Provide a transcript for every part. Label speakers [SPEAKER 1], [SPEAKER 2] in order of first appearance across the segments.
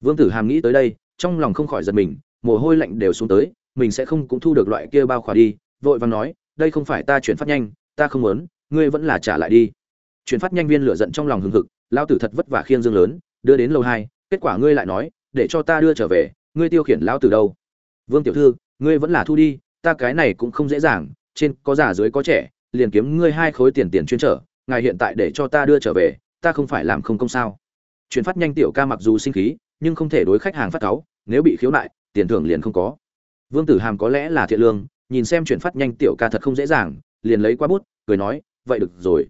[SPEAKER 1] vương tử hàm nghĩ tới đây, trong lòng không khỏi giật mình, mồ hôi lạnh đều xuống tới, mình sẽ không cũng thu được loại kia bao khỏa đi, vội vàng nói, đây không phải ta chuyển phát nhanh, ta không muốn, ngươi vẫn là trả lại đi. Chuyển phát nhanh viên lửa giận trong lòng hừng hực, Lão tử thật vất vả khiêng dương lớn, đưa đến lầu hai, kết quả ngươi lại nói, để cho ta đưa trở về, ngươi tiêu khiển Lão tử đâu? Vương tiểu thư, ngươi vẫn là thu đi, ta cái này cũng không dễ dàng, trên có già dưới có trẻ, liền kiếm ngươi hai khối tiền tiền chuyên trở, ngài hiện tại để cho ta đưa trở về, ta không phải làm không công sao? Chuyển phát nhanh tiểu ca mặc dù sinh khí nhưng không thể đối khách hàng phát cáo nếu bị khiếu nại, tiền thưởng liền không có. Vương tử hàm có lẽ là thiện lương, nhìn xem chuyển phát nhanh tiểu ca thật không dễ dàng, liền lấy qua bút, cười nói, vậy được rồi.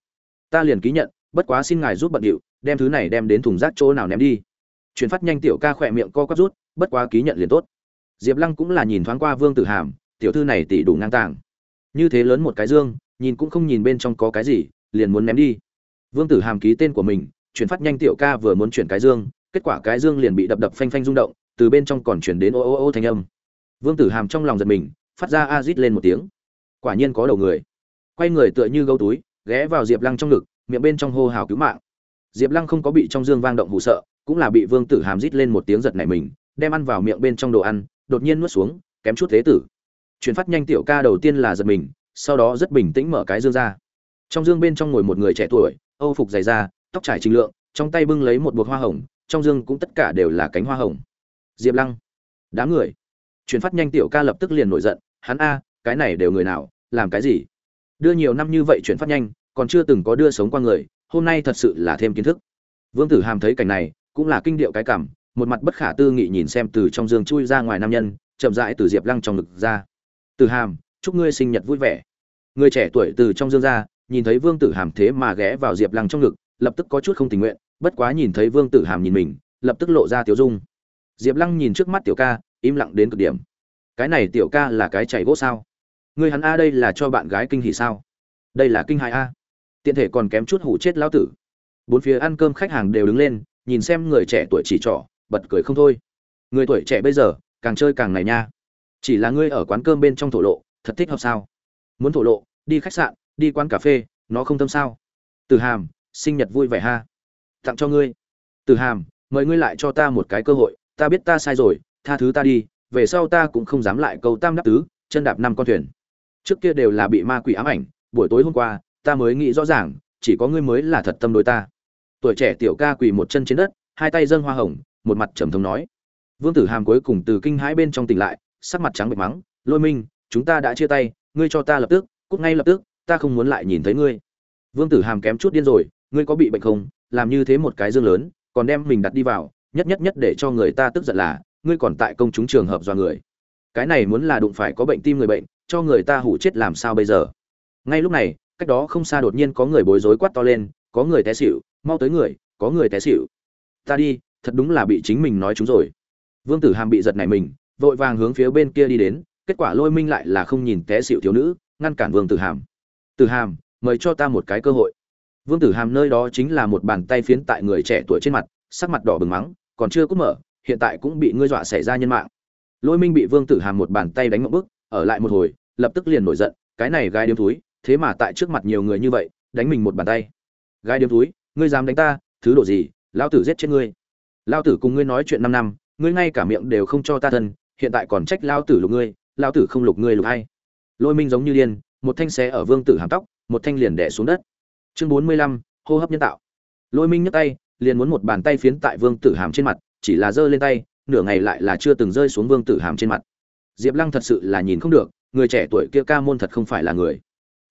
[SPEAKER 1] Ta liền ký nhận, bất quá xin ngài giúp bận điệu, đem thứ này đem đến thùng rác chỗ nào ném đi. Chuyển phát nhanh tiểu ca khỏe miệng co quắp rút, bất quá ký nhận liền tốt. Diệp lăng cũng là nhìn thoáng qua vương tử hàm, tiểu thư này tỷ đủ ngang tàng. Như thế lớn một cái dương, nhìn cũng không nhìn bên trong có cái gì, liền muốn ném đi. Vương tử hàm ký tên của mình, chuyển phát nhanh tiểu ca vừa muốn chuyển cái dương kết quả cái dương liền bị đập đập phanh phanh rung động, từ bên trong còn chuyển đến ô ô ô thanh âm. Vương tử hàm trong lòng giật mình, phát ra a rít lên một tiếng. Quả nhiên có đầu người. Quay người tựa như gấu túi, ghé vào diệp lăng trong ngực, miệng bên trong hô hào cứu mạng. Diệp lăng không có bị trong dương vang động hụ sợ, cũng là bị vương tử hàm rít lên một tiếng giật nảy mình, đem ăn vào miệng bên trong đồ ăn, đột nhiên nuốt xuống, kém chút thế tử. Chuyển phát nhanh tiểu ca đầu tiên là giật mình, sau đó rất bình tĩnh mở cái dương ra. Trong dương bên trong ngồi một người trẻ tuổi, âu phục dày da, tóc trải trình lượng, trong tay bưng lấy một bột hoa hồng trong dương cũng tất cả đều là cánh hoa hồng. Diệp lăng, đám người. Chuyển phát nhanh tiểu ca lập tức liền nổi giận, hắn a, cái này đều người nào, làm cái gì? Đưa nhiều năm như vậy chuyển phát nhanh, còn chưa từng có đưa sống qua người, hôm nay thật sự là thêm kiến thức. Vương tử hàm thấy cảnh này, cũng là kinh điệu cái cảm, một mặt bất khả tư nghị nhìn xem từ trong giường chui ra ngoài nam nhân, chậm rãi từ diệp lăng trong ngực ra. Tử hàm, chúc ngươi sinh nhật vui vẻ. Người trẻ tuổi từ trong dương ra, nhìn thấy vương tử hàm thế mà ghé vào diệp lăng trong ngực, lập tức có chút không tình nguyện bất quá nhìn thấy vương tử hàm nhìn mình, lập tức lộ ra tiểu dung. Diệp lăng nhìn trước mắt tiểu ca, im lặng đến cực điểm. Cái này tiểu ca là cái chảy gỗ sao? Người hắn a đây là cho bạn gái kinh hỉ sao? Đây là kinh hại a. Tiện thể còn kém chút hủ chết lão tử. Bốn phía ăn cơm khách hàng đều đứng lên, nhìn xem người trẻ tuổi chỉ trỏ, bật cười không thôi. Người tuổi trẻ bây giờ, càng chơi càng này nha. Chỉ là ngươi ở quán cơm bên trong thổ lộ, thật thích hợp sao? Muốn thổ lộ, đi khách sạn, đi quán cà phê, nó không tâm sao? Từ hàm, sinh nhật vui vẻ ha tặng cho ngươi. Từ hàm, mời ngươi lại cho ta một cái cơ hội, ta biết ta sai rồi, tha thứ ta đi, về sau ta cũng không dám lại câu tam đáp tứ, chân đạp năm con thuyền. Trước kia đều là bị ma quỷ ám ảnh, buổi tối hôm qua, ta mới nghĩ rõ ràng, chỉ có ngươi mới là thật tâm đối ta. Tuổi trẻ tiểu ca quỳ một chân trên đất, hai tay dâng hoa hồng, một mặt trầm thống nói. Vương tử hàm cuối cùng từ kinh hãi bên trong tỉnh lại, sắc mặt trắng bệch mắng, lôi minh, chúng ta đã chia tay, ngươi cho ta lập tức, cút ngay lập tức, ta không muốn lại nhìn thấy ngươi. Vương tử hàm kém chút điên rồi, ngươi có bị bệnh không? Làm như thế một cái dương lớn, còn đem mình đặt đi vào, nhất nhất nhất để cho người ta tức giận là, ngươi còn tại công chúng trường hợp do người. Cái này muốn là đụng phải có bệnh tim người bệnh, cho người ta hủ chết làm sao bây giờ? Ngay lúc này, cách đó không xa đột nhiên có người bối rối quát to lên, có người té xỉu, mau tới người, có người té xỉu. Ta đi, thật đúng là bị chính mình nói chúng rồi. Vương tử hàm bị giật này mình, vội vàng hướng phía bên kia đi đến, kết quả lôi minh lại là không nhìn té xỉu thiếu nữ, ngăn cản vương tử hàm. Tử hàm, mời cho ta một cái cơ hội vương tử hàm nơi đó chính là một bàn tay phiến tại người trẻ tuổi trên mặt, sắc mặt đỏ bừng mắng, còn chưa cút mở, hiện tại cũng bị ngươi dọa xảy ra nhân mạng. Lôi minh bị vương tử hàm một bàn tay đánh một bức, ở lại một hồi, lập tức liền nổi giận, cái này gai điếm túi thế mà tại trước mặt nhiều người như vậy, đánh mình một bàn tay. Gai điếm túi ngươi dám đánh ta, thứ độ gì lao tử giết chết ngươi. Lao tử cùng ngươi nói chuyện năm năm, ngươi ngay cả miệng đều không cho ta thân, hiện tại còn trách lao tử lục ngươi lao tử không lục ngươi lục hay lôi minh giống như điên, một thanh xé ở vương tử hàm tóc, một thanh liền đè xuống đất chương bốn mươi lăm, hô hấp nhân tạo. Lôi minh nhấc tay, liền muốn một bàn tay phiến tại vương tử hàm trên mặt, chỉ là giơ lên tay, nửa ngày lại là chưa từng rơi xuống vương tử hàm trên mặt. Diệp lăng thật sự là nhìn không được, người trẻ tuổi kia ca môn thật không phải là người.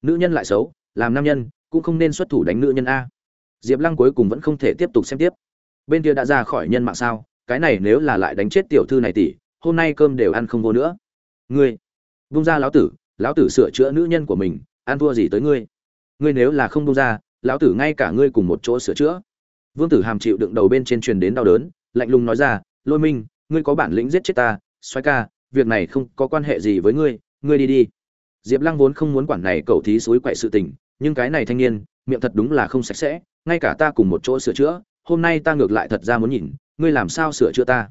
[SPEAKER 1] Nữ nhân lại xấu, làm nam nhân, cũng không nên xuất thủ đánh nữ nhân a. Diệp lăng cuối cùng vẫn không thể tiếp tục xem tiếp. Bên kia đã ra khỏi nhân mạng sao, cái này nếu là lại đánh chết tiểu thư này tỷ, hôm nay cơm đều ăn không vô nữa. Ngươi, vung ra lão tử lão tử sửa chữa nữ nhân của mình, ăn thua gì tới ngươi? Ngươi nếu là không đông ra, lão tử ngay cả ngươi cùng một chỗ sửa chữa. Vương tử hàm chịu đựng đầu bên trên truyền đến đau đớn, lạnh lùng nói ra, lôi minh, ngươi có bản lĩnh giết chết ta xoay ca, việc này không có quan hệ gì với ngươi ngươi đi đi. Diệp lăng vốn không muốn quản này cậu thí suối quậy sự tình, nhưng cái này thanh niên, miệng thật đúng là không sạch sẽ, ngay cả ta cùng một chỗ sửa chữa, hôm nay ta ngược lại thật ra muốn nhìn, ngươi làm sao sửa chữa ta?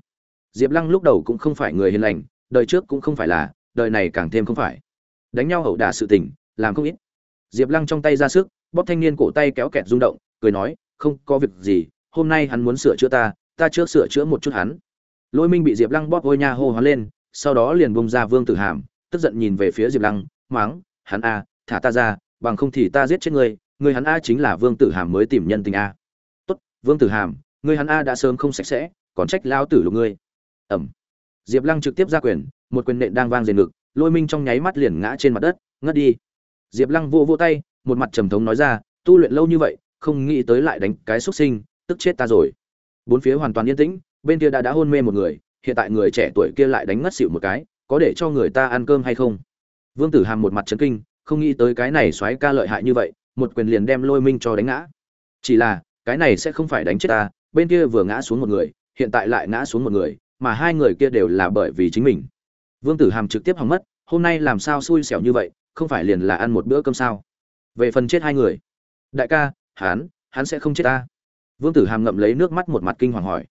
[SPEAKER 1] Diệp lăng lúc đầu cũng không phải người hiền lành, đời trước cũng không phải là, đời này càng thêm không phải. Đánh nhau hậu đả sự tình, làm không ít diệp lăng trong tay ra sức, bóp thanh niên cổ tay kéo kẹt rung động, cười nói, không có việc gì, hôm nay hắn muốn sửa chữa ta ta chưa sửa chữa một chút hắn. Lôi minh bị diệp lăng bóp ôi nha hô hoán lên, sau đó liền bung ra vương tử hàm, tức giận nhìn về phía diệp lăng máng hắn a, thả ta ra, bằng không thì ta giết chết ngươi ngươi hắn a chính là vương tử hàm mới tìm nhân tình a. Tốt, vương tử hàm, ngươi hắn a đã sớm không sạch sẽ, còn trách lao tử lục ngươi. Ẩm. Diệp lăng trực tiếp ra quyền, một quyền nện đang vang dền ngực, lôi minh trong nháy mắt liền ngã trên mặt đất, ngất đi diệp lăng vô vô tay, một mặt trầm thống nói ra, tu luyện lâu như vậy, không nghĩ tới lại đánh cái xuất sinh, tức chết ta rồi. Bốn phía hoàn toàn yên tĩnh, bên kia đã đã hôn mê một người, hiện tại người trẻ tuổi kia lại đánh ngất xỉu một cái, có để cho người ta ăn cơm hay không? Vương tử hàm một mặt chấn kinh, không nghĩ tới cái này xoáy ca lợi hại như vậy, một quyền liền đem lôi minh cho đánh ngã. Chỉ là, cái này sẽ không phải đánh chết ta, bên kia vừa ngã xuống một người, hiện tại lại ngã xuống một người, mà hai người kia đều là bởi vì chính mình. Vương tử hàm trực tiếp hỏng mất, hôm nay làm sao xui xẻo như vậy không phải liền là ăn một bữa cơm sao? Về phần chết hai người. Đại ca, hắn hắn sẽ không chết ta. Vương tử hàm ngậm lấy nước mắt một mặt kinh hoàng hỏi.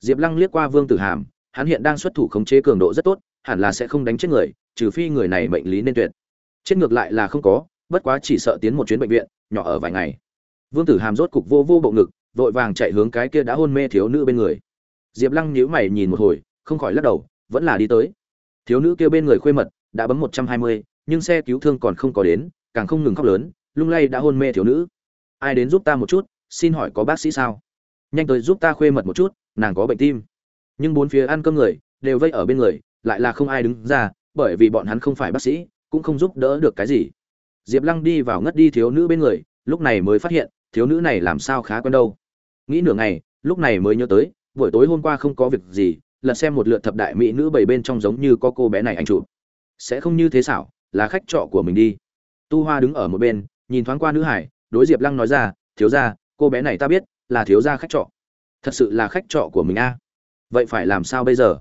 [SPEAKER 1] Diệp lăng liếc qua vương tử hàm, hắn hiện đang xuất thủ khống chế cường độ rất tốt, hẳn là sẽ không đánh chết người, trừ phi người này bệnh lý nên tuyệt. Chết ngược lại là không có, bất quá chỉ sợ tiến một chuyến bệnh viện, nhỏ ở vài ngày. Vương tử hàm rốt cục vô vô bộ ngực, vội vàng chạy hướng cái kia đã hôn mê thiếu nữ bên người. Diệp lăng nhíu mày nhìn một hồi, không khỏi lắc đầu, vẫn là đi tới. Thiếu nữ kia bên người khuê mật, đã bấm một trăm hai mươi nhưng xe cứu thương còn không có đến, càng không ngừng khóc lớn, lung lay đã hôn mê thiếu nữ. Ai đến giúp ta một chút, xin hỏi có bác sĩ sao? Nhanh tới giúp ta khuê mật một chút, nàng có bệnh tim. Nhưng bốn phía ăn cơm người, đều vây ở bên người, lại là không ai đứng ra, bởi vì bọn hắn không phải bác sĩ, cũng không giúp đỡ được cái gì. Diệp lăng đi vào ngất đi thiếu nữ bên người, lúc này mới phát hiện, thiếu nữ này làm sao khá quen đâu. Nghĩ nửa ngày, lúc này mới nhớ tới, buổi tối hôm qua không có việc gì, lật xem một lượt thập đại mỹ nữ bảy bên trong giống như có cô bé này anh chụp. Sẽ không như thế xảo là khách trọ của mình đi. Tu hoa đứng ở một bên, nhìn thoáng qua nữ hải, đối diệp lăng nói ra, thiếu gia, cô bé này ta biết, là thiếu gia khách trọ. Thật sự là khách trọ của mình a. Vậy phải làm sao bây giờ?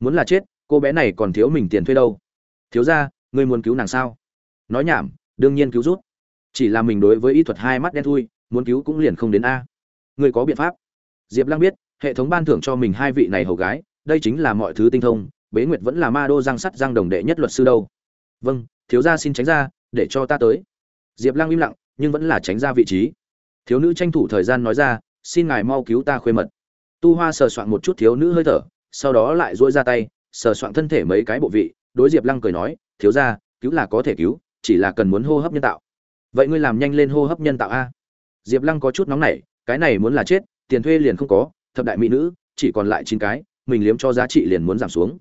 [SPEAKER 1] Muốn là chết, cô bé này còn thiếu mình tiền thuê đâu. Thiếu gia, ngươi muốn cứu nàng sao? Nói nhảm, đương nhiên cứu rút chỉ là mình đối với y thuật hai mắt đen thui, muốn cứu cũng liền không đến a. Ngươi có biện pháp. Diệp lăng biết, hệ thống ban thưởng cho mình hai vị này hầu gái, đây chính là mọi thứ tinh thông, bế nguyệt vẫn là ma đô giang sắt giang đồng đệ nhất luật sư đâu vâng thiếu gia xin tránh ra, để cho ta tới. Diệp lăng im lặng, nhưng vẫn là tránh ra vị trí. Thiếu nữ tranh thủ thời gian nói ra, xin ngài mau cứu ta khuê mật. Tu hoa sờ soạn một chút thiếu nữ hơi thở, sau đó lại dỗi ra tay, sờ soạn thân thể mấy cái bộ vị, đối diệp lăng cười nói, thiếu ra cứu là có thể cứu, chỉ là cần muốn hô hấp nhân tạo. Vậy ngươi làm nhanh lên hô hấp nhân tạo a. Diệp lăng có chút nóng nảy, cái này muốn là chết, tiền thuê liền không có, thập đại mỹ nữ, chỉ còn lại chín cái, mình liếm cho giá trị liền muốn giảm xuống.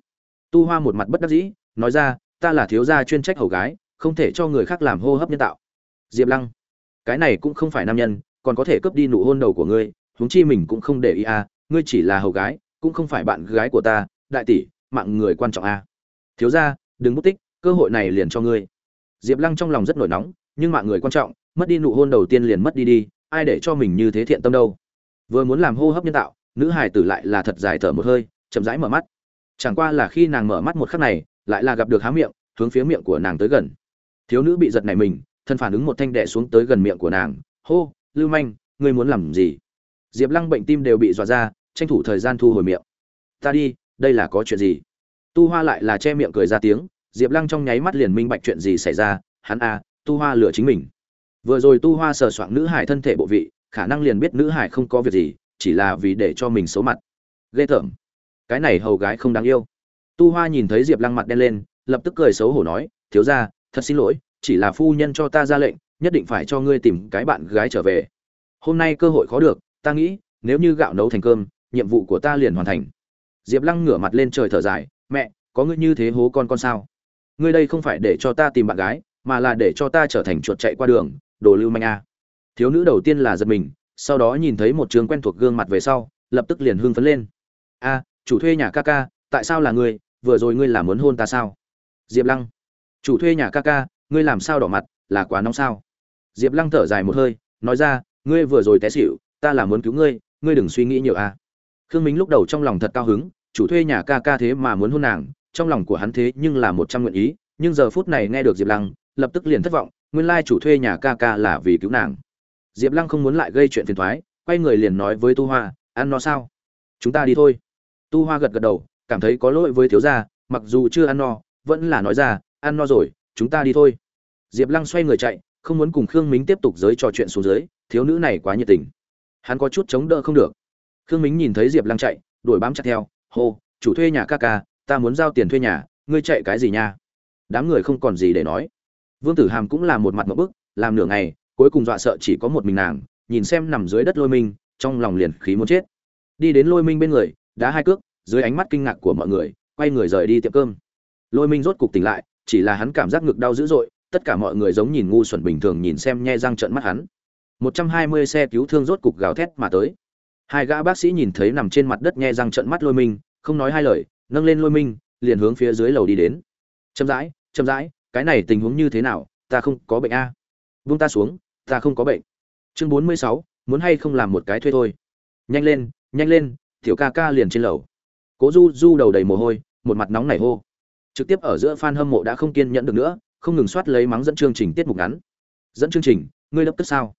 [SPEAKER 1] Tu hoa một mặt bất đắc dĩ, nói ra ta là thiếu gia chuyên trách hầu gái, không thể cho người khác làm hô hấp nhân tạo. Diệp lăng, cái này cũng không phải nam nhân, còn có thể cướp đi nụ hôn đầu của ngươi, huống chi mình cũng không để ý à ngươi chỉ là hầu gái, cũng không phải bạn gái của ta, đại tỷ, mạng người quan trọng à. Thiếu gia, đừng mất tích, cơ hội này liền cho ngươi. Diệp lăng trong lòng rất nổi nóng, nhưng mạng người quan trọng, mất đi nụ hôn đầu tiên liền mất đi đi, ai để cho mình như thế thiện tâm đâu. Vừa muốn làm hô hấp nhân tạo, nữ hải tử lại là thật dài thở một hơi, chậm rãi mở mắt. Chẳng qua là khi nàng mở mắt một khắc này lại là gặp được há miệng, hướng phía miệng của nàng tới gần. Thiếu nữ bị giật này mình, thân phản ứng một thanh đệ xuống tới gần miệng của nàng. Hô, lưu manh, ngươi muốn làm gì? Diệp lăng bệnh tim đều bị dọa ra, tranh thủ thời gian thu hồi miệng. Ta đi, đây là có chuyện gì? Tu hoa lại là che miệng cười ra tiếng. Diệp lăng trong nháy mắt liền minh bạch chuyện gì xảy ra. Hắn a, tu hoa lừa chính mình. Vừa rồi tu hoa sờ soạng nữ hải thân thể bộ vị, khả năng liền biết nữ hải không có việc gì, chỉ là vì để cho mình xấu mặt. Ghê tởm. Cái này hầu gái không đáng yêu tu hoa nhìn thấy diệp lăng mặt đen lên, lập tức cười xấu hổ nói, thiếu ra thật xin lỗi, chỉ là phu nhân cho ta ra lệnh, nhất định phải cho ngươi tìm cái bạn gái trở về. Hôm nay cơ hội khó được, ta nghĩ, nếu như gạo nấu thành cơm, nhiệm vụ của ta liền hoàn thành. Diệp lăng ngửa mặt lên trời thở dài, mẹ, có ngươi như thế hố con con sao? Ngươi đây không phải để cho ta tìm bạn gái, mà là để cho ta trở thành chuột chạy qua đường, đồ lưu manh a. Thiếu nữ đầu tiên là giật mình, sau đó nhìn thấy một trường quen thuộc gương mặt về sau, lập tức liền hưng phấn lên. A, chủ thuê nhà ca ca, tại sao là ngươi? Vừa rồi ngươi làm muốn hôn ta sao? Diệp lăng. Chủ thuê nhà ca ca, ngươi làm sao đỏ mặt, là quá nóng sao? Diệp lăng thở dài một hơi, nói ra, ngươi vừa rồi té xịu ta là muốn cứu ngươi ngươi đừng suy nghĩ nhiều a khương minh lúc đầu trong lòng thật cao hứng, chủ thuê nhà ca ca thế mà muốn hôn nàng, trong lòng của hắn thế nhưng là một trăm nguyện ý, nhưng giờ phút này nghe được diệp lăng, lập tức liền thất vọng, nguyên lai chủ thuê nhà ca ca là vì cứu nàng. Diệp lăng không muốn lại gây chuyện phiền thoái quay người liền nói với tu hoa, ăn no sao? Chúng ta đi thôi. Tu hoa gật gật đầu cảm thấy có lỗi với thiếu gia, mặc dù chưa ăn no, vẫn là nói ra, ăn no rồi, chúng ta đi thôi. Diệp lăng xoay người chạy, không muốn cùng khương mính tiếp tục giới trò chuyện xuống dưới, thiếu nữ này quá nhiệt tình. Hắn có chút chống đỡ không được. Khương mính nhìn thấy diệp lăng chạy, đuổi bám chặt theo, hô, chủ thuê nhà ca ca, ta muốn giao tiền thuê nhà, ngươi chạy cái gì nha? Đám người không còn gì để nói. Vương tử hàm cũng là một mặt một bức, làm nửa ngày, cuối cùng dọa sợ chỉ có một mình nàng, nhìn xem nằm dưới đất lôi minh, trong lòng liền khí muốn chết. Đi đến lôi minh bên người, đá hai cước dưới ánh mắt kinh ngạc của mọi người quay người rời đi tiệm cơm. Lôi minh rốt cục tỉnh lại chỉ là hắn cảm giác ngực đau dữ dội tất cả mọi người giống nhìn ngu xuẩn bình thường nhìn xem nhe răng trợn mắt hắn. 120 xe cứu thương rốt cục gào thét mà tới. Hai gã bác sĩ nhìn thấy nằm trên mặt đất nhe răng trợn mắt lôi minh không nói hai lời nâng lên lôi minh liền hướng phía dưới lầu đi đến. Chậm rãi chậm rãi cái này tình huống như thế nào ta không có bệnh a. Vung ta xuống ta không có bệnh. Chương 46, muốn hay không làm một cái thuê thôi. Nhanh lên nhanh lên tiểu ca ca liền trên lầu cố du du đầu đầy mồ hôi, một mặt nóng nảy hô. Trực tiếp ở giữa fan hâm mộ đã không kiên nhẫn được nữa, không ngừng soát lấy mắng dẫn chương trình tiết mục ngắn. Dẫn chương trình, ngươi lập tức sao?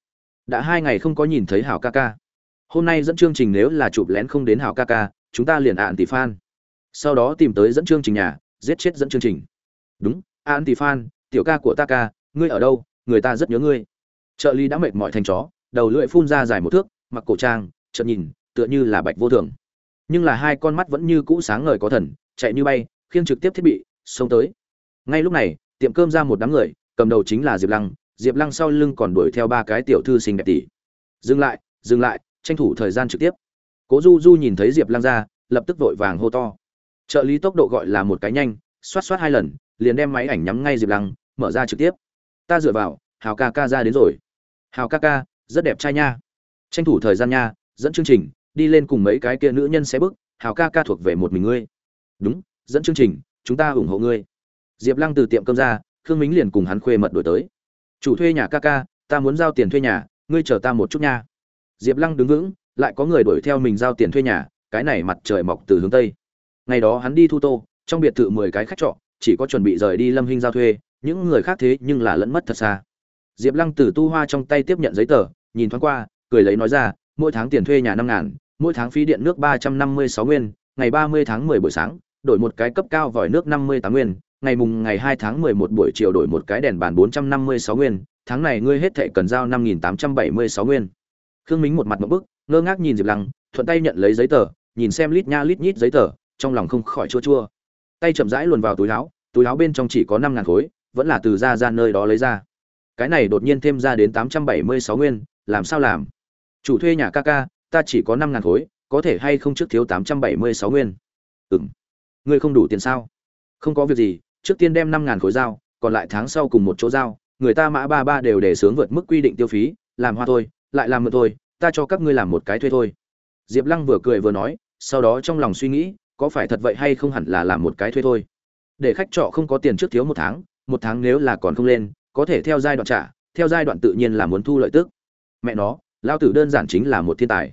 [SPEAKER 1] Đã hai ngày không có nhìn thấy hảo ca ca. Hôm nay dẫn chương trình nếu là chụp lén không đến hảo ca ca, chúng ta liền ạn tỷ fan sau đó tìm tới dẫn chương trình nhà, giết chết dẫn chương trình. Đúng ạn tỷ fan tiểu ca của ta ca, ngươi ở đâu, người ta rất nhớ ngươi. Trợ lý đã mệt mỏi thành chó, đầu lưỡi phun ra dài một thước, mặc cổ trang, chợt nhìn, tựa như là bạch vô thường nhưng là hai con mắt vẫn như cũ sáng ngời có thần, chạy như bay, khiêng trực tiếp thiết bị, xông tới. Ngay lúc này, tiệm cơm ra một đám người, cầm đầu chính là diệp lăng diệp lăng sau lưng còn đuổi theo ba cái tiểu thư xinh đẹp tỷ. Dừng lại dừng lại, tranh thủ thời gian trực tiếp. Cố du du nhìn thấy diệp lăng ra, lập tức vội vàng hô to. Trợ lý tốc độ gọi là một cái nhanh, xoát xoát hai lần, liền đem máy ảnh nhắm ngay diệp lăng, mở ra trực tiếp. Ta dựa vào, hào ca ca ra đến rồi. Hào ca ca, rất đẹp trai nha. Tranh thủ thời gian nha, dẫn chương trình đi lên cùng mấy cái kia nữ nhân sẽ bước hào ca ca thuộc về một mình ngươi. Đúng, dẫn chương trình, chúng ta ủng hộ ngươi. Diệp lăng từ tiệm cơm ra, khương mính liền cùng hắn khuê mật đổi tới. Chủ thuê nhà ca ca, ta muốn giao tiền thuê nhà, ngươi chờ ta một chút nha. Diệp lăng đứng vững, lại có người đuổi theo mình giao tiền thuê nhà, cái này mặt trời mọc từ hướng tây. Ngày đó hắn đi thu tô, trong biệt thự mười cái khách trọ, chỉ có chuẩn bị rời đi lâm hinh giao thuê, những người khác thế nhưng là lẫn mất thật xa. Diệp lăng từ tu hoa trong tay tiếp nhận giấy tờ, nhìn thoáng qua, cười lấy nói ra, mỗi tháng tiền thuê nhà năm ngàn mỗi tháng phí điện nước ba trăm năm mươi sáu nguyên, ngày ba mươi tháng mười buổi sáng, đổi một cái cấp cao vòi nước năm mươi tám nguyên, ngày mùng ngày hai tháng mười một buổi chiều đổi một cái đèn bàn bốn trăm năm mươi sáu nguyên, tháng này ngươi hết thệ cần giao năm nghìn tám trăm bảy mươi sáu nguyên. Khương mính một mặt ngộp bức, ngơ ngác nhìn diệp lăng, thuận tay nhận lấy giấy tờ, nhìn xem lít nha lít nhít giấy tờ, trong lòng không khỏi chua chua. Tay chậm rãi luồn vào túi áo túi áo bên trong chỉ có năm ngàn khối, vẫn là từ ra ra nơi đó lấy ra. Cái này đột nhiên thêm ra đến tám trăm bảy mươi sáu nguyên, làm sao làm? Chủ thuê nhà ca ca ta chỉ có năm ngàn khối, có thể hay không trước thiếu tám trăm bảy mươi sáu nguyên? Ừ m ngươi không đủ tiền sao? Không có việc gì, trước tiên đem năm ngàn khối giao, còn lại tháng sau cùng một chỗ giao, người ta mã ba ba đều để sướng vượt mức quy định tiêu phí, làm hoa thôi, lại làm mượn thôi, ta cho các ngươi làm một cái thuê thôi. Diệp lăng vừa cười vừa nói, sau đó trong lòng suy nghĩ, có phải thật vậy hay không hẳn là làm một cái thuê thôi. Để khách trọ không có tiền trước thiếu một tháng một tháng nếu là còn không lên, có thể theo giai đoạn trả, theo giai đoạn tự nhiên là muốn thu lợi tức. Mẹ nó lao tử đơn giản chính là một thiên tài.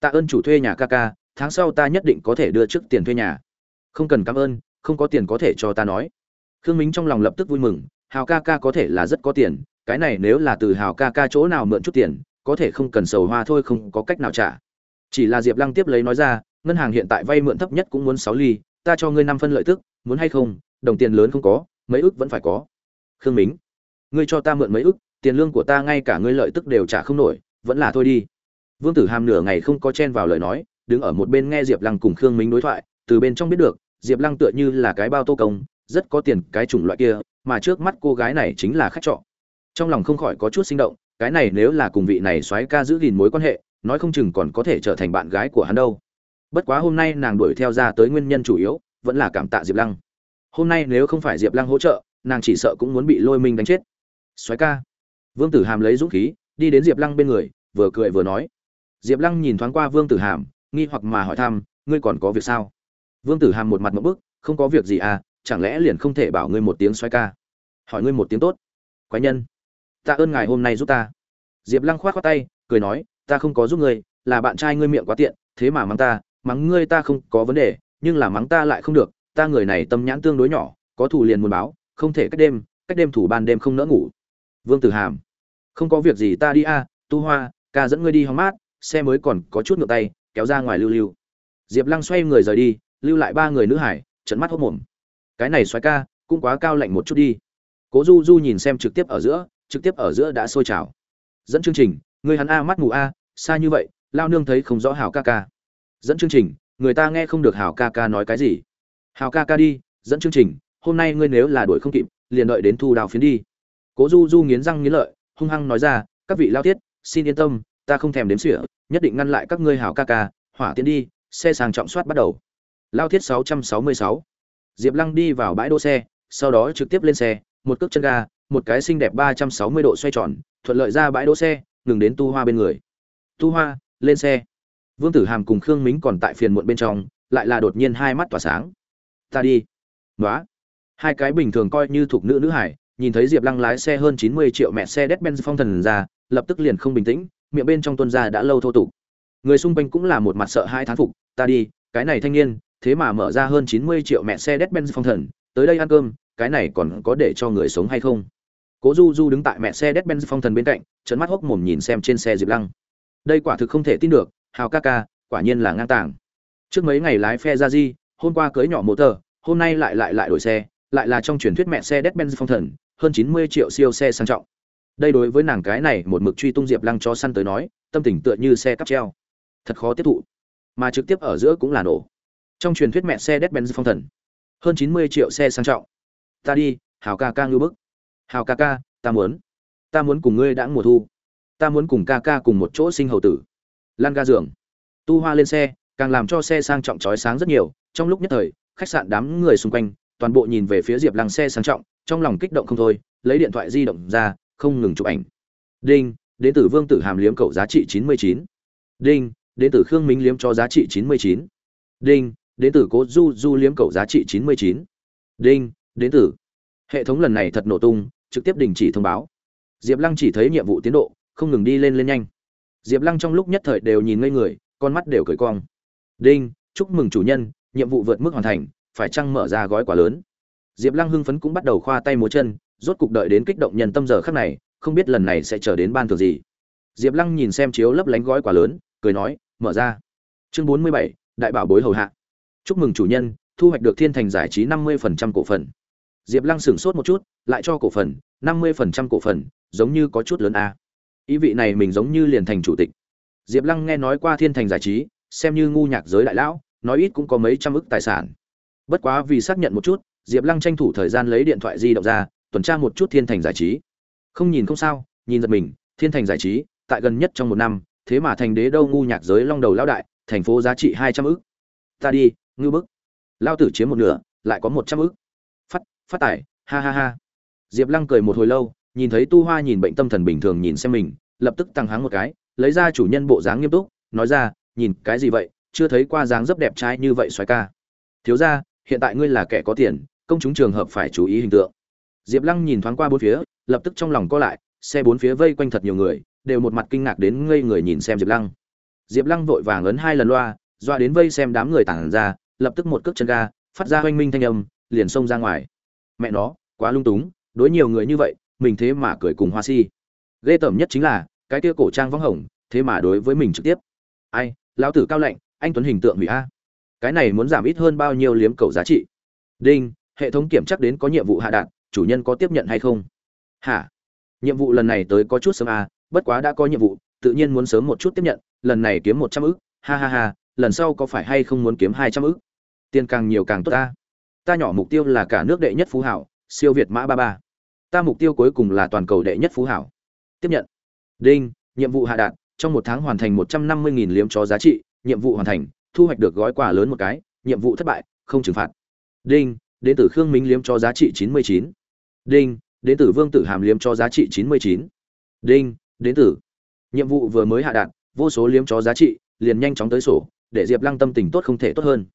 [SPEAKER 1] Tạ ơn chủ thuê nhà ca ca, tháng sau ta nhất định có thể đưa trước tiền thuê nhà. Không cần cảm ơn, không có tiền có thể cho ta nói. Khương minh trong lòng lập tức vui mừng, hào ca ca có thể là rất có tiền, cái này nếu là từ hào ca ca chỗ nào mượn chút tiền, có thể không cần sầu hoa thôi không có cách nào trả. Chỉ là diệp lăng tiếp lấy nói ra, ngân hàng hiện tại vay mượn thấp nhất cũng muốn sáu ly, ta cho ngươi năm phân lợi tức, muốn hay không, đồng tiền lớn không có, mấy ức vẫn phải có. Khương minh, ngươi cho ta mượn mấy ức, tiền lương của ta ngay cả ngươi lợi tức đều trả không nổi vẫn là thôi đi. Vương tử hàm nửa ngày không có chen vào lời nói, đứng ở một bên nghe diệp lăng cùng khương minh đối thoại, từ bên trong biết được, diệp lăng tựa như là cái bao tô công, rất có tiền cái chủng loại kia, mà trước mắt cô gái này chính là khách trọ. Trong lòng không khỏi có chút sinh động, cái này nếu là cùng vị này soái ca giữ gìn mối quan hệ, nói không chừng còn có thể trở thành bạn gái của hắn đâu. Bất quá hôm nay nàng đuổi theo ra tới nguyên nhân chủ yếu, vẫn là cảm tạ diệp lăng. Hôm nay nếu không phải diệp lăng hỗ trợ, nàng chỉ sợ cũng muốn bị lôi minh đánh chết. Soái ca. Vương tử hàm lấy dũng khí đi đến diệp lăng bên người, vừa cười vừa nói. Diệp lăng nhìn thoáng qua vương tử hàm, nghi hoặc mà hỏi thăm, ngươi còn có việc sao? Vương tử hàm một mặt một bức, không có việc gì à chẳng lẽ liền không thể bảo ngươi một tiếng xoay ca? Hỏi ngươi một tiếng tốt. Quái nhân, tạ ơn ngài hôm nay giúp ta. Diệp lăng khoát khoát tay, cười nói, ta không có giúp ngươi, là bạn trai ngươi miệng quá tiện, thế mà mắng ta, mắng ngươi ta không có vấn đề, nhưng là mắng ta lại không được, ta người này tâm nhãn tương đối nhỏ, có thủ liền muốn báo, không thể cách đêm cách đêm thủ ban đêm không nỡ ngủ. Vương tử hàm không có việc gì ta đi a, tu hoa, ca dẫn ngươi đi hóng mát, xe mới còn có chút ngược tay, kéo ra ngoài lưu lưu. Diệp lăng xoay người rời đi, lưu lại ba người nữ hải trận mắt hốc mồm. Cái này xoáy ca, cũng quá cao lạnh một chút đi. Cố du du nhìn xem trực tiếp ở giữa, trực tiếp ở giữa đã sôi trào. Dẫn chương trình, người hắn a mắt mù a, xa như vậy, lao nương thấy không rõ hào ca ca. Dẫn chương trình, người ta nghe không được hào ca ca nói cái gì. Hào ca ca đi, dẫn chương trình, hôm nay ngươi nếu là đuổi không kịp, liền đợi đến thu đào phiến đi. Cố du du nghiến răng nghiến lợi hung hăng nói ra, các vị lao thiết xin yên tâm, ta không thèm đếm xỉa, nhất định ngăn lại các ngươi hào ca ca, hỏa tiến đi, xe sàng trọng soát bắt đầu. Lao thiết 666. diệp lăng đi vào bãi đỗ xe, sau đó trực tiếp lên xe, một cước chân ga, một cái xinh đẹp 360 độ xoay tròn, thuận lợi ra bãi đỗ xe, ngừng đến tu hoa bên người. Tu hoa, lên xe. Vương tử hàm cùng khương mính còn tại phiền muộn bên trong, lại là đột nhiên hai mắt tỏa sáng. Ta đi. Nói hai cái bình thường coi như thuộc nữ nữ hải nhìn thấy diệp lăng lái xe hơn chín mươi triệu mẹ xe Mercedes-Benz phong thần ra, lập tức liền không bình tĩnh, miệng bên trong tuân ra đã lâu thô tục. Người xung quanh cũng là một mặt sợ hai thán phục, ta đi, cái này thanh niên, thế mà mở ra hơn chín mươi triệu mẹ xe Mercedes-Benz phong thần, tới đây ăn cơm, cái này còn có để cho người sống hay không? Cố du du đứng tại mẹ xe Mercedes-Benz phong thần bên cạnh, trợn mắt hốc mồm nhìn xem trên xe diệp lăng. Đây quả thực không thể tin được, hào ca ca, quả nhiên là ngang tàng. Trước mấy ngày lái phe ra gì hôm qua cưới nhỏ mô tờ, hôm nay lại lại lại đổi xe, lại là trong truyền thuyết mẹ xe Mercedes-Benz phong thần hơn chín mươi triệu siêu xe sang trọng. Đây đối với nàng cái này một mực truy tung diệp lăng cho săn tới nói, tâm tình tựa như xe cắp treo. Thật khó tiếp thụ. Mà trực tiếp ở giữa cũng là nổ. Trong truyền thuyết mẹ xe đét benz phong thần. Hơn chín mươi triệu xe sang trọng. Ta đi, hào ca ca ngư bức. Hào ca ca, ta muốn. Ta muốn cùng ngươi đã mùa thu. Ta muốn cùng ca ca cùng một chỗ sinh hầu tử. Lan ga giường. Tu hoa lên xe, càng làm cho xe sang trọng trói sáng rất nhiều. Trong lúc nhất thời, khách sạn đám người xung quanh, toàn bộ nhìn về phía diệp lăng xe sang trọng trong lòng kích động không thôi, lấy điện thoại di động ra, không ngừng chụp ảnh. Đinh, đến từ vương tử hàm liếm cậu giá trị chín mươi chín. Đinh, đến từ khương minh liếm cho giá trị chín mươi chín. Đinh, đến từ cố du du liếm cậu giá trị chín mươi chín. Đinh, đến từ. Hệ thống lần này thật nổ tung, trực tiếp đình chỉ thông báo. Diệp lăng chỉ thấy nhiệm vụ tiến độ, không ngừng đi lên lên nhanh. Diệp lăng trong lúc nhất thời đều nhìn ngây người, con mắt đều cởi cong. Đinh, chúc mừng chủ nhân, nhiệm vụ vượt mức hoàn thành, phải chăng mở ra gói quà lớn? Diệp lăng hưng phấn cũng bắt đầu khoa tay múa chân, rốt cục đợi đến kích động nhân tâm giờ khắc này, không biết lần này sẽ chờ đến ban thường gì. Diệp lăng nhìn xem chiếu lấp lánh gói quà lớn, cười nói, mở ra. Chương bốn mươi bảy, đại bảo bối hầu hạ. Chúc mừng chủ nhân, thu hoạch được thiên thành giải trí năm mươi cổ phần. Diệp lăng sửng sốt một chút, lại cho cổ phần, năm mươi cổ phần, giống như có chút lớn a. Ý vị này mình giống như liền thành chủ tịch. Diệp lăng nghe nói qua thiên thành giải trí, xem như ngu nhạc giới đại lão, nói ít cũng có mấy trăm ức tài sản. Bất quá vì xác nhận một chút diệp lăng tranh thủ thời gian lấy điện thoại di động ra, tuần tra một chút thiên thành giải trí. Không nhìn không sao, nhìn giật mình, thiên thành giải trí, tại gần nhất trong một năm, thế mà thành đế đâu ngu nhạc giới long đầu lão đại, thành phố giá trị hai trăm ức. Ta đi, ngư bức. Lao tử chiếm một nửa, lại có một trăm ức. Phát phát tải ha ha ha. Diệp lăng cười một hồi lâu, nhìn thấy tu hoa nhìn bệnh tâm thần bình thường nhìn xem mình, lập tức tăng háng một cái, lấy ra chủ nhân bộ dáng nghiêm túc, nói ra, nhìn cái gì vậy? Chưa thấy qua dáng dấp đẹp trai như vậy xoài ca. Thiếu ra hiện tại ngươi là kẻ có tiền, công chúng trường hợp phải chú ý hình tượng. Diệp lăng nhìn thoáng qua bốn phía, lập tức trong lòng co lại, xe bốn phía vây quanh thật nhiều người, đều một mặt kinh ngạc đến ngây người nhìn xem diệp lăng. Diệp lăng vội vàng ấn hai lần loa, doa đến vây xem đám người tản ra, lập tức một cước chân ga, phát ra oanh minh thanh âm, liền xông ra ngoài. Mẹ nó, quá lung túng, đối nhiều người như vậy, mình thế mà cười cùng hoa si. Ghê tởm nhất chính là, cái kia cổ trang vắng hồng, thế mà đối với mình trực tiếp. Ai, lão tử cao lạnh, anh tuấn hình tượng hủy a cái này muốn giảm ít hơn bao nhiêu liếm cầu giá trị? Đinh, hệ thống kiểm chắc đến có nhiệm vụ hạ đạt, chủ nhân có tiếp nhận hay không? Hả? Nhiệm vụ lần này tới có chút sớm à? bất quá đã có nhiệm vụ, tự nhiên muốn sớm một chút tiếp nhận, lần này kiếm một trăm ức, ha ha ha, lần sau có phải hay không muốn kiếm hai trăm ức? Tiền càng nhiều càng tốt ta. Ta nhỏ mục tiêu là cả nước đệ nhất phú hảo, siêu việt mã ba ba. Ta mục tiêu cuối cùng là toàn cầu đệ nhất phú hảo. Tiếp nhận. Đinh, nhiệm vụ hạ đạt, trong một tháng hoàn thành một trăm năm mươi nghìn liếm chó giá trị, nhiệm vụ hoàn thành thu hoạch được gói quà lớn một cái, nhiệm vụ thất bại, không trừng phạt. Đinh, đến từ khương minh liếm cho giá trị chín mươi chín. Đinh, đến từ vương tử hàm liếm cho giá trị chín mươi chín. Đinh, đến từ. Nhiệm vụ vừa mới hạ đạn, vô số liếm cho giá trị, liền nhanh chóng tới sổ, để diệp lăng tâm tình tốt không thể tốt hơn.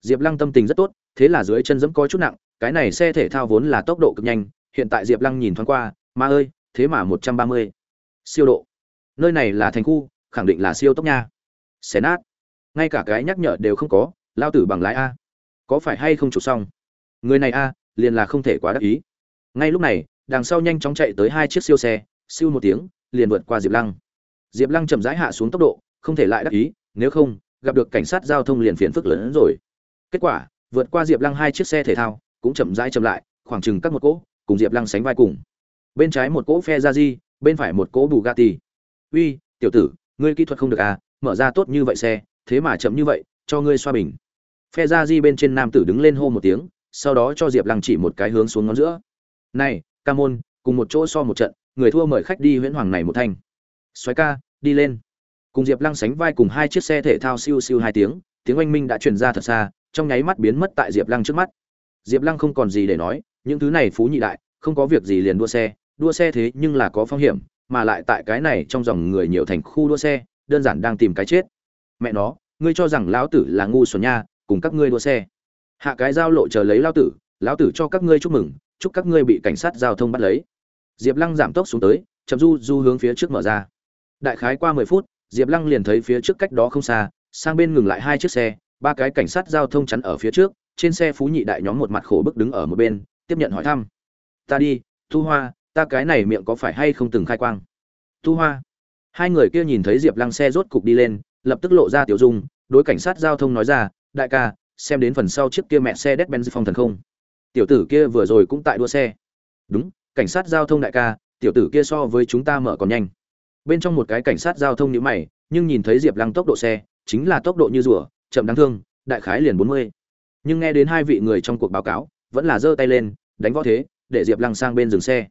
[SPEAKER 1] Diệp lăng tâm tình rất tốt, thế là dưới chân dẫm coi chút nặng, cái này xe thể thao vốn là tốc độ cực nhanh, hiện tại diệp lăng nhìn thoáng qua, ma ơi, thế mà một trăm ba mươi. Siêu độ. Nơi này là thành khu, khẳng định là siêu tốc nha. Xé nát ngay cả cái nhắc nhở đều không có, lao tử bằng lái a. Có phải hay không chụp xong? Người này a, liền là không thể quá đắc ý. Ngay lúc này, đằng sau nhanh chóng chạy tới hai chiếc siêu xe, siêu một tiếng, liền vượt qua diệp lăng. Diệp lăng chậm rãi hạ xuống tốc độ, không thể lại đắc ý, nếu không, gặp được cảnh sát giao thông liền phiền phức lớn hơn rồi. Kết quả, vượt qua diệp lăng hai chiếc xe thể thao, cũng chậm rãi chậm lại, khoảng chừng các một cỗ, cùng diệp lăng sánh vai cùng. Bên trái một cỗ phe ra di bên phải một cỗ bù gati uy, tiểu tử, ngươi kỹ thuật không được à mở ra tốt như vậy xe thế mà chậm như vậy, cho ngươi xoa bình. Phe ra di bên trên nam tử đứng lên hô một tiếng, sau đó cho diệp lăng chỉ một cái hướng xuống ngón giữa. Này, ca môn, cùng một chỗ so một trận, người thua mời khách đi huyễn hoàng này một thanh. Xoáy ca, đi lên. Cùng diệp lăng sánh vai cùng hai chiếc xe thể thao siêu siêu hai tiếng tiếng oanh minh đã truyền ra thật xa, trong nháy mắt biến mất tại diệp lăng trước mắt. Diệp lăng không còn gì để nói, những thứ này phú nhị đại, không có việc gì liền đua xe đua xe thế nhưng là có phong hiểm, mà lại tại cái này trong dòng người nhiều thành khu đua xe, đơn giản đang tìm cái chết mẹ nó, ngươi cho rằng lão tử là ngu xuẩn nha, cùng các ngươi đua xe. Hạ cái giao lộ chờ lấy lão tử lão tử cho các ngươi chúc mừng, chúc các ngươi bị cảnh sát giao thông bắt lấy. Diệp lăng giảm tốc xuống tới, chậm du du hướng phía trước mở ra. Đại khái qua mười phút, diệp lăng liền thấy phía trước cách đó không xa, sang bên ngừng lại hai chiếc xe, ba cái cảnh sát giao thông chắn ở phía trước, trên xe phú nhị đại nhóm một mặt khổ bức đứng ở một bên, tiếp nhận hỏi thăm. Ta đi, thu hoa, ta cái này miệng có phải hay không từng khai quang? Thu hoa. Hai người kia nhìn thấy diệp lăng xe rốt cục đi lên lập tức lộ ra tiểu dung, đối cảnh sát giao thông nói ra, đại ca, xem đến phần sau chiếc kia mẹ xe đét benz phong thần không? Tiểu tử kia vừa rồi cũng tại đua xe. Đúng, cảnh sát giao thông đại ca, tiểu tử kia so với chúng ta mở còn nhanh. Bên trong một cái cảnh sát giao thông nhíu mày, nhưng nhìn thấy diệp lăng tốc độ xe, chính là tốc độ như rùa, chậm đáng thương, đại khái liền bốn mươi. Nhưng nghe đến hai vị người trong cuộc báo cáo, vẫn là giơ tay lên, đánh võ thế, để diệp lăng sang bên dừng xe.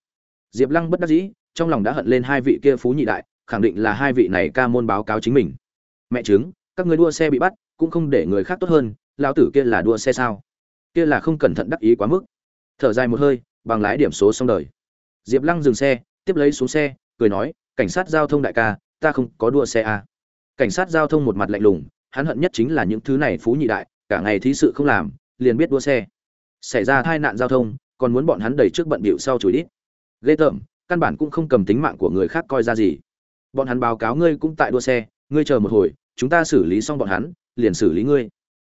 [SPEAKER 1] Diệp lăng bất đắc dĩ, trong lòng đã hận lên hai vị kia phú nhị đại, khẳng định là hai vị này ca môn báo cáo chính mình mẹ chứng các người đua xe bị bắt, cũng không để người khác tốt hơn lao tử kia là đua xe sao? Kia là không cẩn thận đắc ý quá mức. Thở dài một hơi, bằng lái điểm số xong đời. Diệp lăng dừng xe, tiếp lấy xuống xe, cười nói, cảnh sát giao thông đại ca, ta không có đua xe à. cảnh sát giao thông một mặt lạnh lùng, hắn hận nhất chính là những thứ này phú nhị đại, cả ngày thí sự không làm, liền biết đua xe. Xảy ra tai nạn giao thông, còn muốn bọn hắn đầy trước bận bịu sau chùi đít. Ghê tởm, căn bản cũng không cầm tính mạng của người khác coi ra gì. Bọn hắn báo cáo ngươi cũng tại đua xe ngươi chờ một hồi, chúng ta xử lý xong bọn hắn, liền xử lý ngươi.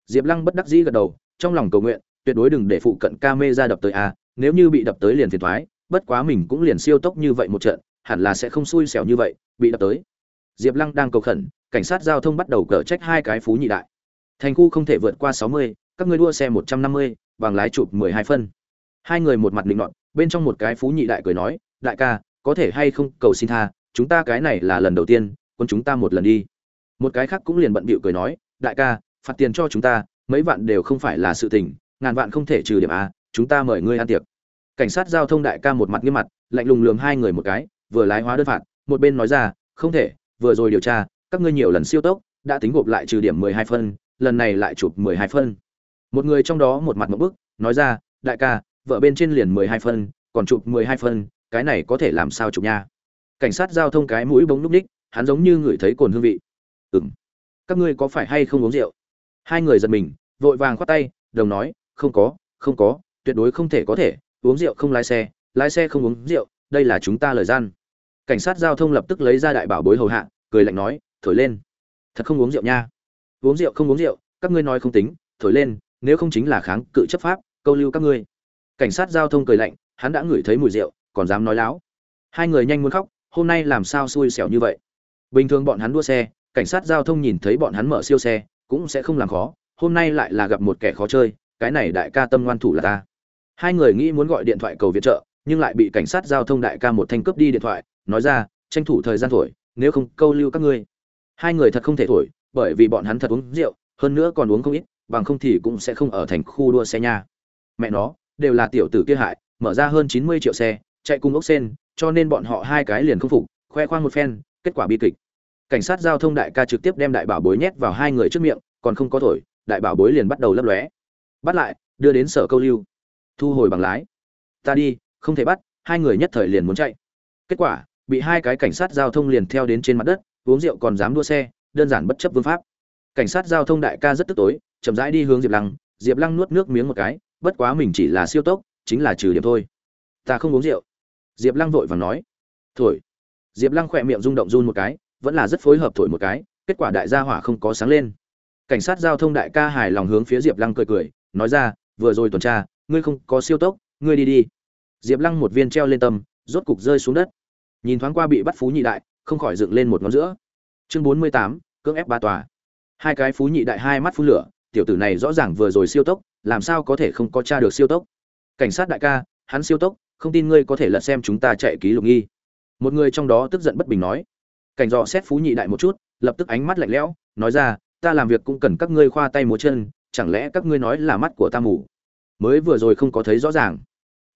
[SPEAKER 1] Diệp lăng bất đắc dĩ gật đầu, trong lòng cầu nguyện, tuyệt đối đừng để phụ cận ca mê ra đập tới a, nếu như bị đập tới liền phiền thoái bất quá mình cũng liền siêu tốc như vậy một trận, hẳn là sẽ không xui xẻo như vậy, bị đập tới. Diệp lăng đang cầu khẩn, cảnh sát giao thông bắt đầu cở trách hai cái phú nhị đại. Thành khu không thể vượt qua sáu mươi, các ngươi đua xe một trăm năm mươi bằng lái chụp mười hai phân. Hai người một mặt định luận bên trong một cái phú nhị đại cười nói, đại ca, có thể hay không cầu xin tha, chúng ta cái này là lần đầu tiên quân chúng ta một lần đi. Một cái khác cũng liền bận bịu cười nói, đại ca, phạt tiền cho chúng ta, mấy vạn đều không phải là sự tình, ngàn vạn không thể trừ điểm a chúng ta mời ngươi ăn tiệc. Cảnh sát giao thông đại ca một mặt nghiêm mặt, lạnh lùng lườm hai người một cái, vừa lái hóa đơn phạt, một bên nói ra, không thể, vừa rồi điều tra, các ngươi nhiều lần siêu tốc, đã tính gộp lại trừ điểm mười hai phân, lần này lại chụp mười hai phân. Một người trong đó một mặt một bức, nói ra, đại ca, vợ bên trên liền mười hai phân, còn chụp mười hai phân, cái này có thể làm sao chụp nha? Cảnh sát giao thông cái mũi bóng núp ních hắn giống như ngửi thấy cồn hương vị. Ừng các ngươi có phải hay không uống rượu? Hai người giật mình, vội vàng khoát tay, đồng nói, không có không có, tuyệt đối không thể có thể, uống rượu không lái xe lái xe không uống rượu, đây là chúng ta lời gian. Cảnh sát giao thông lập tức lấy ra đại bảo bối hầu hạ, cười lạnh nói, thổi lên. Thật không uống rượu nha. Uống rượu không uống rượu, các ngươi nói không tính, thổi lên, nếu không chính là kháng cự chấp pháp, câu lưu các ngươi. Cảnh sát giao thông cười lạnh, hắn đã ngửi thấy mùi rượu, còn dám nói láo. Hai người nhanh muốn khóc, hôm nay làm sao xui xẻo như vậy? Bình thường bọn hắn đua xe, cảnh sát giao thông nhìn thấy bọn hắn mở siêu xe, cũng sẽ không làm khó. Hôm nay lại là gặp một kẻ khó chơi, cái này đại ca tâm ngoan thủ là ta. Hai người nghĩ muốn gọi điện thoại cầu viện trợ, nhưng lại bị cảnh sát giao thông đại ca một thanh cướp đi điện thoại, nói ra, tranh thủ thời gian thổi, nếu không câu lưu các ngươi. Hai người thật không thể thổi, bởi vì bọn hắn thật uống rượu, hơn nữa còn uống không ít, bằng không thì cũng sẽ không ở thành khu đua xe nha. Mẹ nó, đều là tiểu tử kia hại, mở ra hơn chín mươi triệu xe, chạy cùng ốc sen, cho nên bọn họ hai cái liền không phục, khoe khoang một phen kết quả bi kịch. Cảnh sát giao thông đại ca trực tiếp đem đại bảo bối nhét vào hai người trước miệng, còn không có thổi, đại bảo bối liền bắt đầu lấp lóe. Bắt lại, đưa đến sở câu lưu. Thu hồi bằng lái. Ta đi, không thể bắt, hai người nhất thời liền muốn chạy. Kết quả, bị hai cái cảnh sát giao thông liền theo đến trên mặt đất, uống rượu còn dám đua xe, đơn giản bất chấp vương pháp. Cảnh sát giao thông đại ca rất tức tối, chậm rãi đi hướng diệp lăng. Diệp lăng nuốt nước miếng một cái, bất quá mình chỉ là siêu tốc, chính là trừ điểm thôi. Ta không uống rượu. Diệp lăng vội và nói. Thổi diệp lăng khỏe miệng rung động run một cái, vẫn là rất phối hợp thổi một cái, kết quả đại gia hỏa không có sáng lên. Cảnh sát giao thông đại ca hài lòng hướng phía diệp lăng cười cười, nói ra, vừa rồi tuần tra, ngươi không có siêu tốc, ngươi đi đi. Diệp lăng một viên treo lên tâm, rốt cục rơi xuống đất. Nhìn thoáng qua bị bắt phú nhị đại, không khỏi dựng lên một ngón giữa. Chương bốn mươi tám, cưỡng ép ba tòa. Hai cái phú nhị đại hai mắt phun lửa, tiểu tử này rõ ràng vừa rồi siêu tốc, làm sao có thể không có tra được siêu tốc? Cảnh sát đại ca, hắn siêu tốc, không tin ngươi có thể lật xem chúng ta chạy ký lục nghi một người trong đó tức giận bất bình nói, cảnh dò xét phú nhị đại một chút. Lập tức ánh mắt lạnh lẽo, nói ra, ta làm việc cũng cần các ngươi khoa tay múa chân, chẳng lẽ các ngươi nói là mắt của ta mù? Mới vừa rồi không có thấy rõ ràng.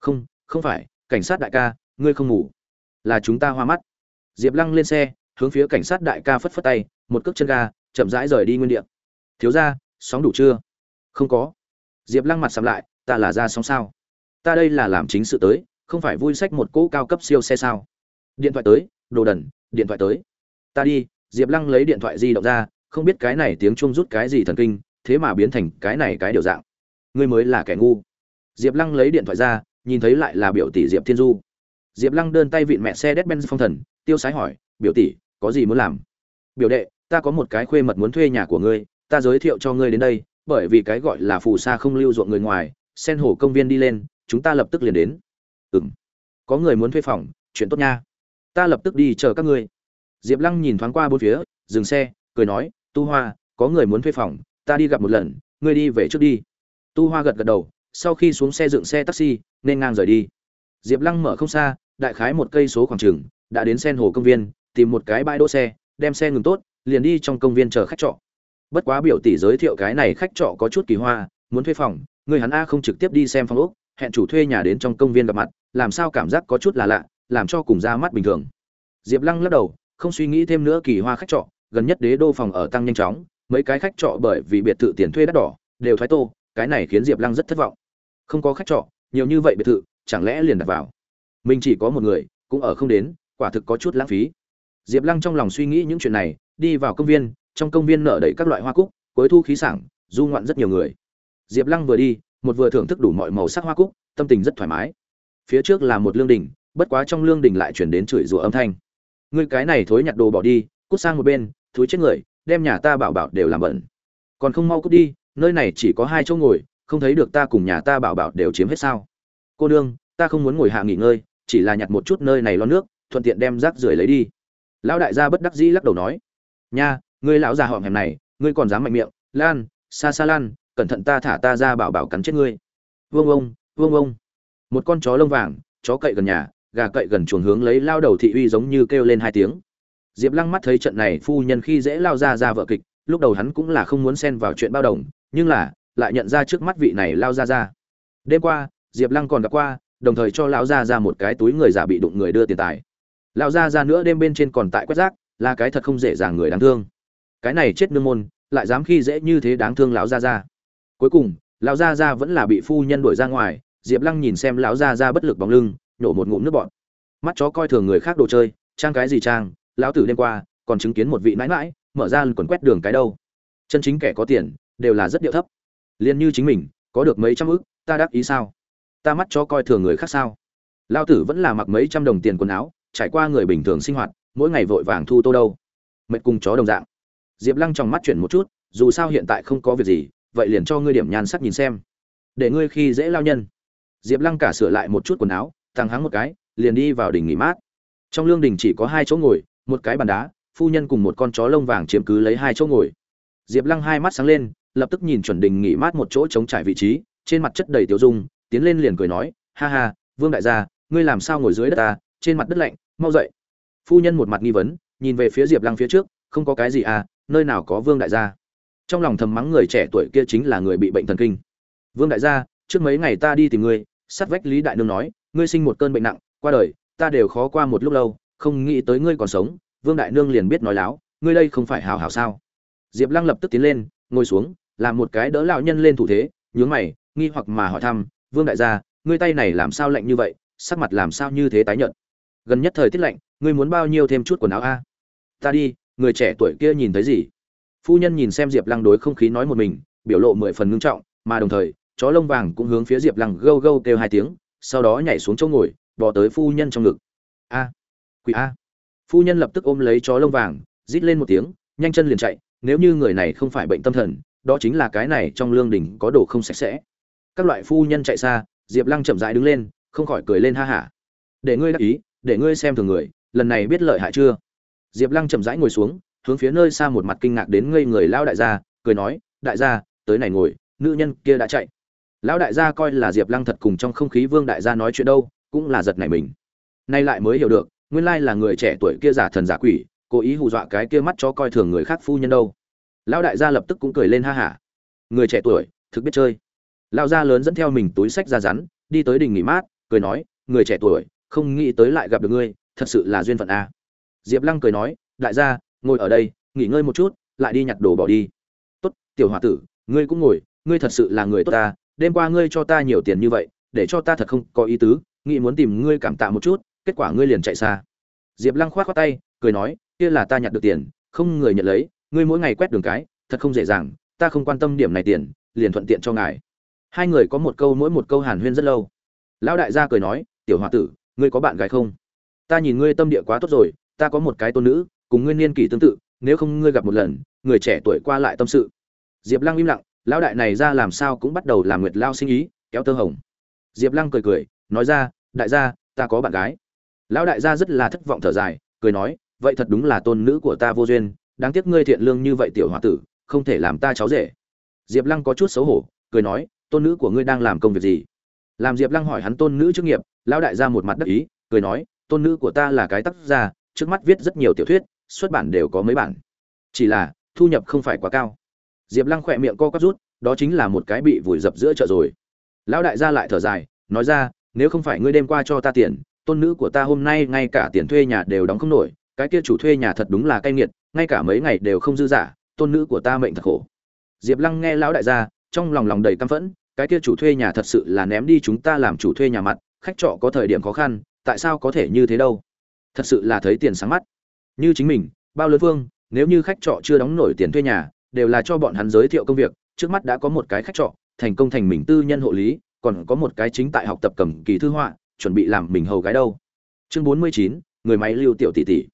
[SPEAKER 1] Không không phải, cảnh sát đại ca, ngươi không ngủ là chúng ta hoa mắt. Diệp lăng lên xe, hướng phía cảnh sát đại ca phất phất tay, một cước chân ga, chậm rãi rời đi nguyên địa. Thiếu ra sóng đủ chưa? Không có. Diệp lăng mặt sắm lại, ta là ra sóng sao? Ta đây là làm chính sự tới, không phải vui sách một cỗ cao cấp siêu xe sao? Điện thoại tới, đồ đần, điện thoại tới. Ta đi, diệp lăng lấy điện thoại di động ra, không biết cái này tiếng chuông rút cái gì thần kinh, thế mà biến thành cái này cái điều dạng. Ngươi mới là kẻ ngu. Diệp lăng lấy điện thoại ra, nhìn thấy lại là biểu tỷ diệp thiên du. Diệp lăng đơn tay vịn mẹ xe đét benz phong thần, tiêu sái hỏi, biểu tỷ, có gì muốn làm? Biểu đệ, ta có một cái khuê mật muốn thuê nhà của ngươi, ta giới thiệu cho ngươi đến đây, bởi vì cái gọi là phù sa không lưu ruộng người ngoài, sen hồ công viên đi lên, chúng ta lập tức liền đến. Ừng có người muốn thuê phòng, chuyện tốt nha ta lập tức đi chờ các ngươi. Diệp lăng nhìn thoáng qua bốn phía, dừng xe, cười nói, tu hoa, có người muốn thuê phòng, ta đi gặp một lần, ngươi đi về trước đi. Tu hoa gật gật đầu, sau khi xuống xe dựng xe taxi, nên ngang rời đi. Diệp lăng mở không xa, đại khái một cây số khoảng trường đã đến sen hồ công viên, tìm một cái bãi đỗ xe, đem xe ngừng tốt, liền đi trong công viên chờ khách trọ. Bất quá biểu tỷ giới thiệu cái này khách trọ có chút kỳ hoa, muốn thuê phòng, người hắn a không trực tiếp đi xem phòng úc hẹn chủ thuê nhà đến trong công viên gặp mặt, làm sao cảm giác có chút là lạ làm cho cùng ra mắt bình thường. Diệp lăng lắc đầu, không suy nghĩ thêm nữa kỳ hoa khách trọ, gần nhất đế đô phòng ở tăng nhanh chóng, mấy cái khách trọ bởi vì biệt thự tiền thuê đắt đỏ, đều thoái tô, cái này khiến diệp lăng rất thất vọng. Không có khách trọ, nhiều như vậy biệt thự, chẳng lẽ liền đặt vào? Mình chỉ có một người, cũng ở không đến, quả thực có chút lãng phí. Diệp lăng trong lòng suy nghĩ những chuyện này, đi vào công viên, trong công viên nở đầy các loại hoa cúc, cuối thu khí sảng, du ngoạn rất nhiều người. Diệp lăng vừa đi, một vừa thưởng thức đủ mọi màu sắc hoa cúc, tâm tình rất thoải mái. Phía trước là một lương đình bất quá trong lương đình lại chuyển đến chửi rủa âm thanh. Ngươi cái này thối nhặt đồ bỏ đi, cút sang một bên thúi chết người, đem nhà ta bảo bảo đều làm bẩn. Còn không mau cút đi, nơi này chỉ có hai chỗ ngồi, không thấy được ta cùng nhà ta bảo bảo đều chiếm hết sao. Cô đương ta không muốn ngồi hạ nghỉ ngơi, chỉ là nhặt một chút nơi này lo nước, thuận tiện đem rác rưởi lấy đi. Lão đại gia bất đắc dĩ lắc đầu nói, nha, ngươi lão già họm hèm này, ngươi còn dám mạnh miệng, lan, xa xa lan, cẩn thận ta thả ta ra bảo bảo cắn chết ngươi. Vương ông vương ông. Một con chó lông vàng, chó cậy gần nhà gà cậy gần chuồng hướng lấy lao đầu thị uy giống như kêu lên hai tiếng. Diệp lăng mắt thấy trận này phu nhân khi dễ lao ra ra vợ kịch, lúc đầu hắn cũng là không muốn xen vào chuyện bao đồng, nhưng là, lại nhận ra trước mắt vị này lao ra ra. Đêm qua, diệp lăng còn gặp qua, đồng thời cho lão ra ra một cái túi người giả bị đụng người đưa tiền tài. Lão ra ra nữa đêm bên trên còn tại quét rác, là cái thật không dễ dàng người đáng thương. Cái này chết nương môn, lại dám khi dễ như thế đáng thương lão ra ra. Cuối cùng, lão gia gia vẫn là bị phu nhân đuổi ra ngoài, diệp lăng nhìn xem lão gia gia bất lực bóng lưng nhổ một ngụm nước bọt. Mắt chó coi thường người khác đồ chơi, trang cái gì trang, lão tử đêm qua còn chứng kiến một vị mãi mãi mở ra quần quét đường cái đâu. Chân chính kẻ có tiền đều là rất điệu thấp. Liền như chính mình, có được mấy trăm ức, ta đáp ý sao? Ta mắt chó coi thường người khác sao? Lão tử vẫn là mặc mấy trăm đồng tiền quần áo, trải qua người bình thường sinh hoạt, mỗi ngày vội vàng thu tô đâu. Mệt cùng chó đồng dạng. Diệp lăng trong mắt chuyển một chút, dù sao hiện tại không có việc gì, vậy liền cho ngươi điểm nhan sắc nhìn xem. Để ngươi khi dễ lao nhân. Diệp lăng cả sửa lại một chút quần áo thằng hắng một cái, liền đi vào đỉnh nghỉ mát. Trong lương đình chỉ có hai chỗ ngồi, một cái bàn đá, phu nhân cùng một con chó lông vàng chiếm cứ lấy hai chỗ ngồi. Diệp lăng hai mắt sáng lên, lập tức nhìn chuẩn đình nghỉ mát một chỗ chống trải vị trí, trên mặt chất đầy tiêu dung, tiến lên liền cười nói, ha ha, vương đại gia, ngươi làm sao ngồi dưới đất ta, trên mặt đất lạnh, mau dậy. Phu nhân một mặt nghi vấn, nhìn về phía diệp lăng phía trước, không có cái gì à nơi nào có vương đại gia? Trong lòng thầm mắng người trẻ tuổi kia chính là người bị bệnh thần kinh. Vương đại gia, trước mấy ngày ta đi tìm ngươi, sát vách lý đại nương nói ngươi sinh một cơn bệnh nặng, qua đời, ta đều khó qua một lúc lâu, không nghĩ tới ngươi còn sống, vương đại nương liền biết nói láo, ngươi đây không phải hào hào sao? Diệp lăng lập tức tiến lên, ngồi xuống, làm một cái đỡ lão nhân lên thủ thế, nhướng mày, nghi hoặc mà hỏi thăm, vương đại gia, ngươi tay này làm sao lạnh như vậy, sắc mặt làm sao như thế tái nhợt? Gần nhất thời tiết lạnh, ngươi muốn bao nhiêu thêm chút quần áo a? Ta đi, người trẻ tuổi kia nhìn thấy gì? Phu nhân nhìn xem diệp lăng đối không khí nói một mình, biểu lộ mười phần ngưng trọng, mà đồng thời, chó lông vàng cũng hướng phía diệp lăng gâu gâu kêu hai tiếng sau đó nhảy xuống chỗ ngồi bỏ tới phu nhân trong ngực. A, quỷ a. Phu nhân lập tức ôm lấy chó lông vàng, rít lên một tiếng, nhanh chân liền chạy, nếu như người này không phải bệnh tâm thần, đó chính là cái này trong lương đình có đồ không sạch sẽ. Các loại phu nhân chạy xa, diệp lăng chậm rãi đứng lên, không khỏi cười lên ha hả. Để ngươi đắc ý, để ngươi xem thường người, lần này biết lợi hại chưa? Diệp lăng chậm rãi ngồi xuống, hướng phía nơi xa một mặt kinh ngạc đến ngây người lao đại gia, cười nói, đại gia, tới này ngồi, nữ nhân kia đã chạy lão đại gia coi là diệp lăng thật cùng trong không khí vương đại gia nói chuyện đâu, cũng là giật nảy mình. Nay lại mới hiểu được, nguyên lai là người trẻ tuổi kia giả thần giả quỷ, cố ý hù dọa cái kia mắt cho coi thường người khác phu nhân đâu. Lão đại gia lập tức cũng cười lên ha hả. Người trẻ tuổi, thực biết chơi. Lão gia lớn dẫn theo mình túi sách ra rắn, đi tới đình nghỉ mát, cười nói, người trẻ tuổi, không nghĩ tới lại gặp được ngươi, thật sự là duyên phận a. Diệp lăng cười nói, đại gia, ngồi ở đây, nghỉ ngơi một chút, lại đi nhặt đồ bỏ đi. Tốt, tiểu h tử, ngươi cũng ngồi, ngươi thật sự là người tốt ta đêm qua ngươi cho ta nhiều tiền như vậy, để cho ta thật không có ý tứ, nghĩ muốn tìm ngươi cảm tạ một chút, kết quả ngươi liền chạy xa. Diệp lăng k h o á t tay, cười nói, kia là ta nhặt được tiền, không người nhận lấy, ngươi mỗi ngày quét đường cái, thật không dễ dàng, ta không quan tâm điểm này tiền, liền thuận tiện cho ngài. Hai người có một câu mỗi một câu hàn huyên rất lâu. Lão đại gia cười nói, tiểu h o a tử, ngươi có bạn gái không? Ta nhìn ngươi tâm địa quá tốt rồi, ta có một cái tôn nữ, cùng ngươi niên kỷ tương tự, nếu không ngươi gặp một lần, người trẻ tuổi qua lại tâm sự. Diệp lăng im lặng lão đại này ra làm sao cũng bắt đầu làm nguyệt lao sinh ý, kéo tơ hồng. Diệp lăng cười cười, nói ra, đại gia, ta có bạn gái. Lão đại gia rất là thất vọng thở dài, cười nói, vậy thật đúng là tôn nữ của ta vô duyên, đáng tiếc ngươi thiện lương như vậy tiểu h tử, không thể làm ta cháu rể. Diệp lăng có chút xấu hổ, cười nói, tôn nữ của ngươi đang làm công việc gì? Làm diệp lăng hỏi hắn tôn nữ chức nghiệp, lão đại gia một mặt đắc ý, cười nói, tôn nữ của ta là cái tác gia, trước mắt viết rất nhiều tiểu thuyết, xuất bản đều có mấy bản. Chỉ là, thu nhập không phải quá cao diệp lăng khỏe miệng co quắp rút, đó chính là một cái bị vùi dập giữa chợ rồi. Lão đại gia lại thở dài, nói ra, nếu không phải ngươi đêm qua cho ta tiền, tôn nữ của ta hôm nay ngay cả tiền thuê nhà đều đóng không nổi, cái kia chủ thuê nhà thật đúng là cay nghiệt, ngay cả mấy ngày đều không dư giả, tôn nữ của ta mệnh thật khổ. Diệp lăng nghe lão đại gia, trong lòng lòng đầy căm phẫn, cái kia chủ thuê nhà thật sự là ném đi chúng ta làm chủ thuê nhà mặt, khách trọ có thời điểm khó khăn, tại sao có thể như thế đâu? Thật sự là thấy tiền sáng mắt. Như chính mình, bao lớn phương nếu như khách trọ chưa đóng nổi tiền thuê nhà đều là cho bọn hắn giới thiệu công việc, trước mắt đã có một cái khách trọ, thành công thành mình tư nhân hộ lý, còn có một cái chính tại học tập cầm kỳ thư họa, chuẩn bị làm mình hầu gái đâu. Chương bốn mươi chín, người máy lưu tiểu tỷ tỷ.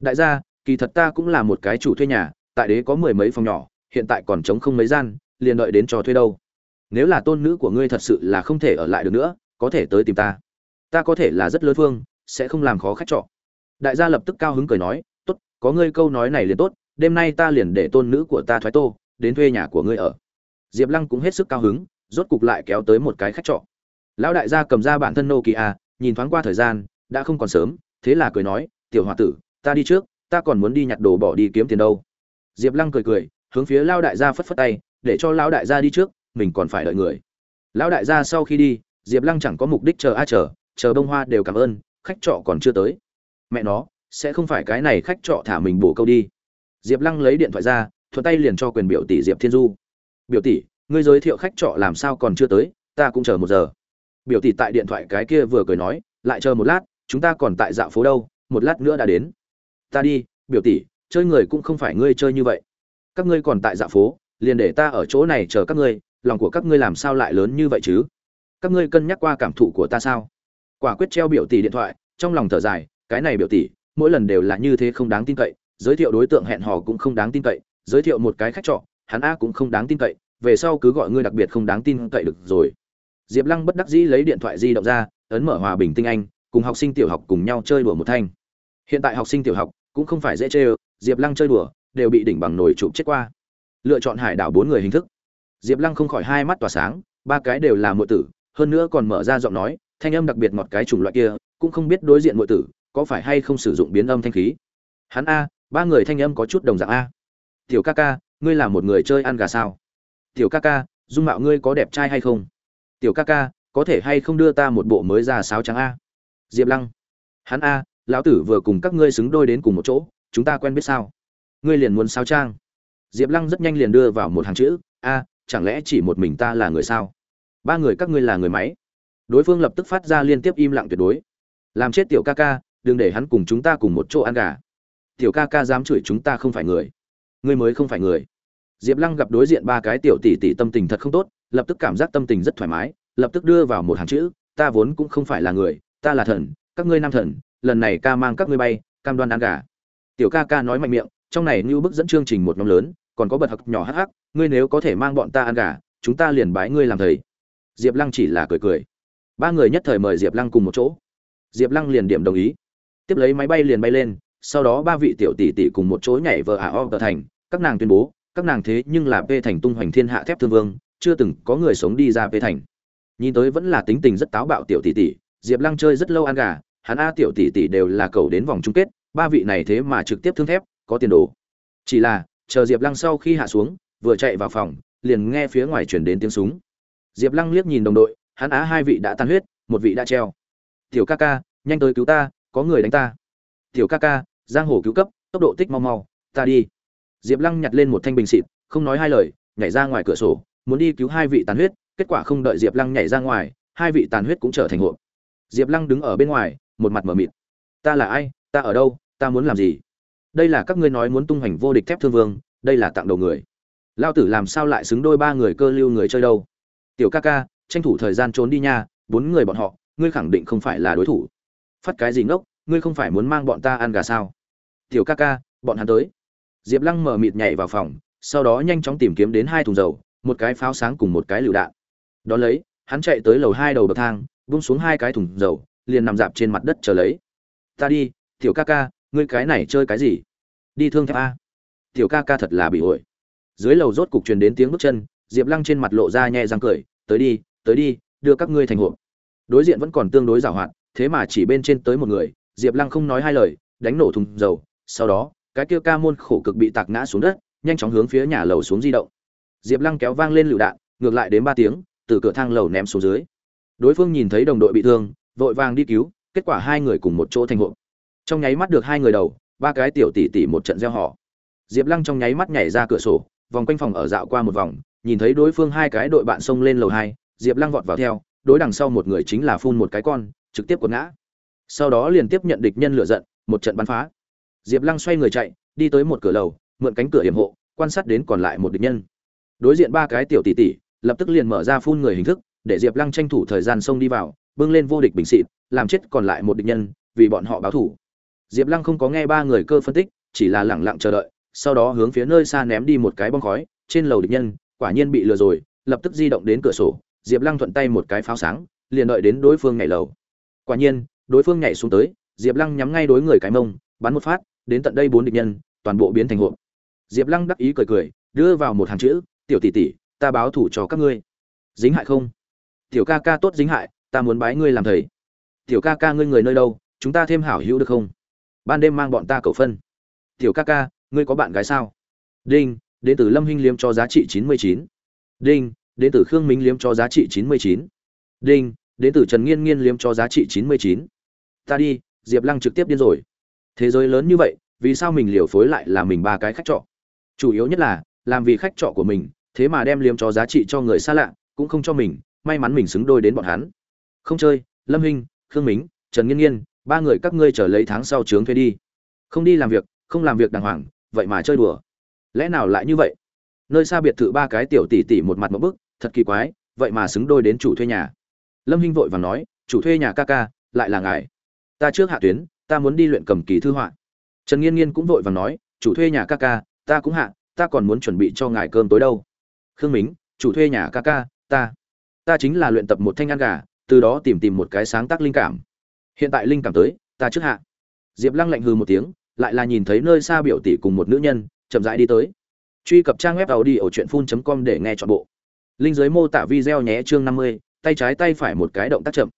[SPEAKER 1] Đại gia, kỳ thật ta cũng là một cái chủ thuê nhà, tại đế có mười mấy phòng nhỏ, hiện tại còn trống không mấy gian, liền đợi đến cho thuê đâu. Nếu là tôn nữ của ngươi thật sự là không thể ở lại được nữa, có thể tới tìm ta. Ta có thể là rất lớn phương, sẽ không làm khó khách trọ. Đại gia lập tức cao hứng cười nói, tốt, có ngươi câu nói này liền tốt đêm nay ta liền để tôn nữ của ta thoái tô, đến thuê nhà của ngươi ở. Diệp lăng cũng hết sức cao hứng, rốt cục lại kéo tới một cái khách trọ. Lão đại gia cầm ra bản thân nokia, nhìn thoáng qua thời gian, đã không còn sớm, thế là cười nói, tiểu h tử, ta đi trước, ta còn muốn đi nhặt đồ bỏ đi kiếm tiền đâu. Diệp lăng cười cười, hướng phía lão đại gia phất phất tay, để cho lão đại gia đi trước, mình còn phải đợi người. Lão đại gia sau khi đi, diệp lăng chẳng có mục đích chờ a chờ chờ bông hoa đều cảm ơn, khách trọ còn chưa tới. Mẹ nó, sẽ không phải cái này khách trọ thả mình bổ câu đi diệp lăng lấy điện thoại ra, thuận tay liền cho quyền biểu tỷ diệp thiên du. Biểu tỷ, ngươi giới thiệu khách trọ làm sao còn chưa tới, ta cũng chờ một giờ. Biểu tỷ tại điện thoại cái kia vừa cười nói, lại chờ một lát, chúng ta còn tại dạo phố đâu, một lát nữa đã đến. Ta đi, biểu tỷ, chơi người cũng không phải ngươi chơi như vậy. Các ngươi còn tại dạo phố, liền để ta ở chỗ này chờ các ngươi, lòng của các ngươi làm sao lại lớn như vậy chứ? Các ngươi cân nhắc qua cảm thụ của ta sao? Quả quyết treo biểu tỷ điện thoại, trong lòng thở dài, cái này biểu tỷ, mỗi lần đều là như thế không đáng tin cậy giới thiệu đối tượng hẹn hò cũng không đáng tin cậy, giới thiệu một cái khách trọ, hắn a cũng không đáng tin cậy, về sau cứ gọi ngươi đặc biệt không đáng tin cậy được rồi. Diệp lăng bất đắc dĩ lấy điện thoại di động ra, ấn mở hòa bình tinh anh, cùng học sinh tiểu học cùng nhau chơi đùa một thanh. Hiện tại học sinh tiểu học cũng không phải dễ chơi, diệp lăng chơi đùa, đều bị đỉnh bằng nồi chụp chết qua. Lựa chọn hải đảo bốn người hình thức. Diệp lăng không khỏi hai mắt tỏa sáng, ba cái đều là muội tử, hơn nữa còn mở ra giọng nói, thanh âm đặc biệt ngọt cái chủng loại kia, cũng không biết đối diện muội tử có phải hay không sử dụng biến âm thanh khí. Hắn a ba người thanh âm có chút đồng dạng a. Tiểu ca ca, ngươi là một người chơi ăn gà sao? Tiểu ca ca, dung mạo ngươi có đẹp trai hay không? Tiểu ca ca, có thể hay không đưa ta một bộ mới ra sáo trắng a? Diệp lăng. Hắn a, lão tử vừa cùng các ngươi xứng đôi đến cùng một chỗ, chúng ta quen biết sao? Ngươi liền muốn sao trang. Diệp lăng rất nhanh liền đưa vào một hàng chữ, a, chẳng lẽ chỉ một mình ta là người sao? Ba người các ngươi là người máy. Đối phương lập tức phát ra liên tiếp im lặng tuyệt đối. Làm chết tiểu ca ca, đừng để hắn cùng chúng ta cùng một chỗ ăn gà tiểu ca ca dám chửi chúng ta không phải người. Ngươi mới không phải người. Diệp lăng gặp đối diện ba cái tiểu tỷ tỷ tâm tình thật không tốt, lập tức cảm giác tâm tình rất thoải mái, lập tức đưa vào một hàng chữ, ta vốn cũng không phải là người, ta là thần, các ngươi nam thần, lần này ca mang các ngươi bay, cam đoan ăn gà. Tiểu ca ca nói mạnh miệng, trong này như bức dẫn chương trình một nhóm lớn, còn có bật hặc nhỏ hắc hắc, ngươi nếu có thể mang bọn ta ăn gà, chúng ta liền bái ngươi làm thầy. Diệp lăng chỉ là cười cười. Ba người nhất thời mời diệp lăng cùng một chỗ. Diệp lăng liền điểm đồng ý. Tiếp lấy máy bay liền bay lên sau đó ba vị tiểu tỷ tỷ cùng một chỗ nhảy vờ ả o tờ thành. Các nàng tuyên bố, các nàng thế nhưng là p thành tung hoành thiên hạ thép thương vương, chưa từng có người sống đi ra p thành. Nhìn tới vẫn là tính tình rất táo bạo tiểu tỷ tỷ, diệp lăng chơi rất lâu ăn gà, hắn a tiểu tỷ tỷ đều là cầu đến vòng chung kết, ba vị này thế mà trực tiếp thương thép, có tiền đồ. Chỉ là, chờ diệp lăng sau khi hạ xuống, vừa chạy vào phòng, liền nghe phía ngoài chuyển đến tiếng súng. Diệp lăng liếc nhìn đồng đội, hắn á hai vị đã tan huyết, một vị đã treo. Tiểu ca ca, nhanh tới cứu ta, có người đánh ta. Tiểu ca ca giang hồ cứu cấp, tốc độ tích mau mau, ta đi. Diệp lăng nhặt lên một thanh bình xịt, không nói hai lời, nhảy ra ngoài cửa sổ, muốn đi cứu hai vị tàn huyết, kết quả không đợi diệp lăng nhảy ra ngoài, hai vị tàn huyết cũng trở thành hộp. Diệp lăng đứng ở bên ngoài, một mặt m ở mịt. Ta là ai? Ta ở đâu? Ta muốn làm gì? Đây là các ngươi nói muốn tung hoành vô địch thép thương vương, đây là tặng đầu người. Lao tử làm sao lại xứng đôi ba người cơ lưu người chơi đâu? Tiểu ca ca, tranh thủ thời gian trốn đi nha, bốn người bọn họ, ngươi khẳng định không phải là đối thủ. Phát cái gì ngốc? Ngươi không phải muốn mang bọn ta ăn gà sao? Tiểu ca ca, bọn hắn tới. Diệp lăng mở mịt nhảy vào phòng, sau đó nhanh chóng tìm kiếm đến hai thùng dầu, một cái pháo sáng cùng một cái lựu đạn. Đón lấy, hắn chạy tới lầu hai đầu bậc thang bung xuống hai cái thùng dầu, liền nằm dạp trên mặt đất chờ lấy. Ta đi, tiểu ca ca, ngươi cái này chơi cái gì? Đi thương thép a. Tiểu ca ca thật là bị ổi. Dưới lầu rốt cục truyền đến tiếng bước chân, diệp lăng trên mặt lộ ra nhẹ răng cười, tới đi tới đi, đưa các ngươi thành hộp. Đối diện vẫn còn tương đối giàu hoạt, thế mà chỉ bên trên tới một người diệp lăng không nói hai lời, đánh nổ thùng dầu, sau đó, cái kia ca môn khổ cực bị tạc ngã xuống đất, nhanh chóng hướng phía nhà lầu xuống di động. Diệp lăng kéo vang lên lựu đạn, ngược lại đến ba tiếng, từ cửa thang lầu ném xuống dưới. Đối phương nhìn thấy đồng đội bị thương, vội vàng đi cứu, kết quả hai người cùng một chỗ thành hộ. trong nháy mắt được hai người đầu, ba cái tiểu tỷ tỷ một trận gieo họ. Diệp lăng trong nháy mắt nhảy ra cửa sổ, vòng quanh phòng ở dạo qua một vòng, nhìn thấy đối phương hai cái đội bạn xông lên lầu hai, diệp lăng vọt vào theo, đối đằng sau một người chính là phun một cái con, trực tiếp quật ngã sau đó liền tiếp nhận địch nhân lửa giận, một trận bắn phá. Diệp lăng xoay người chạy, đi tới một cửa lầu, mượn cánh cửa hiểm hộ, quan sát đến còn lại một địch nhân. Đối diện ba cái tiểu tỷ tỷ, lập tức liền mở ra phun người hình thức, để diệp lăng tranh thủ thời gian xông đi vào, bưng lên vô địch bình xịt, làm chết còn lại một địch nhân, vì bọn họ báo thủ. Diệp lăng không có nghe ba người cơ phân tích, chỉ là lẳng lặng chờ đợi, sau đó hướng phía nơi xa ném đi một cái bong khói, trên lầu địch nhân, quả nhiên bị lừa rồi, lập tức di động đến cửa sổ, diệp lăng thuận tay một cái pháo sáng, liền đợi đến đối phương nhảy lầu. Quả nhiên đối phương nhảy xuống tới, diệp lăng nhắm ngay đối người cái mông, bắn một phát, đến tận đây bốn địch nhân, toàn bộ biến thành hộp. Diệp lăng đắc ý cười cười, đưa vào một hàng chữ, tiểu tỷ tỷ, ta báo thủ cho các ngươi. Dính hại không? Tiểu ca ca tốt dính hại, ta muốn bái ngươi làm thầy. Tiểu ca ca ngươi người nơi đâu, chúng ta thêm hảo hữu được không? Ban đêm mang bọn ta cầu phân. Tiểu ca ca, ngươi có bạn gái sao? Đinh, đến từ lâm hinh liếm cho giá trị chín mươi chín. Đinh, đến từ khương minh liếm cho giá trị chín mươi chín. Đinh, đến từ trần nghiên nghiên liếm cho giá trị chín mươi chín ta đi, diệp lăng trực tiếp điên rồi. Thế giới lớn như vậy, vì sao mình liều phối lại là mình ba cái khách trọ? Chủ yếu nhất là, làm vì khách trọ của mình, thế mà đem liếm cho giá trị cho người xa lạ, cũng không cho mình, may mắn mình xứng đôi đến bọn hắn. Không chơi, lâm hinh, khương mính, trần nghiên nghiên, ba người các ngươi trở lấy tháng sau trướng thuê đi. Không đi làm việc, không làm việc đàng hoàng, vậy mà chơi đùa. Lẽ nào lại như vậy? Nơi xa biệt thự ba cái tiểu tỷ tỷ một mặt một bức, thật kỳ quái, vậy mà xứng đôi đến chủ thuê nhà. Lâm hinh vội và nói, chủ thuê nhà ca ca, lại là ngài ta trước hạ tuyến, ta muốn đi luyện cầm kỳ thư họa. Trần nghiên nghiên cũng vội và nói, chủ thuê nhà ca ca, ta cũng hạ, ta còn muốn chuẩn bị cho ngài cơm tối đâu. Khương mính, chủ thuê nhà ca ca, ta. Ta chính là luyện tập một thanh ăn gà, từ đó tìm tìm một cái sáng tác linh cảm. Hiện tại linh cảm tới, ta trước hạ. Diệp lăng lạnh hừ một tiếng, lại là nhìn thấy nơi xa biểu tỷ cùng một nữ nhân, chậm rãi đi tới. Truy cập trang web tàu đi ở truyện phun com để nghe chọn bộ. Linh giới mô tả video nhé chương năm mươi, tay trái tay phải một cái động tác chậm.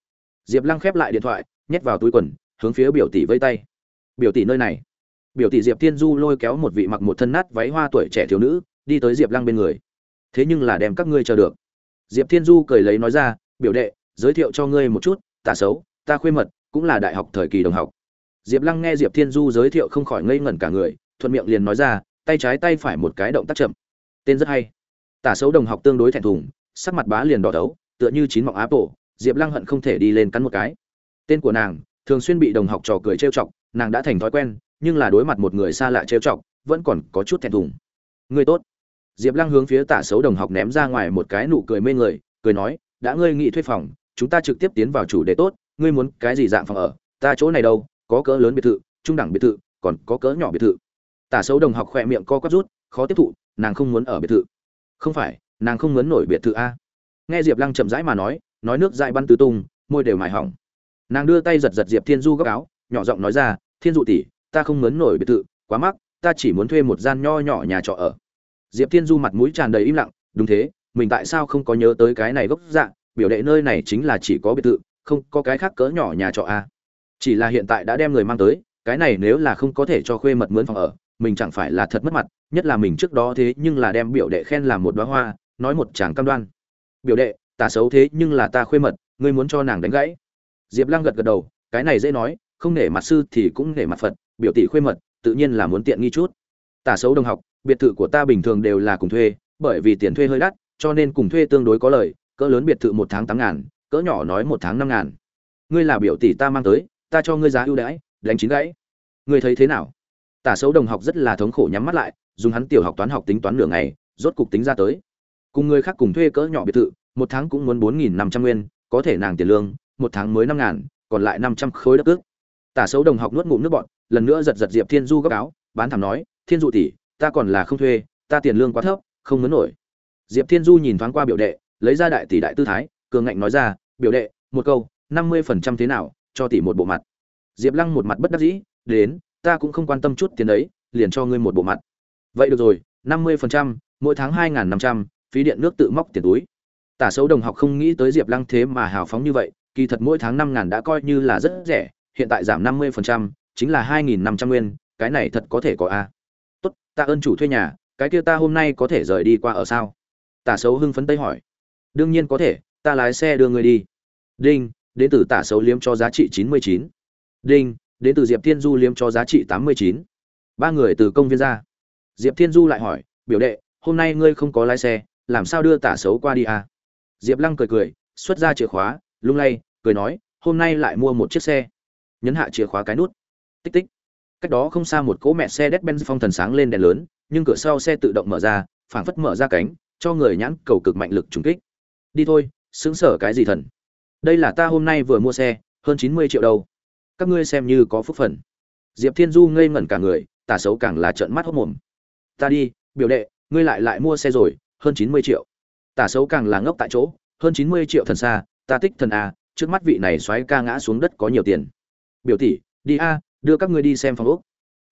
[SPEAKER 1] Diệp lăng khép lại điện thoại nhét vào túi quần, hướng phía biểu tỷ vây tay. Biểu tỷ nơi này. Biểu tỷ diệp thiên du lôi kéo một vị mặc một thân nát váy hoa tuổi trẻ thiếu nữ, đi tới diệp lăng bên người. Thế nhưng là đem các ngươi chờ được. Diệp thiên du cười lấy nói ra, biểu đệ, giới thiệu cho ngươi một chút tà xấu, ta khuê mật, cũng là đại học thời kỳ đồng học. Diệp lăng nghe diệp thiên du giới thiệu không khỏi ngây ngẩn cả người, thuận miệng liền nói ra, tay trái tay phải một cái động tác chậm. Tên rất hay. Tả xấu đồng học tương đối thẹn thùng, sắc mặt bá liền đỏ đấu tựa như chín mọng áp bộ diệp lăng hận không thể đi lên cắn một cái tên của nàng thường xuyên bị đồng học trò cười trêu chọc, nàng đã thành thói quen, nhưng là đối mặt một người xa lạ trêu chọc, vẫn còn có chút thẹn thùng. Ngươi tốt. Diệp lăng hướng phía tả xấu đồng học ném ra ngoài một cái nụ cười mê người, cười nói, đã ngươi nghị thuê phòng, chúng ta trực tiếp tiến vào chủ đề tốt, ngươi muốn cái gì dạng phòng ở? Ta chỗ này đâu, có cỡ lớn biệt thự, trung đẳng biệt thự, còn có cỡ nhỏ biệt thự. Tả xấu đồng học khỏe miệng co quắp rút, khó tiếp thụ, nàng không muốn ở biệt thự. Không phải, nàng không muốn nổi biệt thự a. Nghe diệp lăng chậm rãi mà nói nói nước dại bắn tứ tung, môi đều mài hỏng nàng đưa tay giật giật diệp thiên du góc áo, nhỏ giọng nói ra, thiên dụ tỷ, ta không muốn nổi biệt thự, quá mắc, ta chỉ muốn thuê một gian nho nhỏ nhà trọ ở. Diệp thiên du mặt mũi tràn đầy im lặng, đúng thế, mình tại sao không có nhớ tới cái này gốc dạng biểu đệ nơi này chính là chỉ có biệt thự, không có cái khác cỡ nhỏ nhà trọ a chỉ là hiện tại đã đem người mang tới, cái này nếu là không có thể cho khuê mật mướn phòng ở, mình chẳng phải là thật mất mặt, nhất là mình trước đó thế nhưng là đem biểu đệ khen làm một đóa hoa, nói một chàng cam đoan. Biểu đệ ta xấu thế nhưng là ta khuê mật, ngươi muốn cho nàng đánh gãy diệp lăng gật gật đầu, cái này dễ nói, không nể mặt sư thì cũng nể mặt phật, biểu tỷ khuê mật, tự nhiên là muốn tiện nghi chút. Tả xấu đồng học, biệt thự của ta bình thường đều là cùng thuê, bởi vì tiền thuê hơi đắt, cho nên cùng thuê tương đối có lời cỡ lớn biệt thự một tháng tám ngàn, cỡ nhỏ nói một tháng năm ngàn. Ngươi là biểu tỷ ta mang tới, ta cho ngươi giá ưu đãi, đánh chín gãy. Ngươi thấy thế nào? Tả xấu đồng học rất là thống khổ nhắm mắt lại, dùng hắn tiểu học toán học tính toán nửa ngày, rốt cục tính ra tới. Cùng người khác cùng thuê cỡ nhỏ biệt thự, một tháng cũng muốn bốn nghìn năm trăm nguyên, có thể nàng tiền lương một tháng mới năm ngàn, còn lại năm trăm khối đất ước. Tả xấu đồng học nuốt ngụm nước bọn lần nữa giật giật diệp thiên du gấp áo, bán thảm nói, thiên dụ tỷ, ta còn là không thuê, ta tiền lương quá thấp, không muốn nổi. Diệp thiên du nhìn thoáng qua biểu đệ, lấy ra đại tỷ đại tư thái, cường ngạnh nói ra, biểu đệ, một câu, năm mươi phần trăm thế nào, cho tỷ một bộ mặt. Diệp lăng một mặt bất đắc dĩ, đến, ta cũng không quan tâm chút tiền đấy, liền cho ngươi một bộ mặt. Vậy được rồi, năm mươi phần trăm, mỗi tháng hai n g h n năm trăm, phí điện nước tự móc tiền túi. Tả xấu đồng học không nghĩ tới diệp lăng thế mà hào phóng như vậy kỳ thật mỗi tháng năm ngàn đã coi như là rất rẻ, hiện tại giảm năm mươi phần trăm, chính là hai nghìn năm trăm nguyên, cái này thật có thể có a. Tốt, ta ơn chủ thuê nhà, cái kia ta hôm nay có thể rời đi qua ở sao? Tả xấu hưng phấn tây hỏi. Đương nhiên có thể, ta lái xe đưa người đi. Đinh, đến từ tả xấu liếm cho giá trị chín mươi chín. Đinh, đến từ diệp thiên du liếm cho giá trị tám mươi chín. Ba người từ công viên ra. Diệp thiên du lại hỏi, biểu đệ, hôm nay ngươi không có lái xe, làm sao đưa tả xấu qua đi à? diệp lăng cười cười, xuất ra chìa khóa lung lay, cười nói, hôm nay lại mua một chiếc xe. Nhấn hạ chìa khóa cái nút. Tích tích. Cách đó không xa một cỗ mẹ xe đét ben phong thần sáng lên đèn lớn, nhưng cửa sau xe tự động mở ra, phảng phất mở ra cánh, cho người nhãn cầu cực mạnh lực trùng kích. Đi thôi xứng sở cái gì thần? Đây là ta hôm nay vừa mua xe, hơn chín mươi triệu đâu. Các ngươi xem như có phúc phần. Diệp thiên du ngây ngẩn cả người, tả xấu càng là trợn mắt hốc mồm. Ta đi, biểu đệ, ngươi lại lại mua xe rồi, hơn chín mươi triệu. Tả xấu càng là ngốc tại chỗ, hơn chín mươi triệu thần xa ta thích thần a, trước mắt vị này xoáy ca ngã xuống đất có nhiều tiền. Biểu tỷ, đi a, đưa các ngươi đi xem phòng ốc.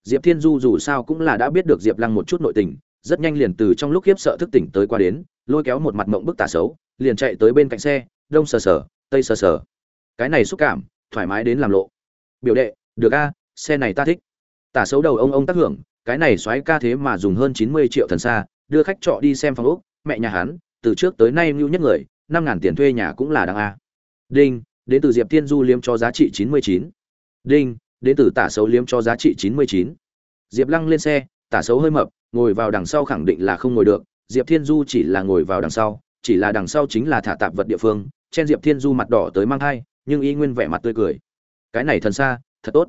[SPEAKER 1] Diệp thiên du dù sao cũng là đã biết được diệp lăng một chút nội tình, rất nhanh liền từ trong lúc khiếp sợ thức tỉnh tới qua đến, lôi kéo một mặt mộng bức tả xấu, liền chạy tới bên cạnh xe, đông sờ sờ, tây sờ sờ. Cái này xúc cảm, thoải mái đến làm lộ. Biểu đệ, được a, xe này ta thích. Tả xấu đầu ông ông tác hưởng, cái này xoáy ca thế mà dùng hơn chín mươi triệu thần xa, đưa khách trọ đi xem phòng ốc, mẹ nhà hắn, từ trước tới nay nhu nhất người năm ngàn tiền thuê nhà cũng là đáng a. Đinh, đến từ diệp thiên du liếm cho giá trị chín mươi chín. Đinh, đến từ tả xấu liếm cho giá trị chín mươi chín. Diệp lăng lên xe, tả xấu hơi mập, ngồi vào đằng sau khẳng định là không ngồi được. Diệp thiên du chỉ là ngồi vào đằng sau, chỉ là đằng sau chính là thả tạp vật địa phương trên diệp thiên du mặt đỏ tới mang thai, nhưng y nguyên vẻ mặt tươi cười. Cái này thần xa, thật tốt.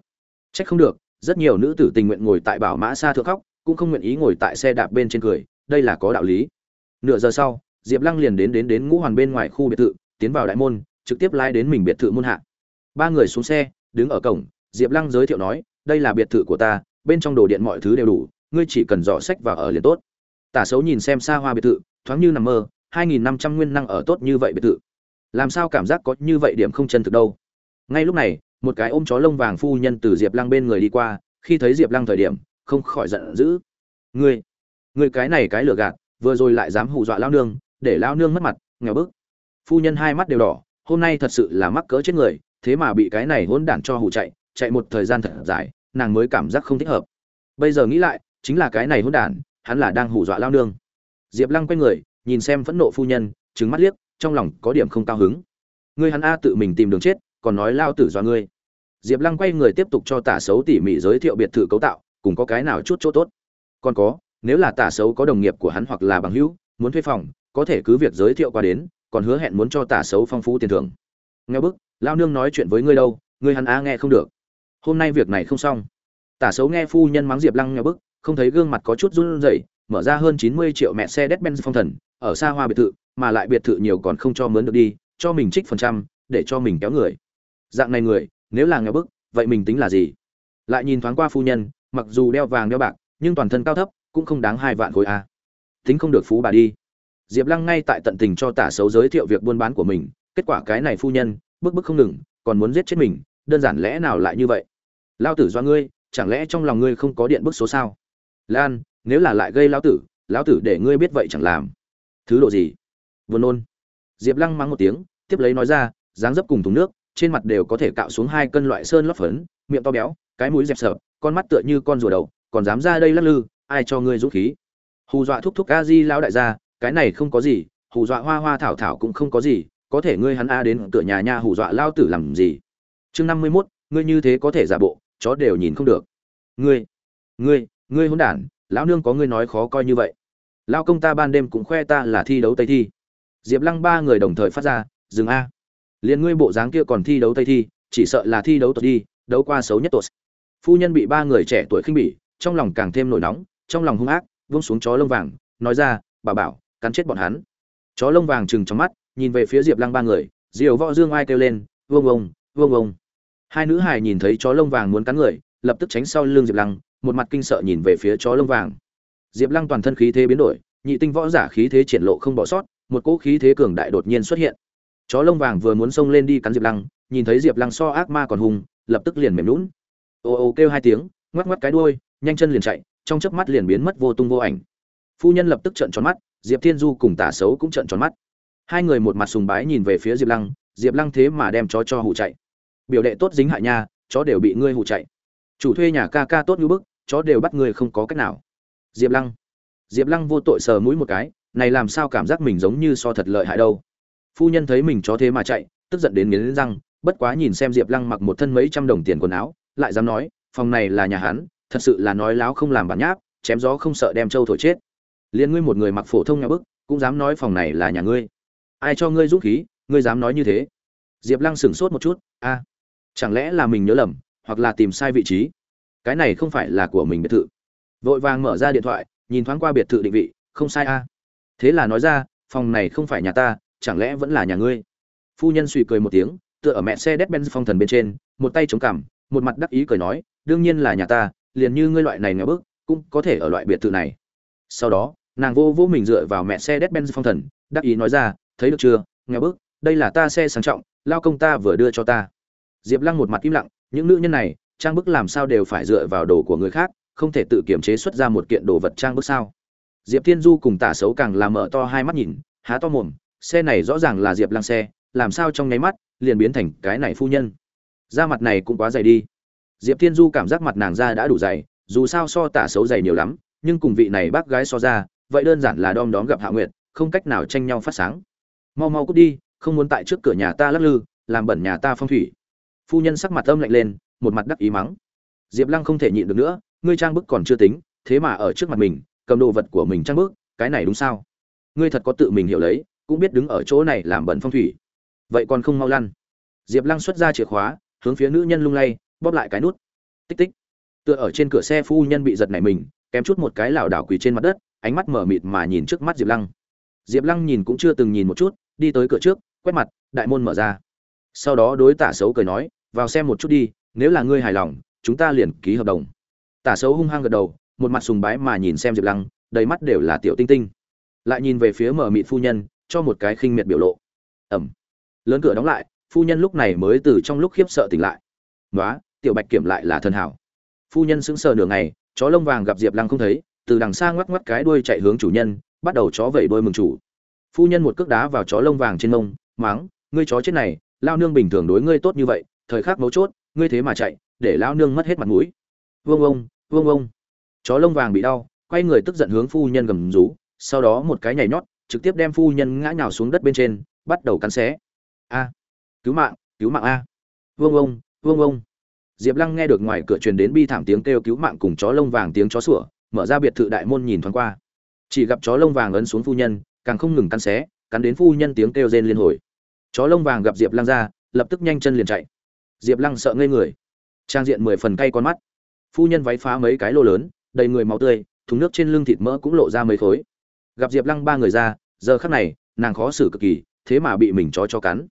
[SPEAKER 1] Trách không được, rất nhiều nữ tử tình nguyện ngồi tại bảo mã xa thượng khóc, cũng không nguyện ý ngồi tại xe đạp bên trên cười, đây là có đạo lý. Nửa giờ sau diệp lăng liền đến đến đến ngũ hoàn bên ngoài khu biệt thự, tiến vào đại môn, trực tiếp lái đến mình biệt thự môn hạ. Ba người xuống xe, đứng ở cổng, diệp lăng giới thiệu nói, đây là biệt thự của ta, bên trong đồ điện mọi thứ đều đủ, ngươi chỉ cần dọn sách và ở liền tốt. Tả Sấu nhìn xem xa hoa biệt thự, thoáng như nằm mơ, hai nghìn năm trăm nguyên năng ở tốt như vậy biệt thự. Làm sao cảm giác có như vậy điểm không chân thực đâu? Ngay lúc này, một cái ôm chó lông vàng phu nhân từ diệp lăng bên người đi qua, khi thấy diệp lăng thời điểm, không khỏi giận dữ. Ngươi ngươi cái này cái lừa gạt, vừa rồi lại dám hù dọa lão nương để lao nương mất mặt, nghèo bức. Phu nhân hai mắt đều đỏ, hôm nay thật sự là mắc cỡ chết người, thế mà bị cái này hỗn đản cho hù chạy chạy một thời gian thật dài, nàng mới cảm giác không thích hợp. Bây giờ nghĩ lại, chính là cái này hỗn đản, hắn là đang hù dọa lao nương. Diệp lăng quay người, nhìn xem phẫn nộ phu nhân trứng mắt liếc, trong lòng có điểm không cao hứng. Ngươi hắn a tự mình tìm đường chết, còn nói lao tử dọa ngươi. Diệp lăng quay người tiếp tục cho tả xấu tỉ mỉ giới thiệu biệt thự cấu tạo, cùng có cái nào chút chỗ tốt. Còn có, nếu là tả xấu có đồng nghiệp của hắn hoặc là bằng hữu, muốn thuê phòng có thể cứ việc giới thiệu qua đến, còn hứa hẹn muốn cho tả xấu phong phú tiền thưởng. Nghe bức, lao nương nói chuyện với ngươi đâu, ngươi hắn a nghe không được. Hôm nay việc này không xong. Tả xấu nghe phu nhân mắng diệp lăng nghe bức, không thấy gương mặt có chút run rẩy, mở ra hơn chín mươi triệu mẹ xe Mercedes-Benz phong thần, ở xa hoa biệt thự, mà lại biệt thự nhiều còn không cho mướn được đi, cho mình trích phần trăm, để cho mình kéo người. Dạng này người, nếu là nghe bức, vậy mình tính là gì? Lại nhìn thoáng qua phu nhân, mặc dù đeo vàng đeo bạc, nhưng toàn thân cao thấp, cũng không đáng hai vạn khối a. Tính không được phú bà đi diệp lăng ngay tại tận tình cho tả xấu giới thiệu việc buôn bán của mình, kết quả cái này phu nhân, bức bức không ngừng, còn muốn giết chết mình, đơn giản lẽ nào lại như vậy? Lão tử do ngươi, chẳng lẽ trong lòng ngươi không có điện bức số sao? Lan, nếu là lại gây lão tử lão tử để ngươi biết vậy chẳng làm. Thứ độ gì? Vừa nôn. Diệp lăng mắng một tiếng, tiếp lấy nói ra, dáng dấp cùng thùng nước, trên mặt đều có thể cạo xuống hai cân loại sơn lót phấn, miệng to béo, cái mũi dẹp sợ con mắt tựa như con rùa đầu còn dám ra đây lắc lư, ai cho ngươi dũng khí? Hù dọa thúc thúc a di lão đại gia cái này không có gì, hù dọa hoa hoa thảo thảo cũng không có gì, có thể ngươi hắn a đến cửa nhà nha hù dọa lao tử làm gì? Chương năm mươi mốt, ngươi như thế có thể giả bộ, chó đều nhìn không được. Ngươi ngươi ngươi hôn đản, lão nương có ngươi nói khó coi như vậy. Lao công ta ban đêm cũng khoe ta là thi đấu tây thi. Diệp lăng ba người đồng thời phát ra, dừng a. Liền ngươi bộ dáng kia còn thi đấu tây thi, chỉ sợ là thi đấu tuột đi, đấu qua xấu nhất tuột phu nhân bị ba người trẻ tuổi khinh bỉ, trong lòng càng thêm nổi nóng, trong lòng hung ác vung xuống chó lông vàng, nói ra, bà bảo cắn chết bọn hắn. Chó lông vàng trừng trong mắt, nhìn về phía diệp lăng ba người, diều võ dương ai kêu lên, vương ông vương ông. Hai nữ hài nhìn thấy chó lông vàng muốn cắn người, lập tức tránh sau lưng diệp lăng, một mặt kinh sợ nhìn về phía chó lông vàng. Diệp lăng toàn thân khí thế biến đổi, nhị tinh võ giả khí thế triển lộ không bỏ sót, một cỗ khí thế cường đại đột nhiên xuất hiện. Chó lông vàng vừa muốn xông lên đi cắn diệp lăng, nhìn thấy diệp lăng so ác ma còn hùng lập tức liền mềm lún ô ô kêu hai tiếng, ngoắc ngoắc cái đuôi, nhanh chân liền chạy, trong chớp mắt liền biến mất vô tung vô ảnh. Phu nhân lập tức trợn tròn mắt diệp thiên du cùng tả xấu cũng trợn tròn mắt. Hai người một mặt sùng bái nhìn về phía diệp lăng diệp lăng thế mà đem chó cho hụ chạy. Biểu đệ tốt dính hại nha, chó đều bị ngươi hụ chạy. Chủ thuê nhà ca ca tốt như bức, chó đều bắt ngươi không có cách nào. Diệp lăng. Diệp lăng vô tội sờ mũi một cái, này làm sao cảm giác mình giống như so thật lợi hại đâu. Phu nhân thấy mình chó thế mà chạy, tức giận đến nghiến răng, bất quá nhìn xem diệp lăng mặc một thân mấy trăm đồng tiền quần áo, lại dám nói, phòng này là nhà hắn, thật sự là nói láo không làm bản nháp, chém gió không sợ đem trâu thổi chết liền ngươi một người mặc phổ thông nhà bức, cũng dám nói phòng này là nhà ngươi. Ai cho ngươi dũng khí, ngươi dám nói như thế? Diệp lăng sửng sốt một chút, a, chẳng lẽ là mình nhớ lầm, hoặc là tìm sai vị trí? Cái này không phải là của mình biệt thự. Vội vàng mở ra điện thoại, nhìn thoáng qua biệt thự định vị, không sai a. Thế là nói ra, phòng này không phải nhà ta, chẳng lẽ vẫn là nhà ngươi? Phu nhân suy cười một tiếng, tựa ở mẹ xe đét ben phong thần bên trên, một tay chống cằm, một mặt đắc ý cười nói, đương nhiên là nhà ta, liền như ngươi loại này ngã bước cũng có thể ở loại biệt thự này. Sau đó nàng vô vô mình dựa vào mẹ xe Mercedes-Benz phong thần, đắc ý nói ra, thấy được chưa? Nghe bước, đây là ta xe sang trọng, lao công ta vừa đưa cho ta. Diệp lăng một mặt im lặng, những nữ nhân này, trang bức làm sao đều phải dựa vào đồ của người khác, không thể tự kiểm chế xuất ra một kiện đồ vật trang bức sao? Diệp thiên du cùng tả Sấu càng làm mở to hai mắt nhìn, há to mồm, xe này rõ ràng là diệp lăng xe, làm sao trong nháy mắt, liền biến thành cái này phu nhân? Da mặt này cũng quá dày đi. Diệp thiên du cảm giác mặt nàng da đã đủ dày, dù sao so tả Sấu dày nhiều lắm, nhưng cùng vị này bác gái so ra vậy đơn giản là đom đóm gặp hạ nguyệt, không cách nào tranh nhau phát sáng. Mau mau cút đi, không muốn tại trước cửa nhà ta lắc lư, làm bẩn nhà ta phong thủy. Phu nhân sắc mặt âm lạnh lên, một mặt đắc ý mắng. Diệp lăng không thể nhịn được nữa, ngươi trang bức còn chưa tính, thế mà ở trước mặt mình, cầm đồ vật của mình trang bức, cái này đúng sao? Ngươi thật có tự mình hiểu lấy, cũng biết đứng ở chỗ này làm bẩn phong thủy. Vậy còn không mau lăn. Diệp lăng xuất ra chìa khóa, hướng phía nữ nhân lung lay, bóp lại cái nút. Tích tích. Tựa ở trên cửa xe phu nhân bị giật nảy mình, kém chút một cái lảo đảo quỳ trên mặt đất ánh mắt mở mịt mà nhìn trước mắt diệp lăng. Diệp lăng nhìn cũng chưa từng nhìn một chút, đi tới cửa trước, quét mặt, đại môn mở ra. Sau đó đối tả xấu cười nói, vào xem một chút đi, nếu là ngươi hài lòng, chúng ta liền ký hợp đồng. Tả xấu hung hăng gật đầu, một mặt sùng bái mà nhìn xem diệp lăng, đầy mắt đều là tiểu tinh tinh. Lại nhìn về phía mở mịt phu nhân, cho một cái khinh miệt biểu lộ. Ẩm. Lớn cửa đóng lại, phu nhân lúc này mới từ trong lúc khiếp sợ tỉnh lại. Nói tiểu bạch kiểm lại là thân hảo. Phu nhân sững sờ nửa ngày, chó lông vàng gặp diệp lăng không thấy từ đằng xa ngoắc ngoắc cái đuôi chạy hướng chủ nhân, bắt đầu chó vẩy đuôi mừng chủ. Phu nhân một cước đá vào chó lông vàng trên mông mắng ngươi chó chết này, lao nương bình thường đối ngươi tốt như vậy, thời khắc mấu chốt, ngươi thế mà chạy, để lao nương mất hết mặt mũi. Vương ông vương ông. Chó lông vàng bị đau, quay người tức giận hướng phu nhân gầm rú, sau đó một cái nhảy nhót, trực tiếp đem phu nhân ngã nhào xuống đất bên trên, bắt đầu cắn xé. A, cứu mạng cứu mạng a. Vương ông vương ông. Diệp lăng nghe được ngoài cửa truyền đến bi thảm tiếng kêu cứu mạng cùng chó lông vàng tiếng chó sủa mở ra biệt thự đại môn nhìn thoáng qua. Chỉ gặp chó lông vàng ấn xuống phu nhân, càng không ngừng cắn xé, cắn đến phu nhân tiếng kêu rên liên hồi. Chó lông vàng gặp diệp lăng ra, lập tức nhanh chân liền chạy. Diệp lăng sợ ngây người. Trang diện mười phần cay con mắt. Phu nhân váy phá mấy cái lô lớn, đầy người máu tươi, thùng nước trên lưng thịt mỡ cũng lộ ra mấy khối. Gặp diệp lăng ba người ra, giờ khắc này, nàng khó xử cực kỳ, thế mà bị mình chó cho cắn.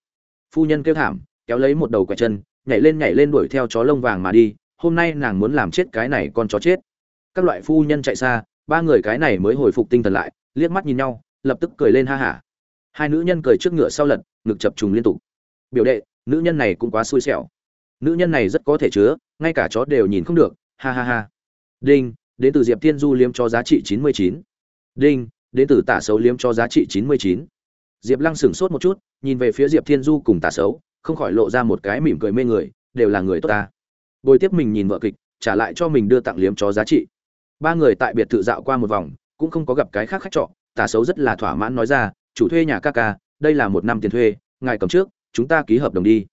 [SPEAKER 1] Phu nhân kêu thảm, kéo lấy một đầu quẹt chân, nhảy lên nhảy lên đuổi theo chó lông vàng mà đi, hôm nay nàng muốn làm chết cái này con chó chết các loại phu nhân chạy xa, ba người cái này mới hồi phục tinh thần lại, liếc mắt nhìn nhau, lập tức cười lên ha hả. Hai nữ nhân cười trước ngựa sau lật, ngực chập trùng liên tục. Biểu đệ, nữ nhân này cũng quá xui xẻo. Nữ nhân này rất có thể chứa, ngay cả chó đều nhìn không được, ha ha ha. Đinh, đến từ diệp thiên du liếm cho giá trị chín mươi chín. Đinh, đến từ tả xấu liếm cho giá trị chín mươi chín. Diệp lăng sửng sốt một chút, nhìn về phía diệp thiên du cùng tả xấu không khỏi lộ ra một cái mỉm cười mê người, đều là người tốt ta. Bồi tiếp mình nhìn vợ kịch, trả lại cho mình đưa tặng liếm cho giá trị ba người tại biệt thự dạo qua một vòng, cũng không có gặp cái khác khách trọ, tả xấu rất là thỏa mãn nói ra, chủ thuê nhà ca ca, đây là một năm tiền thuê, ngài cầm trước, chúng ta ký hợp đồng đi.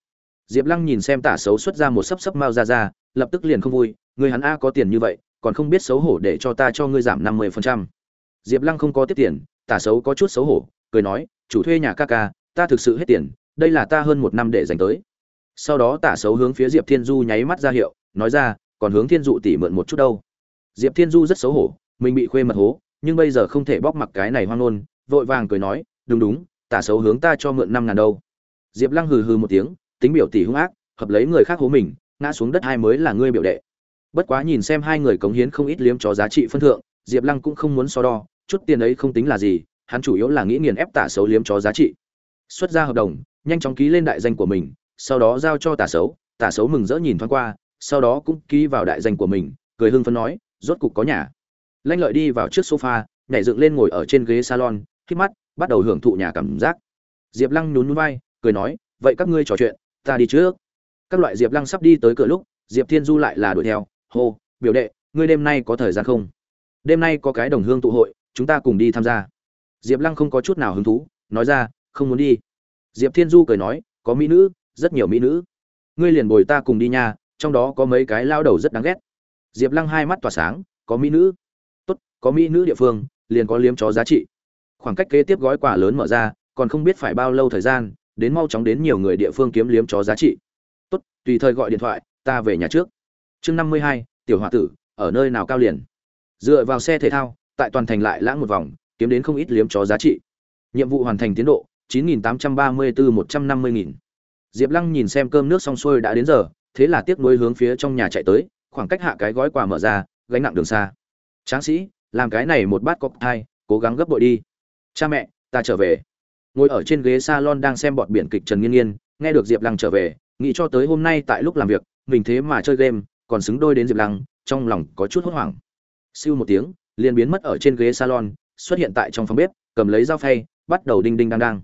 [SPEAKER 1] Diệp lăng nhìn xem tả xấu xuất ra một sấp sấp mao ra ra, lập tức liền không vui, người hắn a có tiền như vậy, còn không biết xấu hổ để cho ta cho ngươi giảm năm mươi phần trăm. Diệp lăng không có tiếp tiền, tả xấu có chút xấu hổ, cười nói, chủ thuê nhà ca ca, ta thực sự hết tiền, đây là ta hơn một năm để dành tới. Sau đó tả xấu hướng phía diệp thiên du nháy mắt ra hiệu, nói ra, còn hướng thiên dụ tỉ mượn một chút đâu diệp thiên du rất xấu hổ, mình bị khuê mật hố, nhưng bây giờ không thể bóc mặc cái này hoang ngôn, vội vàng cười nói, đúng đúng, tả xấu hướng ta cho mượn năm ngàn đâu. Diệp lăng hừ hừ một tiếng, tính biểu tỷ hung ác, hợp lấy người khác hố mình, ngã xuống đất hai mới là ngươi biểu đệ. Bất quá nhìn xem hai người cống hiến không ít liếm cho giá trị phân thượng, diệp lăng cũng không muốn so đo, chút tiền ấy không tính là gì, hắn chủ yếu là nghĩ nghiền ép tả xấu liếm cho giá trị. Xuất ra hợp đồng, nhanh chóng ký lên đại danh của mình, sau đó giao cho tả xấu tả xấu mừng rỡ nhìn thoáng qua, sau đó cũng ký vào đại danh của mình, cười hưng phấn nói rốt cục có nhà. Lanh lợi đi vào trước sofa, nhảy dựng lên ngồi ở trên ghế salon khi mắt, bắt đầu hưởng thụ nhà cảm giác. Diệp lăng nhún nhún vai, cười nói, vậy các ngươi trò chuyện, ta đi trước. Các loại diệp lăng sắp đi tới cửa lúc, diệp thiên du lại là đuổi theo, hô, biểu đệ, ngươi đêm nay có thời gian không? Đêm nay có cái đồng hương tụ hội, chúng ta cùng đi tham gia. Diệp lăng không có chút nào hứng thú, nói ra, không muốn đi. Diệp thiên du cười nói, có mỹ nữ, rất nhiều mỹ nữ. Ngươi liền bồi ta cùng đi nha, trong đó có mấy cái lao đầu rất đáng ghét diệp lăng hai mắt tỏa sáng, có mỹ nữ. Tốt, có mỹ nữ địa phương, liền có liếm chó giá trị. Khoảng cách kế tiếp gói quà lớn mở ra, còn không biết phải bao lâu thời gian, đến mau chóng đến nhiều người địa phương kiếm liếm chó giá trị. Tốt, tùy thời gọi điện thoại, ta về nhà trước. Chương năm mươi hai, tiểu h o a tử, ở nơi nào cao liền? Dựa vào xe thể thao, tại toàn thành lại lãng một vòng, kiếm đến không ít liếm chó giá trị. Nhiệm vụ hoàn thành tiến độ, chín nghìn tám trăm ba mươi bốn một trăm năm mươi nghìn. Diệp lăng nhìn xem cơm nước xong xuôi đã đến giờ, thế là tiếc nuối hướng phía trong nhà chạy tới khoảng cách hạ cái gói quà mở ra, gánh nặng đường xa. Tráng sĩ, làm cái này một bát cọc thai, cố gắng gấp bội đi. Cha mẹ, ta trở về. Ngồi ở trên ghế salon đang xem bọt biển kịch trần nghiên nghiên, nghe được diệp lăng trở về, nghĩ cho tới hôm nay tại lúc làm việc, mình thế mà chơi game, còn xứng đôi đến diệp lăng, trong lòng có chút hốt hoảng. Siêu một tiếng, liền biến mất ở trên ghế salon, xuất hiện tại trong phòng bếp, cầm lấy dao phay, bắt đầu đinh đinh đang đang.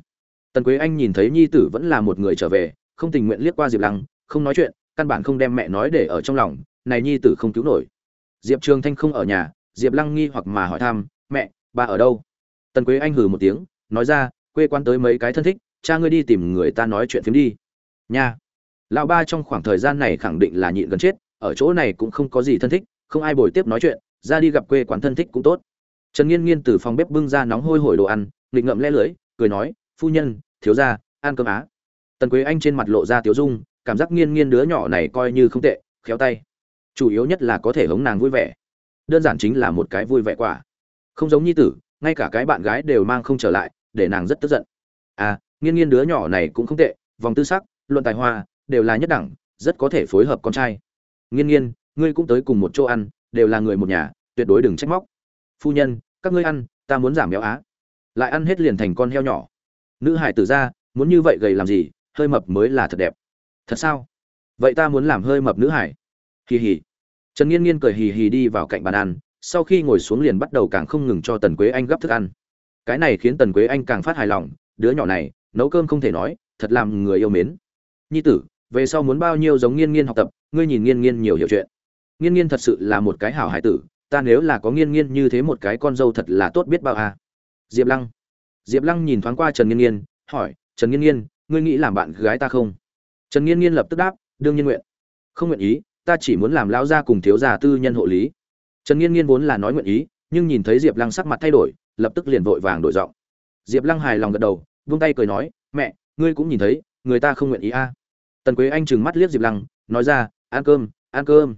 [SPEAKER 1] Tần quế anh nhìn thấy nhi tử vẫn là một người trở về, không tình nguyện liếc qua diệp lăng, không nói chuyện, căn bản không đem mẹ nói để ở trong lòng này nhi tử không cứu nổi. Diệp trường thanh không ở nhà, diệp lăng nghi hoặc mà hỏi thăm, mẹ bà ở đâu? Tần quế anh hừ một tiếng, nói ra, quê quán tới mấy cái thân thích, cha ngươi đi tìm người ta nói chuyện phiếm đi. Nha. Lão ba trong khoảng thời gian này khẳng định là nhịn gần chết, ở chỗ này cũng không có gì thân thích, không ai bồi tiếp nói chuyện, ra đi gặp quê quán thân thích cũng tốt. Trần nghiên nghiên từ phòng bếp bưng ra nóng hôi hổi đồ ăn, nghịch ngậm lẽ lưỡi, cười nói, phu nhân, thiếu gia, ăn cơm á. Tần quế anh trên mặt lộ ra tiếu dung, cảm giác nghiên nghiên đứa nhỏ này coi như không tệ, khéo tay chủ yếu nhất là có thể hống nàng vui vẻ. Đơn giản chính là một cái vui vẻ quả. Không giống nhi tử, ngay cả cái bạn gái đều mang không trở lại, để nàng rất tức giận. À nghiên nghiên đứa nhỏ này cũng không tệ, vòng tư sắc, luận tài hoa, đều là nhất đẳng, rất có thể phối hợp con trai. Nghiên nghiên, ngươi cũng tới cùng một chỗ ăn, đều là người một nhà, tuyệt đối đừng trách móc. Phu nhân, các ngươi ăn, ta muốn giảm béo á. Lại ăn hết liền thành con heo nhỏ. Nữ hải tử ra, muốn như vậy gầy làm gì, hơi mập mới là thật đẹp. Thật sao? Vậy ta muốn làm hơi mập nữ hải hì hì. Trần nghiên nghiên cười hì hì đi vào cạnh bàn ăn, sau khi ngồi xuống liền bắt đầu càng không ngừng cho tần quế anh gấp thức ăn. Cái này khiến tần quế anh càng phát hài lòng, đứa nhỏ này, nấu cơm không thể nói, thật làm người yêu mến. Nhi tử, về sau muốn bao nhiêu giống nghiên nghiên học tập, ngươi nhìn nghiên nghiên nhiều hiểu chuyện. Nghiên nghiên thật sự là một cái hảo hải tử, ta nếu là có nghiên nghiên như thế một cái con dâu thật là tốt biết bao à. diệp lăng. Diệp lăng nhìn thoáng qua trần nghiên nghiên, hỏi, trần nghiên nghiên, ngươi nghĩ làm bạn gái ta không? Trần nghiên nghiên lập tức đáp, đương nhiên nguyện. Không nguyện ý ta chỉ muốn làm lão gia cùng thiếu gia tư nhân hộ lý. Trần nghiên nghiên vốn là nói nguyện ý, nhưng nhìn thấy diệp lăng sắc mặt thay đổi, lập tức liền vội vàng đổi giọng. Diệp lăng hài lòng gật đầu, vung tay cười nói, mẹ, ngươi cũng nhìn thấy, người ta không nguyện ý a. À. tần quế anh trừng mắt liếc diệp lăng, nói ra, ăn cơm ăn cơm.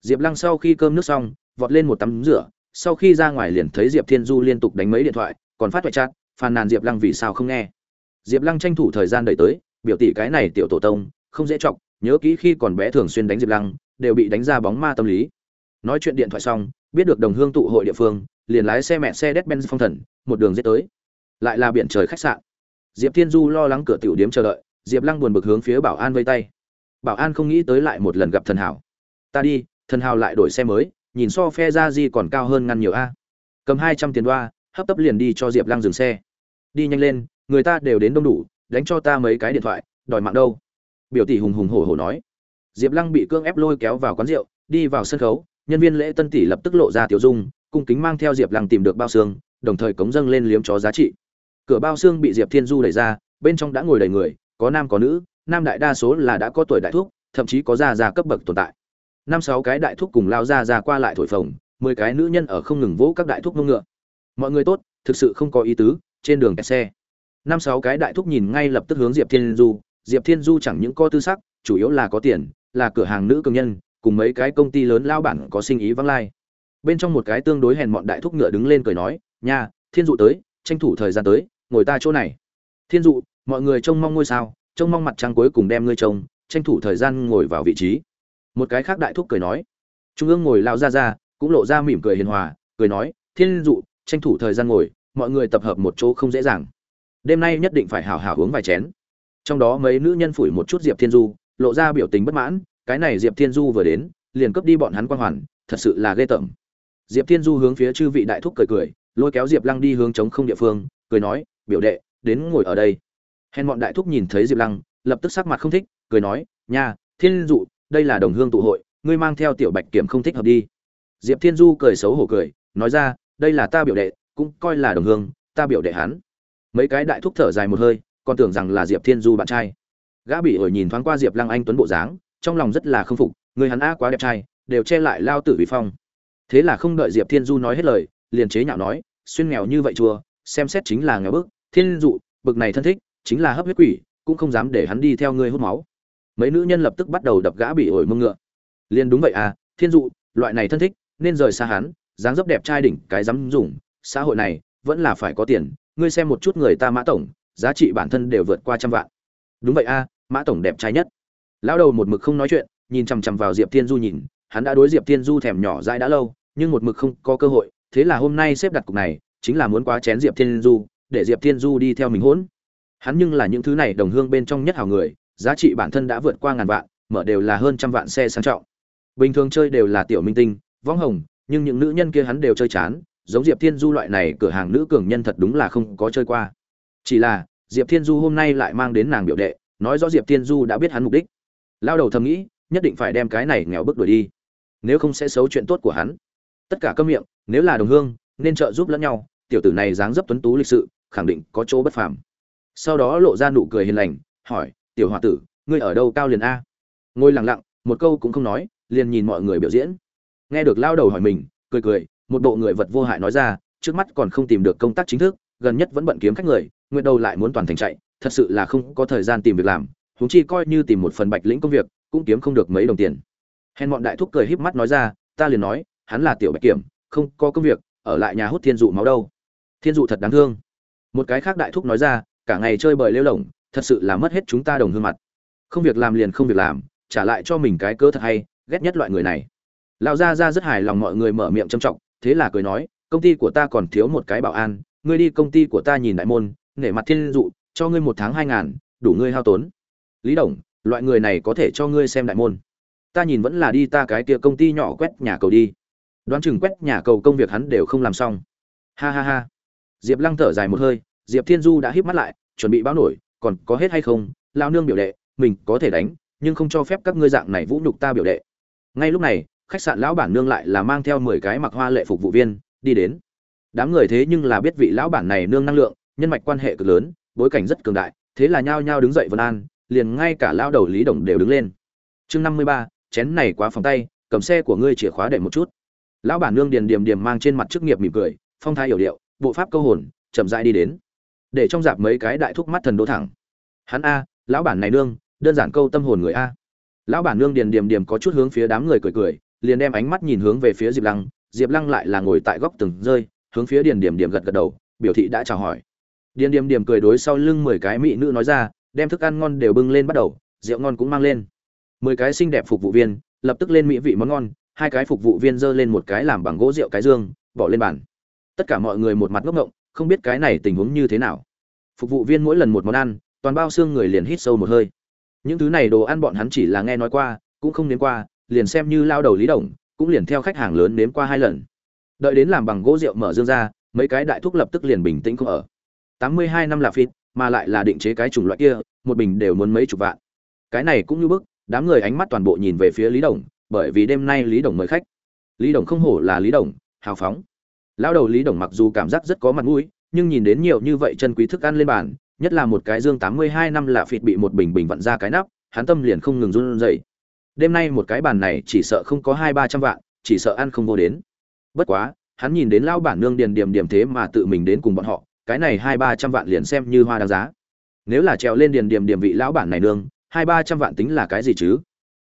[SPEAKER 1] Diệp lăng sau khi cơm nước xong, vọt lên một tắm rửa, sau khi ra ngoài liền thấy diệp thiên du liên tục đánh mấy điện thoại, còn phát thoại chat, phàn nàn diệp lăng vì sao không nghe. Diệp lăng tranh thủ thời gian đợi tới, biểu tỷ cái này tiểu tổ tông, không dễ chọc, nhớ kỹ khi còn bé thường xuyên đánh diệp lăng đều bị đánh ra bóng ma tâm lý. Nói chuyện điện thoại xong, biết được đồng hương tụ hội địa phương, liền lái xe mẹ xe đét benz phong thần, một đường giết tới. Lại là biển trời khách sạn. Diệp thiên du lo lắng cửa tiểu điếm chờ đợi, diệp lăng buồn bực hướng phía bảo an vây tay. Bảo an không nghĩ tới lại một lần gặp thần hảo. Ta đi, thần hào lại đổi xe mới, nhìn so phe ra di còn cao hơn ngăn nhiều a. Cầm hai trăm tiền đoa, hấp tấp liền đi cho diệp lăng dừng xe. Đi nhanh lên, người ta đều đến đông đủ, đánh cho ta mấy cái điện thoại, đòi mạng đâu? Biểu tỷ hùng hùng hổ hổ nói diệp lăng bị cưỡng ép lôi kéo vào quán rượu đi vào sân khấu nhân viên lễ tân tỷ lập tức lộ ra tiểu dung cung kính mang theo diệp lăng tìm được bao xương đồng thời cống dâng lên liếm chó giá trị. Cửa bao xương bị diệp thiên du đẩy ra bên trong đã ngồi đầy người có nam có nữ nam đại đa số là đã có tuổi đại thúc, thậm chí có già già cấp bậc tồn tại. Năm sáu cái đại thúc cùng lao ra ra qua lại thổi phồng mười cái nữ nhân ở không ngừng vỗ các đại thúc ngông ngựa. Mọi người tốt thực sự không có ý tứ trên đường kẹt xe. Năm sáu cái đại thúc nhìn ngay lập tức hướng diệp thiên du diệp thiên du chẳng những có tư sắc chủ yếu là có tiền là cửa hàng nữ công nhân, cùng mấy cái công ty lớn lao bản có sinh ý vắng lai. Bên trong một cái tương đối hèn mọn đại thúc ngựa đứng lên cười nói, nha, thiên dụ tới, tranh thủ thời gian tới, ngồi ta chỗ này. Thiên dụ, mọi người trông mong ngôi sao, trông mong mặt trăng cuối cùng đem ngươi trông, tranh thủ thời gian ngồi vào vị trí. Một cái khác đại thúc cười nói. Trung ương ngồi lao ra ra, cũng lộ ra mỉm cười hiền hòa, cười nói, thiên dụ, tranh thủ thời gian ngồi, mọi người tập hợp một chỗ không dễ dàng. Đêm nay nhất định phải hào hào uống vài chén. Trong đó mấy nữ nhân phủi một chút diệp thiên du lộ ra biểu tình bất mãn, cái này diệp thiên du vừa đến, liền cướp đi bọn hắn quang hoàn, thật sự là ghê tởm. Diệp thiên du hướng phía chư vị đại thúc cười cười, lôi kéo diệp lăng đi hướng chống không địa phương, cười nói, biểu đệ, đến ngồi ở đây. Hèn bọn đại thúc nhìn thấy diệp lăng, lập tức sắc mặt không thích, cười nói, nha, thiên dụ đây là đồng hương tụ hội, ngươi mang theo tiểu bạch kiểm không thích hợp đi. Diệp thiên du cười xấu hổ cười, nói ra, đây là ta biểu đệ, cũng coi là đồng hương, ta biểu đệ hắn. Mấy cái đại thúc thở dài một hơi, còn tưởng rằng là diệp thiên du bạn trai gã bị ổi nhìn thoáng qua diệp lăng anh tuấn bộ dáng, trong lòng rất là k phục, người hắn a quá đẹp trai, đều che lại lao tử vì phong. Thế là không đợi diệp thiên du nói hết lời, liền chế nhạo nói, xuyên nghèo như vậy chùa, xem xét chính là nghèo bức, thiên dụ, bực này thân thích, chính là hấp huyết quỷ, cũng không dám để hắn đi theo ngươi hút máu. Mấy nữ nhân lập tức bắt đầu đập gã bị ổi mông ngựa. Liền đúng vậy à thiên dụ, loại này thân thích, nên rời xa hắn, dáng dấp đẹp trai đỉnh, cái dám dùng, xã hội này, vẫn là phải có tiền, ngươi xem một chút người ta mã tổng, giá trị bản thân đều vượt qua trăm vạn. Đúng vậy a mã tổng đẹp trai nhất. Lão đầu một mực không nói chuyện, nhìn chằm chằm vào diệp thiên du nhìn, hắn đã đối diệp thiên du thèm nhỏ dãi đã lâu, nhưng một mực không có cơ hội, thế là hôm nay xếp đặt cục này, chính là muốn quá chén diệp thiên du, để diệp thiên du đi theo mình hỗn. Hắn nhưng là những thứ này đồng hương bên trong nhất hào người, giá trị bản thân đã vượt qua ngàn vạn, mở đều là hơn trăm vạn xe sang trọng. Bình thường chơi đều là tiểu minh tinh, võng hồng, nhưng những nữ nhân kia hắn đều chơi chán, giống diệp thiên du loại này cửa hàng nữ cường nhân thật đúng là không có chơi qua. Chỉ là, diệp thiên du hôm nay lại mang đến nàng biểu đệ nói rõ diệp thiên du đã biết hắn mục đích. Lao đầu thầm nghĩ, nhất định phải đem cái này nghèo bước đuổi đi. Nếu không sẽ xấu chuyện tốt của hắn. Tất cả câm miệng, nếu là đồng hương, nên trợ giúp lẫn nhau, tiểu tử này dáng dấp tuấn tú lịch sự, khẳng định có chỗ bất phàm. Sau đó lộ ra nụ cười hiền lành, hỏi, tiểu h tử, ngươi ở đâu cao liền a? Ngồi lặng lặng, một câu cũng không nói, liền nhìn mọi người biểu diễn. Nghe được lao đầu hỏi mình, cười cười, một bộ người vật vô hại nói ra, trước mắt còn không tìm được công tác chính thức, gần nhất vẫn bận kiếm khách người nguyện đầu lại muốn toàn thành chạy thật sự là không có thời gian tìm việc làm, huống chi coi như tìm một phần bạch lĩnh công việc, cũng kiếm không được mấy đồng tiền. Hèn bọn đại thúc cười híp mắt nói ra, ta liền nói, hắn là tiểu bạch kiểm, không có công việc, ở lại nhà hút thiên dụ máu đâu. Thiên dụ thật đáng thương. Một cái khác đại thúc nói ra, cả ngày chơi bời lêu lỏng thật sự là mất hết chúng ta đồng hương mặt. Không việc làm liền không việc làm, trả lại cho mình cái cơ thật hay, ghét nhất loại người này. Lão gia gia rất hài lòng mọi người mở miệng trầm trọng, thế là cười nói, công ty của ta còn thiếu một cái bảo an, ngươi đi công ty của ta nhìn đại môn, nể mặt thiên dụ cho ngươi một tháng hai ngàn, đủ ngươi hao tốn. Lý đồng, loại người này có thể cho ngươi xem đại môn. Ta nhìn vẫn là đi ta cái kia công ty nhỏ quét nhà cầu đi. Đoán chừng quét nhà cầu công việc hắn đều không làm xong. Ha ha ha. Diệp lăng thở dài một hơi, diệp thiên du đã híp mắt lại, chuẩn bị báo nổi, còn có hết hay không? Lao nương biểu đệ, mình có thể đánh, nhưng không cho phép các ngươi dạng này vũ nhục ta biểu đệ. Ngay lúc này, khách sạn lão bản nương lại là mang theo mười cái mặc hoa lệ phục vụ viên, đi đến. Đám người thế nhưng là biết vị lão bản này nương năng lượng, nhân mạch quan hệ cực lớn bối cảnh rất cường đại, thế là nhao nhao đứng dậy vân an, liền ngay cả lao đầu lý đồng đều đứng lên. Chương năm mươi ba, chén này quá phòng tay, cầm xe của ngươi chìa khóa để một chút. Lão bản nương điền điềm điềm mang trên mặt chức nghiệp mỉm cười, phong thái hiểu điệu, bộ pháp câu hồn, chậm rãi đi đến. Để trong dạp mấy cái đại thúc mắt thần đỗ thẳng. Hắn a, lão bản này nương, đơn giản câu tâm hồn người a. Lão bản nương điền điềm điềm có chút hướng phía đám người cười cười, liền đem ánh mắt nhìn hướng về phía diệp lăng. Diệp lăng lại là ngồi tại góc từng rơi, hướng phía điền điềm điềm gật gật đầu, biểu thị đã chào hỏi điền điềm điềm cười đối sau lưng mười cái mỹ nữ nói ra, đem thức ăn ngon đều bưng lên bắt đầu, rượu ngon cũng mang lên. Mười cái xinh đẹp phục vụ viên, lập tức lên mỹ vị món ngon, hai cái phục vụ viên dơ lên một cái làm bằng gỗ rượu cái dương, bỏ lên bàn. Tất cả mọi người một mặt ngốc ngộng, không biết cái này tình huống như thế nào. Phục vụ viên mỗi lần một món ăn, toàn bao xương người liền hít sâu một hơi. Những thứ này đồ ăn bọn hắn chỉ là nghe nói qua, cũng không nếm qua, liền xem như lao đầu lý đồng, cũng liền theo khách hàng lớn nếm qua hai lần. Đợi đến làm bằng gỗ rượu mở dương ra, mấy cái đại thuốc lập tức liền bình tĩnh không ở tám mươi hai năm là phít mà lại là định chế cái chủng loại kia, một bình đều muốn mấy chục vạn. Cái này cũng như bức, đám người ánh mắt toàn bộ nhìn về phía lý đồng, bởi vì đêm nay lý đồng mời khách. Lý đồng không hổ là lý đồng, hào phóng. Lão đầu lý đồng mặc dù cảm giác rất có mặt mũi, nhưng nhìn đến nhiều như vậy chân quý thức ăn lên bàn, nhất là một cái dương tám mươi hai năm là phịt bị một bình bình vặn ra cái nắp, hắn tâm liền không ngừng run rẩy. Đêm nay một cái bàn này chỉ sợ không có hai ba trăm vạn, chỉ sợ ăn không vô đến. Bất quá, hắn nhìn đến lão bản nương điền điểm điểm thế mà tự mình đến cùng bọn họ cái này hai ba trăm vạn liền xem như hoa đáng giá. Nếu là trèo lên điền điểm điểm vị lão bản này nương, hai ba trăm vạn tính là cái gì chứ?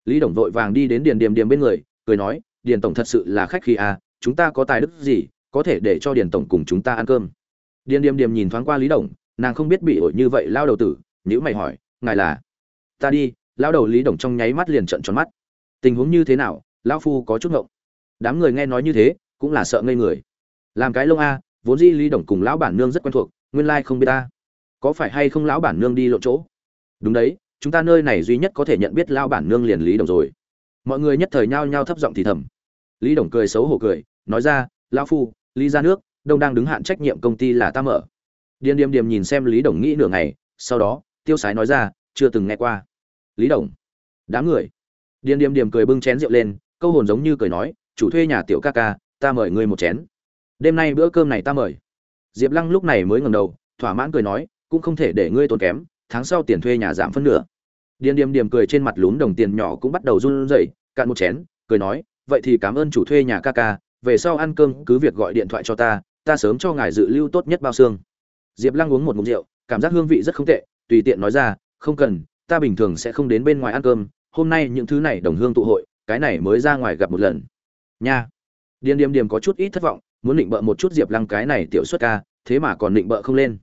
[SPEAKER 1] Lý đồng vội vàng đi đến điền điểm điểm bên người, cười nói, điền tổng thật sự là khách khi à chúng ta có tài đức gì, có thể để cho điền tổng cùng chúng ta ăn cơm. Điền điểm điểm nhìn thoáng qua lý đồng, nàng không biết bị ổi như vậy lao đầu tử nhữ mày hỏi, ngài là? Ta đi. Lao đầu lý đồng trong nháy mắt liền trận tròn mắt. Tình huống như thế nào? Lão phu có chút ngộng. Đám người nghe nói như thế, cũng là sợ ngây người. Làm cái lông a vốn dĩ lý đồng cùng lão bản nương rất quen thuộc, nguyên lai không biết ta. Có phải hay không lão bản nương đi lộ chỗ? Đúng đấy, chúng ta nơi này duy nhất có thể nhận biết lão bản nương liền lý đồng rồi. Mọi người nhất thời nhao nhao thấp giọng thì thầm. Lý đồng cười xấu hổ cười, nói ra, lão phu, lý ra nước, đông đang đứng hạn trách nhiệm công ty là ta mở. Điềm điềm điềm nhìn xem lý đồng nghĩ nửa ngày, sau đó, tiêu sái nói ra, chưa từng nghe qua. Lý đồng, đám người. Điềm điềm điềm cười bưng chén rượu lên, câu hồn giống như cười nói, chủ thuê nhà tiểu ca ca, ta mời ngươi một chén đêm nay bữa cơm này ta mời. Diệp lăng lúc này mới ngầm đầu, thỏa mãn cười nói, cũng không thể để ngươi tốn kém, tháng sau tiền thuê nhà giảm phân nửa. Điền điềm điềm cười trên mặt lún đồng tiền nhỏ cũng bắt đầu run rẩy, cạn một chén, cười nói, vậy thì cảm ơn chủ thuê nhà ca ca, về sau ăn cơm cứ việc gọi điện thoại cho ta ta sớm cho ngài dự lưu tốt nhất bao xương. Diệp lăng uống một ngụm rượu, cảm giác hương vị rất không tệ, tùy tiện nói ra, không cần, ta bình thường sẽ không đến bên ngoài ăn cơm, hôm nay những thứ này đồng hương tụ hội, cái này mới ra ngoài gặp một lần. Nha. Điền điềm điềm có chút ít thất vọng muốn định bợ một chút diệp lăng cái này tiểu xuất ca, thế mà còn định bợ không lên.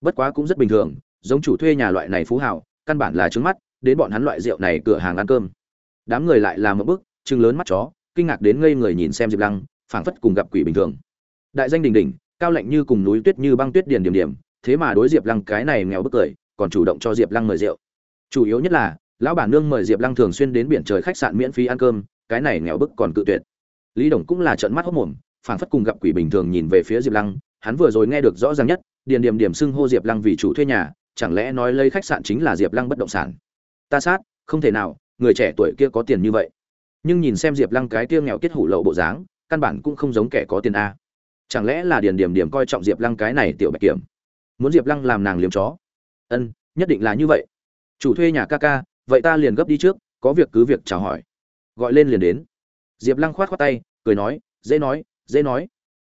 [SPEAKER 1] Bất quá cũng rất bình thường, giống chủ thuê nhà loại này phú hảo căn bản là trứng mắt, đến bọn hắn loại rượu này cửa hàng ăn cơm. Đám người lại làm một bức chừng lớn mắt chó, kinh ngạc đến ngây người nhìn xem diệp lăng, phảng phất cùng gặp quỷ bình thường. Đại danh đình đình cao lạnh như cùng núi tuyết như băng tuyết điền điểm điểm, thế mà đối diệp lăng cái này nghèo bức cười, còn chủ động cho diệp lăng mời rượu. Chủ yếu nhất là, lão bản nương mời diệp lăng thường xuyên đến biển trời khách sạn miễn phí ăn cơm, cái này nghèo bức còn cự tuyệt. Lý đồng cũng là trợn mắt hốc mồm phảng phất cùng gặp quỷ bình thường nhìn về phía diệp lăng, hắn vừa rồi nghe được rõ ràng nhất, điền điểm điểm xưng hô diệp lăng vì chủ thuê nhà, chẳng lẽ nói lấy khách sạn chính là diệp lăng bất động sản? Ta sát, không thể nào, người trẻ tuổi kia có tiền như vậy. Nhưng nhìn xem diệp lăng cái kia nghèo kết hủ lậu bộ dáng, căn bản cũng không giống kẻ có tiền a. Chẳng lẽ là điền điểm điểm coi trọng diệp lăng cái này tiểu bạch kiểm? Muốn diệp lăng làm nàng liếm chó? Ân, nhất định là như vậy. Chủ thuê nhà ca ca, vậy ta liền gấp đi trước, có việc cứ việc chào hỏi. Gọi lên liền đến. Diệp lăng khoát khoát tay, cười nói, dễ nói dễ nói.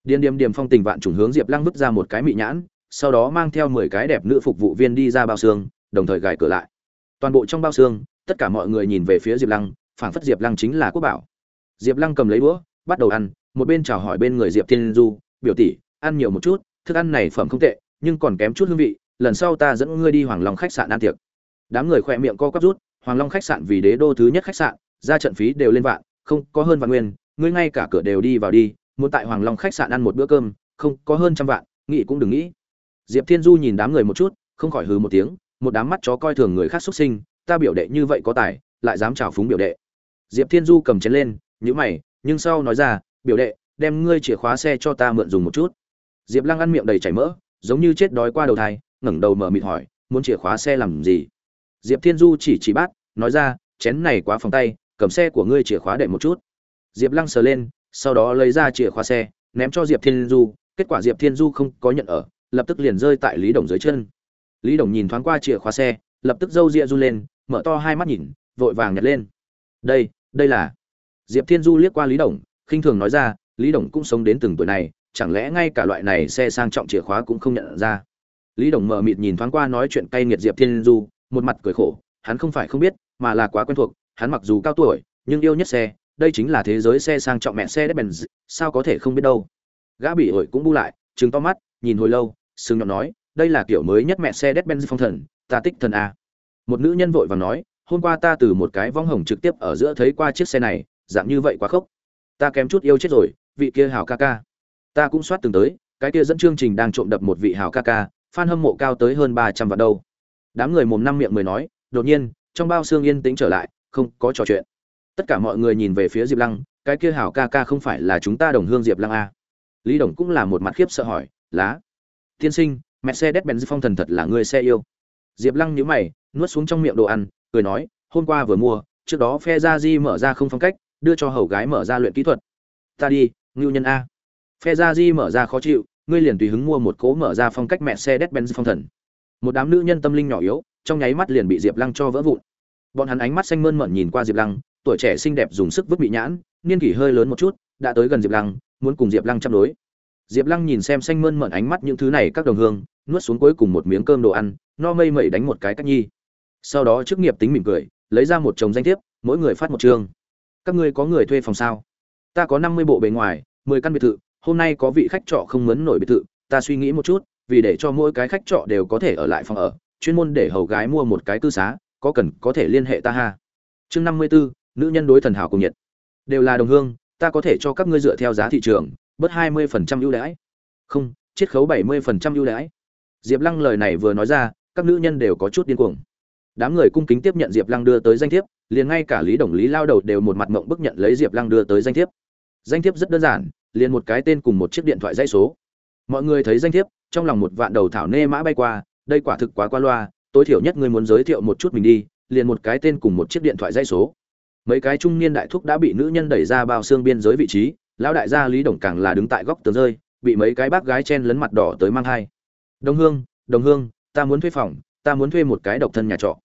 [SPEAKER 1] Điền điềm điềm phong tình vạn trùng hướng diệp lăng vứt ra một cái mị nhãn, sau đó mang theo mười cái đẹp nữ phục vụ viên đi ra bao xương, đồng thời gài cửa lại. Toàn bộ trong bao xương, tất cả mọi người nhìn về phía diệp lăng, phảng phất diệp lăng chính là quốc bảo. Diệp lăng cầm lấy đũa, bắt đầu ăn, một bên chào hỏi bên người diệp thiên du, biểu tỷ, ăn nhiều một chút, thức ăn này phẩm không tệ, nhưng còn kém chút hương vị, lần sau ta dẫn ngươi đi hoàng long khách sạn ăn tiệc. Đám người khỏe miệng co quắp rút, hoàng long khách sạn vì đế đô thứ nhất khách sạn, ra trận phí đều lên vạn, không có hơn vạn nguyên, ngươi ngay cả cửa đều đi vào đi muốn tại hoàng long khách sạn ăn một bữa cơm, không, có hơn trăm vạn, nghĩ cũng đừng nghĩ. Diệp thiên du nhìn đám người một chút, không khỏi hừ một tiếng, một đám mắt chó coi thường người khác xuất sinh, ta biểu đệ như vậy có tài, lại dám chào phúng biểu đệ. Diệp thiên du cầm chén lên, nhíu mày, nhưng sau nói ra, biểu đệ, đem ngươi chìa khóa xe cho ta mượn dùng một chút. Diệp lăng ăn miệng đầy chảy mỡ, giống như chết đói qua đầu thai, ngẩng đầu mở mịt hỏi, muốn chìa khóa xe làm gì? Diệp thiên du chỉ chỉ bát, nói ra, chén này quá phòng tay, cầm xe của ngươi chìa khóa đệ một chút. Diệp lăng sờ lên sau đó lấy ra chìa khóa xe, ném cho diệp thiên du, kết quả diệp thiên du không có nhận ở, lập tức liền rơi tại lý đồng dưới chân. Lý đồng nhìn thoáng qua chìa khóa xe, lập tức râu ria run lên, mở to hai mắt nhìn, vội vàng nhặt lên. Đây đây là diệp thiên du liếc qua lý đồng, khinh thường nói ra, lý đồng cũng sống đến từng tuổi này, chẳng lẽ ngay cả loại này xe sang trọng chìa khóa cũng không nhận ra? Lý đồng mờ mịt nhìn thoáng qua nói chuyện cay nghiệt diệp thiên du, một mặt cười khổ, hắn không phải không biết, mà là quá quen thuộc, hắn mặc dù cao tuổi, nhưng yêu nhất xe đây chính là thế giới xe sang trọng mẹ xe đất bèn sao có thể không biết đâu. Gã bị ổi cũng bu lại, trừng to mắt, nhìn hồi lâu, sừng nhọn nói, đây là kiểu mới nhất mẹ xe đất benz phong thần, ta tích thần a. Một nữ nhân vội vàng nói, hôm qua ta từ một cái vong hồng trực tiếp ở giữa thấy qua chiếc xe này, dạng như vậy quá khốc. Ta kém chút yêu chết rồi, vị kia hào ca ca. Ta cũng soát từng tới, cái kia dẫn chương trình đang trộm đập một vị hào ca ca, fan hâm mộ cao tới hơn ba trăm vạn đâu. Đám người mồm năm miệng mười nói, đột nhiên, trong bao xương yên tĩnh trở lại, không có trò chuyện tất cả mọi người nhìn về phía diệp lăng, cái kia hảo ca ca không phải là chúng ta đồng hương diệp lăng a lý đồng cũng là một mặt khiếp sợ hỏi, lá, tiên sinh mẹ xe mercedes dư phong thần thật là người xe yêu. Diệp lăng nhíu mày, nuốt xuống trong miệng đồ ăn, cười nói, hôm qua vừa mua, trước đó phe gia di mở ra không phong cách, đưa cho hầu gái mở ra luyện kỹ thuật. Ta đi, ngưu nhân a. Phe gia di mở ra khó chịu, ngươi liền tùy hứng mua một cố mở ra phong cách mẹ xe đét benz phong thần. Một đám nữ nhân tâm linh nhỏ yếu, trong nháy mắt liền bị diệp lăng cho vỡ vụn. Bọn hắn ánh mắt xanh mơn mởn nhìn qua diệp lăng tuổi trẻ xinh đẹp dùng sức vứt bị nhãn, niên kỷ hơi lớn một chút, đã tới gần diệp lăng, muốn cùng diệp lăng chăm đối. Diệp lăng nhìn xem xanh mơn mởn ánh mắt những thứ này các đồng hương, nuốt xuống cuối cùng một miếng cơm đồ ăn, no mây mẩy đánh một cái cách nhi. Sau đó chức nghiệp tính mỉm cười, lấy ra một chồng danh thiếp, mỗi người phát một chương. Các ngươi có người thuê phòng sao? Ta có năm mươi bộ bề ngoài, mười căn biệt thự, hôm nay có vị khách trọ không mướn nổi biệt thự, ta suy nghĩ một chút, vì để cho mỗi cái khách trọ đều có thể ở lại phòng ở, chuyên môn để hầu gái mua một cái cư xá, có cần có thể liên hệ ta ha? Chương năm mươi bốn nữ nhân đối thần hảo cùng nhiệt. Đều là đồng hương, ta có thể cho các ngươi dựa theo giá thị trường, bớt hai mươi phần trăm ưu đãi. Không, chiết khấu bảy mươi phần trăm ưu đãi. Diệp lăng lời này vừa nói ra, các nữ nhân đều có chút điên cuồng. Đám người cung kính tiếp nhận diệp lăng đưa tới danh thiếp, liền ngay cả lý đồng, lý lao đầu đều một mặt mộng bức nhận lấy diệp lăng đưa tới danh thiếp. Danh thiếp rất đơn giản, liền một cái tên cùng một chiếc điện thoại dãy số. Mọi người thấy danh thiếp, trong lòng một vạn đầu thảo nê mã bay qua, đây quả thực quá qua loa, tối thiểu nhất người muốn giới thiệu một chút mình đi, liền một cái tên cùng một chiếc điện thoại dãy số mấy cái trung niên đại thúc đã bị nữ nhân đẩy ra bao xương biên giới vị trí, lão đại gia lý đồng càng là đứng tại góc tường rơi, bị mấy cái bác gái chen lấn mặt đỏ tới mang hai đồng hương đồng hương, ta muốn thuê phòng, ta muốn thuê một cái độc thân nhà trọ.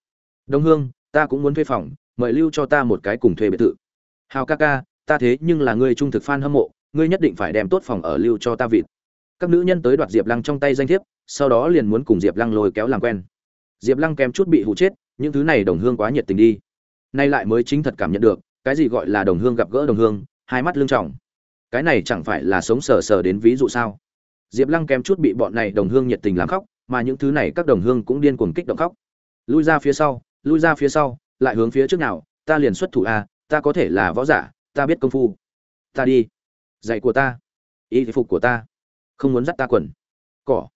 [SPEAKER 1] Đồng hương, ta cũng muốn thuê phòng, mời lưu cho ta một cái cùng thuê biệt thự. Hào ca ca, ta thế nhưng là ngươi trung thực fan hâm mộ, ngươi nhất định phải đem tốt phòng ở lưu cho ta vịt. Các nữ nhân tới đoạt diệp lăng trong tay danh thiếp, sau đó liền muốn cùng diệp lăng lôi kéo làm quen. Diệp lăng kém chút bị hụ chết, những thứ này đồng hương quá nhiệt tình đi nay lại mới chính thật cảm nhận được, cái gì gọi là đồng hương gặp gỡ đồng hương, hai mắt lưng trọng cái này chẳng phải là sống sờ sờ đến ví dụ sao? Diệp lăng kém chút bị bọn này đồng hương nhiệt tình làm khóc, mà những thứ này các đồng hương cũng điên cuồng kích động khóc. Lui ra phía sau, lui ra phía sau, lại hướng phía trước nào, ta liền xuất thủ a ta có thể là võ giả, ta biết công phu. Ta đi. Dạy của ta. Y phục của ta. Không muốn dắt ta quần. Cỏ.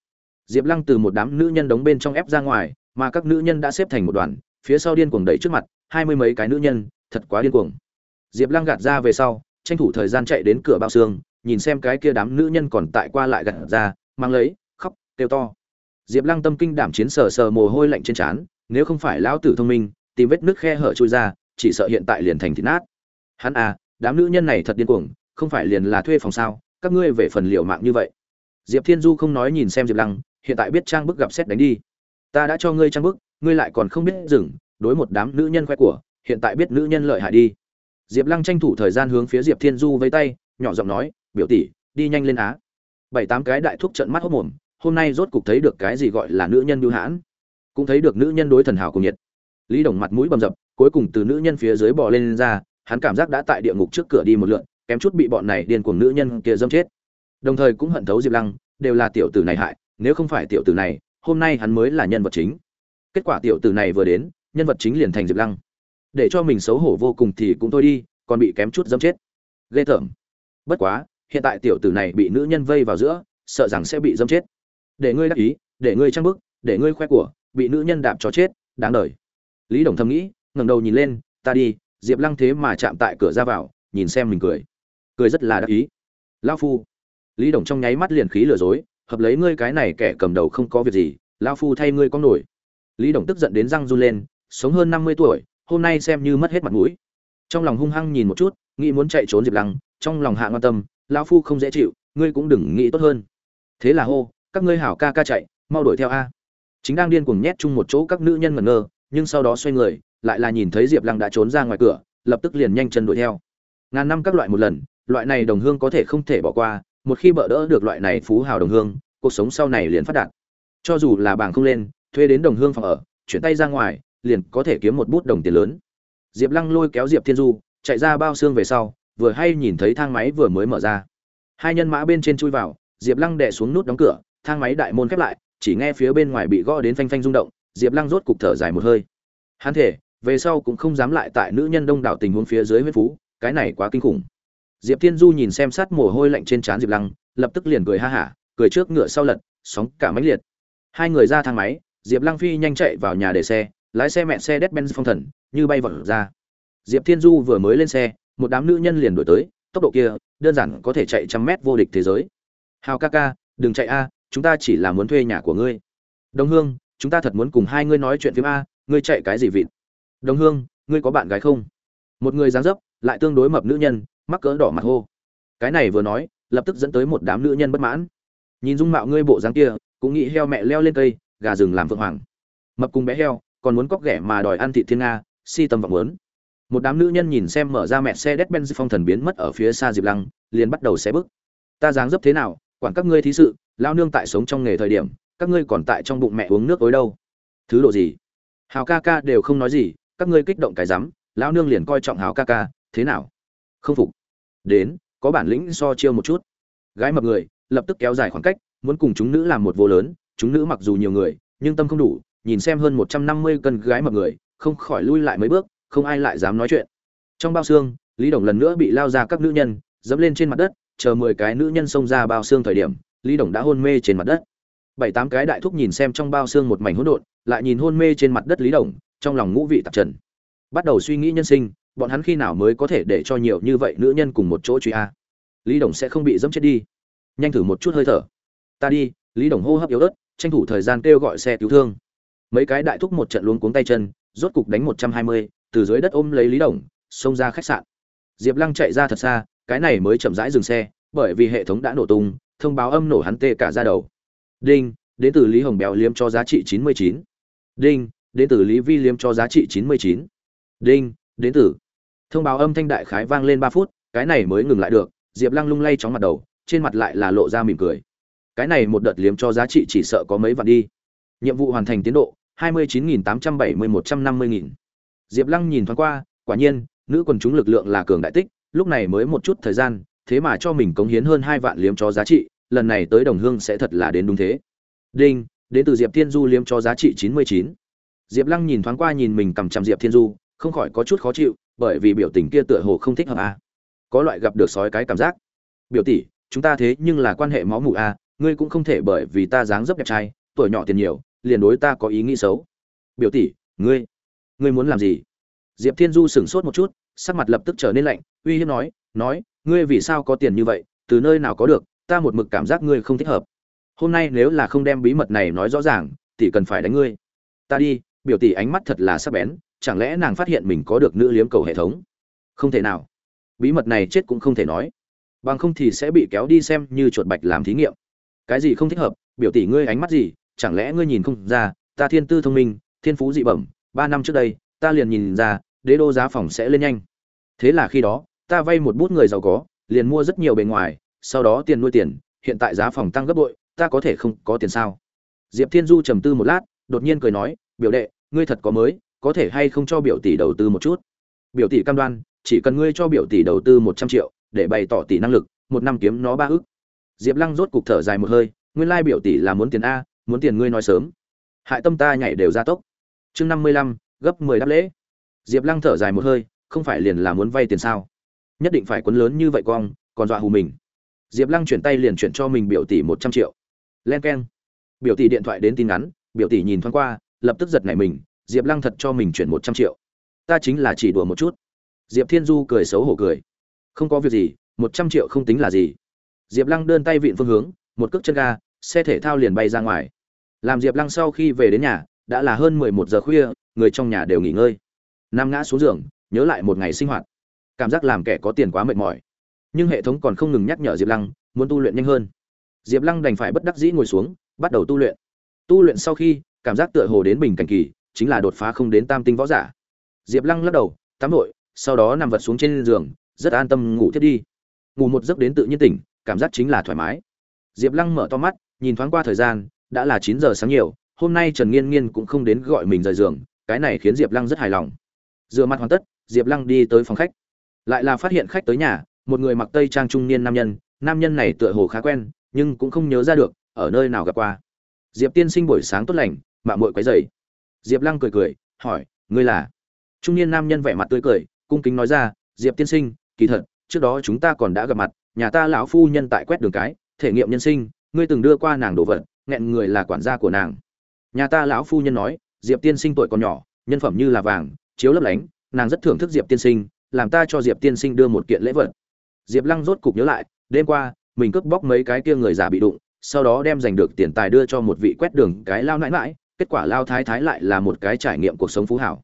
[SPEAKER 1] Diệp lăng từ một đám nữ nhân đóng bên trong ép ra ngoài, mà các nữ nhân đã xếp thành một đoàn, phía sau điên cuồng đẩy trước mặt hai mươi mấy cái nữ nhân, thật quá điên cuồng. Diệp lăng gạt ra về sau, tranh thủ thời gian chạy đến cửa bao xương, nhìn xem cái kia đám nữ nhân còn tại qua lại gạt ra, mang lấy, khóc, kêu to. Diệp lăng tâm kinh đảm chiến sờ sờ mồ hôi lạnh trên trán, nếu không phải lão tử thông minh, tìm vết nước khe hở trôi ra, chỉ sợ hiện tại liền thành thịt nát. Hắn à đám nữ nhân này thật điên cuồng, không phải liền là thuê phòng sao, các ngươi về phần liệu mạng như vậy. Diệp thiên du không nói nhìn xem diệp lăng, hiện tại biết trang bức gặp xét đánh đi. Ta đã cho ngươi trang bức, ngươi lại còn không biết dừng đối một đám nữ nhân khoe của hiện tại biết nữ nhân lợi hại đi. Diệp lăng tranh thủ thời gian hướng phía diệp thiên du với tay nhỏ giọng nói biểu tỷ đi nhanh lên á. Bảy tám cái đại thúc trận mắt hốc mồm hôm nay rốt cục thấy được cái gì gọi là nữ nhân bưu hãn cũng thấy được nữ nhân đối thần hào cùng nhiệt. Lý đồng mặt mũi bầm dập cuối cùng từ nữ nhân phía dưới bò lên, lên ra hắn cảm giác đã tại địa ngục trước cửa đi một lượn kém chút bị bọn này điên cuồng nữ nhân kia dâm chết. Đồng thời cũng hận thấu diệp lăng đều là tiểu tử này hại nếu không phải tiểu tử này hôm nay hắn mới là nhân vật chính. Kết quả tiểu tử này vừa đến nhân vật chính liền thành diệp lăng. Để cho mình xấu hổ vô cùng thì cũng thôi đi, còn bị kém chút dâm chết. Ghê tởm. Bất quá, hiện tại tiểu tử này bị nữ nhân vây vào giữa, sợ rằng sẽ bị dâm chết. Để ngươi đắc ý, để ngươi trang bức để ngươi khoe của, bị nữ nhân đạp cho chết, đáng đời. Lý đồng thầm nghĩ, ngẩng đầu nhìn lên, ta đi. Diệp lăng thế mà chạm tại cửa ra vào, nhìn xem mình cười. Cười rất là đắc ý. Lao phu. Lý đồng trong nháy mắt liền khí lừa dối, hợp lấy ngươi cái này kẻ cầm đầu không có việc gì lao phu thay ngươi có nổi. Lý đồng tức giận đến răng run lên sống hơn năm mươi tuổi, hôm nay xem như mất hết mặt mũi. Trong lòng hung hăng nhìn một chút, nghĩ muốn chạy trốn diệp lăng, trong lòng hạ ngon tâm, lão phu không dễ chịu, ngươi cũng đừng nghĩ tốt hơn. Thế là hô, các ngươi hảo ca ca chạy, mau đuổi theo a. Chính đang điên cuồng nhét chung một chỗ các nữ nhân ngẩn ngơ, nhưng sau đó xoay người, lại là nhìn thấy diệp lăng đã trốn ra ngoài cửa, lập tức liền nhanh chân đuổi theo. Ngàn năm các loại một lần, loại này đồng hương có thể không thể bỏ qua, một khi bỡ đỡ được loại này phú hào đồng hương, cuộc sống sau này liền phát đạt. Cho dù là bảng không lên, thuê đến đồng hương phòng ở, chuyển tay ra ngoài liền có thể kiếm một bút đồng tiền lớn. Diệp lăng lôi kéo diệp thiên du, chạy ra bao xương về sau, vừa hay nhìn thấy thang máy vừa mới mở ra. Hai nhân mã bên trên chui vào, diệp lăng đè xuống nút đóng cửa, thang máy đại môn khép lại, chỉ nghe phía bên ngoài bị gõ đến phanh phanh rung động, diệp lăng rốt cục thở dài một hơi. Hắn thể về sau cũng không dám lại tại nữ nhân đông đảo tình huống phía dưới huyết phú, cái này quá kinh khủng. Diệp thiên du nhìn xem sát mồ hôi lạnh trên trán diệp lăng, lập tức liền cười ha hả, cười trước ngựa sau lật, sóng cả máy liệt. Hai người ra thang máy, diệp lăng phi nhanh chạy vào nhà để xe lái xe mẹ xe đét benz phong thần, như bay vọt ra. Diệp thiên du vừa mới lên xe, một đám nữ nhân liền đuổi tới, tốc độ kia, đơn giản có thể chạy trăm mét vô địch thế giới. Hào ca ca, đừng chạy a, chúng ta chỉ là muốn thuê nhà của ngươi. Đồng hương, chúng ta thật muốn cùng hai ngươi nói chuyện phim a, ngươi chạy cái gì vịt? Đồng hương, ngươi có bạn gái không? Một người dáng dấp, lại tương đối mập nữ nhân, mắc cỡ đỏ mặt hô. Cái này vừa nói, lập tức dẫn tới một đám nữ nhân bất mãn. Nhìn dung mạo ngươi bộ dáng kia, cũng nghĩ heo mẹ leo lên cây, gà rừng làm vượng hoàng. Mập cùng bé heo còn muốn cóc ghẻ mà đòi ăn thịt thiên nga, si tâm vọng muốn. Một đám nữ nhân nhìn xem mở ra mẹ xe đét benz phong thần biến mất ở phía xa diệp lăng, liền bắt đầu xé bức ta dáng dấp thế nào? Quản các ngươi thí sự lao nương tại sống trong nghề thời điểm, các ngươi còn tại trong bụng mẹ uống nước ối đâu? Thứ độ gì? Hào ca ca đều không nói gì, các ngươi kích động cái rắm, lão nương liền coi trọng hào ca ca, thế nào? Không phục. Đến, có bản lĩnh so chiêu một chút. Gái mập người, lập tức kéo dài khoảng cách, muốn cùng chúng nữ làm một vô lớn, chúng nữ mặc dù nhiều người, nhưng tâm không đủ nhìn xem hơn một trăm năm mươi cân gái mập người, không khỏi lui lại mấy bước, không ai lại dám nói chuyện. Trong bao xương, lý đồng lần nữa bị lao ra các nữ nhân, dẫm lên trên mặt đất, chờ mười cái nữ nhân xông ra bao xương thời điểm, lý đồng đã hôn mê trên mặt đất. Bảy tám cái đại thúc nhìn xem trong bao xương một mảnh hỗn độn, lại nhìn hôn mê trên mặt đất lý đồng, trong lòng ngũ vị tạp trần. Bắt đầu suy nghĩ nhân sinh, bọn hắn khi nào mới có thể để cho nhiều như vậy nữ nhân cùng một chỗ truy a? Lý đồng sẽ không bị dẫm chết đi. Nhanh thử một chút hơi thở. Ta đi, lý đồng hô hấp yếu ớt, tranh thủ thời gian kêu gọi xe cứu thương mấy cái đại thúc một trận luống cuống tay chân, rốt cục đánh một trăm hai mươi, từ dưới đất ôm lấy lý đồng, xông ra khách sạn. Diệp lăng chạy ra thật xa, cái này mới chậm rãi dừng xe, bởi vì hệ thống đã nổ tung, thông báo âm nổ hắn tê cả ra đầu. Đinh, đến từ lý hồng béo liếm cho giá trị chín mươi chín. Đinh, đến từ lý vi liếm cho giá trị chín mươi chín. Đinh, đến từ. Thông báo âm thanh đại khái vang lên ba phút, cái này mới ngừng lại được, diệp lăng lung lay chóng mặt đầu, trên mặt lại là lộ ra mỉm cười. Cái này một đợt liếm cho giá trị chỉ sợ có mấy vạn đi nhiệm vụ hoàn thành tiến độ hai mươi chín nghìn tám trăm bảy mươi một trăm năm mươi nghìn. Diệp lăng nhìn thoáng qua quả nhiên nữ quần chúng lực lượng là cường đại tích lúc này mới một chút thời gian thế mà cho mình cống hiến hơn hai vạn liếm cho giá trị lần này tới đồng hương sẽ thật là đến đúng thế. Đinh đến từ diệp thiên du liếm cho giá trị chín mươi chín. Diệp lăng nhìn thoáng qua nhìn mình cầm chằm diệp thiên du không khỏi có chút khó chịu bởi vì biểu tình kia tựa hồ không thích hợp a à. có loại gặp được sói cái cảm giác. Biểu tỷ chúng ta thế nhưng là quan hệ máu mủ a à, ngươi cũng không thể bởi vì ta dáng dấp đẹp trai tuổi nhỏ tiền nhiều, liền đối ta có ý nghĩ xấu. Biểu tỷ, ngươi ngươi muốn làm gì? Diệp thiên du sửng sốt một chút, sắc mặt lập tức trở nên lạnh, uy hiếp nói nói, ngươi vì sao có tiền như vậy, từ nơi nào có được, ta một mực cảm giác ngươi không thích hợp. Hôm nay nếu là không đem bí mật này nói rõ ràng tỷ cần phải đánh ngươi. Ta đi, biểu tỷ ánh mắt thật là sắc bén, chẳng lẽ nàng phát hiện mình có được nữ liếm cầu hệ thống? Không thể nào. Bí mật này chết cũng không thể nói. Bằng không thì sẽ bị kéo đi xem như chuột bạch làm thí nghiệm. Cái gì không thích hợp, biểu tỷ ngươi ánh mắt gì chẳng lẽ ngươi nhìn không ra, ta thiên tư thông minh, thiên phú dị bẩm, ba năm trước đây, ta liền nhìn ra, đế đô giá phòng sẽ lên nhanh. Thế là khi đó, ta vay một bút người giàu có, liền mua rất nhiều bề ngoài, sau đó tiền nuôi tiền, hiện tại giá phòng tăng gấp bội, ta có thể không có tiền sao? Diệp thiên du trầm tư một lát, đột nhiên cười nói, biểu đệ, ngươi thật có mới, có thể hay không cho biểu tỷ đầu tư một chút? Biểu tỷ cam đoan, chỉ cần ngươi cho biểu tỷ đầu tư một trăm triệu, để bày tỏ tỷ năng lực, một năm kiếm nó ba ức. Diệp lăng rốt cục thở dài một hơi, nguyên lai biểu tỷ là muốn tiền a muốn tiền ngươi nói sớm. Hại tâm ta nhảy đều ra tốc. Chương năm mươi lăm, gấp mười đáp lễ. Diệp lăng thở dài một hơi, không phải liền là muốn vay tiền sao? Nhất định phải quấn lớn như vậy cong còn dọa hù mình. Diệp lăng chuyển tay liền chuyển cho mình biểu tỷ một trăm triệu. Len k e n biểu tỷ điện thoại đến tin ngắn, biểu tỷ nhìn thoáng qua, lập tức giật nảy mình, diệp lăng thật cho mình chuyển một trăm triệu. Ta chính là chỉ đùa một chút. Diệp thiên du cười xấu hổ cười. Không có việc gì, một trăm triệu không tính là gì. Diệp lăng đơn tay vịn phương hướng, một cước chân ga, xe thể thao liền bay ra ngoài làm diệp lăng sau khi về đến nhà, đã là hơn mười một giờ khuya, người trong nhà đều nghỉ ngơi. Nam ngã xuống giường, nhớ lại một ngày sinh hoạt. Cảm giác làm kẻ có tiền quá mệt mỏi. Nhưng hệ thống còn không ngừng nhắc nhở diệp lăng, muốn tu luyện nhanh hơn. Diệp lăng đành phải bất đắc dĩ ngồi xuống, bắt đầu tu luyện. Tu luyện sau khi, cảm giác tựa hồ đến bình cảnh kỳ, chính là đột phá không đến tam tinh võ giả. Diệp lăng lắc đầu, tắm vội sau đó nằm vật xuống trên giường, rất an tâm ngủ thiết đi. Ngủ một giấc đến tự nhiên tỉnh, cảm giác chính là thoải mái. Diệp lăng mở to mắt, nhìn thoáng qua thời gian đã là chín giờ sáng nhiều, hôm nay trần nghiên nghiên cũng không đến gọi mình rời giường, cái này khiến diệp lăng rất hài lòng. Dựa mặt hoàn tất, diệp lăng đi tới phòng khách. Lại là phát hiện khách tới nhà, một người mặc tây trang trung niên nam nhân nam nhân này tựa hồ khá quen, nhưng cũng không nhớ ra được, ở nơi nào gặp qua. Diệp tiên sinh buổi sáng tốt lành, mạ muội quấy rầy. diệp lăng cười cười, hỏi, ngươi là? Trung niên nam nhân vẻ mặt tươi cười, cung kính nói ra, diệp tiên sinh, kỳ thật, trước đó chúng ta còn đã gặp mặt, nhà ta lão phu nhân tại quét đường cái, thể nghiệm nhân sinh, ngươi từng đưa qua nàng đồ vật nghẹn người là quản gia của nàng. Nhà ta lão phu nhân nói, diệp tiên sinh tuổi còn nhỏ, nhân phẩm như là vàng, chiếu lấp lánh, nàng rất thưởng thức diệp tiên sinh, làm ta cho diệp tiên sinh đưa một kiện lễ vật. Diệp lăng rốt cục nhớ lại, đêm qua, mình cướp bóc mấy cái kia người già bị đụng, sau đó đem giành được tiền tài đưa cho một vị quét đường cái lao nãi mãi kết quả lao thái thái lại là một cái trải nghiệm cuộc sống phú hảo.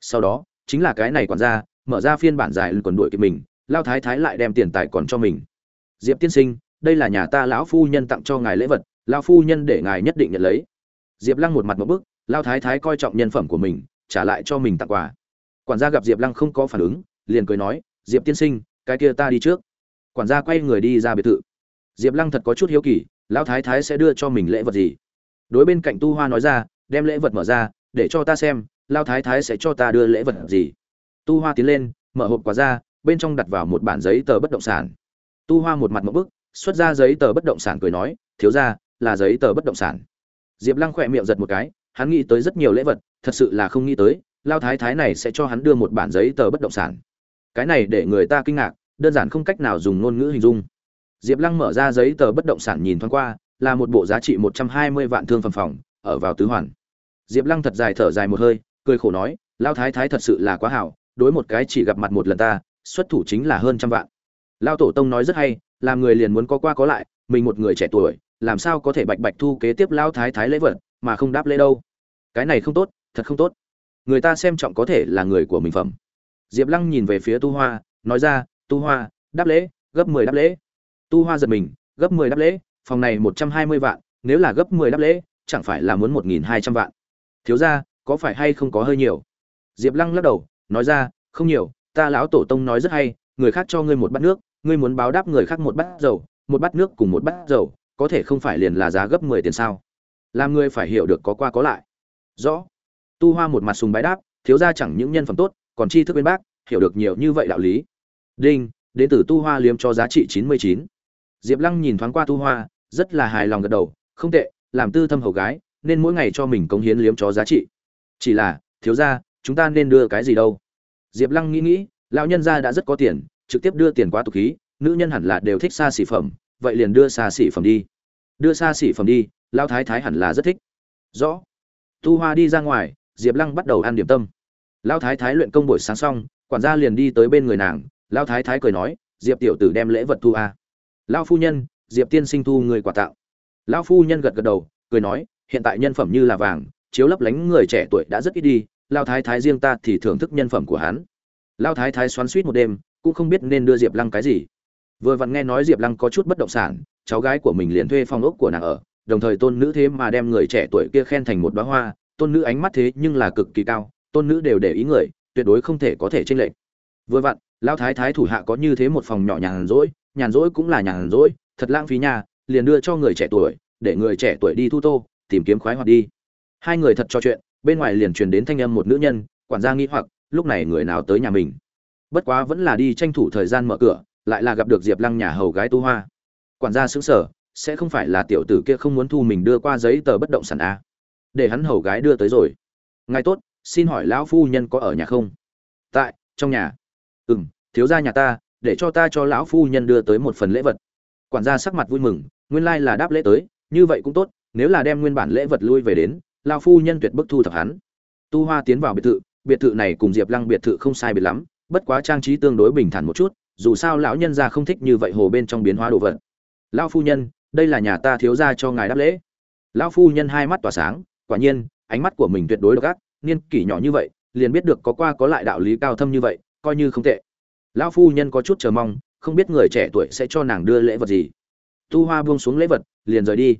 [SPEAKER 1] Sau đó, chính là cái này còn ra mở ra phiên bản dài còn đuổi kịp mình, lao thái thái lại đem tiền tài còn cho mình. Diệp tiên sinh, đây là nhà ta lão phu nhân tặng cho ngài lễ vật lao phu nhân để ngài nhất định nhận lấy. Diệp lăng một mặt một bức lao thái thái coi trọng nhân phẩm của mình, trả lại cho mình tặng quà. Quản gia gặp diệp lăng không có phản ứng, liền cười nói, diệp tiên sinh, cái kia ta đi trước. Quản gia quay người đi ra biệt thự. Diệp lăng thật có chút hiếu kỳ, lão thái thái sẽ đưa cho mình lễ vật gì? Đối bên cạnh tu hoa nói ra, đem lễ vật mở ra, để cho ta xem lao thái thái sẽ cho ta đưa lễ vật gì? Tu hoa tiến lên, mở hộp quà ra, bên trong đặt vào một bản giấy tờ bất động sản. Tu hoa một mặt một bức, xuất ra giấy tờ bất động sản cười nói, thiếu ra là giấy tờ bất động sản. Diệp lăng khỏe miệng giật một cái, hắn nghĩ tới rất nhiều lễ vật, thật sự là không nghĩ tới, lao thái thái này sẽ cho hắn đưa một bản giấy tờ bất động sản. Cái này để người ta kinh ngạc, đơn giản không cách nào dùng ngôn ngữ hình dung. Diệp lăng mở ra giấy tờ bất động sản nhìn thoáng qua, là một bộ giá trị một trăm hai mươi vạn thương phẩm phòng, ở vào tứ hoàn. Diệp lăng thật dài thở dài một hơi, cười khổ nói, lao thái thái thật sự là quá hảo, đối một cái chỉ gặp mặt một lần ta, xuất thủ chính là hơn trăm vạn. Lao tổ tông nói rất hay, làm người liền muốn có qua có lại, mình một người trẻ tuổi làm sao có thể bạch bạch thu kế tiếp lao thái thái lễ vật, mà không đáp lễ đâu? Cái này không tốt, thật không tốt. Người ta xem trọng có thể là người của mình phẩm. Diệp lăng nhìn về phía tu hoa, nói ra, tu hoa, đáp lễ, gấp mười đáp lễ. Tu hoa giật mình, gấp mười đáp lễ, phòng này một trăm hai mươi vạn, nếu là gấp mười đáp lễ, chẳng phải là muốn một nghìn hai trăm vạn. Thiếu ra có phải hay không có hơi nhiều? Diệp lăng lắc đầu, nói ra, không nhiều, ta lão tổ tông nói rất hay, người khác cho ngươi một bát nước, ngươi muốn báo đáp người khác một bát dầu, một bát nước cùng một bát dầu có thể không phải liền là giá gấp mười tiền sao? Làm người phải hiểu được có qua có lại. Rõ. Tu hoa một mặt sùng bái đáp, thiếu ra chẳng những nhân phẩm tốt, còn tri thức bên bác, hiểu được nhiều như vậy đạo lý. Đinh, đến từ tu hoa liếm cho giá trị chín mươi chín. Diệp lăng nhìn thoáng qua tu hoa, rất là hài lòng gật đầu, không tệ, làm tư thâm hầu gái, nên mỗi ngày cho mình cống hiến liếm chó giá trị. Chỉ là, thiếu ra chúng ta nên đưa cái gì đâu? Diệp lăng nghĩ nghĩ, lão nhân gia đã rất có tiền, trực tiếp đưa tiền quá tục khí, nữ nhân hẳn là đều thích xa xỉ phẩm vậy liền đưa xa xỉ phẩm đi. Đưa xa xỉ phẩm đi lao thái thái hẳn là rất thích. Rõ. Tu hoa đi ra ngoài, diệp lăng bắt đầu ăn điểm tâm. Lao thái thái luyện công buổi sáng xong, quản gia liền đi tới bên người nàng. Lao thái thái cười nói, diệp tiểu tử đem lễ vật thu a. À. lao phu nhân, diệp tiên sinh thu người quà tạo lao phu nhân gật gật đầu, cười nói, hiện tại nhân phẩm như là vàng, chiếu lấp lánh người trẻ tuổi đã rất ít đi lao thái thái riêng ta thì thưởng thức nhân phẩm của hắn. Lao thái thái xoắn suýt một đêm, cũng không biết nên đưa diệp lăng cái gì vừa vặn nghe nói diệp lăng có chút bất động sản, cháu gái của mình liền thuê phòng ốc của nàng ở, đồng thời tôn nữ thế mà đem người trẻ tuổi kia khen thành một bá hoa, tôn nữ ánh mắt thế nhưng là cực kỳ cao, tôn nữ đều để ý người, tuyệt đối không thể có thể tranh lệch. Vừa vặn, lão thái thái thủ hạ có như thế một phòng nhỏ nhàn rỗi nhàn rỗi cũng là nhàn rỗi, thật lãng phí nhà liền đưa cho người trẻ tuổi, để người trẻ tuổi đi thu tô, tìm kiếm khoái hoạt đi. Hai người thật trò chuyện, bên ngoài liền truyền đến thanh âm một nữ nhân, quản gia nghĩ hoặc, lúc này người nào tới nhà mình? Bất quá vẫn là đi tranh thủ thời gian mở cửa lại là gặp được diệp lăng nhà hầu gái tu hoa. Quản gia xứng sở sẽ không phải là tiểu tử kia không muốn thu mình đưa qua giấy tờ bất động sản a. Để hắn hầu gái đưa tới rồi. Ngài tốt, xin hỏi lão phu nhân có ở nhà không? Tại, trong nhà. Ừ m thiếu gia nhà ta, để cho ta cho lão phu nhân đưa tới một phần lễ vật. Quản gia sắc mặt vui mừng, nguyên lai là đáp lễ tới, như vậy cũng tốt, nếu là đem nguyên bản lễ vật lui về đến, lão phu nhân tuyệt bức thu thập hắn. Tu hoa tiến vào biệt thự biệt thự này cùng diệp lăng biệt thự không sai biệt lắm, bất quá trang trí tương đối bình thản một chút dù sao lão nhân gia không thích như vậy hồ bên trong biến hóa đồ vật. Lão phu nhân, đây là nhà ta thiếu gia cho ngài đáp lễ. Lão phu nhân hai mắt tỏa sáng, quả nhiên, ánh mắt của mình tuyệt đối độc ác, niên kỷ nhỏ như vậy, liền biết được có qua có lại đạo lý cao thâm như vậy, coi như không tệ. Lão phu nhân có chút chờ mong, không biết người trẻ tuổi sẽ cho nàng đưa lễ vật gì. Tu hoa buông xuống lễ vật, liền rời đi.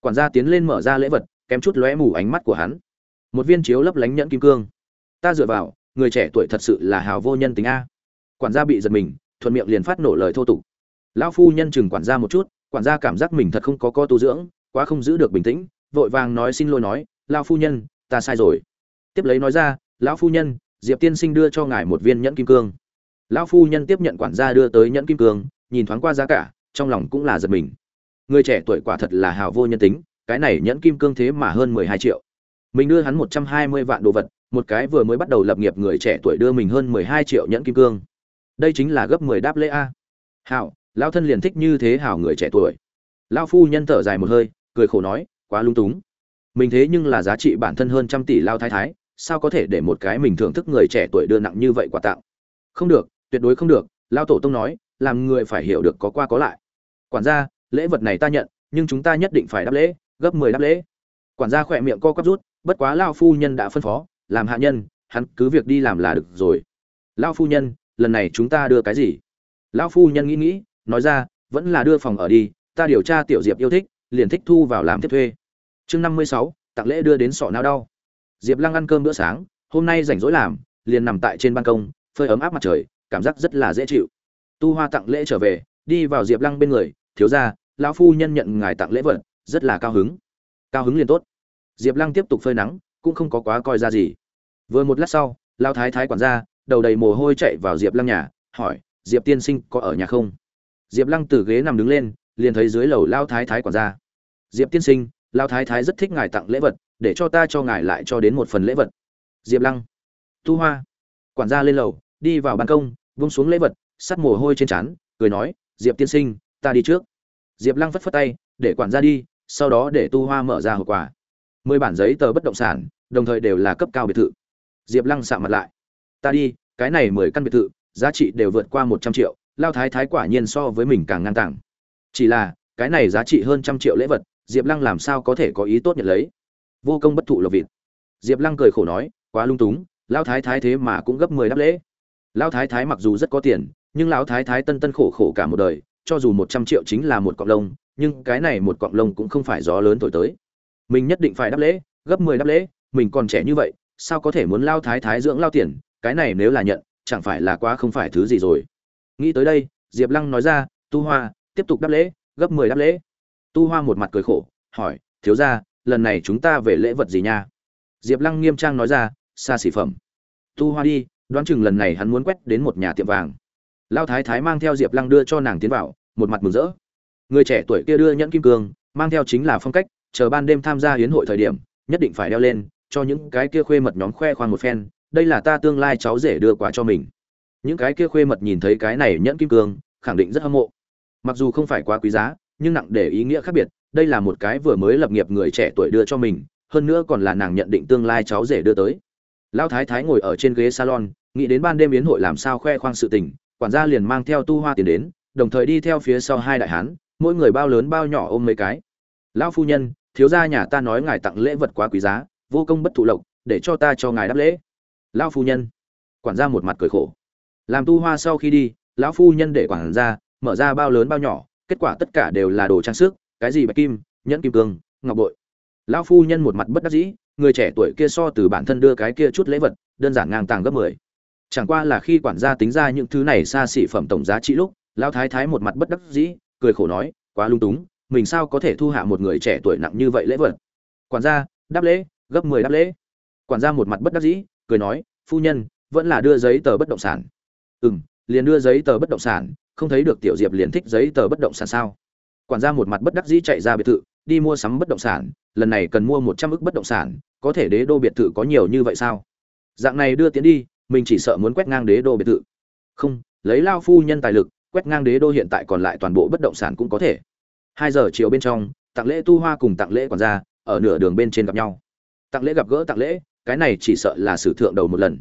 [SPEAKER 1] Quản gia tiến lên mở ra lễ vật, kém chút lóe mù ánh mắt của hắn. Một viên chiếu lấp lánh nhẫn kim cương. Ta dựa vào, người trẻ tuổi thật sự là hào vô nhân tính a. Quản gia bị giật mình thuận miệng liền phát nổ lời thô tục. Lão phu nhân chừng quản gia một chút, quản gia cảm giác mình thật không có co tu dưỡng, quá không giữ được bình tĩnh, vội vàng nói xin lỗi nói, lão phu nhân, ta sai rồi. Tiếp lấy nói ra, lão phu nhân, diệp tiên sinh đưa cho ngài một viên nhẫn kim cương. Lão phu nhân tiếp nhận quản gia đưa tới nhẫn kim cương, nhìn thoáng qua giá cả, trong lòng cũng là giật mình. Người trẻ tuổi quả thật là hào vô nhân tính, cái này nhẫn kim cương thế mà hơn mười hai triệu. Mình đưa hắn một trăm hai mươi vạn đồ vật, một cái vừa mới bắt đầu lập nghiệp người trẻ tuổi đưa mình hơn mười hai triệu nhẫn kim cương đây chính là gấp mười đáp lễ a. Hảo, lão thân liền thích như thế hảo người trẻ tuổi. Lão phu nhân thở dài một hơi, cười khổ nói, quá lung túng. Mình thế nhưng là giá trị bản thân hơn trăm tỷ lao thái thái, sao có thể để một cái mình thưởng thức người trẻ tuổi đưa nặng như vậy quà tặng? Không được, tuyệt đối không được lao tổ tông nói, làm người phải hiểu được có qua có lại. Quản gia, lễ vật này ta nhận, nhưng chúng ta nhất định phải đáp lễ, gấp mười đáp lễ. Quản gia khỏe miệng co quắp rút, bất quá lao phu nhân đã phân phó, làm hạ nhân, hắn cứ việc đi làm là được rồi. Lao phu nhân lần này chúng ta đưa cái gì? Lão phu nhân nghĩ nghĩ, nói ra, vẫn là đưa phòng ở đi, ta điều tra tiểu diệp yêu thích, liền thích thu vào làm tiếp thuê. Chương năm mươi sáu, tặng lễ đưa đến sọ não đau. Diệp lăng ăn cơm bữa sáng, hôm nay rảnh rỗi làm, liền nằm tại trên ban công, phơi ấm áp mặt trời, cảm giác rất là dễ chịu. Tu hoa tặng lễ trở về, đi vào diệp lăng bên người, thiếu ra, lão phu nhân nhận ngài tặng lễ vật, rất là cao hứng. Cao hứng liền tốt. Diệp lăng tiếp tục phơi nắng, cũng không có quá coi ra gì. Vừa một lát sau lao thái thái quản gia đầu đầy mồ hôi chạy vào diệp lăng nhà, hỏi, diệp tiên sinh có ở nhà không? Diệp lăng từ ghế nằm đứng lên, liền thấy dưới lầu lao thái thái quản gia. Diệp tiên sinh, lao thái thái rất thích ngài tặng lễ vật, để cho ta cho ngài lại cho đến một phần lễ vật. Diệp lăng, tu hoa. Quản gia lên lầu, đi vào ban công vung xuống lễ vật, sắt mồ hôi trên trán, cười nói, diệp tiên sinh, ta đi trước. Diệp lăng phất phất tay, để quản gia đi, sau đó để tu hoa mở ra hậu quả mười bản giấy tờ bất động sản, đồng thời đều là cấp cao biệt thự. Diệp lăng sạ mặt lại ta đi, cái này mười căn biệt thự, giá trị đều vượt qua một trăm triệu, lao thái thái quả nhiên so với mình càng ngang tàng. Chỉ là, cái này giá trị hơn trăm triệu lễ vật, diệp lăng làm sao có thể có ý tốt nhận lấy? Vô công bất thụ lộc vịt. Diệp lăng cười khổ nói, quá lung túng, lao thái thái thế mà cũng gấp mười đáp lễ. Lao thái thái mặc dù rất có tiền, nhưng lão thái thái tân tân khổ khổ cả một đời, cho dù một trăm triệu chính là một cọng lông, nhưng cái này một cọng lông cũng không phải gió lớn thổi tới. Mình nhất định phải đáp lễ, gấp mười đáp lễ, mình còn trẻ như vậy, sao có thể muốn lao thái thái dưỡng lao tiền cái này nếu là nhận, chẳng phải là quá không phải thứ gì rồi. Nghĩ tới đây, diệp lăng nói ra, tu hoa, tiếp tục đáp lễ, gấp mười đáp lễ. Tu hoa một mặt cười khổ, hỏi, thiếu ra lần này chúng ta về lễ vật gì nha? Diệp lăng nghiêm trang nói ra, xa xỉ phẩm. Tu hoa đi, đoán chừng lần này hắn muốn quét đến một nhà tiệm vàng. Lao thái thái mang theo diệp lăng đưa cho nàng tiến vào, một mặt mừng rỡ. Người trẻ tuổi kia đưa nhẫn kim cương, mang theo chính là phong cách, chờ ban đêm tham gia hiến hội thời điểm, nhất định phải đeo lên, cho những cái kia khuê mật nhóm khoe khoang một phen đây là ta tương lai cháu rể đưa quà cho mình. Những cái kia khuê mật nhìn thấy cái này nhẫn kim cương, khẳng định rất hâm mộ. Mặc dù không phải quá quý giá, nhưng nặng để ý nghĩa khác biệt, đây là một cái vừa mới lập nghiệp người trẻ tuổi đưa cho mình, hơn nữa còn là nàng nhận định tương lai cháu rể đưa tới. Lão thái thái ngồi ở trên ghế salon, nghĩ đến ban đêm yến hội làm sao khoe khoang sự tình, quản gia liền mang theo tu hoa tiền đến, đồng thời đi theo phía sau hai đại hán, mỗi người bao lớn bao nhỏ ôm mấy cái. Lão phu nhân, thiếu gia nhà ta nói ngài tặng lễ vật quá quý giá, vô công bất thụ lộc, để cho ta cho ngài đáp lễ lão phu nhân. Quản gia một mặt cười khổ. Làm tu hoa sau khi đi, lão phu nhân để quản gia mở ra bao lớn bao nhỏ, kết quả tất cả đều là đồ trang sức, cái gì bạch kim, nhẫn kim cương, ngọc bội. Lão phu nhân một mặt bất đắc dĩ, người trẻ tuổi kia so từ bản thân đưa cái kia chút lễ vật, đơn giản ngang tàng gấp mười. Chẳng qua là khi quản gia tính ra những thứ này xa xỉ phẩm tổng giá trị lúc, lão thái thái một mặt bất đắc dĩ, cười khổ nói, quá lung túng, mình sao có thể thu hạ một người trẻ tuổi nặng như vậy lễ vật? Quản gia, đáp lễ, gấp mười đáp lễ. Quản gia một mặt bất đắc dĩ cười nói, phu nhân, vẫn là đưa giấy tờ bất động sản. Ừ m liền đưa giấy tờ bất động sản, không thấy được tiểu diệp liền thích giấy tờ bất động sản sao? Quản gia một mặt bất đắc dĩ chạy ra biệt thự, đi mua sắm bất động sản, lần này cần mua một trăm ức bất động sản, có thể đế đô biệt thự có nhiều như vậy sao? Dạng này đưa tiến đi, mình chỉ sợ muốn quét ngang đế đô biệt thự. Không, lấy lao phu nhân tài lực, quét ngang đế đô hiện tại còn lại toàn bộ bất động sản cũng có thể. Hai giờ chiều bên trong, tặng lễ tu hoa cùng tặng lễ quản gia, ở nửa đường bên trên gặp nhau. Tặng lễ gặp gỡ tặng lễ cái này chỉ sợ là sử thượng đầu một lần.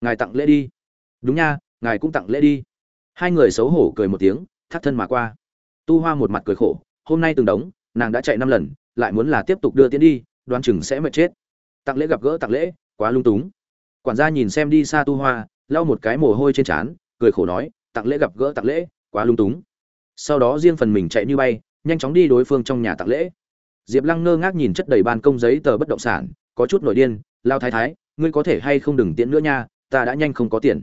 [SPEAKER 1] Ngài tặng lễ đi. Đúng nha, ngài cũng tặng lễ đi. Hai người xấu hổ cười một tiếng, thắt thân mà qua. Tu hoa một mặt cười khổ, hôm nay từng đống, nàng đã chạy năm lần, lại muốn là tiếp tục đưa tiến đi đoan chừng sẽ mệt chết. Tặng lễ gặp gỡ tặng lễ, quá lung túng. Quản gia nhìn xem đi xa tu hoa, lau một cái mồ hôi trên trán, cười khổ nói, tặng lễ gặp gỡ tặng lễ, quá lung túng. Sau đó riêng phần mình chạy như bay, nhanh chóng đi đối phương trong nhà tặng lễ. Diệp lăng ngơ ngác nhìn chất đầy ban công giấy tờ bất động sản, có chút nổi điên lao thái thái, ngươi có thể hay không đừng tiễn nữa nha, ta đã nhanh không có tiền.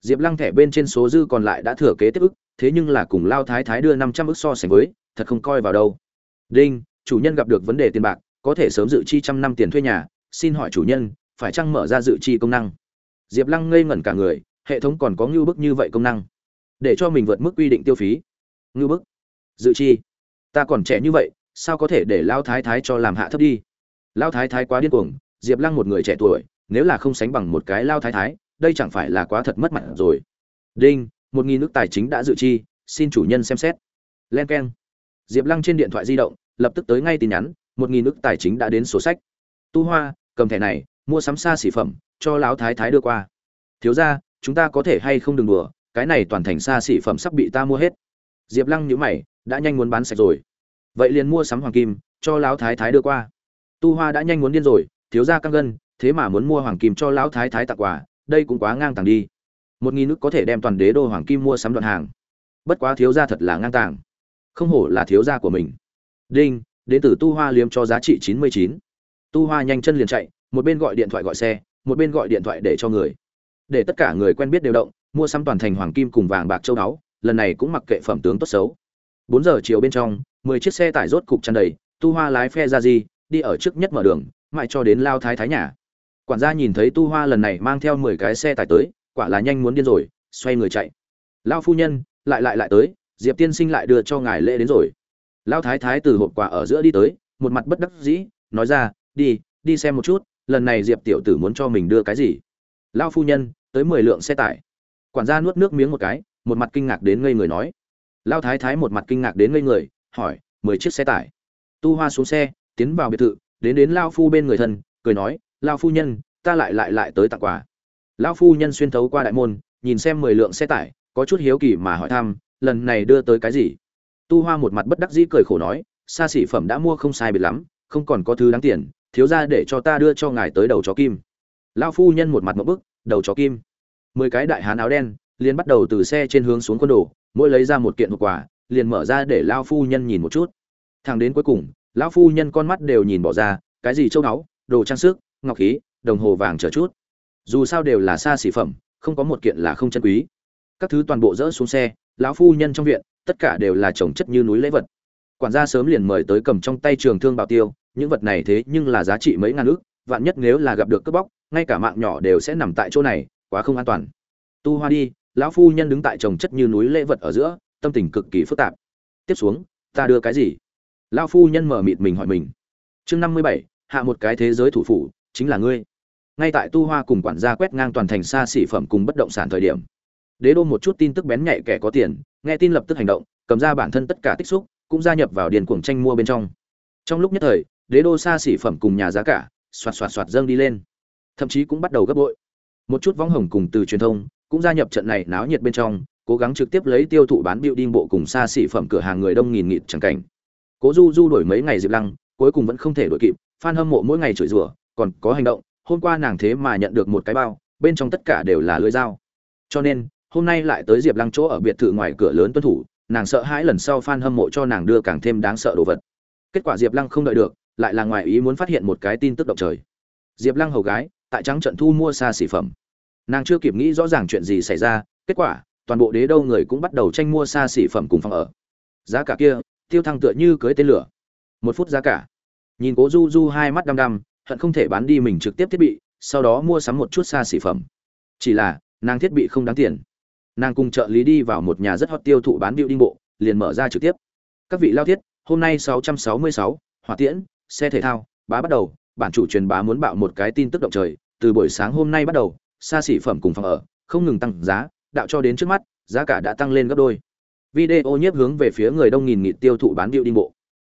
[SPEAKER 1] Diệp lăng thẻ bên trên số dư còn lại đã thừa kế tiếp ức, thế nhưng là cùng lao thái thái đưa năm trăm ức so sánh với, thật không coi vào đâu. Đinh, chủ nhân gặp được vấn đề tiền bạc, có thể sớm dự chi trăm năm tiền thuê nhà, xin hỏi chủ nhân, phải chăng mở ra dự chi công năng? Diệp lăng ngây ngẩn cả người, hệ thống còn có ngưu bức như vậy công năng. Để cho mình vượt mức quy định tiêu phí. Ngưu bức. Dự chi. Ta còn trẻ như vậy, sao có thể để lao thái thái cho làm hạ thấp đi? Lao thái thái quá điên cuồng diệp lăng một người trẻ tuổi, nếu là không sánh bằng một cái lao thái thái, đây chẳng phải là quá thật mất mặt rồi. Đinh, một nghìn nước tài chính đã dự chi, xin chủ nhân xem xét. Len k e n diệp lăng trên điện thoại di động, lập tức tới ngay tin nhắn, một nghìn nước tài chính đã đến sổ sách. Tu hoa, cầm thẻ này, mua sắm xa xỉ phẩm, cho lão thái thái đưa qua. Thiếu ra chúng ta có thể hay không đừng đùa, cái này toàn thành xa xỉ phẩm sắp bị ta mua hết. Diệp lăng nhữ mày, đã nhanh muốn bán sạch rồi. Vậy liền mua sắm hoàng kim, cho lão thái thái đưa qua. Tu hoa đã nhanh muốn điên rồi thiếu gia căng gân, thế mà muốn mua hoàng kim cho lão thái thái tặng quà, đây cũng quá ngang tàng đi. Một nghìn nước có thể đem toàn đế đô hoàng kim mua sắm đoạn hàng. Bất quá thiếu gia thật là ngang tàng. Không hổ là thiếu gia của mình. Đinh, đến từ tu hoa liếm cho giá trị chín mươi chín. Tu hoa nhanh chân liền chạy, một bên gọi điện thoại gọi xe, một bên gọi điện thoại để cho người. Để tất cả người quen biết đều động, mua sắm toàn thành hoàng kim cùng vàng bạc châu báu, lần này cũng mặc kệ phẩm tướng tốt xấu. Bốn giờ chiều bên trong, mười chiếc xe tải rốt cục tràn đầy, tu hoa lái phe ra gì đi ở trước nhất mở đường, mãi cho đến lao thái thái nhà. Quản gia nhìn thấy tu hoa lần này mang theo mười cái xe tải tới, quả là nhanh muốn điên rồi, xoay người chạy. Lao phu nhân, lại lại lại tới, diệp tiên sinh lại đưa cho ngài lễ đến rồi. Lao thái thái từ hộp quà ở giữa đi tới, một mặt bất đắc dĩ, nói ra, đi đi xem một chút, lần này diệp tiểu tử muốn cho mình đưa cái gì? Lao phu nhân, tới mười lượng xe tải. Quản gia nuốt nước miếng một cái, một mặt kinh ngạc đến ngây người nói. Lao thái thái một mặt kinh ngạc đến ngây người, hỏi, mười chiếc xe tải? Tu hoa xuống xe tiến vào biệt thự, đến đến lao phu bên người thân, cười nói, lao phu nhân, ta lại lại lại tới tặng quà. Lao phu nhân xuyên thấu qua đại môn, nhìn xem mười lượng xe tải, có chút hiếu kỳ mà hỏi thăm, lần này đưa tới cái gì? Tu hoa một mặt bất đắc dĩ cười khổ nói, xa xỉ phẩm đã mua không sai biệt lắm, không còn có thứ đáng tiền, thiếu ra để cho ta đưa cho ngài tới đầu chó kim. Lao phu nhân một mặt một bức, đầu chó kim? Mười cái đại hán áo đen, liền bắt đầu từ xe trên hướng xuống quân đồ, mỗi lấy ra một kiện hộp quà, liền mở ra để lao phu nhân nhìn một chút. Thằng đến cuối cùng lão phu nhân con mắt đều nhìn bỏ ra, cái gì châu báu, đồ trang sức, ngọc khí, đồng hồ vàng chờ chút. Dù sao đều là xa xỉ phẩm, không có một kiện là không chân quý. Các thứ toàn bộ dỡ xuống xe, lão phu nhân trong viện, tất cả đều là trồng chất như núi lễ vật. Quản gia sớm liền mời tới cầm trong tay trường thương bảo tiêu, những vật này thế nhưng là giá trị mấy ngàn ước vạn nhất nếu là gặp được cướp bóc, ngay cả mạng nhỏ đều sẽ nằm tại chỗ này, quá không an toàn. Tu hoa đi, lão phu nhân đứng tại trồng chất như núi lễ vật ở giữa, tâm tình cực kỳ phức tạp. Tiếp xuống, ta đưa cái gì? Lão phu nhân mở mịt mình hỏi mình. Chương năm mươi bảy, hạ một cái thế giới thủ phủ, chính là ngươi. Ngay tại tu hoa cùng quản gia quét ngang toàn thành xa xỉ phẩm cùng bất động sản thời điểm, đế đô một chút tin tức bén nhạy kẻ có tiền, nghe tin lập tức hành động, cầm ra bản thân tất cả tích xúc, cũng gia nhập vào điền cuồng tranh mua bên trong. Trong lúc nhất thời, đế đô xa xỉ phẩm cùng nhà giá cả, xoạt xoạt xoạt dâng đi lên. Thậm chí cũng bắt đầu gấp bội. Một chút võng hồng cùng từ truyền thông, cũng gia nhập trận này náo nhiệt bên trong, cố gắng trực tiếp lấy tiêu thụ bán biểu đinh bộ cùng xa xỉ phẩm cửa hàng người đông nghìn nghịt chẳng cảnh cố du du đổi mấy ngày diệp lăng, cuối cùng vẫn không thể đổi kịp f hâm mộ mỗi ngày chửi rủa, còn có hành động, hôm qua nàng thế mà nhận được một cái bao, bên trong tất cả đều là lưới dao. Cho nên, hôm nay lại tới diệp lăng chỗ ở biệt thự ngoài cửa lớn tuân thủ, nàng sợ hãi lần sau f a n hâm mộ cho nàng đưa càng thêm đáng sợ đồ vật. Kết quả diệp lăng không đợi được, lại là ngoài ý muốn phát hiện một cái tin tức động trời. Diệp lăng hầu gái, tại trắng trận thu mua xa xỉ phẩm. Nàng chưa kịp nghĩ rõ ràng chuyện gì xảy ra, kết quả, toàn bộ đế đâu người cũng bắt đầu tranh mua xa xỉ phẩm cùng phòng ở. Giá cả kia tiêu thăng tựa như cưới tên lửa. Một phút giá cả. Nhìn cố du du hai mắt đăm đăm hận không thể bán đi mình trực tiếp thiết bị sau đó mua sắm một chút xa xỉ phẩm. Chỉ là nàng thiết bị không đáng tiền. Nàng cùng trợ lý đi vào một nhà rất hot tiêu thụ bán điệu đinh bộ liền mở ra trực tiếp. Các vị lao thiết hôm nay 666, hỏa tiễn xe thể thao bá bắt đầu bản chủ truyền bá muốn bạo một cái tin tức động trời từ buổi sáng hôm nay bắt đầu xa xỉ phẩm cùng phòng ở không ngừng tăng giá đạo cho đến trước mắt giá cả đã tăng lên gấp đôi video nhiếp hướng về phía người đông nghìn nghịt tiêu thụ bán điệu đi bộ.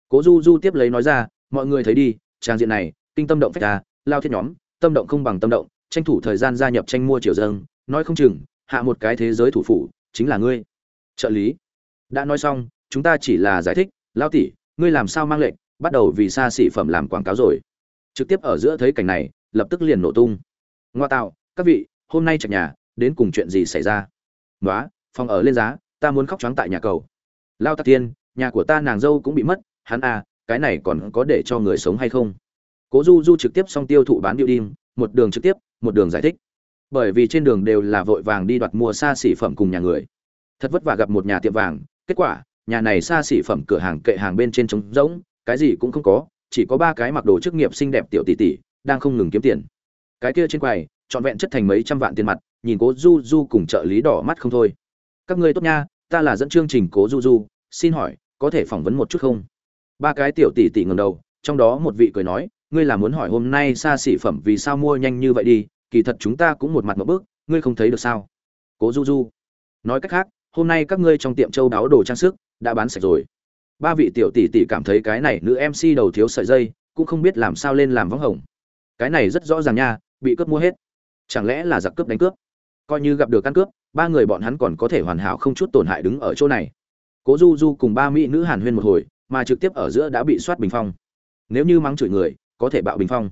[SPEAKER 1] Cố du du tiếp lấy nói ra, mọi người thấy đi, trang diện này, kinh tâm động phách ta lao thiết nhóm, tâm động không bằng tâm động, tranh thủ thời gian gia nhập tranh mua triều dâng, nói không chừng, hạ một cái thế giới thủ phủ, chính là ngươi. Trợ lý đã nói xong, chúng ta chỉ là giải thích, lao tỷ, ngươi làm sao mang lệnh, bắt đầu vì xa xỉ phẩm làm quảng cáo rồi. Trực tiếp ở giữa thấy cảnh này, lập tức liền nổ tung. Ngoa tạo, các vị, hôm nay chặt nhà, đến cùng chuyện gì xảy ra? Nói phòng ở lên giá ta muốn khóc choáng tại nhà cầu. Lao tạc tiên nhà của ta nàng dâu cũng bị mất, hắn à cái này còn có để cho người sống hay không? Cố du du trực tiếp xong tiêu thụ bán điệu đinh, một đường trực tiếp, một đường giải thích. Bởi vì trên đường đều là vội vàng đi đoạt mua xa xỉ phẩm cùng nhà người. Thật vất vả gặp một nhà tiệm vàng, kết quả, nhà này xa xỉ phẩm cửa hàng kệ hàng bên trên trống rỗng, cái gì cũng không có, chỉ có ba cái mặc đồ chức nghiệp xinh đẹp tiểu tỷ tỷ, đang không ngừng kiếm tiền. Cái kia trên quầy, trọn vẹn chất thành mấy trăm vạn tiền mặt, nhìn cố du du cùng trợ lý đỏ mắt không thôi. Các ngươi tốt nha ta là dẫn chương trình cố du du, xin hỏi, có thể phỏng vấn một chút không? Ba cái tiểu tỷ tỷ ngầm đầu, trong đó một vị cười nói, ngươi là muốn hỏi hôm nay xa xỉ phẩm vì sao mua nhanh như vậy đi, kỳ thật chúng ta cũng một mặt một bước, ngươi không thấy được sao? Cố du du. Nói cách khác, hôm nay các ngươi trong tiệm châu đáo đồ trang sức, đã bán sạch rồi. Ba vị tiểu tỷ tỷ cảm thấy cái này nữ mc đầu thiếu sợi dây, cũng không biết làm sao lên làm vắng hồng. Cái này rất rõ ràng nha, bị cướp mua hết. Chẳng lẽ là giặc cướp đánh cướp? Coi như gặp được căn cướp ba người bọn hắn còn có thể hoàn hảo không chút tổn hại đứng ở chỗ này. Cố du du cùng ba mỹ nữ hàn huyên một hồi, mà trực tiếp ở giữa đã bị soát bình phong. Nếu như mắng chửi người, có thể bạo bình phong.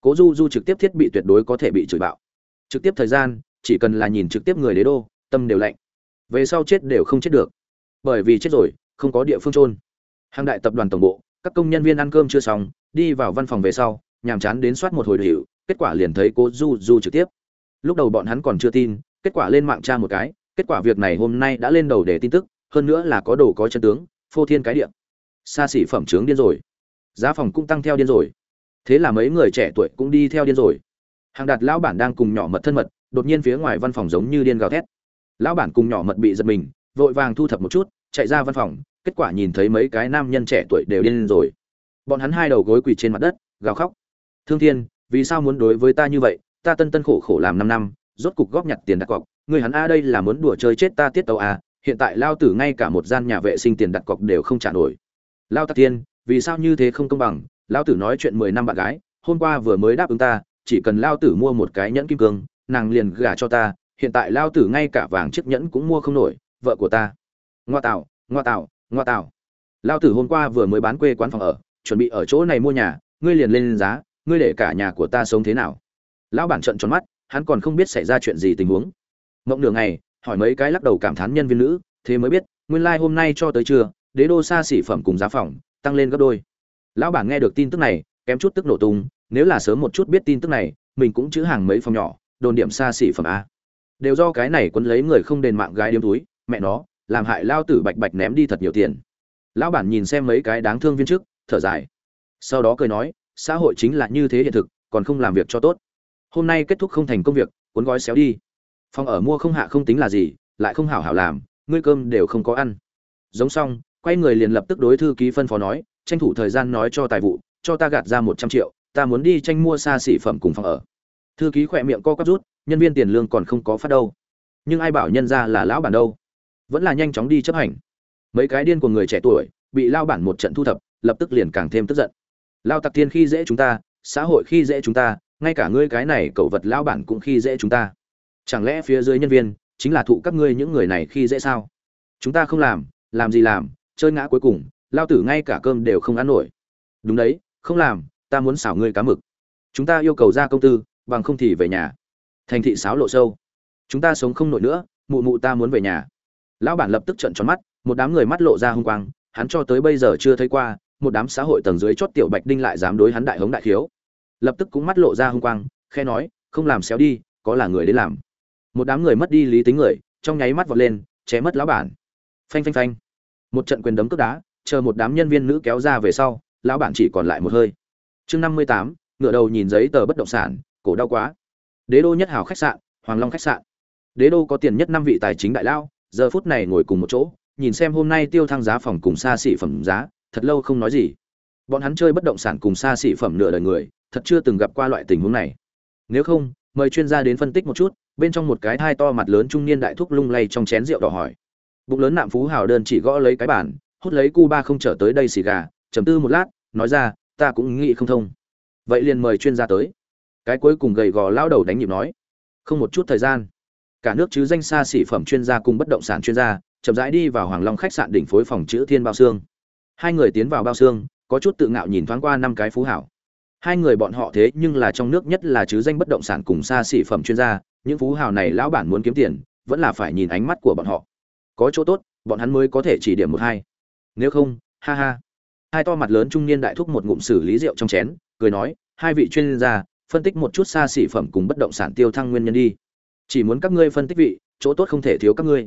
[SPEAKER 1] Cố du du trực tiếp thiết bị tuyệt đối có thể bị chửi bạo. Trực tiếp thời gian, chỉ cần là nhìn trực tiếp người đế đô, tâm đều lạnh. Về sau chết đều không chết được. Bởi vì chết rồi, không có địa phương trôn hàng đại tập đoàn tổng bộ, các công nhân viên ăn cơm chưa xong, đi vào văn phòng về sau, nhàm chán đến soát một hồi hiệu kết quả liền thấy cố du du trực tiếp. Lúc đầu bọn hắn còn chưa tin kết quả lên mạng tra một cái, kết quả việc này hôm nay đã lên đầu để tin tức, hơn nữa là có đồ có chân tướng, phô thiên cái địa. Xa xỉ phẩm trướng điên rồi. Giá phòng cũng tăng theo điên rồi. Thế là mấy người trẻ tuổi cũng đi theo điên rồi. Hàng đạt lão bản đang cùng nhỏ mật thân mật, đột nhiên phía ngoài văn phòng giống như điên gào thét. Lão bản cùng nhỏ mật bị giật mình, vội vàng thu thập một chút, chạy ra văn phòng, kết quả nhìn thấy mấy cái nam nhân trẻ tuổi đều điên rồi. Bọn hắn hai đầu gối quỳ trên mặt đất, gào khóc. Thương thiên, vì sao muốn đối với ta như vậy? Ta tân tân khổ khổ làm năm năm rốt cục góp nhặt tiền đặt cọc. Người hắn a đây là muốn đùa chơi chết ta tiết tàu a, hiện tại lao tử ngay cả một gian nhà vệ sinh tiền đặt cọc đều không trả nổi. Lao tạc tiên, vì sao như thế không công bằng? Lao tử nói chuyện mười năm bạn gái, hôm qua vừa mới đáp ứng ta, chỉ cần lao tử mua một cái nhẫn kim cương, nàng liền gả cho ta, hiện tại lao tử ngay cả vàng chiếc nhẫn cũng mua không nổi, vợ của ta. Ngoa tạo ngoa tạo ngoa tạo. Lao tử hôm qua vừa mới bán quê quán phòng ở, chuẩn bị ở chỗ này mua nhà, ngươi liền lên giá, ngươi để cả nhà của ta sống thế nào? Lão bản trận tròn mắt hắn còn không biết xảy ra chuyện gì tình huống. Mộng nửa ngày, hỏi mấy cái lắc đầu cảm thán nhân viên nữ, thế mới biết, nguyên lai hôm nay cho tới trưa, đế đô xa xỉ phẩm cùng giá phòng, tăng lên gấp đôi. Lão bản nghe được tin tức này, kém chút tức nổ tung, nếu là sớm một chút biết tin tức này, mình cũng chữ hàng mấy phòng nhỏ, đồn điểm xa xỉ phẩm a. Đều do cái này quấn lấy người không đền mạng gái điếm túi, mẹ nó, làm hại lao tử bạch bạch ném đi thật nhiều tiền. Lão bản nhìn xem mấy cái đáng thương viên chức thở dài. Sau đó cười nói, xã hội chính là như thế hiện thực, còn không làm việc cho tốt hôm nay kết thúc không thành công việc, cuốn gói xéo đi. Phòng ở mua không hạ không tính là gì, lại không hảo hảo làm, ngươi cơm đều không có ăn. Giống xong, quay người liền lập tức đối thư ký phân phó nói, tranh thủ thời gian nói cho tài vụ, cho ta gạt ra một trăm triệu, ta muốn đi tranh mua xa xỉ phẩm cùng phòng ở. Thư ký khỏe miệng co quắp rút, nhân viên tiền lương còn không có phát đâu. Nhưng ai bảo nhân ra là lão bản đâu. Vẫn là nhanh chóng đi chấp hành. Mấy cái điên của người trẻ tuổi, bị lao bản một trận thu thập, lập tức liền càng thêm tức giận. Lao tặc thiên khi dễ chúng ta, xã hội khi dễ chúng ta ngay cả ngươi cái này cậu vật lão bản cũng khi dễ chúng ta. Chẳng lẽ phía dưới nhân viên chính là thụ các ngươi những người này khi dễ sao? Chúng ta không làm làm gì làm, chơi ngã cuối cùng lao tử ngay cả cơm đều không ăn nổi. Đúng đấy, không làm, ta muốn xảo ngươi cá mực. Chúng ta yêu cầu ra công tư, bằng không thì về nhà. Thành thị sáo lộ sâu. Chúng ta sống không nổi nữa, mụ mụ ta muốn về nhà. Lão bản lập tức trận tròn mắt, một đám người mắt lộ ra hung quang, hắn cho tới bây giờ chưa thấy qua, một đám xã hội tầng dưới chót tiểu bạch đinh lại dám đối hắn đại hống đại khiếu lập tức cũng mắt lộ ra hung quang khe nói, không làm xéo đi, có là người đến làm. Một đám người mất đi lý tính người, trong nháy mắt vọt lên ché mất lão bản. Phanh phanh phanh. Một trận quyền đấm cướp đá, chờ một đám nhân viên nữ kéo ra về sau, lão bản chỉ còn lại một hơi. Chương năm mươi tám, ngựa đầu nhìn giấy tờ bất động sản, cổ đau quá. Đế đô nhất hào khách sạn, hoàng long khách sạn. Đế đô có tiền nhất năm vị tài chính đại lao, giờ phút này ngồi cùng một chỗ, nhìn xem hôm nay tiêu thăng giá phòng cùng xa xỉ phẩm giá, thật lâu không nói gì. Bọn hắn chơi bất động sản cùng xa xỉ phẩm nửa đời người thật chưa từng gặp qua loại tình huống này. Nếu không, mời chuyên gia đến phân tích một chút, bên trong một cái thai to mặt lớn trung niên đại thúc lung lay trong chén rượu đỏ hỏi. Bụng lớn nạm phú hào đơn chỉ gõ lấy cái bàn, hút lấy cu ba không trở tới đây xì gà chấm tư một lát, nói ra, ta cũng nghĩ không thông. Vậy liền mời chuyên gia tới. Cái cuối cùng gầy gò lao đầu đánh nhịp nói, không một chút thời gian. Cả nước chứ danh xa xỉ phẩm chuyên gia cùng bất động sản chuyên gia, chậm rãi đi vào hoàng long khách sạn đỉnh phối phòng chữ thiên bao xương. Hai người tiến vào bao xương, có chút tự ngạo nhìn thoáng qua năm cái phú hảo hai người bọn họ thế nhưng là trong nước nhất là chứ danh bất động sản cùng xa xỉ phẩm chuyên gia, những phú hào này lão bản muốn kiếm tiền, vẫn là phải nhìn ánh mắt của bọn họ. Có chỗ tốt, bọn hắn mới có thể chỉ điểm một hai. Nếu không, ha ha. Hai to mặt lớn trung niên đại thúc một ngụm xử lý rượu trong chén, cười nói, hai vị chuyên gia, phân tích một chút xa xỉ phẩm cùng bất động sản tiêu thăng nguyên nhân đi. Chỉ muốn các ngươi phân tích vị, chỗ tốt không thể thiếu các ngươi.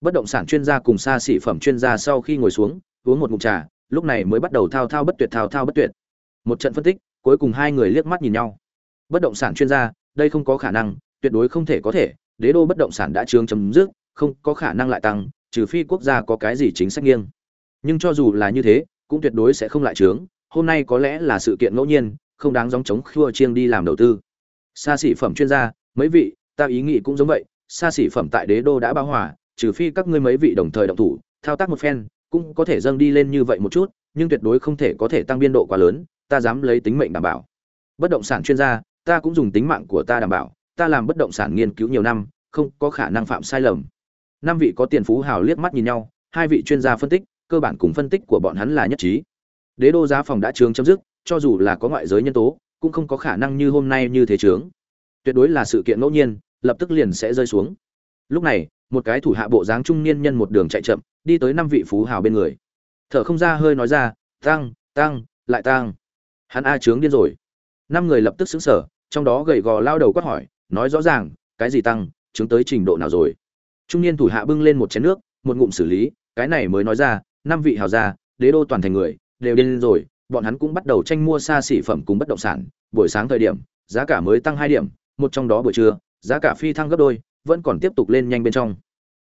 [SPEAKER 1] Bất động sản chuyên gia cùng xa xỉ phẩm chuyên gia sau khi ngồi xuống, uống một ngụm trà, lúc này mới bắt đầu thao thao bất tuyệt, thao thao bất tuyệt. Một trận phân tích cuối cùng hai người liếc mắt nhìn nhau. Bất động sản chuyên gia, đây không có khả năng, tuyệt đối không thể có thể, đế đô bất động sản đã trương chấm dứt, không có khả năng lại tăng, trừ phi quốc gia có cái gì chính sách nghiêng. Nhưng cho dù là như thế, cũng tuyệt đối sẽ không lại trướng hôm nay có lẽ là sự kiện ngẫu nhiên, không đáng dòng chống khua chiêng đi làm đầu tư. Xa xỉ phẩm chuyên gia, mấy vị, ta ý nghĩ cũng giống vậy, xa xỉ phẩm tại đế đô đã bao hòa, trừ phi các ngươi mấy vị đồng thời động thủ, thao tác một phen, cũng có thể dâng đi lên như vậy một chút, nhưng tuyệt đối không thể có thể tăng biên độ quá lớn ta dám lấy tính mệnh đảm bảo. Bất động sản chuyên gia, ta cũng dùng tính mạng của ta đảm bảo, ta làm bất động sản nghiên cứu nhiều năm, không có khả năng phạm sai lầm. Năm vị có tiền phú hào liếc mắt nhìn nhau, hai vị chuyên gia phân tích, cơ bản cùng phân tích của bọn hắn là nhất trí. Đế đô giá phòng đã trường chấm dứt, cho dù là có ngoại giới nhân tố, cũng không có khả năng như hôm nay như thế trướng. Tuyệt đối là sự kiện ngẫu nhiên, lập tức liền sẽ rơi xuống. Lúc này, một cái thủ hạ bộ dáng trung niên nhân một đường chạy chậm, đi tới năm vị phú hào bên người. Thở không ra, hơi nói ra, tăng tăng, lại tăng hắn a trướng điên rồi. Năm người lập tức xứng sở trong đó gầy gò lao đầu quát hỏi, nói rõ ràng, cái gì tăng chứng tới trình độ nào rồi? Trung niên thủ hạ bưng lên một chén nước, một ngụm xử lý, cái này mới nói ra, năm vị hào gia, đế đô toàn thành người, đều điên rồi, bọn hắn cũng bắt đầu tranh mua xa xỉ phẩm cùng bất động sản, buổi sáng thời điểm, giá cả mới tăng hai điểm, một trong đó buổi trưa, giá cả phi thăng gấp đôi, vẫn còn tiếp tục lên nhanh bên trong.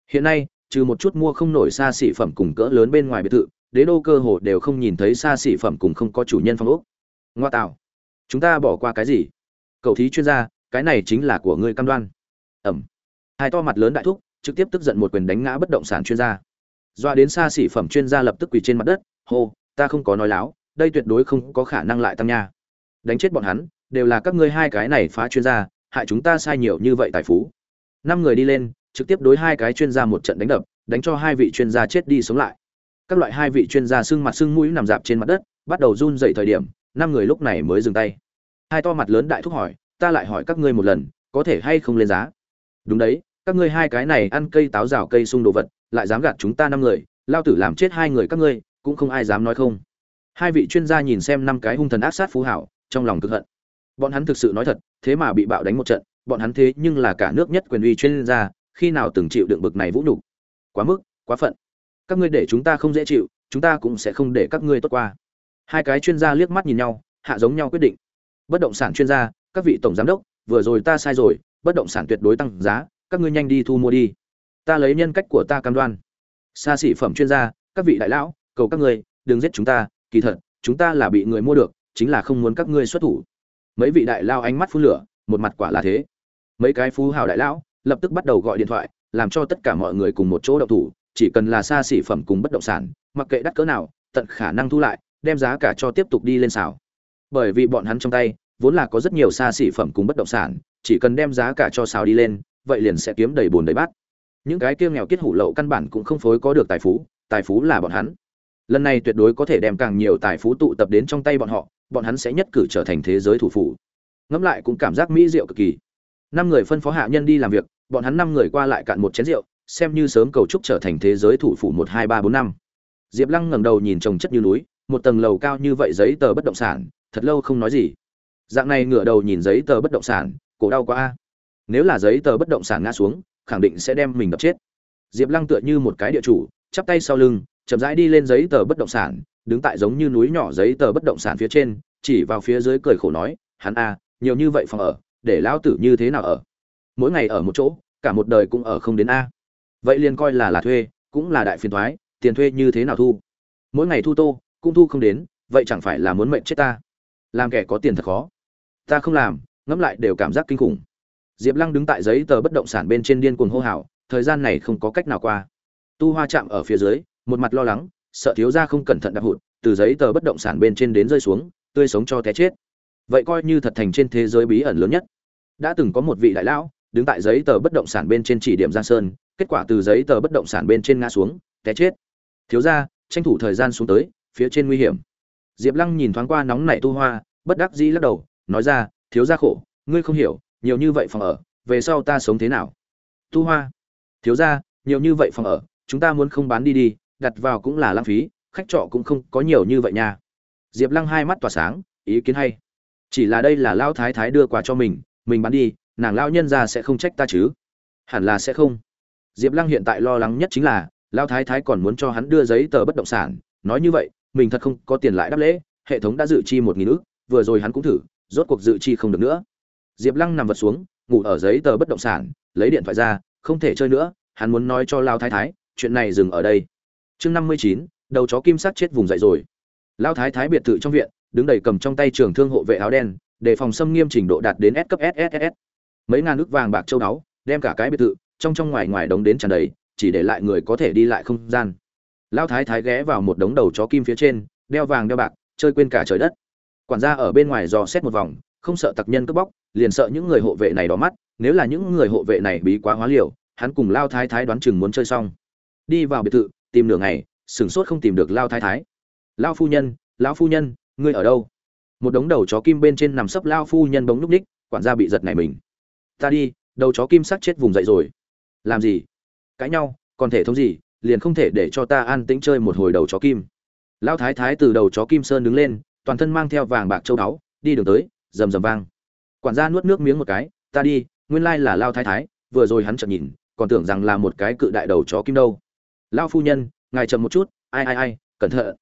[SPEAKER 1] Hiện nay, trừ một chút mua không nổi xa xỉ phẩm cùng cỡ lớn bên ngoài biệt thự, đế đô cơ hồ đều không nhìn thấy xa xỉ phẩm cùng không có chủ nhân phong ốc ngoa tạo chúng ta bỏ qua cái gì? Cậu thí chuyên gia, cái này chính là của ngươi cam đoan. Ẩm. Hai to mặt lớn đại thúc, trực tiếp tức giận một quyền đánh ngã bất động sản chuyên gia. Doa đến xa xỉ phẩm chuyên gia lập tức quỳ trên mặt đất, hô, ta không có nói láo, đây tuyệt đối không có khả năng lại tăng nha. Đánh chết bọn hắn, đều là các ngươi hai cái này phá chuyên gia, hại chúng ta sai nhiều như vậy tài phú. Năm người đi lên, trực tiếp đối hai cái chuyên gia một trận đánh đập, đánh cho hai vị chuyên gia chết đi sống lại. Các loại hai vị chuyên gia sưng mặt sưng mũi nằm dạp trên mặt đất, bắt đầu run dậy thời điểm năm người lúc này mới dừng tay. Hai to mặt lớn đại thúc hỏi, ta lại hỏi các ngươi một lần, có thể hay không lên giá? Đúng đấy, các ngươi hai cái này ăn cây táo rào cây sung đồ vật, lại dám gạt chúng ta năm người, lao tử làm chết hai người các ngươi, cũng không ai dám nói không. Hai vị chuyên gia nhìn xem năm cái hung thần ác sát phú hảo, trong lòng cực hận. Bọn hắn thực sự nói thật, thế mà bị bạo đánh một trận, bọn hắn thế nhưng là cả nước nhất quyền uy chuyên gia, khi nào từng chịu đựng bực này vũ nhục. Quá mức, quá phận. Các ngươi để chúng ta không dễ chịu, chúng ta cũng sẽ không để các ngươi tốt qua hai cái chuyên gia liếc mắt nhìn nhau, hạ giống nhau quyết định. Bất động sản chuyên gia, các vị tổng giám đốc, vừa rồi ta sai rồi, bất động sản tuyệt đối tăng giá, các ngươi nhanh đi thu mua đi. Ta lấy nhân cách của ta cam đoan. Xa xỉ phẩm chuyên gia, các vị đại lão, cầu các ngươi, đừng giết chúng ta, kỳ thật, chúng ta là bị người mua được, chính là không muốn các ngươi xuất thủ. Mấy vị đại lao ánh mắt phun lửa, một mặt quả là thế. Mấy cái phú hào đại lão, lập tức bắt đầu gọi điện thoại, làm cho tất cả mọi người cùng một chỗ đậu thủ, chỉ cần là xa xỉ phẩm cùng bất động sản, mặc kệ đắt cỡ nào, tận khả năng thu lại đem giá cả cho tiếp tục đi lên xảo bởi vì bọn hắn trong tay, vốn là có rất nhiều xa xỉ phẩm cùng bất động sản, chỉ cần đem giá cả cho xào đi lên, vậy liền sẽ kiếm đầy bồn đầy bát. Những cái kia nghèo kiết hủ lậu căn bản cũng không phối có được tài phú tài phú là bọn hắn. Lần này tuyệt đối có thể đem càng nhiều tài phú tụ tập đến trong tay bọn họ, bọn hắn sẽ nhất cử trở thành thế giới thủ phủ. Ngẫm lại cũng cảm giác mỹ diệu cực kỳ. Năm người phân phó hạ nhân đi làm việc, bọn hắn năm người qua lại cạn một chén rượu, xem như sớm cầu chúc trở thành thế giới thủ phủ một, hai, ba, bốn, năm. Diệp lăng ngẩng đầu nhìn trồng chất như núi một tầng lầu cao như vậy giấy tờ bất động sản, thật lâu không nói gì. Dạng này ngửa đầu nhìn giấy tờ bất động sản, cổ đau quá a. Nếu là giấy tờ bất động sản ngã xuống, khẳng định sẽ đem mình đập chết. Diệp lăng tựa như một cái địa chủ, chắp tay sau lưng, chậm rãi đi lên giấy tờ bất động sản, đứng tại giống như núi nhỏ giấy tờ bất động sản phía trên, chỉ vào phía dưới cười khổ nói, hắn a, nhiều như vậy phòng ở, để lão tử như thế nào ở? Mỗi ngày ở một chỗ, cả một đời cũng ở không đến a. Vậy liền coi là là thuê, cũng là đại phiền thoái, tiền thuê như thế nào thu? Mỗi ngày thu tô cũng thu không đến, vậy chẳng phải là muốn mệnh chết ta? Làm kẻ có tiền thật khó. Ta không làm, ngẫm lại đều cảm giác kinh khủng. Diệp lăng đứng tại giấy tờ bất động sản bên trên điên cuồng hô hào, thời gian này không có cách nào qua. Tu hoa chạm ở phía dưới, một mặt lo lắng, sợ thiếu gia không cẩn thận đạp hụt, từ giấy tờ bất động sản bên trên đến rơi xuống, tươi sống cho té chết. Vậy coi như thật thành trên thế giới bí ẩn lớn nhất. Đã từng có một vị đại lão, đứng tại giấy tờ bất động sản bên trên chỉ điểm giang sơn, kết quả từ giấy tờ bất động sản bên trên ngã xuống, té chết. Thiếu gia, tranh thủ thời gian xuống tới phía trên nguy hiểm. Diệp lăng nhìn thoáng qua nóng nảy tu hoa, bất đắc dĩ lắc đầu, nói ra, thiếu gia khổ, ngươi không hiểu, nhiều như vậy phòng ở, về sau ta sống thế nào? Tu hoa? Thiếu gia, nhiều như vậy phòng ở, chúng ta muốn không bán đi đi, đặt vào cũng là lãng phí, khách trọ cũng không có nhiều như vậy nha. Diệp lăng hai mắt tỏa sáng, ý kiến hay. Chỉ là đây là lao thái thái đưa quà cho mình mình bán đi, nàng lao nhân ra sẽ không trách ta chứ? Hẳn là sẽ không. Diệp lăng hiện tại lo lắng nhất chính là, lao thái thái còn muốn cho hắn đưa giấy tờ bất động sản, nói như vậy mình thật không có tiền lại đáp lễ hệ thống đã dự chi một nghìn ước vừa rồi hắn cũng thử rốt cuộc dự chi không được nữa diệp lăng nằm vật xuống ngủ ở giấy tờ bất động sản lấy điện thoại ra không thể chơi nữa hắn muốn nói cho lao thái thái chuyện này dừng ở đây chương năm mươi chín đầu chó kim sắc chết vùng dậy rồi lao thái thái biệt thự trong viện đứng đầy cầm trong tay trường thương hộ vệ áo đen để phòng xâm nghiêm trình độ đạt đến S cấp SSS. Mấy ngàn nước vàng bạc châu đáo, đem cả cái biệt thự, trong trong ngoài ngoài đống đến tràn đầy, chỉ để lại người có thể đi lại không gian. Lão thái thái ghé vào một đống đầu chó kim phía trên, đeo vàng đeo bạc, chơi quên cả trời đất. Quản gia ở bên ngoài dò xét một vòng, không sợ tặc nhân cướp bóc, liền sợ những người hộ vệ này đỏ mắt, nếu là những người hộ vệ này bí quá hóa liều, hắn cùng Lao thái thái đoán chừng muốn chơi xong. Đi vào biệt thự, tìm nửa ngày, sửng sốt không tìm được Lao thái thái. Lao phu nhân, lão phu nhân, ngươi ở đâu? một đống đầu chó kim bên trên nằm sấp lao phu nhân bóng núp ních quản gia bị giật này mình ta đi đầu chó kim sắc chết vùng dậy rồi làm gì cãi nhau còn thể thống gì liền không thể để cho ta an tĩnh chơi một hồi đầu chó kim. Lão thái thái từ đầu chó kim sơn đứng lên, toàn thân mang theo vàng bạc châu đáo đi đường tới, rầm rầm vang. Quản gia nuốt nước miếng một cái, ta đi, nguyên lai là lao thái thái, vừa rồi hắn chợt nhìn, còn tưởng rằng là một cái cự đại đầu chó kim đâu. Lao phu nhân, ngài chậm một chút, ai ai ai, cẩn thận.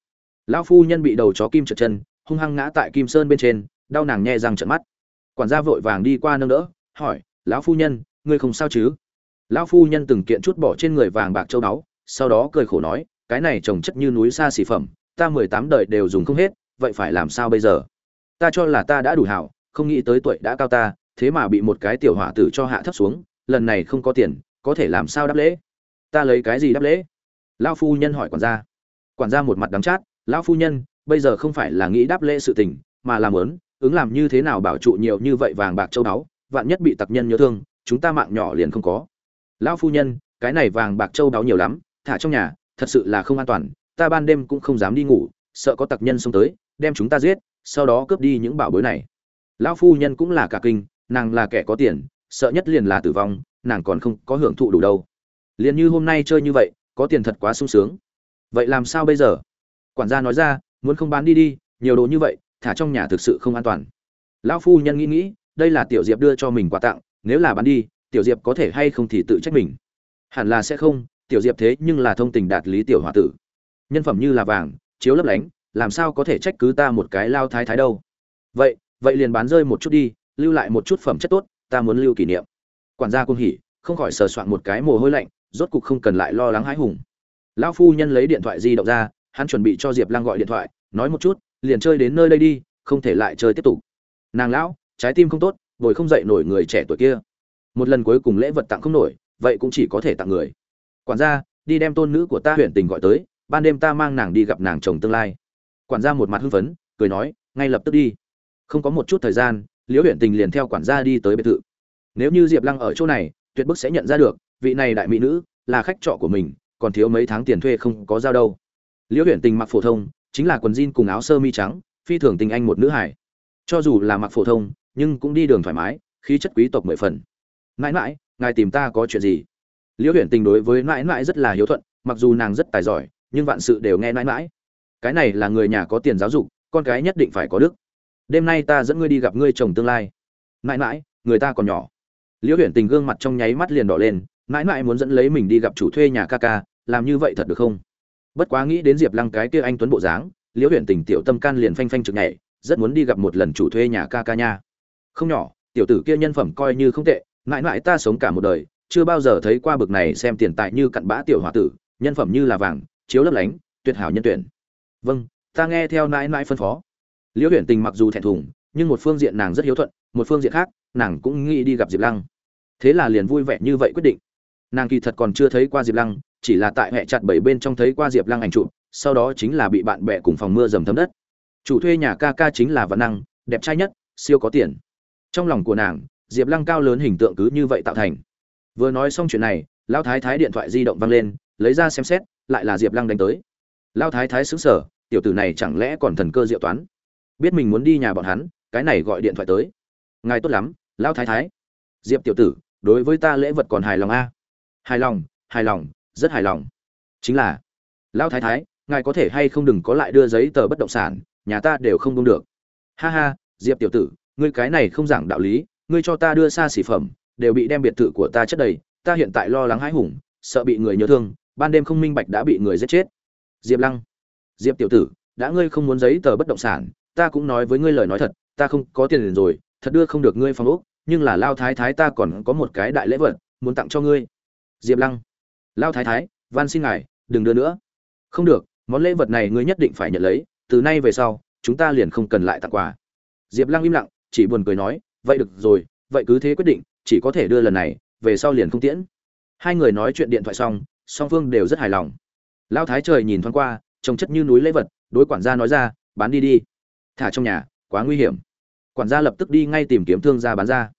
[SPEAKER 1] Lao phu nhân bị đầu chó kim trượt chân, hung hăng ngã tại kim sơn bên trên, đau nàng nhẹ răng trợn mắt. Quản gia vội vàng đi qua nâng đỡ, hỏi, lão phu nhân, ngươi không sao chứ? Lão phu nhân từng kiện chút bỏ trên người vàng bạc châu báu sau đó cười khổ nói, cái này trồng chất như núi xa xỉ phẩm, ta mười tám đời đều dùng không hết, vậy phải làm sao bây giờ? Ta cho là ta đã đủ hảo, không nghĩ tới tuổi đã cao ta, thế mà bị một cái tiểu hỏa tử cho hạ thấp xuống, lần này không có tiền, có thể làm sao đáp lễ? Ta lấy cái gì đáp lễ? Lão phu nhân hỏi quản gia. Quản gia một mặt đắng chát, lão phu nhân, bây giờ không phải là nghĩ đáp lễ sự tình, mà làm lớn ứng làm như thế nào bảo trụ nhiều như vậy vàng bạc châu báu, vạn nhất bị tặc nhân nhớ thương, chúng ta mạng nhỏ liền không có. Lão phu nhân, cái này vàng bạc châu báu nhiều lắm thả trong nhà, thật sự là không an toàn, ta ban đêm cũng không dám đi ngủ, sợ có tặc nhân xông tới, đem chúng ta giết, sau đó cướp đi những bảo bối này. Lão phu nhân cũng là cả kinh, nàng là kẻ có tiền, sợ nhất liền là tử vong, nàng còn không có hưởng thụ đủ đâu. Liền như hôm nay chơi như vậy, có tiền thật quá sung sướng. Vậy làm sao bây giờ? Quản gia nói ra, muốn không bán đi đi, nhiều đồ như vậy, thả trong nhà thực sự không an toàn. Lão phu nhân nghĩ nghĩ, đây là tiểu diệp đưa cho mình quà tặng, nếu là bán đi, tiểu diệp có thể hay không thì tự trách mình. Hẳn là sẽ không tiểu diệp thế nhưng là thông tình đạt lý tiểu hòa tử. Nhân phẩm như là vàng, chiếu lấp lánh, làm sao có thể trách cứ ta một cái lao thái thái đâu? Vậy vậy liền bán rơi một chút đi, lưu lại một chút phẩm chất tốt, ta muốn lưu kỷ niệm. Quản gia cung hỉ, không khỏi sờ soạn một cái mồ hôi lạnh, rốt cục không cần lại lo lắng hãi hùng. Lão phu nhân lấy điện thoại di động ra, hắn chuẩn bị cho diệp Lang gọi điện thoại, nói một chút, liền chơi đến nơi đây đi, không thể lại chơi tiếp tục. Nàng lão, trái tim không tốt bồi không dậy nổi người trẻ tuổi kia. Một lần cuối cùng lễ vật tặng không nổi, vậy cũng chỉ có thể tặng người quản gia, đi đem tôn nữ của ta huyện tình gọi tới, ban đêm ta mang nàng đi gặp nàng chồng tương lai. Quản gia một mặt hưng phấn, cười nói, ngay lập tức đi. Không có một chút thời gian, liễu huyện tình liền theo quản gia đi tới biệt thự. Nếu như diệp lăng ở chỗ này, tuyệt bức sẽ nhận ra được, vị này đại mỹ nữ là khách trọ của mình, còn thiếu mấy tháng tiền thuê không có giao đâu. Liễu huyện tình mặc phổ thông, chính là quần jean cùng áo sơ mi trắng, phi thường tình anh một nữ hải cho dù là mặc phổ thông, nhưng cũng đi đường thoải mái, khí chất quý tộc mười phần. Mãi mãi, ngài tìm ta có chuyện gì? Liễu huyện tình đối với mãi mãi rất là hiếu thuận, mặc dù nàng rất tài giỏi, nhưng vạn sự đều nghe mãi mãi. Cái này là người nhà có tiền giáo dục, con cái nhất định phải có đức. Đêm nay ta dẫn ngươi đi gặp ngươi chồng tương lai. Mãi mãi, người ta còn nhỏ. Liễu huyện tình gương mặt trong nháy mắt liền đỏ lên, mãi mãi muốn dẫn lấy mình đi gặp chủ thuê nhà ca ca, làm như vậy thật được không? Bất quá nghĩ đến diệp lăng cái kia anh tuấn bộ dáng, liễu huyện tình tiểu tâm can liền phanh phanh trực nhảy, rất muốn đi gặp một lần chủ thuê nhà ca ca nha. Không nhỏ, tiểu tử kia nhân phẩm coi như không tệ, mãi mãi ta sống cả một đời chưa bao giờ thấy qua bực này xem tiền tài như cặn bã tiểu hòa tử, nhân phẩm như là vàng, chiếu lấp lánh, tuyệt hảo nhân tuyển. Vâng ta nghe theo nãi nãi phân phó. Liễu huyền tình mặc dù thẹn thùng, nhưng một phương diện nàng rất hiếu thuận, một phương diện khác, nàng cũng nghĩ đi gặp diệp lăng. Thế là liền vui vẻ như vậy quyết định. Nàng kỳ thật còn chưa thấy qua diệp lăng, chỉ là tại hệ chặt bảy bên trong thấy qua diệp lăng ảnh chụp, sau đó chính là bị bạn bè cùng phòng mưa dầm thấm đất. Chủ thuê nhà ca ca chính là văn năng, đẹp trai nhất, siêu có tiền. Trong lòng của nàng, diệp lăng cao lớn hình tượng cứ như vậy tạo thành vừa nói xong chuyện này lao thái thái điện thoại di động văng lên, lấy ra xem xét, lại là diệp lăng đánh tới. Lao thái thái xứng sở tiểu tử này chẳng lẽ còn thần cơ diệu toán? Biết mình muốn đi nhà bọn hắn, cái này gọi điện thoại tới. Ngài tốt lắm lao thái thái. Diệp tiểu tử, đối với ta lễ vật còn hài lòng a? Hài lòng hài lòng, rất hài lòng. Chính là lao thái thái, ngài có thể hay không đừng có lại đưa giấy tờ bất động sản, nhà ta đều không đông được. Ha ha, diệp tiểu tử, ngươi cái này không giảng đạo lý, ngươi cho ta đưa xa xỉ phẩm đều bị đem biệt thự của ta chất đầy, ta hiện tại lo lắng hãi hùng, sợ bị người nhớ thương, ban đêm không minh bạch đã bị người giết chết. Diệp lăng, diệp tiểu tử, đã ngươi không muốn giấy tờ bất động sản, ta cũng nói với ngươi lời nói thật, ta không có tiền rồi, thật đưa không được ngươi phòng úc nhưng là lao thái thái ta còn có một cái đại lễ vật, muốn tặng cho ngươi. Diệp lăng, lao thái thái, van xin ngài, đừng đưa nữa. Không được, món lễ vật này ngươi nhất định phải nhận lấy, từ nay về sau, chúng ta liền không cần lại tặng quà. Diệp lăng im lặng, chỉ buồn cười nói, vậy được rồi, vậy cứ thế quyết định chỉ có thể đưa lần này, về sau liền không tiễn. Hai người nói chuyện điện thoại xong, song phương đều rất hài lòng. Lao thái trời nhìn thoáng qua, trông chất như núi lễ vật, đối quản gia nói ra, bán đi đi. Thả trong nhà, quá nguy hiểm. Quản gia lập tức đi ngay tìm kiếm thương gia bán ra.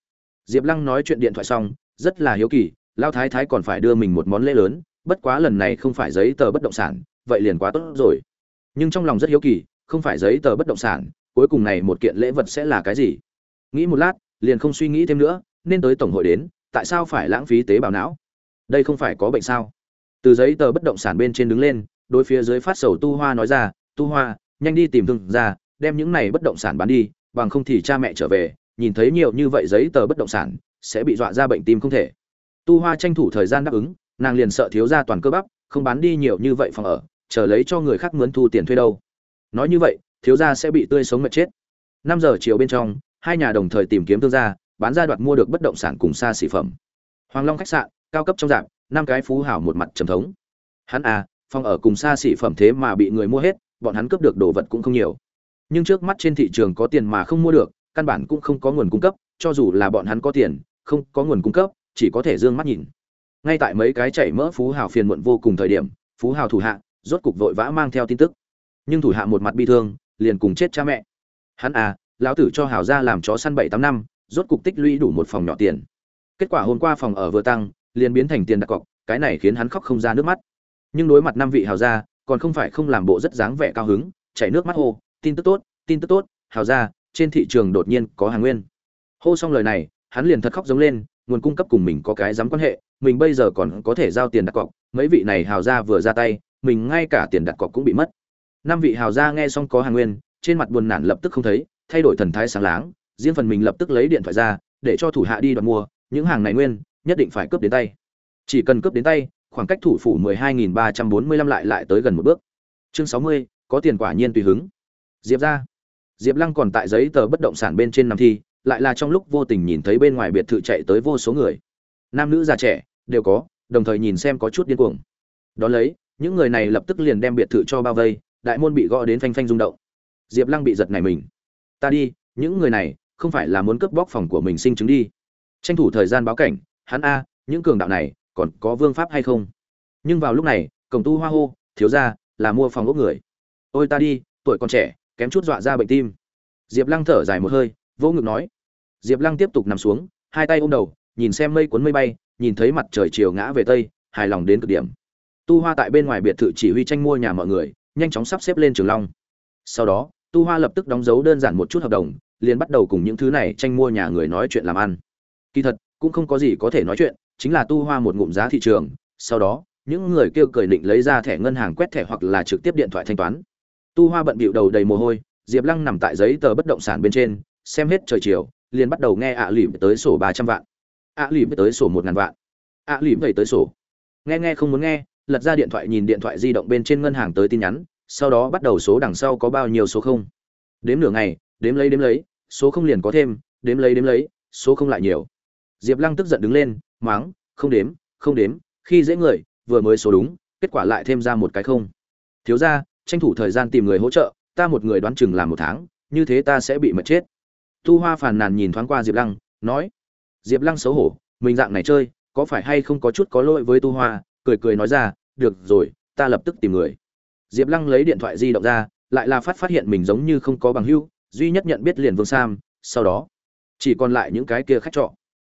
[SPEAKER 1] Diệp lăng nói chuyện điện thoại xong, rất là hiếu kỳ lao thái thái còn phải đưa mình một món lễ lớn, bất quá lần này không phải giấy tờ bất động sản, vậy liền quá tốt rồi. Nhưng trong lòng rất hiếu kỳ, không phải giấy tờ bất động sản, cuối cùng này một kiện lễ vật sẽ là cái gì? Nghĩ một lát, liền không suy nghĩ thêm nữa nên tới tổng hội đến, tại sao phải lãng phí tế bào não? Đây không phải có bệnh sao? Từ giấy tờ bất động sản bên trên đứng lên, đối phía dưới phát sầu tu hoa nói ra, tu hoa, nhanh đi tìm thương ra đem những này bất động sản bán đi, bằng không thì cha mẹ trở về, nhìn thấy nhiều như vậy giấy tờ bất động sản, sẽ bị dọa ra bệnh tim không thể. Tu hoa tranh thủ thời gian đáp ứng, nàng liền sợ thiếu ra toàn cơ bắp, không bán đi nhiều như vậy phòng ở, chờ lấy cho người khác mướn thu tiền thuê đâu. Nói như vậy, thiếu gia sẽ bị tươi sống mệt chết. Năm giờ chiều bên trong, hai nhà đồng thời tìm kiếm thương gia bán ra đoạt mua được bất động sản cùng xa xỉ phẩm. Hoàng long khách sạn, cao cấp trong dạng, năm cái phú hảo một mặt trầm thống. Hắn à phòng ở cùng xa xỉ phẩm thế mà bị người mua hết, bọn hắn cướp được đồ vật cũng không nhiều. Nhưng trước mắt trên thị trường có tiền mà không mua được, căn bản cũng không có nguồn cung cấp, cho dù là bọn hắn có tiền, không có nguồn cung cấp, chỉ có thể d ư ơ n g mắt nhìn. Ngay tại mấy cái chảy mỡ phú hào phiền muộn vô cùng thời điểm, phú hào thủ hạ, rốt cục vội vã mang theo tin tức. Nhưng thủ hạ một mặt bi thương, liền cùng chết cha mẹ. Hắn à lão tử cho hào ra làm chó săn bảy tám năm rốt cục tích lũy đủ một phòng nhỏ tiền. Kết quả hôm qua phòng ở vừa tăng, liền biến thành tiền đặt cọc, cái này khiến hắn khóc không ra nước mắt. Nhưng đối mặt năm vị hào gia, còn không phải không làm bộ rất dáng vẻ cao hứng, chảy nước mắt hô, tin tức tốt, tin tức tốt, hào gia, trên thị trường đột nhiên có hàng nguyên. Hô xong lời này, hắn liền thật khóc giống lên, nguồn cung cấp cùng mình có cái dám quan hệ, mình bây giờ còn có thể giao tiền đặt cọc, mấy vị này hào gia vừa ra tay, mình ngay cả tiền đặt cọc cũng bị mất. Năm vị hào gia nghe xong có hàng nguyên, trên mặt buồn nản lập tức không thấy, thay đổi thần thái sáng láng riêng phần mình lập tức lấy điện thoại ra để cho thủ hạ đi đoạt mua những hàng này nguyên nhất định phải cướp đến tay. Chỉ cần cướp đến tay khoảng cách thủ phủ 12.345 lại lại tới gần một bước. Chương 60, có tiền quả nhiên tùy hứng. Diệp ra. Diệp lăng còn tại giấy tờ bất động sản bên trên nằm thi lại là trong lúc vô tình nhìn thấy bên ngoài biệt thự chạy tới vô số người. Nam nữ già trẻ đều có đồng thời nhìn xem có chút điên cuồng. Đón lấy những người này lập tức liền đem biệt thự cho bao vây đại môn bị gõ đến phanh phanh rung động. Diệp lăng bị giật này mình. Ta đi những người này không phải là muốn cướp bóc phòng của mình sinh chứng đi. Tranh thủ thời gian báo cảnh, hắn a, những cường đạo này còn có vương pháp hay không? Nhưng vào lúc này, cổng tu hoa hô, thiếu ra là mua phòng ốc người. Ôi ta đi, tuổi còn trẻ, kém chút dọa ra bệnh tim. Diệp lăng thở dài một hơi vỗ ngực nói. Diệp lăng tiếp tục nằm xuống, hai tay ôm đầu, nhìn xem mây cuốn mây bay, nhìn thấy mặt trời chiều ngã về tây, hài lòng đến cực điểm. Tu hoa tại bên ngoài biệt thự chỉ huy tranh mua nhà mọi người, nhanh chóng sắp xếp lên trường long. Sau đó, tu hoa lập tức đóng dấu đơn giản một chút hợp đồng liền bắt đầu cùng những thứ này tranh mua nhà người nói chuyện làm ăn. Kỳ thật, cũng không có gì có thể nói chuyện, chính là tu hoa một ngụm giá thị trường, sau đó, những người kêu cười định lấy ra thẻ ngân hàng quét thẻ hoặc là trực tiếp điện thoại thanh toán. Tu hoa bận bịu đầu đầy mồ hôi, diệp lăng nằm tại giấy tờ bất động sản bên trên, xem hết trời chiều, liền bắt đầu nghe ạ à lỉm tới sổ ba trăm vạn. ạ à lỉm tới sổ một ngàn vạn. ạ à lỉm về tới sổ. Nghe nghe không muốn nghe, lật ra điện thoại nhìn điện thoại di động bên trên ngân hàng tới tin nhắn, sau đó bắt đầu số đằng sau có bao nhiêu số không. Đếm nửa ngày, đếm lấy đếm lấy số không liền có thêm, đếm lấy đếm lấy, số không lại nhiều. Diệp lăng tức giận đứng lên máng không đếm không đếm, khi dễ người, vừa mới số đúng, kết quả lại thêm ra một cái không. Thiếu ra tranh thủ thời gian tìm người hỗ trợ, ta một người đoán chừng làm một tháng, như thế ta sẽ bị mệt chết. Tu hoa phàn nàn nhìn thoáng qua diệp lăng, nói, diệp lăng xấu hổ, mình dạng này chơi, có phải hay không có chút có lỗi với tu hoa, cười cười nói ra, được rồi, ta lập tức tìm người. Diệp lăng lấy điện thoại di động ra, lại là phát phát hiện mình giống như không có bằng hưu duy nhất nhận biết liền vương sam, sau đó, chỉ còn lại những cái kia khách trọ.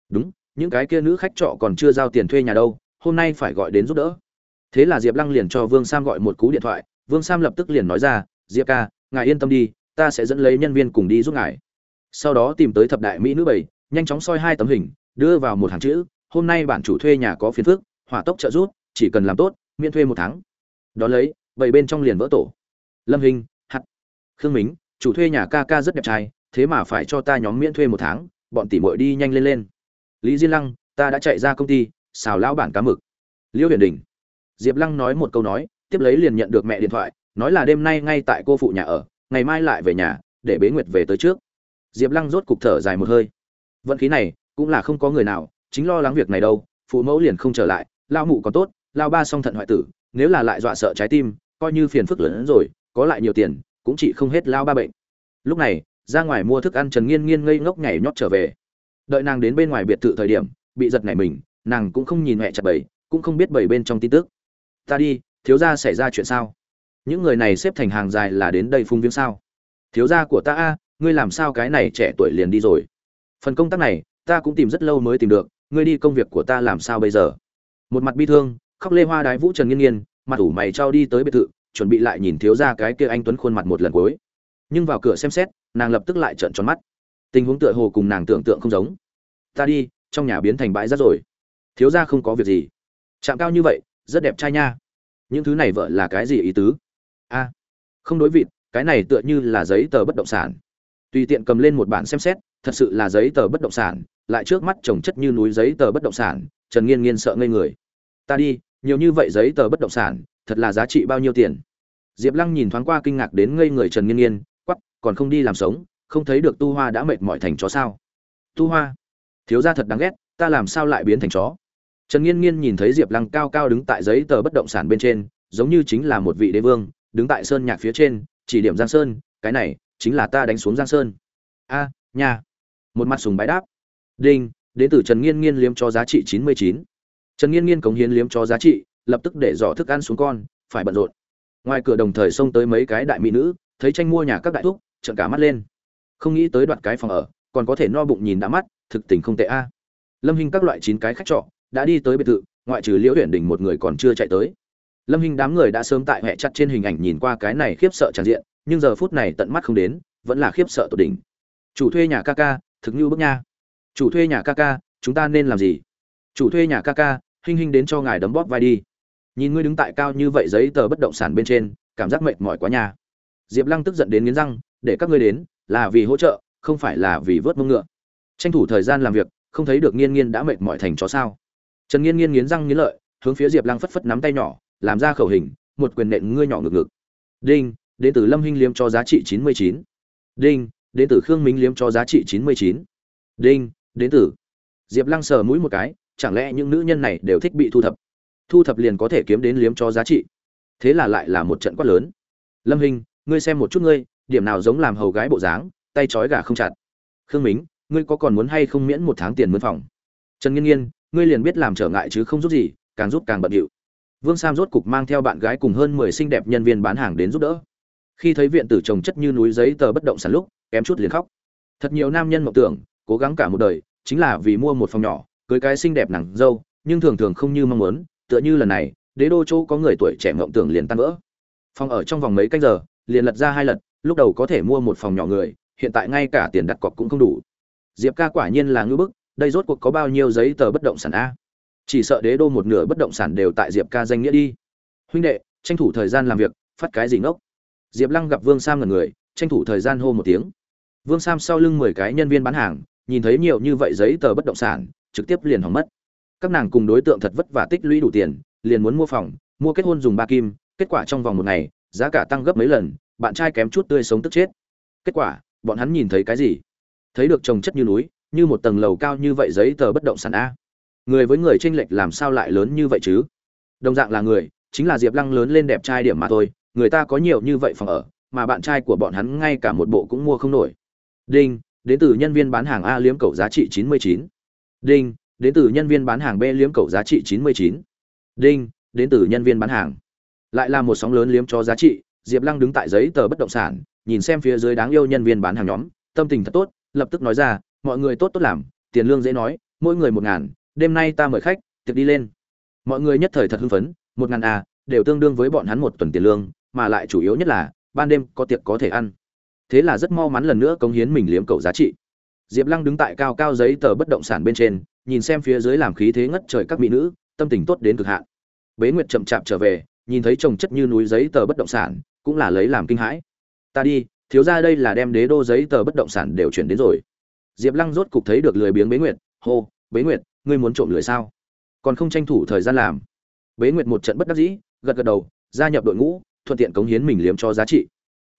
[SPEAKER 1] Đúng, những cái kia nữ khách trọ còn chưa giao tiền thuê nhà đâu, hôm nay phải gọi đến giúp đỡ. Thế là diệp lăng liền cho vương sam gọi một cú điện thoại, vương sam lập tức liền nói ra, diệp ca, ngài yên tâm đi, ta sẽ dẫn lấy nhân viên cùng đi giúp ngài. Sau đó tìm tới thập đại mỹ nữ bảy, nhanh chóng soi hai tấm hình, đưa vào một hàng chữ, hôm nay bản chủ thuê nhà có phiền phức, hỏa tốc trợ giúp, chỉ cần làm tốt, miễn thuê một tháng. Đó lấy, bảy bên trong liền vỡ tổ. Lâm hình, hạt, khương mính chủ thuê nhà ca ca rất đẹp trai, thế mà phải cho ta nhóm miễn thuê một tháng, bọn tỷ muội đi nhanh lên lên. Lý diên lăng, ta đã chạy ra công ty, xào lão bản cá mực. Liêu huyền đình. Diệp lăng nói một câu nói, tiếp lấy liền nhận được mẹ điện thoại, nói là đêm nay ngay tại cô phụ nhà ở, ngày mai lại về nhà, để bế nguyệt về tới trước. Diệp lăng rốt cục thở dài một hơi. Vận khí này, cũng là không có người nào, chính lo lắng việc này đâu, phụ mẫu liền không trở lại lao mụ còn tốt lao ba song thận hoại tử, nếu là lại dọa sợ trái tim, coi như phiền phức lớn hơn rồi, có lại nhiều tiền cũng chỉ không hết lao ba bệnh. Lúc này, ra ngoài mua thức ăn trần nghiên nghiên ngây ngốc nhảy nhót trở về. Đợi nàng đến bên ngoài biệt thự thời điểm, bị giật nảy mình, nàng cũng không nhìn mẹ chặt bầy, cũng không biết bầy bên trong tin tức. Ta đi, thiếu gia xảy ra chuyện sao? Những người này xếp thành hàng dài là đến đây phung viếng sao? Thiếu gia của ta a, ngươi làm sao cái này trẻ tuổi liền đi rồi? Phần công tác này, ta cũng tìm rất lâu mới tìm được, ngươi đi công việc của ta làm sao bây giờ? Một mặt bi thương, khóc lê hoa đái vũ trần nghiên nghiên, mặt ủ mày trao đi tới biệt thự chuẩn bị lại nhìn thiếu gia cái kia anh tuấn khuôn mặt một lần cuối. Nhưng vào cửa xem xét, nàng lập tức lại trợn tròn mắt. Tình huống tựa hồ cùng nàng tưởng tượng không giống. Ta đi, trong nhà biến thành bãi rác rồi. Thiếu gia không có việc gì. Chạm cao như vậy, rất đẹp trai nha. Những thứ này vợ là cái gì ý tứ? A, không đối vịt, cái này tựa như là giấy tờ bất động sản. Tùy tiện cầm lên một bản xem xét, thật sự là giấy tờ bất động sản, lại trước mắt trồng chất như núi giấy tờ bất động sản, trần nghiên nghiên sợ ngây người. Ta đi nhiều như vậy giấy tờ bất động sản, thật là giá trị bao nhiêu tiền? Diệp lăng nhìn thoáng qua kinh ngạc đến ngây người trần nghiên nghiên quắp còn không đi làm sống, không thấy được tu hoa đã mệt mỏi thành chó sao? Tu hoa, thiếu gia thật đáng ghét, ta làm sao lại biến thành chó? Trần nghiên nghiên nhìn thấy diệp lăng cao cao đứng tại giấy tờ bất động sản bên trên, giống như chính là một vị đế vương, đứng tại sơn nhạc phía trên, chỉ điểm giang sơn, cái này chính là ta đánh xuống giang sơn. A nha một mặt sùng bái đáp. Đinh, đến từ trần nghiên nghiên liếm cho giá trị chín mươi chín trần nghiên nghiên cống hiến liếm cho giá trị, lập tức để dò thức ăn xuống con, phải bận rộn. Ngoài cửa đồng thời xông tới mấy cái đại mỹ nữ, thấy tranh mua nhà các đại thúc, trợn cả mắt lên. Không nghĩ tới đoạt cái phòng ở, còn có thể no bụng nhìn đã mắt, thực tình không tệ a. Lâm hình các loại chín cái khách trọ, đã đi tới biệt thự, ngoại trừ liễu huyện đỉnh một người còn chưa chạy tới. Lâm hình đám người đã sớm tại hệ chặt trên hình ảnh nhìn qua cái này khiếp sợ tràn diện, nhưng giờ phút này tận mắt không đến, vẫn là khiếp sợ tột đỉnh. Chủ thuê nhà ca ca, thực như bức nha. Chủ thuê nhà ca ca, chúng ta nên làm gì? Chủ thuê nhà ca ca hinh hinh đến cho ngài đấm bóp vai đi. Nhìn ngươi đứng tại cao như vậy giấy tờ bất động sản bên trên, cảm giác mệt mỏi quá nhà diệp lăng tức giận đến nghiến răng, để các ngươi đến, là vì hỗ trợ, không phải là vì vớt mông ngựa. Tranh thủ thời gian làm việc, không thấy được nghiên nghiên đã mệt mỏi thành chó sao. Trần nghiên nghiên nghiến răng nghiến lợi, hướng phía diệp lăng phất phất nắm tay nhỏ, làm ra khẩu hình, một quyền nện ngươi nhỏ ngực ngực. Đinh, đến từ lâm hinh liếm cho giá trị chín mươi chín. Đinh, đến từ khương minh liếm cho giá trị chín mươi chín. Đinh, đến từ. Diệp lăng sờ mũi một cái chẳng lẽ những nữ nhân này đều thích bị thu thập? Thu thập liền có thể kiếm đến liếm cho giá trị. Thế là lại là một trận quát lớn. Lâm hình ngươi xem một chút ngươi, điểm nào giống làm hầu gái bộ dáng, tay trói gà không chặt. Khương mính, ngươi có còn muốn hay không miễn một tháng tiền mướn phòng? Trần nghiên nghiên, ngươi liền biết làm trở ngại chứ không giúp gì, càng giúp càng bận điệu. Vương sam rốt cục mang theo bạn gái cùng hơn mười xinh đẹp nhân viên bán hàng đến giúp đỡ. Khi thấy viện tử trồng chất như núi giấy tờ bất động sản lúc, kém chút liền khóc. Thật nhiều nam nhân mộng tưởng, cố gắng cả một đời, chính là vì mua một phòng nhỏ cưới cái xinh đẹp nàng dâu, nhưng thường thường không như mong muốn, tựa như lần này, đế đô chỗ có người tuổi trẻ mộng tưởng liền tan vỡ. Phòng ở trong vòng mấy canh giờ, liền lật ra hai lần lúc đầu có thể mua một phòng nhỏ người, hiện tại ngay cả tiền đặt cọc cũng không đủ. Diệp ca quả nhiên là ngưỡng bức, đây rốt cuộc có bao nhiêu giấy tờ bất động sản a? Chỉ sợ đế đô một nửa bất động sản đều tại diệp ca danh nghĩa đi. Huynh đệ, tranh thủ thời gian làm việc, phát cái gì ngốc? Diệp lăng gặp vương sam ngần người, tranh thủ thời gian hô một tiếng. Vương sam sau lưng mười cái nhân viên bán hàng, nhìn thấy nhiều như vậy giấy tờ bất động sản trực tiếp liền hỏng mất. Các nàng cùng đối tượng thật vất vả tích lũy đủ tiền, liền muốn mua phòng, mua kết hôn dùng ba kim, kết quả trong vòng một ngày, giá cả tăng gấp mấy lần, bạn trai kém chút tươi sống tức chết. Kết quả, bọn hắn nhìn thấy cái gì? Thấy được trồng chất như núi, như một tầng lầu cao như vậy giấy tờ bất động sản a. Người với người tranh lệch làm sao lại lớn như vậy chứ? Đồng dạng là người, chính là diệp lăng lớn lên đẹp trai điểm mà thôi, người ta có nhiều như vậy phòng ở, mà bạn trai của bọn hắn ngay cả một bộ cũng mua không nổi. Đinh, đến từ nhân viên bán hàng a liếm cầu giá trị chín mươi chín đinh đến từ nhân viên bán hàng b liếm cầu giá trị chín mươi chín. Đinh đến từ nhân viên bán hàng. Lại là một sóng lớn liếm cho giá trị diệp lăng đứng tại giấy tờ bất động sản nhìn xem phía dưới đáng yêu nhân viên bán hàng nhóm tâm tình thật tốt lập tức nói ra mọi người tốt tốt làm tiền lương dễ nói mỗi người một ngàn đêm nay ta mời khách tiệc đi lên. Mọi người nhất thời thật hưng phấn một ngàn à, đều tương đương với bọn hắn một tuần tiền lương mà lại chủ yếu nhất là ban đêm có tiệc có thể ăn. Thế là rất mau mắn lần nữa cống hiến mình liếm cầu giá trị diệp lăng đứng tại cao cao giấy tờ bất động sản bên trên, nhìn xem phía dưới làm khí thế ngất trời các mỹ nữ, tâm tình tốt đến cực hạn. Bế nguyệt chậm chạp trở về, nhìn thấy chồng chất như núi giấy tờ bất động sản, cũng là lấy làm kinh hãi. Ta đi, thiếu ra đây là đem đế đô giấy tờ bất động sản đều chuyển đến rồi. Diệp lăng rốt cục thấy được lười biếng bế nguyệt, hô, bế nguyệt, ngươi muốn trộm lười sao? Còn không tranh thủ thời gian làm. Bế nguyệt một trận bất đắc dĩ, gật gật đầu, gia nhập đội ngũ, thuận tiện cống hiến mình liếm cho giá trị.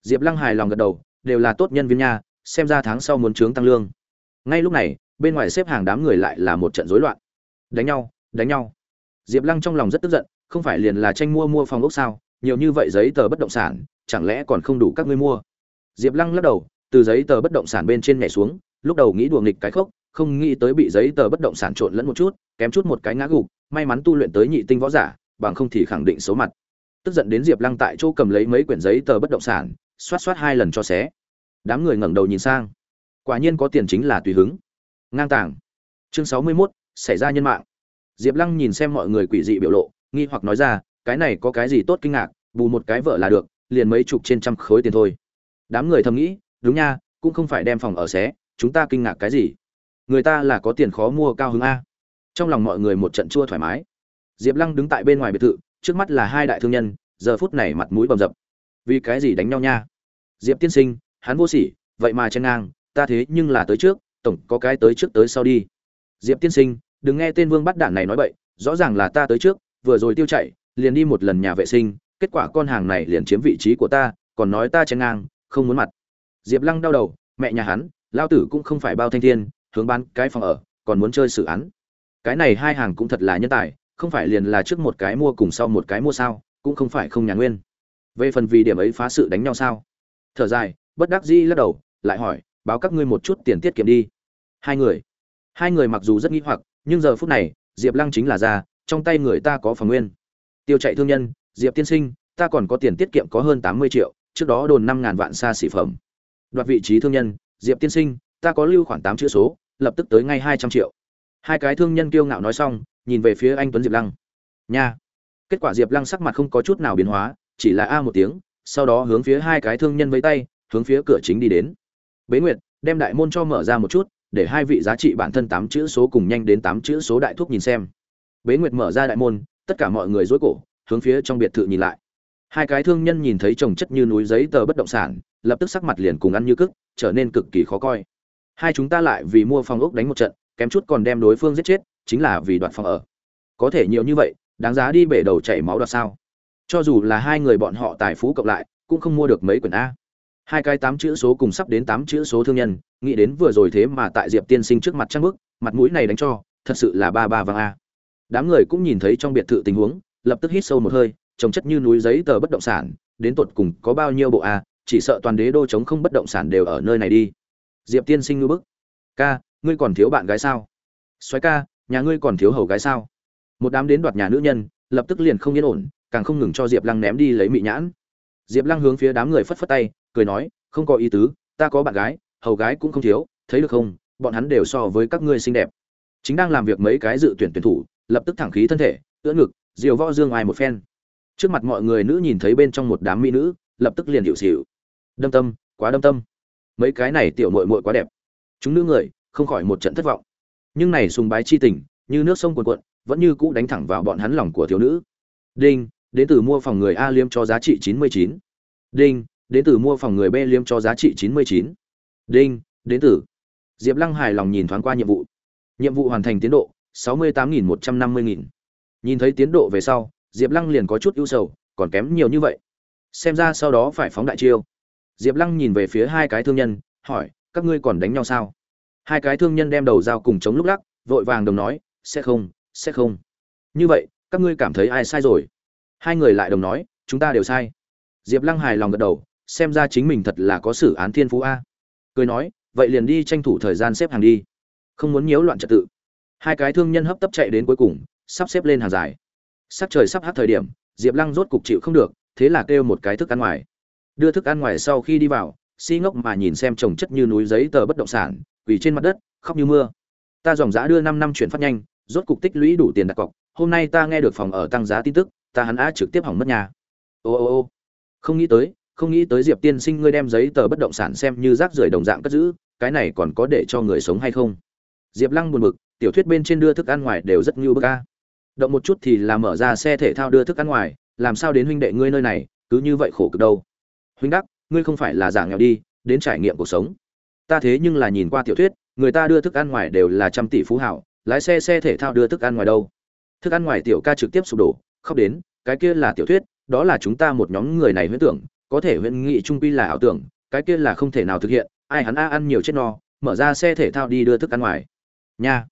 [SPEAKER 1] Diệp lăng hài lòng gật đầu, đều là tốt nhân viên nha, xem ra tháng sau muốn trướng tăng lương ngay lúc này, bên ngoài xếp hàng đám người lại là một trận rối loạn. Đánh nhau đánh nhau. Diệp lăng trong lòng rất tức giận, không phải liền là tranh mua mua phòng ốc sao? Nhiều như vậy giấy tờ bất động sản, chẳng lẽ còn không đủ các ngươi mua? Diệp lăng lắc đầu, từ giấy tờ bất động sản bên trên nhảy xuống, lúc đầu nghĩ đùa nghịch cái khốc, không nghĩ tới bị giấy tờ bất động sản trộn lẫn một chút, kém chút một cái ngã gục, may mắn tu luyện tới nhị tinh võ giả, bằng không thì khẳng định xấu mặt. Tức giận đến diệp lăng tại chỗ cầm lấy mấy quyển giấy tờ bất động sản, xoát xoát hai lần cho xé. Đám người ngẩng đầu nhìn sang quả nhiên có tiền chính là tùy hứng. Ngang tàng. Chương sáu mươi 61, xảy ra nhân mạng. Diệp lăng nhìn xem mọi người quỷ dị biểu lộ nghi hoặc nói ra cái này có cái gì tốt kinh ngạc bù một cái vợ là được liền mấy chục trên trăm khối tiền thôi. Đám người thầm nghĩ đúng nha cũng không phải đem phòng ở xé chúng ta kinh ngạc cái gì? Người ta là có tiền khó mua cao hứng a. Trong lòng mọi người một trận chua thoải mái. Diệp lăng đứng tại bên ngoài biệt thự trước mắt là hai đại thương nhân giờ phút này mặt mũi bầm dập. Vì cái gì đánh nhau nha? Diệp tiên sinh hắn vô sỉ vậy mà chen ngang ta thế nhưng là tới trước, tổng có cái tới trước tới sau đi. Diệp tiên sinh, đừng nghe tên vương bắt đạn này nói bậy, rõ ràng là ta tới trước, vừa rồi tiêu chạy, liền đi một lần nhà vệ sinh, kết quả con hàng này liền chiếm vị trí của ta, còn nói ta chen ngang, không muốn mặt. Diệp lăng đau đầu, mẹ nhà hắn lao tử cũng không phải bao thanh thiên, hướng bán cái phòng ở, còn muốn chơi xử án. Cái này hai hàng cũng thật là nhân tài, không phải liền là trước một cái mua cùng sau một cái mua sao, cũng không phải không nhà nguyên. Về phần vì điểm ấy phá sự đánh nhau sao? Thở dài, bất đắc dĩ lắc đầu, lại hỏi báo các ngươi một chút tiền tiết kiệm đi. Hai người. Hai người mặc dù rất nghĩ hoặc, nhưng giờ phút này, diệp lăng chính là ra, trong tay người ta có phần nguyên. Tiêu chạy thương nhân, diệp tiên sinh, ta còn có tiền tiết kiệm có hơn tám mươi triệu, trước đó đồn năm ngàn vạn xa xỉ phẩm. Đoạt vị trí thương nhân, diệp tiên sinh, ta có lưu khoảng tám chữ số, lập tức tới ngay hai trăm triệu. Hai cái thương nhân kiêu ngạo nói xong, nhìn về phía anh tuấn diệp lăng. Nha. Kết quả diệp lăng sắc mặt không có chút nào biến hóa, chỉ là a một tiếng, sau đó hướng phía hai cái thương nhân với tay, hướng phía cửa chính đi đến bế nguyệt, đem đại môn cho mở ra một chút, để hai vị giá trị bản thân tám chữ số cùng nhanh đến tám chữ số đại thuốc nhìn xem. Bế nguyệt mở ra đại môn, tất cả mọi người dối cổ, hướng phía trong biệt thự nhìn lại. Hai cái thương nhân nhìn thấy trồng chất như núi giấy tờ bất động sản, lập tức sắc mặt liền cùng ăn như cức, trở nên cực kỳ khó coi. Hai chúng ta lại vì mua phòng ốc đánh một trận, kém chút còn đem đối phương giết chết, chính là vì đoạt phòng ở. Có thể nhiều như vậy, đáng giá đi bể đầu chảy máu đoạt sao? Cho dù là hai người bọn họ tài phú cộng lại, cũng không mua được mấy quyển a hai cái tám chữ số cùng sắp đến tám chữ số thương nhân, nghĩ đến vừa rồi thế mà tại diệp tiên sinh trước mặt trăng bức mặt mũi này đánh cho, thật sự là ba ba vàng a. Đám người cũng nhìn thấy trong biệt thự tình huống, lập tức hít sâu một hơi, trồng chất như núi giấy tờ bất động sản, đến tột cùng có bao nhiêu bộ a, chỉ sợ toàn đế đô chống không bất động sản đều ở nơi này đi. Diệp tiên sinh ngư bức. Ca, ngươi còn thiếu bạn gái sao? Xoáy ca, nhà ngươi còn thiếu hầu gái sao? Một đám đến đoạt nhà nữ nhân, lập tức liền không yên ổn, càng không ngừng cho diệp lăng ném đi lấy mị nhãn. Diệp lăng hướng phía đám người phất phất tay cười nói, không có ý tứ, ta có bạn gái, hầu gái cũng không thiếu, thấy được không? Bọn hắn đều so với các ngươi xinh đẹp. Chính đang làm việc mấy cái dự tuyển tuyển thủ, lập tức thẳng khí thân thể, ưỡn ngực, diều võ dương ai một phen. Trước mặt mọi người nữ nhìn thấy bên trong một đám mỹ nữ, lập tức liền hiệu xỉu. Đâm tâm, quá đâm tâm. Mấy cái này tiểu mội mội quá đẹp. Chúng nữ người, không khỏi một trận thất vọng. Nhưng này sùng bái chi tình, như nước sông cuồn cuộn, vẫn như cũ đánh thẳng vào bọn hắn lòng của thiếu nữ. Đinh, đến từ mua phòng người a liêm cho giá trị chín mươi chín. Đinh đến từ mua phòng người b liêm cho giá trị chín mươi chín. Đinh, đến từ. Diệp lăng hài lòng nhìn thoáng qua nhiệm vụ. Nhiệm vụ hoàn thành tiến độ, sáu mươi tám nghìn một trăm năm mươi nghìn. Nhìn thấy tiến độ về sau, diệp lăng liền có chút ưu sầu, còn kém nhiều như vậy. Xem ra sau đó phải phóng đại chiêu. Diệp lăng nhìn về phía hai cái thương nhân, hỏi, các ngươi còn đánh nhau sao? Hai cái thương nhân đem đầu dao cùng chống lúc lắc, vội vàng đồng nói, sẽ không sẽ không. Như vậy, các ngươi cảm thấy ai sai rồi? Hai người lại đồng nói, chúng ta đều sai. Diệp lăng hài lòng gật đầu xem ra chính mình thật là có xử án thiên phú a. Cười nói, vậy liền đi tranh thủ thời gian xếp hàng đi. Không muốn nhiễu loạn trật tự. Hai cái thương nhân hấp tấp chạy đến cuối cùng, sắp xếp lên hàng dài. Sắc trời sắp hát thời điểm, diệp lăng rốt cục chịu không được, thế là kêu một cái thức ăn ngoài. Đưa thức ăn ngoài sau khi đi vào, si ngốc mà nhìn xem trồng chất như núi giấy tờ bất động sản, quỳ trên mặt đất, khóc như mưa. Ta dòng giã đưa năm năm chuyển phát nhanh, rốt cục tích lũy đủ tiền đặt cọc, hôm nay ta nghe được phòng ở tăng giá tin tức, ta hắn á trực tiếp hỏng mất nhà. Ô ô ô. Không nghĩ tới không nghĩ tới diệp tiên sinh ngươi đem giấy tờ bất động sản xem như rác rưởi đồng dạng cất giữ, cái này còn có để cho người sống hay không? Diệp lăng buồn bực, tiểu thuyết bên trên đưa thức ăn ngoài đều rất ngưu bức ca động một chút thì là mở ra xe thể thao đưa thức ăn ngoài, làm sao đến huynh đệ ngươi nơi này, cứ như vậy khổ cực đâu. Huynh đắc, ngươi không phải là giả nghèo đi, đến trải nghiệm cuộc sống. Ta thế nhưng là nhìn qua tiểu thuyết, người ta đưa thức ăn ngoài đều là trăm tỷ phú hảo, lái xe xe thể thao đưa thức ăn ngoài đâu. Thức ăn ngoài tiểu ca trực tiếp sụp đổ, khóc đến, cái kia là tiểu thuyết, đó là chúng ta một nhóm người này huyễn tưởng có thể huyện nghị trung quy là ảo tưởng, cái kia là không thể nào thực hiện, ai hắn a ăn nhiều chết no, mở ra xe thể thao đi đưa thức ăn ngoài. Nha.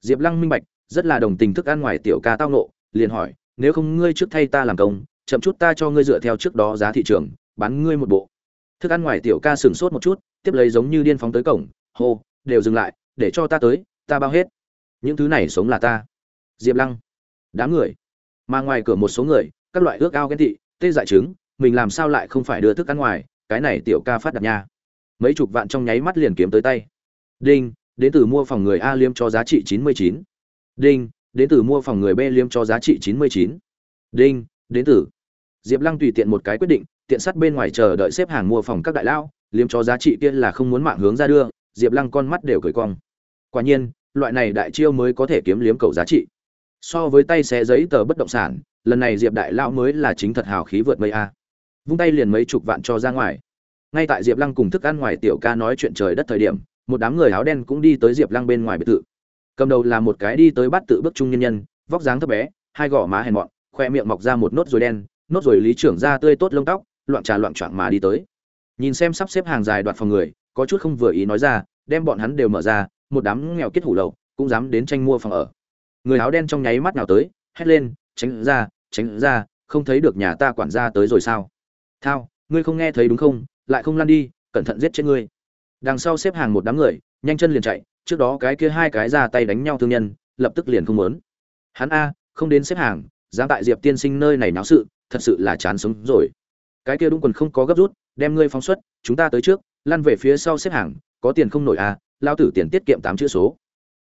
[SPEAKER 1] Diệp lăng minh bạch, rất là đồng tình thức ăn ngoài tiểu ca tao nộ liền hỏi, nếu không ngươi trước thay ta làm công, chậm chút ta cho ngươi dựa theo trước đó giá thị trường, bán ngươi một bộ. Thức ăn ngoài tiểu ca sửng sốt một chút, tiếp lấy giống như điên phóng tới cổng, hô, đều dừng lại, để cho ta tới, ta bao hết. Những thứ này sống là ta. Diệp lăng. Đám người. Mà ngoài cửa một số người, các loại ước ao ghen tị, tê dại trứng mình làm sao lại không phải đưa thức ăn ngoài, cái này tiểu ca phát đặt nha. Mấy chục vạn trong nháy mắt liền kiếm tới tay. Đinh, đến từ mua phòng người a liêm cho giá trị chín mươi chín. Đinh, đến từ mua phòng người b liêm cho giá trị chín mươi chín. Đinh, đến từ. Diệp lăng tùy tiện một cái quyết định, tiện sắt bên ngoài chờ đợi xếp hàng mua phòng các đại lao liêm cho giá trị kia là không muốn mạng hướng ra đưa, diệp lăng con mắt đều cười cong. Quả nhiên, loại này đại chiêu mới có thể kiếm liếm cầu giá trị. So với tay xé giấy tờ bất động sản, lần này diệp đại lão mới là chính thật hào khí vượt mây a vung tay liền mấy chục vạn cho ra ngoài. Ngay tại diệp lăng cùng thức ăn ngoài tiểu ca nói chuyện trời đất thời điểm, một đám người áo đen cũng đi tới diệp lăng bên ngoài biệt thự. Cầm đầu là một cái đi tới bắt tự bước trung nhân nhân, vóc dáng thấp bé, hai gò má hèn mọn, khoe miệng mọc ra một nốt ruồi đen, nốt ruồi lý trưởng ra tươi tốt lông tóc, loạn trà loạn choạng mà đi tới. Nhìn xem sắp xếp hàng dài đoạt phòng người, có chút không vừa ý nói ra, đem bọn hắn đều mở ra, một đám nghèo kết hủ lậu, cũng dám đến tranh mua phòng ở. Người áo đen trong nháy mắt nào tới, hét lên, tránh ra tránh ra, không thấy được nhà ta quản gia tới rồi sao? Thao, ngươi không nghe thấy đúng không? Lại không lăn đi, cẩn thận giết chết ngươi. Đằng sau xếp hàng một đám người, nhanh chân liền chạy, trước đó cái kia hai cái ra tay đánh nhau thương nhân, lập tức liền không muốn. Hắn a, không đến xếp hàng, dám tại diệp tiên sinh nơi này náo sự, thật sự là chán sống rồi. Cái kia đúng quần không có gấp rút, đem ngươi phóng xuất, chúng ta tới trước, lăn về phía sau xếp hàng, có tiền không nổi a, lao tử tiền tiết kiệm tám chữ số.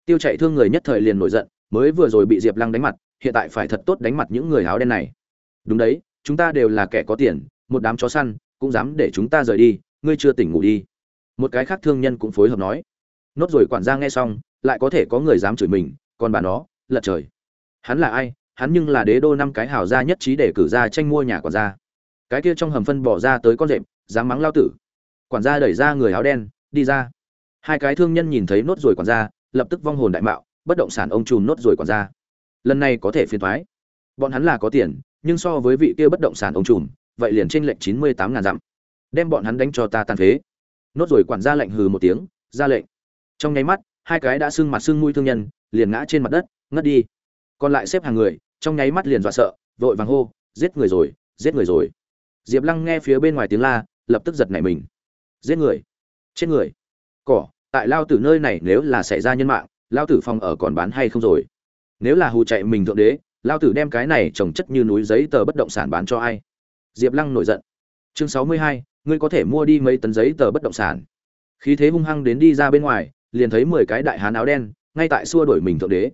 [SPEAKER 1] Tiêu chạy thương người nhất thời liền nổi giận, mới vừa rồi bị diệp lăng đánh mặt, hiện tại phải thật tốt đánh mặt những người áo đen này. Đúng đấy, chúng ta đều là kẻ có tiền một đám chó săn, cũng dám để chúng ta rời đi, ngươi chưa tỉnh ngủ đi. Một cái khác thương nhân cũng phối hợp nói. Nốt rồi quản gia nghe xong, lại có thể có người dám chửi mình, còn bà nó, lật trời. Hắn là ai? Hắn nhưng là đế đô năm cái hào gia nhất trí để cử ra tranh mua nhà quản gia. Cái kia trong hầm phân bỏ ra tới con rệm dám mắng lao tử. Quản gia đẩy ra người áo đen, đi ra. Hai cái thương nhân nhìn thấy nốt rồi quản gia, lập tức vong hồn đại mạo, bất động sản ông trùm nốt rồi quản gia. Lần này có thể phiền thoái. Bọn hắn là có tiền, nhưng so với vị kia bất động sản ông trùm vậy liền trên lệnh chín mươi tám ngàn dặm. Đem bọn hắn đánh cho ta tàn phế. Nốt rồi quản gia lệnh hừ một tiếng, ra lệnh. Trong nháy mắt, hai cái đã sưng mặt sưng mũi thương nhân, liền ngã trên mặt đất, ngất đi. Còn lại xếp hàng người, trong nháy mắt liền dọa sợ, vội vàng hô, giết người rồi, giết người rồi. Diệp lăng nghe phía bên ngoài tiếng la, lập tức giật nảy mình. Giết người, chết người. Cỏ, tại lao tử nơi này nếu là xảy ra nhân mạng, lao tử phòng ở còn bán hay không rồi? Nếu là hù chạy mình thượng đế, lao tử đem cái này trồng chất như núi giấy tờ bất động sản bán cho ai? Diệp lăng nổi giận. Chương sáu mươi hai, ngươi có thể mua đi mấy tấn giấy tờ bất động sản. Khí thế hung hăng đến đi ra bên ngoài, liền thấy mười cái đại hán áo đen, ngay tại xua đuổi mình thượng đế.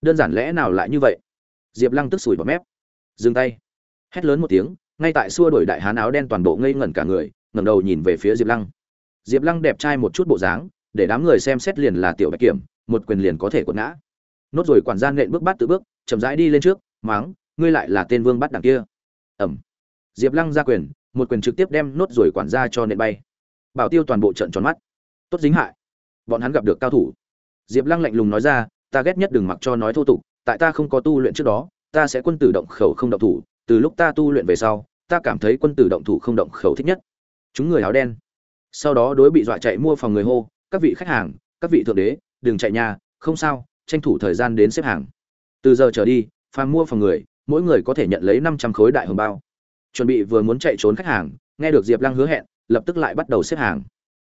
[SPEAKER 1] Đơn giản lẽ nào lại như vậy? Diệp lăng tức sủi bọt mép. Dừng tay. Hét lớn một tiếng, ngay tại xua đuổi đại hán áo đen toàn bộ ngây ngẩn cả người, ngẩng đầu nhìn về phía diệp lăng. Diệp lăng đẹp trai một chút bộ dáng, để đám người xem xét liền là tiểu bạch kiểm, một quyền liền có thể quật ngã. Nốt rồi quản gian nện bước bắt tự bước, chậm rãi đi lên trước máng ngươi lại là tên vương bắt đằng kia. Ẩm diệp lăng ra quyền, một quyền trực tiếp đem nốt rồi quản gia cho nện bay. Bảo tiêu toàn bộ trận tròn mắt. Tốt dính hại. Bọn hắn gặp được cao thủ. Diệp lăng lạnh lùng nói ra, ta ghét nhất đừng mặc cho nói thô tục, tại ta không có tu luyện trước đó, ta sẽ quân tử động khẩu không động thủ, từ lúc ta tu luyện về sau, ta cảm thấy quân tử động thủ không động khẩu thích nhất. Chúng người áo đen. Sau đó đối bị dọa chạy mua phòng người hô, các vị khách hàng, các vị thượng đế, đừng chạy nhà, không sao, tranh thủ thời gian đến xếp hàng. Từ giờ trở đi, phàm mua phòng người, mỗi người có thể nhận lấy năm trăm khối đại hồng bao chuẩn bị vừa muốn chạy trốn khách hàng, nghe được diệp lăng hứa hẹn, lập tức lại bắt đầu xếp hàng.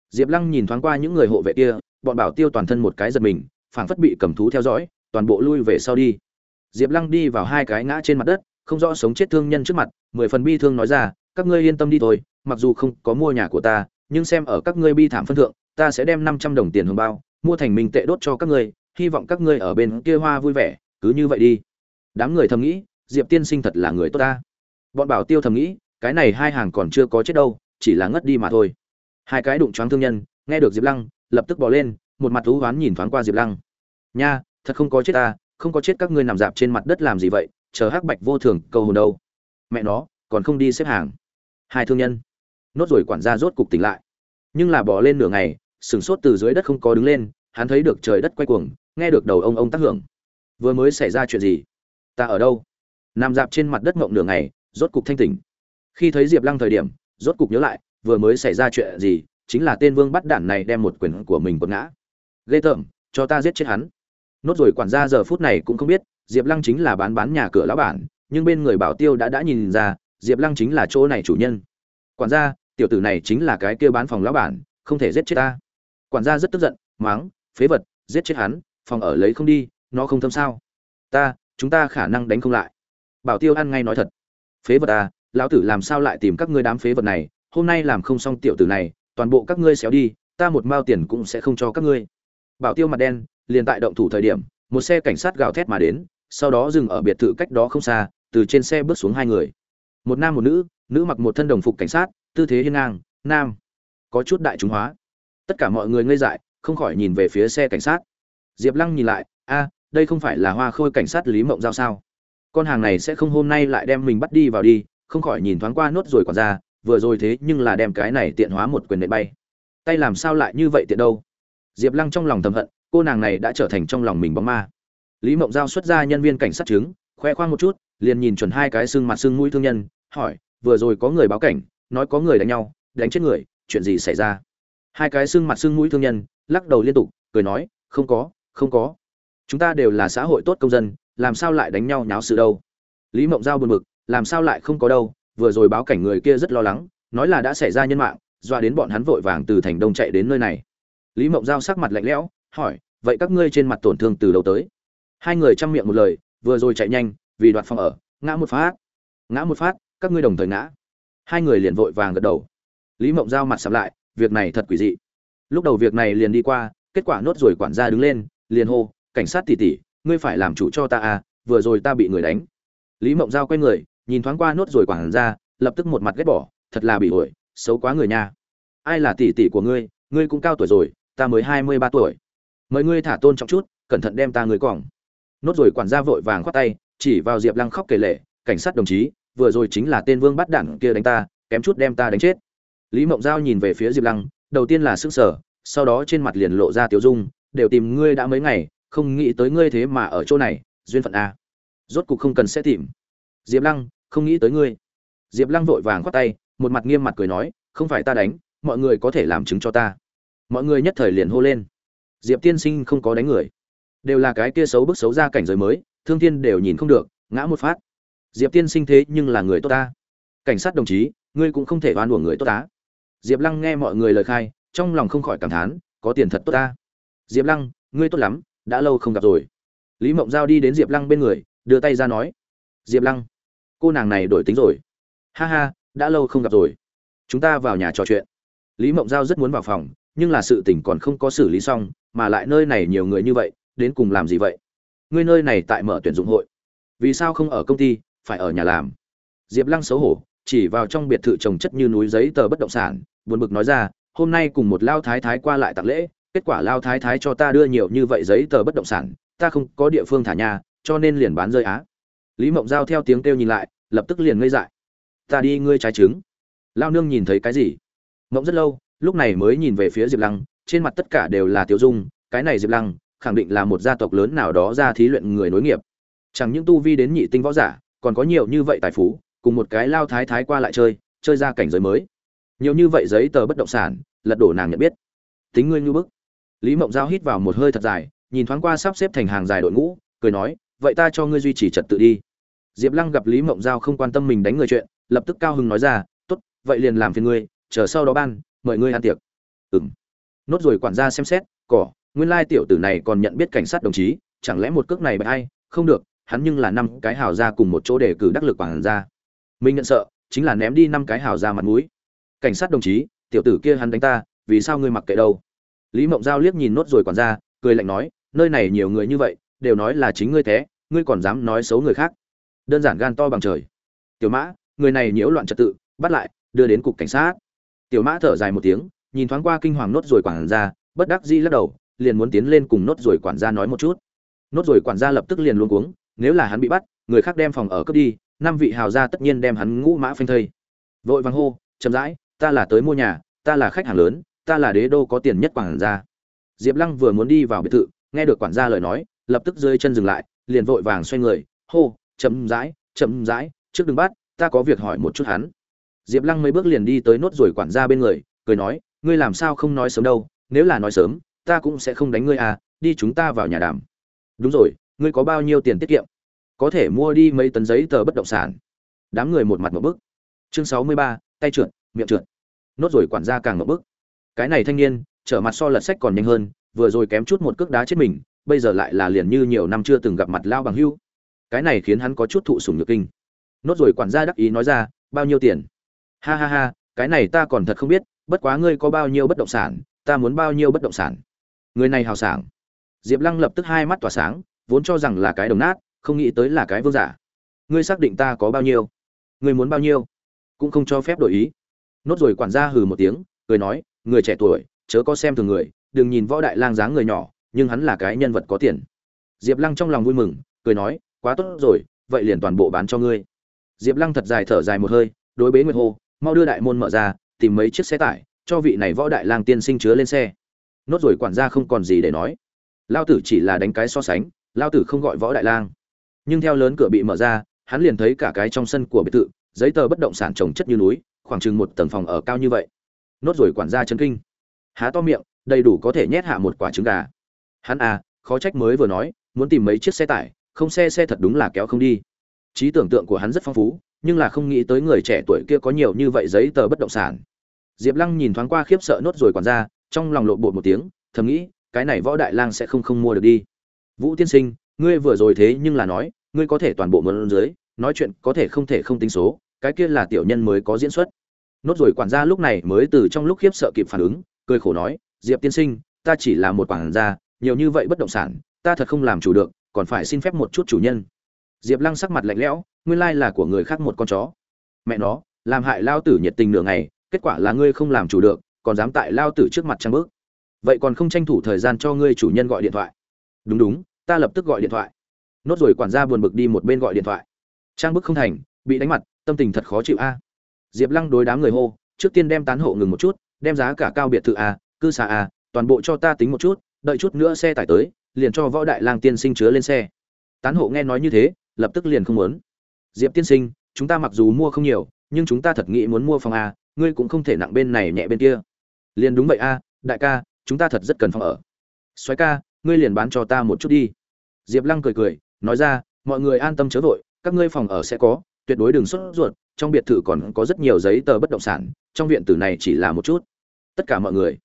[SPEAKER 1] Diệp lăng nhìn thoáng qua những người hộ vệ kia, bọn bảo tiêu toàn thân một cái giật mình, phảng phất bị cầm thú theo dõi, toàn bộ lui về sau đi. Diệp lăng đi vào hai cái ngã trên mặt đất, không rõ sống chết thương nhân trước mặt, mười phần bi thương nói ra, các ngươi yên tâm đi thôi, mặc dù không có mua nhà của ta, nhưng xem ở các ngươi bi thảm phân thượng, ta sẽ đem năm trăm đồng tiền hồng bao, mua thành minh tệ đốt cho các ngươi, hy vọng các ngươi ở bên kia hoa vui vẻ, cứ như vậy đi. Đám người thầm nghĩ, diệp tiên sinh thật là người tốt ta bọn bảo tiêu thầm nghĩ, cái này hai hàng còn chưa có chết đâu, chỉ là ngất đi mà thôi. Hai cái đụng choáng thương nhân, nghe được diệp lăng, lập tức bỏ lên, một mặt thú hoán nhìn thoáng qua diệp lăng. Nha, thật không có chết ta, không có chết các ngươi nằm dạp trên mặt đất làm gì vậy, chờ hắc bạch vô thường câu hồn đâu. Mẹ nó, còn không đi xếp hàng. Hai thương nhân, nốt rồi quản gia rốt cục tỉnh lại. Nhưng là bỏ lên nửa ngày sửng sốt từ dưới đất không có đứng lên, hắn thấy được trời đất quay cuồng, nghe được đầu ông ông tác hưởng. Vừa mới xảy ra chuyện gì? Ta ở đâu? Nằm dạp trên mặt đất ngộng nửa ngày rốt cục thanh tỉnh. Khi thấy diệp lăng thời điểm, rốt cục nhớ lại, vừa mới xảy ra chuyện gì, chính là tên vương bắt đản này đem một quyền của mình quật ngã. Ghê tởm, cho ta giết chết hắn. Nốt rồi quản gia giờ phút này cũng không biết, diệp lăng chính là bán bán nhà cửa lão bản, nhưng bên người bảo tiêu đã đã nhìn ra, diệp lăng chính là chỗ này chủ nhân. Quản gia, tiểu tử này chính là cái kia bán phòng lão bản, không thể giết chết ta. Quản gia rất tức giận máng phế vật, giết chết hắn, phòng ở lấy không đi, nó không thâm sao. Ta, chúng ta khả năng đánh không lại. Bảo tiêu ăn ngay nói thật phế vật à lão tử làm sao lại tìm các ngươi đám phế vật này? Hôm nay làm không xong tiểu tử này, toàn bộ các ngươi xéo đi, ta một mao tiền cũng sẽ không cho các ngươi. Bảo tiêu mặt đen, liền tại động thủ thời điểm, một xe cảnh sát gào thét mà đến, sau đó dừng ở biệt thự cách đó không xa, từ trên xe bước xuống hai người. Một nam một nữ nữ mặc một thân đồng phục cảnh sát, tư thế hiên ngang, nam, có chút đại chúng hóa. Tất cả mọi người ngây dại, không khỏi nhìn về phía xe cảnh sát. Diệp lăng nhìn lại, a, đây không phải là hoa khôi cảnh sát lý mộng giao sao? Con hàng này sẽ không hôm nay lại đem mình bắt đi vào đi, không khỏi nhìn thoáng qua nốt rồi còn ra, vừa rồi thế nhưng là đem cái này tiện hóa một quyền nệ bay. Tay làm sao lại như vậy tiện đâu? Diệp lăng trong lòng thầm hận, cô nàng này đã trở thành trong lòng mình bóng ma. Lý mộng giao xuất ra nhân viên cảnh sát chứng, khoe khoang một chút, liền nhìn chuẩn hai cái xương mặt xương mũi thương nhân, hỏi, vừa rồi có người báo cảnh, nói có người đánh nhau, đánh chết người, chuyện gì xảy ra? Hai cái xương mặt xương mũi thương nhân, lắc đầu liên tục, cười nói, không có không có. Chúng ta đều là xã hội tốt công dân làm sao lại đánh nhau nháo sự đâu? Lý mộng giao buồn bực, làm sao lại không có đâu? Vừa rồi báo cảnh người kia rất lo lắng, nói là đã xảy ra nhân mạng, dọa đến bọn hắn vội vàng từ thành đông chạy đến nơi này. Lý mộng giao sắc mặt lạnh lẽo, hỏi, vậy các ngươi trên mặt tổn thương từ đầu tới? Hai người chăm miệng một lời, vừa rồi chạy nhanh, vì đoạt phòng ở, ngã một phát. Ngã một phát, các ngươi đồng thời ngã. Hai người liền vội vàng gật đầu. Lý mộng giao mặt sầm lại, việc này thật quỷ dị. Lúc đầu việc này liền đi qua, kết quả nốt rồi quản gia đứng lên, liền hô, cảnh sát tỉ tỉ ngươi phải làm chủ cho ta à vừa rồi ta bị người đánh. Lý mộng giao quay người nhìn thoáng qua nốt rồi quản ra, lập tức một mặt ghét bỏ thật là bị ổi xấu quá người nha. Ai là tỷ tỷ của ngươi ngươi cũng cao tuổi rồi ta mới hai mươi ba tuổi. Mời ngươi thả tôn trọng chút cẩn thận đem ta người còng nốt rồi quản gia vội vàng khoát tay chỉ vào diệp lăng khóc kể lệ cảnh sát đồng chí vừa rồi chính là tên vương bắt đảng kia đánh ta kém chút đem ta đánh chết. Lý mộng giao nhìn về phía diệp lăng đầu tiên là sức sở sau đó trên mặt liền lộ ra tiểu dung đều tìm ngươi đã mấy ngày không nghĩ tới ngươi thế mà ở chỗ này, duyên phận a rốt cục không cần sẽ tìm. Diệp lăng, không nghĩ tới ngươi. Diệp lăng vội vàng khoát tay, một mặt nghiêm mặt cười nói, không phải ta đánh, mọi người có thể làm chứng cho ta. Mọi người nhất thời liền hô lên. Diệp tiên sinh không có đánh người. Đều là cái kia xấu bức xấu ra cảnh giới mới, thương thiên đều nhìn không được, ngã một phát. Diệp tiên sinh thế nhưng là người tốt ta. Cảnh sát đồng chí, ngươi cũng không thể oan uổng người tốt ta. Diệp lăng nghe mọi người lời khai, trong lòng không khỏi cảm thán, có tiền thật tốt ta. Diệp lăng, ngươi tốt lắm đã lâu không gặp rồi. Lý mộng giao đi đến diệp lăng bên người, đưa tay ra nói, diệp lăng, cô nàng này đổi tính rồi. Ha ha, đã lâu không gặp rồi. Chúng ta vào nhà trò chuyện. Lý mộng giao rất muốn vào phòng, nhưng là sự tình còn không có xử lý xong, mà lại nơi này nhiều người như vậy, đến cùng làm gì vậy? Ngươi nơi này tại mở tuyển dụng hội. Vì sao không ở công ty, phải ở nhà làm? Diệp lăng xấu hổ, chỉ vào trong biệt thự trồng chất như núi giấy tờ bất động sản, buồn bực nói ra, hôm nay cùng một lao thái thái qua lại tặng lễ kết quả lao thái thái cho ta đưa nhiều như vậy giấy tờ bất động sản, ta không có địa phương thả nhà, cho nên liền bán rơi á. Lý mộng giao theo tiếng kêu nhìn lại, lập tức liền ngây dại. Ta đi ngươi trái trứng. Lao nương nhìn thấy cái gì? Mộng rất lâu, lúc này mới nhìn về phía diệp lăng, trên mặt tất cả đều là tiêu dung, cái này diệp lăng, khẳng định là một gia tộc lớn nào đó ra thí luyện người nối nghiệp. Chẳng những tu vi đến nhị tinh võ giả, còn có nhiều như vậy tài phú, cùng một cái lao thái thái qua lại chơi chơi ra cảnh giới mới. Nhiều như vậy giấy tờ bất động sản, lật đổ nàng nhận biết. Tính ngươi như bức lý mộng giao hít vào một hơi thật dài, nhìn thoáng qua sắp xếp thành hàng dài đội ngũ, cười nói, vậy ta cho ngươi duy trì trật tự đi. Diệp lăng gặp lý mộng giao không quan tâm mình đánh người chuyện, lập tức cao hứng nói ra t ố t vậy liền làm phiền ngươi, chờ sau đó ban, mời ngươi ăn tiệc. Ừ m nốt rồi quản gia xem xét, cỏ, nguyên lai tiểu tử này còn nhận biết cảnh sát đồng chí, chẳng lẽ một cước này bại ai? Không được, hắn nhưng là năm cái hào ra cùng một chỗ để cử đắc lực quản gia. Mình nhận sợ, chính là ném đi năm cái hào ra mặt mũi. Cảnh sát đồng chí, tiểu tử kia hắn đánh ta, vì sao ngươi mặc kệ đâu? Lý mộng giao liếc nhìn nốt rồi quản gia cười lạnh nói, nơi này nhiều người như vậy, đều nói là chính ngươi thế, ngươi còn dám nói xấu người khác. Đơn giản gan to bằng trời. Tiểu mã, người này nhiễu loạn trật tự, bắt lại, đưa đến cục cảnh sát. Tiểu mã thở dài một tiếng, nhìn thoáng qua kinh hoàng nốt rồi quản gia bất đắc dĩ lắc đầu, liền muốn tiến lên cùng nốt rồi quản gia nói một chút. Nốt rồi quản gia lập tức liền luôn cuống, nếu là hắn bị bắt, người khác đem phòng ở cướp đi, năm vị hào gia tất nhiên đem hắn ngũ mã phanh thây. Vội vàng hô, chậm rãi, ta là tới mua nhà, ta là khách hàng lớn ta là đế đô có tiền nhất quản gia. Diệp lăng vừa muốn đi vào biệt thự, nghe được quản gia lời nói, lập tức rơi chân dừng lại, liền vội vàng xoay người, hô, chậm rãi chậm rãi, trước đừng bắt, ta có việc hỏi một chút hắn. Diệp lăng mấy bước liền đi tới nốt rồi quản gia bên người, cười nói, ngươi làm sao không nói sớm đâu, nếu là nói sớm, ta cũng sẽ không đánh ngươi à đi chúng ta vào nhà đàm. Đúng rồi, ngươi có bao nhiêu tiền tiết kiệm? Có thể mua đi mấy tấn giấy tờ bất động sản. Đám người một mặt một bức. Chương sáu mươi ba, tay trượt, miệng trượt. Nốt rồi quản gia càng một bức cái này thanh niên, trở mặt so lật sách còn nhanh hơn, vừa rồi kém chút một cước đá chết mình, bây giờ lại là liền như nhiều năm chưa từng gặp mặt lao bằng hưu. Cái này khiến hắn có chút thụ sủng nhược kinh. Nốt rồi quản gia đắc ý nói ra, bao nhiêu tiền? Ha ha ha, cái này ta còn thật không biết, bất quá ngươi có bao nhiêu bất động sản, ta muốn bao nhiêu bất động sản. Người này hào sảng. Diệp lăng lập tức hai mắt tỏa sáng, vốn cho rằng là cái đồng nát, không nghĩ tới là cái vương giả. Ngươi xác định ta có bao nhiêu? Ngươi muốn bao nhiêu? Cũng không cho phép đổi ý. Nốt rồi quản gia hừ một tiếng, cười nói người trẻ tuổi, chớ có xem thường người, đừng nhìn võ đại lang dáng người nhỏ, nhưng hắn là cái nhân vật có tiền. Diệp lăng trong lòng vui mừng, cười nói, quá tốt rồi, vậy liền toàn bộ bán cho ngươi. Diệp lăng thật dài thở dài một hơi, đối bế nguyệt hô, mau đưa đại môn mở ra, tìm mấy chiếc xe tải, cho vị này võ đại lang tiên sinh chứa lên xe. Nốt rồi quản gia không còn gì để nói. Lao tử chỉ là đánh cái so sánh, lao tử không gọi võ đại lang. Nhưng theo lớn cửa bị mở ra, hắn liền thấy cả cái trong sân của biệt thự, giấy tờ bất động sản trồng chất như núi, khoảng chừng một tầng phòng ở cao như vậy nốt rồi quản gia chấn kinh. Há to miệng, đầy đủ có thể nhét hạ một quả trứng gà. Hắn à khó trách mới vừa nói, muốn tìm mấy chiếc xe tải, không xe xe thật đúng là kéo không đi. Trí tưởng tượng của hắn rất phong phú, nhưng là không nghĩ tới người trẻ tuổi kia có nhiều như vậy giấy tờ bất động sản. Diệp lăng nhìn thoáng qua khiếp sợ nốt rồi quản gia, trong lòng lộn bột một tiếng, thầm nghĩ, cái này võ đại lang sẽ không không mua được đi. Vũ tiên sinh, ngươi vừa rồi thế nhưng là nói, ngươi có thể toàn bộ mượn dưới, nói chuyện có thể không thể không tính số, cái kia là tiểu nhân mới có diễn xuất nốt rồi quản gia lúc này mới từ trong lúc khiếp sợ kịp phản ứng, cười khổ nói, diệp tiên sinh, ta chỉ là một quản gia, nhiều như vậy bất động sản, ta thật không làm chủ được, còn phải xin phép một chút chủ nhân. Diệp lăng sắc mặt lạnh lẽo, nguyên lai là của người khác một con chó. Mẹ nó, làm hại lao tử nhiệt tình nửa ngày, kết quả là ngươi không làm chủ được, còn dám tại lao tử trước mặt trang bước. Vậy còn không tranh thủ thời gian cho ngươi chủ nhân gọi điện thoại. Đúng đúng, ta lập tức gọi điện thoại. Nốt rồi quản gia buồn bực đi một bên gọi điện thoại. Trang bức không thành, bị đánh mặt, tâm tình thật khó chịu a diệp lăng đối đám người hô, trước tiên đem tán hộ ngừng một chút, đem giá cả cao biệt thự a, cư xà a, toàn bộ cho ta tính một chút, đợi chút nữa xe tải tới, liền cho võ đại lang tiên sinh chứa lên xe. Tán hộ nghe nói như thế, lập tức liền không muốn. Diệp tiên sinh, chúng ta mặc dù mua không nhiều, nhưng chúng ta thật nghĩ muốn mua phòng a, ngươi cũng không thể nặng bên này nhẹ bên kia. Liền đúng vậy a, đại ca, chúng ta thật rất cần phòng ở. Xoáy ca, ngươi liền bán cho ta một chút đi. Diệp lăng cười cười, nói ra, mọi người an tâm chớ vội, các ngươi phòng ở sẽ có tuyệt đối đừng xuất ruột, trong biệt thự còn có rất nhiều giấy tờ bất động sản, trong viện tử này chỉ là một chút. Tất cả mọi người.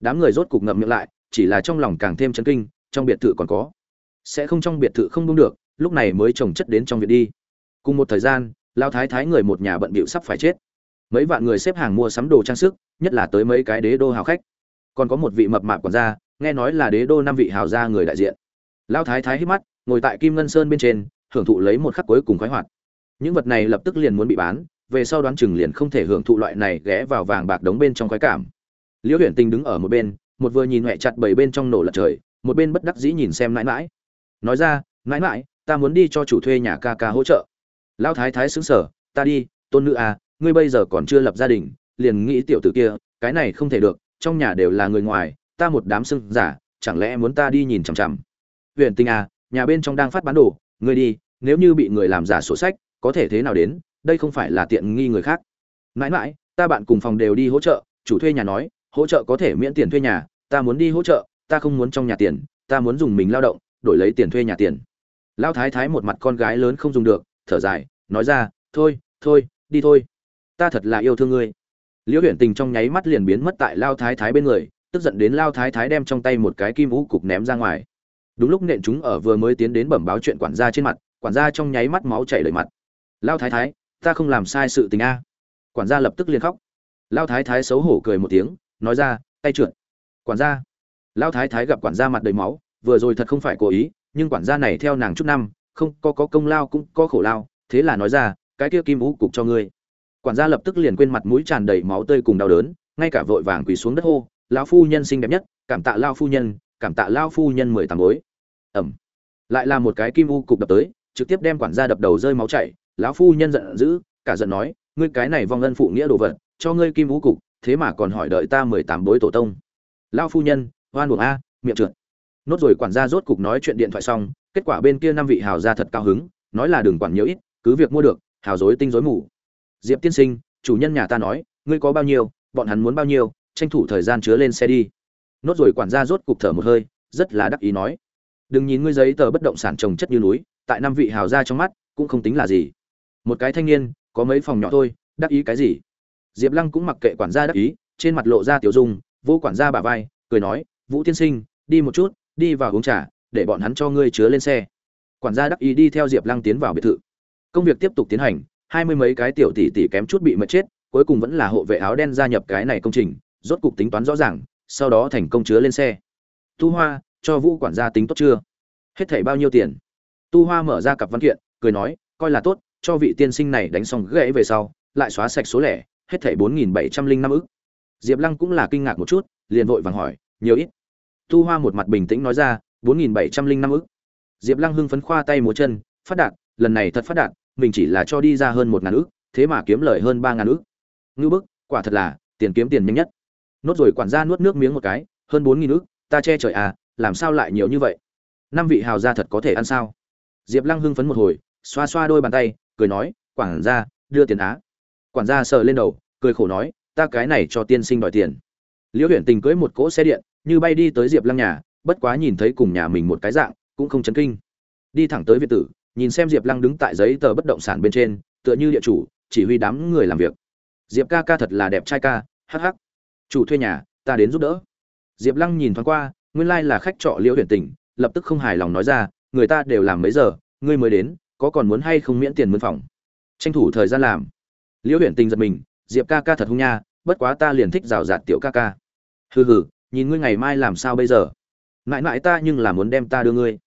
[SPEAKER 1] Đám người rốt cục ngậm miệng lại, chỉ là trong lòng càng thêm chấn kinh, trong biệt thự còn có. Sẽ không trong biệt thự không đúng được, lúc này mới trồng chất đến trong viện đi. Cùng một thời gian lao thái thái người một nhà bận bịu sắp phải chết. Mấy vạn người xếp hàng mua sắm đồ trang sức, nhất là tới mấy cái đế đô hào khách. Còn có một vị mập mạp còn ra nghe nói là đế đô năm vị hào gia người đại diện. Lao thái thái hít mắt, ngồi tại kim ngân sơn bên trên, hưởng thụ lấy một khắc cuối cùng khoái hoạt những vật này lập tức liền muốn bị bán, về sau đoán chừng liền không thể hưởng thụ loại này ghé vào vàng bạc đống bên trong khoái cảm. Liễu Huyền tình đứng ở một bên, một vừa nhìn huệ chặt bảy bên trong nổ lật trời, một bên bất đắc dĩ nhìn xem mãi mãi. Nói ra, mãi mãi, ta muốn đi cho chủ thuê nhà ca ca hỗ trợ. Lão thái thái xứng sở ta đi, tôn nữ à ngươi bây giờ còn chưa lập gia đình, liền nghĩ tiểu tử kia, cái này không thể được, trong nhà đều là người ngoài, ta một đám sưng giả, chẳng lẽ muốn ta đi nhìn chằm chằm? Huyền tình à nhà bên trong đang phát bán đồ, ngươi đi, nếu như bị người làm giả sổ sách có thể thế nào đến, đây không phải là tiện nghi người khác. Mãi mãi, ta bạn cùng phòng đều đi hỗ trợ, chủ thuê nhà nói, hỗ trợ có thể miễn tiền thuê nhà, ta muốn đi hỗ trợ, ta không muốn trong nhà tiền, ta muốn dùng mình lao động, đổi lấy tiền thuê nhà tiền. Lao thái thái một mặt con gái lớn không dùng được, thở dài, nói ra, thôi thôi, đi thôi. Ta thật là yêu thương ngươi. Liễu huyện tình trong nháy mắt liền biến mất tại lao thái thái bên người, tức giận đến lao thái thái đem trong tay một cái kim vũ cục ném ra ngoài. Đúng lúc nện chúng ở vừa mới tiến đến bẩm báo chuyện quản gia trên mặt, quản gia trong nháy mắt máu chảy đầy mặt lao thái thái, ta không làm sai sự tình a. Quản gia lập tức liền khóc. Lao thái thái xấu hổ cười một tiếng, nói ra, tay trượt. Quản gia. Lao thái thái gặp quản gia mặt đầy máu, vừa rồi thật không phải cố ý, nhưng quản gia này theo nàng chút năm, không, có có công lao cũng có khổ lao, thế là nói ra, cái kia kim vũ cục cho ngươi. Quản gia lập tức liền quên mặt mũi tràn đầy máu tươi cùng đau đớn, ngay cả vội vàng quỳ xuống đất hô, lão phu nhân xinh đẹp nhất, cảm tạ lao phu nhân, cảm tạ lao phu nhân mười tám bối. Ẩm. Lại là một cái kim u cục đập tới, trực tiếp đem quản gia đập đầu rơi máu chảy lão phu nhân giận dữ, cả giận nói, ngươi cái này vong ân phụ nghĩa đồ vật, cho ngươi kim vũ cục, thế mà còn hỏi đợi ta mười tám bối tổ tông. Lão phu nhân, oan buồng a, miệng trượt. Nốt rồi quản gia rốt cục nói chuyện điện thoại xong, kết quả bên kia năm vị hào gia thật cao hứng, nói là đừng quản nhiều ít, cứ việc mua được, hào dối tinh dối mù. Diệp tiên sinh, chủ nhân nhà ta nói, ngươi có bao nhiêu, bọn hắn muốn bao nhiêu, tranh thủ thời gian chứa lên xe đi. Nốt rồi quản gia rốt cục thở một hơi, rất là đắc ý nói, đừng nhìn ngươi giấy tờ bất động sản trồng chất như núi, tại năm vị hào gia trong mắt, cũng không tính là gì một cái thanh niên, có mấy phòng nhỏ thôi, đắc ý cái gì? Diệp lăng cũng mặc kệ quản gia đắc ý, trên mặt lộ ra tiểu dung, vô quản gia bà vai, cười nói, vũ tiên sinh, đi một chút, đi vào uống trà, để bọn hắn cho ngươi chứa lên xe. Quản gia đắc ý đi theo diệp lăng tiến vào biệt thự. Công việc tiếp tục tiến hành, hai mươi mấy cái tiểu tỷ tỷ kém chút bị mất chết, cuối cùng vẫn là hộ vệ áo đen gia nhập cái này công trình, rốt cục tính toán rõ ràng, sau đó thành công chứa lên xe. Tu hoa, cho vũ quản gia tính tốt chưa? Hết thảy bao nhiêu tiền? Tu hoa mở ra cặp văn kiện, cười nói, coi là tốt cho vị tiên sinh này đánh xong gãy về sau, lại xóa sạch số lẻ, hết thảy bốn nghìn bảy trăm linh năm ức. Diệp lăng cũng là kinh ngạc một chút, liền vội vàng hỏi, nhiều ít? Tu hoa một mặt bình tĩnh nói ra, bốn nghìn bảy trăm linh năm ức. Diệp lăng hưng phấn khoa tay múa chân, phát đạt, lần này thật phát đạt, mình chỉ là cho đi ra hơn một ngàn ức, thế mà kiếm lời hơn ba ngàn ức. Ngưu bức, quả thật là, tiền kiếm tiền nhanh nhất. Nốt rồi quản gia nuốt nước miếng một cái, hơn bốn nghìn ta che trời à làm sao lại nhiều như vậy? Năm vị hào gia thật có thể ăn sao? Diệp lăng hưng phấn một hồi, xoa xoa đôi bàn tay cười nói, quản gia, đưa tiền á. Quản gia sờ lên đầu, cười khổ nói, ta cái này cho tiên sinh đòi tiền. Liễu huyện tình cưới một cỗ xe điện, như bay đi tới diệp lăng nhà, bất quá nhìn thấy cùng nhà mình một cái dạng, cũng không chấn kinh. Đi thẳng tới việt tử, nhìn xem diệp lăng đứng tại giấy tờ bất động sản bên trên, tựa như địa chủ, chỉ huy đám người làm việc. Diệp ca ca thật là đẹp trai ca hh chủ thuê nhà, ta đến giúp đỡ. Diệp lăng nhìn thoáng qua, nguyên lai là khách trọ liễu huyện tình, lập tức không hài lòng nói ra, người ta đều làm mấy giờ, ngươi mới đến có còn muốn hay không miễn tiền mướn phòng? Tranh thủ thời gian làm. Liễu huyện tình giật mình diệp ca ca thật hung nha bất quá ta liền thích rào rạt tiểu ca ca. Hừ hừ nhìn ngươi ngày mai làm sao bây giờ? Mãi mãi ta nhưng là muốn đem ta đưa ngươi.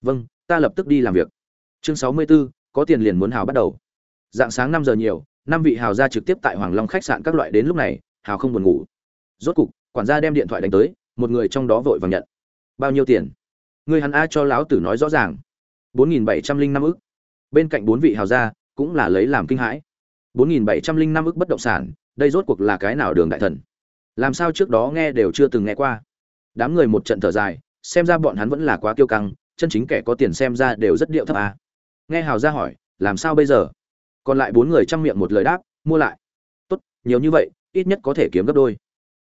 [SPEAKER 1] Vâng ta lập tức đi làm việc. Chương sáu mươi 64, có tiền liền muốn hào bắt đầu. Dạng sáng năm giờ nhiều năm vị hào ra trực tiếp tại hoàng long khách sạn các loại đến lúc này hào không buồn ngủ. Rốt cục quản gia đem điện thoại đánh tới một người trong đó vội vàng nhận. Bao nhiêu tiền? Người hắn a cho lão tử nói rõ ràng. Bốn nghìn bảy trăm linh năm ức bên cạnh bốn vị hào gia cũng là lấy làm kinh hãi. bốn nghìn bảy trăm linh năm ức bất động sản, đây rốt cuộc là cái nào đường đại thần? Làm sao trước đó nghe đều chưa từng nghe qua? Đám người một trận thở dài, xem ra bọn hắn vẫn là quá kiêu căng, chân chính kẻ có tiền xem ra đều rất điệu thấp à. nghe hào gia hỏi, làm sao bây giờ? Còn lại bốn người chăm miệng một lời đáp, mua lại. Tốt, nhiều như vậy, ít nhất có thể kiếm gấp đôi.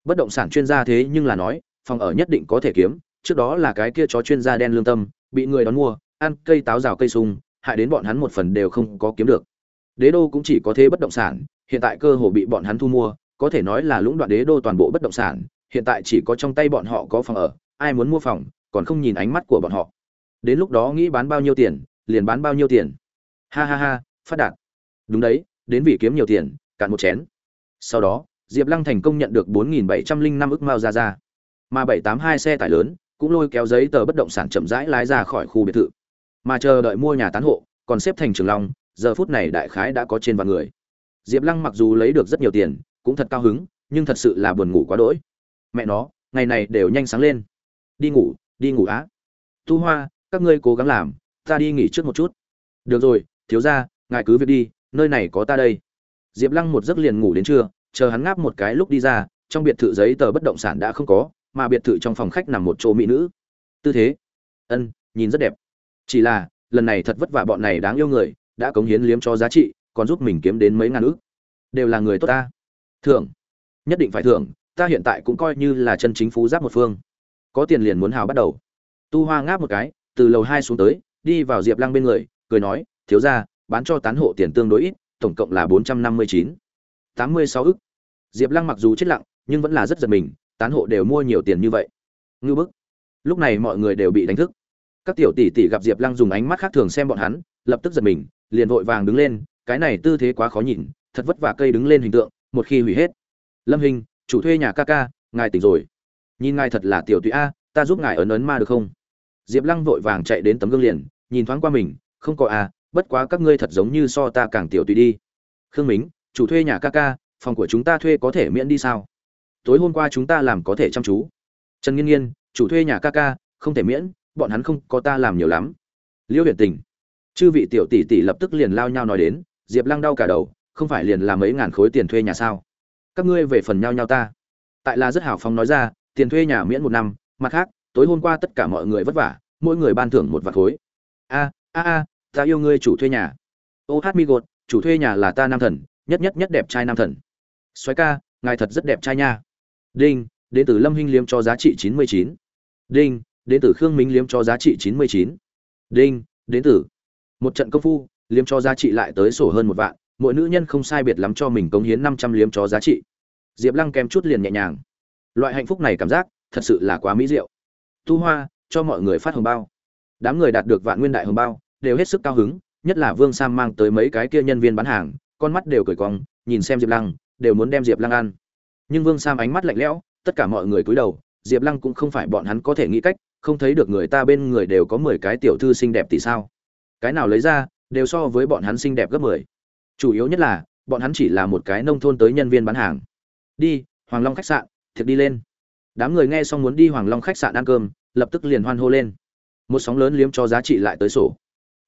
[SPEAKER 1] Bất động sản chuyên gia thế nhưng là nói, phòng ở nhất định có thể kiếm, trước đó là cái kia chó chuyên gia đen lương tâm, bị người đón mua, ăn cây táo rào cây sung hại đến bọn hắn một phần đều không có kiếm được. Đế đô cũng chỉ có thế bất động sản, hiện tại cơ hồ bị bọn hắn thu mua, có thể nói là lũng đoạn đế đô toàn bộ bất động sản, hiện tại chỉ có trong tay bọn họ có phòng ở, ai muốn mua phòng, còn không nhìn ánh mắt của bọn họ. Đến lúc đó nghĩ bán bao nhiêu tiền, liền bán bao nhiêu tiền. Ha ha ha, phát đạt. Đúng đấy, đến vì kiếm nhiều tiền, cạn một chén. Sau đó, diệp lăng thành công nhận được bốn nghìn bảy trăm linh năm ức mao ra ra mà bảy tám hai xe tải lớn cũng lôi kéo giấy tờ bất động sản chậm rãi lái ra khỏi khu biệt thự mà chờ đợi mua nhà tán hộ, còn xếp thành trường long, giờ phút này đại khái đã có trên vạn người. Diệp lăng mặc dù lấy được rất nhiều tiền, cũng thật cao hứng, nhưng thật sự là buồn ngủ quá đỗi. Mẹ nó, ngày này đều nhanh sáng lên. Đi ngủ đi ngủ á. Tu hoa, các ngươi cố gắng làm, ta đi nghỉ trước một chút. Được rồi, thiếu ra ngài cứ việc đi, nơi này có ta đây. Diệp lăng một giấc liền ngủ đến trưa, chờ hắn ngáp một cái lúc đi ra, trong biệt thự giấy tờ bất động sản đã không có, mà biệt thự trong phòng khách nằm một chỗ mỹ nữ. Tư thế. Ân, nhìn rất đẹp chỉ là, lần này thật vất vả bọn này đáng yêu người, đã cống hiến liếm cho giá trị, còn giúp mình kiếm đến mấy ngàn ước đều là người tốt ta. Thưởng. Nhất định phải thưởng, ta hiện tại cũng coi như là chân chính phú giáp một phương. Có tiền liền muốn hào bắt đầu. Tu hoa ngáp một cái, từ lầu hai xuống tới, đi vào diệp lăng bên người, cười nói, thiếu ra bán cho tán hộ tiền tương đối ít, tổng cộng là bốn trăm năm mươi chín. Tám mươi sáu ức. Diệp lăng mặc dù chết lặng, nhưng vẫn là rất giật mình, tán hộ đều mua nhiều tiền như vậy. Ngưu bức. Lúc này mọi người đều bị đánh thức các tiểu tỷ tỷ gặp diệp lăng dùng ánh mắt khác thường xem bọn hắn, lập tức giật mình, liền vội vàng đứng lên, cái này tư thế quá khó nhìn, thật vất vả cây đứng lên hình tượng, một khi hủy hết. Lâm hình, chủ thuê nhà ca ca, ngài tỉnh rồi. Nhìn ngài thật là tiểu tụy a, ta giúp ngài ấn ấn ma được không? Diệp lăng vội vàng chạy đến tấm gương liền, nhìn thoáng qua mình, không có a, bất quá các ngươi thật giống như so ta càng tiểu tụy đi. Khương mính, chủ thuê nhà ca ca, phòng của chúng ta thuê có thể miễn đi sao? Tối hôm qua chúng ta làm có thể chăm chú. Trần nghiên nghiên, chủ thuê nhà ca ca, không thể miễn bọn hắn không có ta làm nhiều lắm. Liêu huyện tình, chư vị tiểu tỷ tỷ lập tức liền lao nhau nói đến, diệp lăng đau cả đầu, không phải liền làm mấy ngàn khối tiền thuê nhà sao? Các ngươi về phần nhau nhau ta. Tại là rất hào phóng nói ra, tiền thuê nhà miễn một năm, mặt khác, tối hôm qua tất cả mọi người vất vả, mỗi người ban thưởng một vạt khối. A a a, ta yêu ngươi chủ thuê nhà. Ô hát mi gột, chủ thuê nhà là ta nam thần, nhất nhất nhất đẹp trai nam thần. Xoáy ca, ngài thật rất đẹp trai nha. Đinh, đến từ lâm hinh Liêm cho giá trị chín mươi chín. Đinh đến từ khương minh liếm cho giá trị chín mươi chín. Đinh, đến từ. Một trận công phu, liếm cho giá trị lại tới sổ hơn một vạn, mỗi nữ nhân không sai biệt lắm cho mình cống hiến năm trăm liếm cho giá trị. Diệp lăng kèm chút liền nhẹ nhàng. Loại hạnh phúc này cảm giác, thật sự là quá mỹ diệu. Tu hoa, cho mọi người phát hồng bao. Đám người đạt được vạn nguyên đại hồng bao, đều hết sức cao hứng, nhất là vương sam mang tới mấy cái kia nhân viên bán hàng, con mắt đều cười cong, nhìn xem diệp lăng, đều muốn đem diệp lăng ăn. Nhưng vương sam ánh mắt lạnh lẽo, tất cả mọi người cúi đầu, diệp lăng cũng không phải bọn hắn có thể nghĩ cách không thấy được người ta bên người đều có mười cái tiểu thư xinh đẹp tỷ sao? Cái nào lấy ra, đều so với bọn hắn xinh đẹp gấp mười. Chủ yếu nhất là, bọn hắn chỉ là một cái nông thôn tới nhân viên bán hàng. Đi, hoàng long khách sạn, thiệt đi lên. Đám người nghe xong muốn đi hoàng long khách sạn ăn cơm, lập tức liền hoan hô lên. Một sóng lớn liếm cho giá trị lại tới sổ.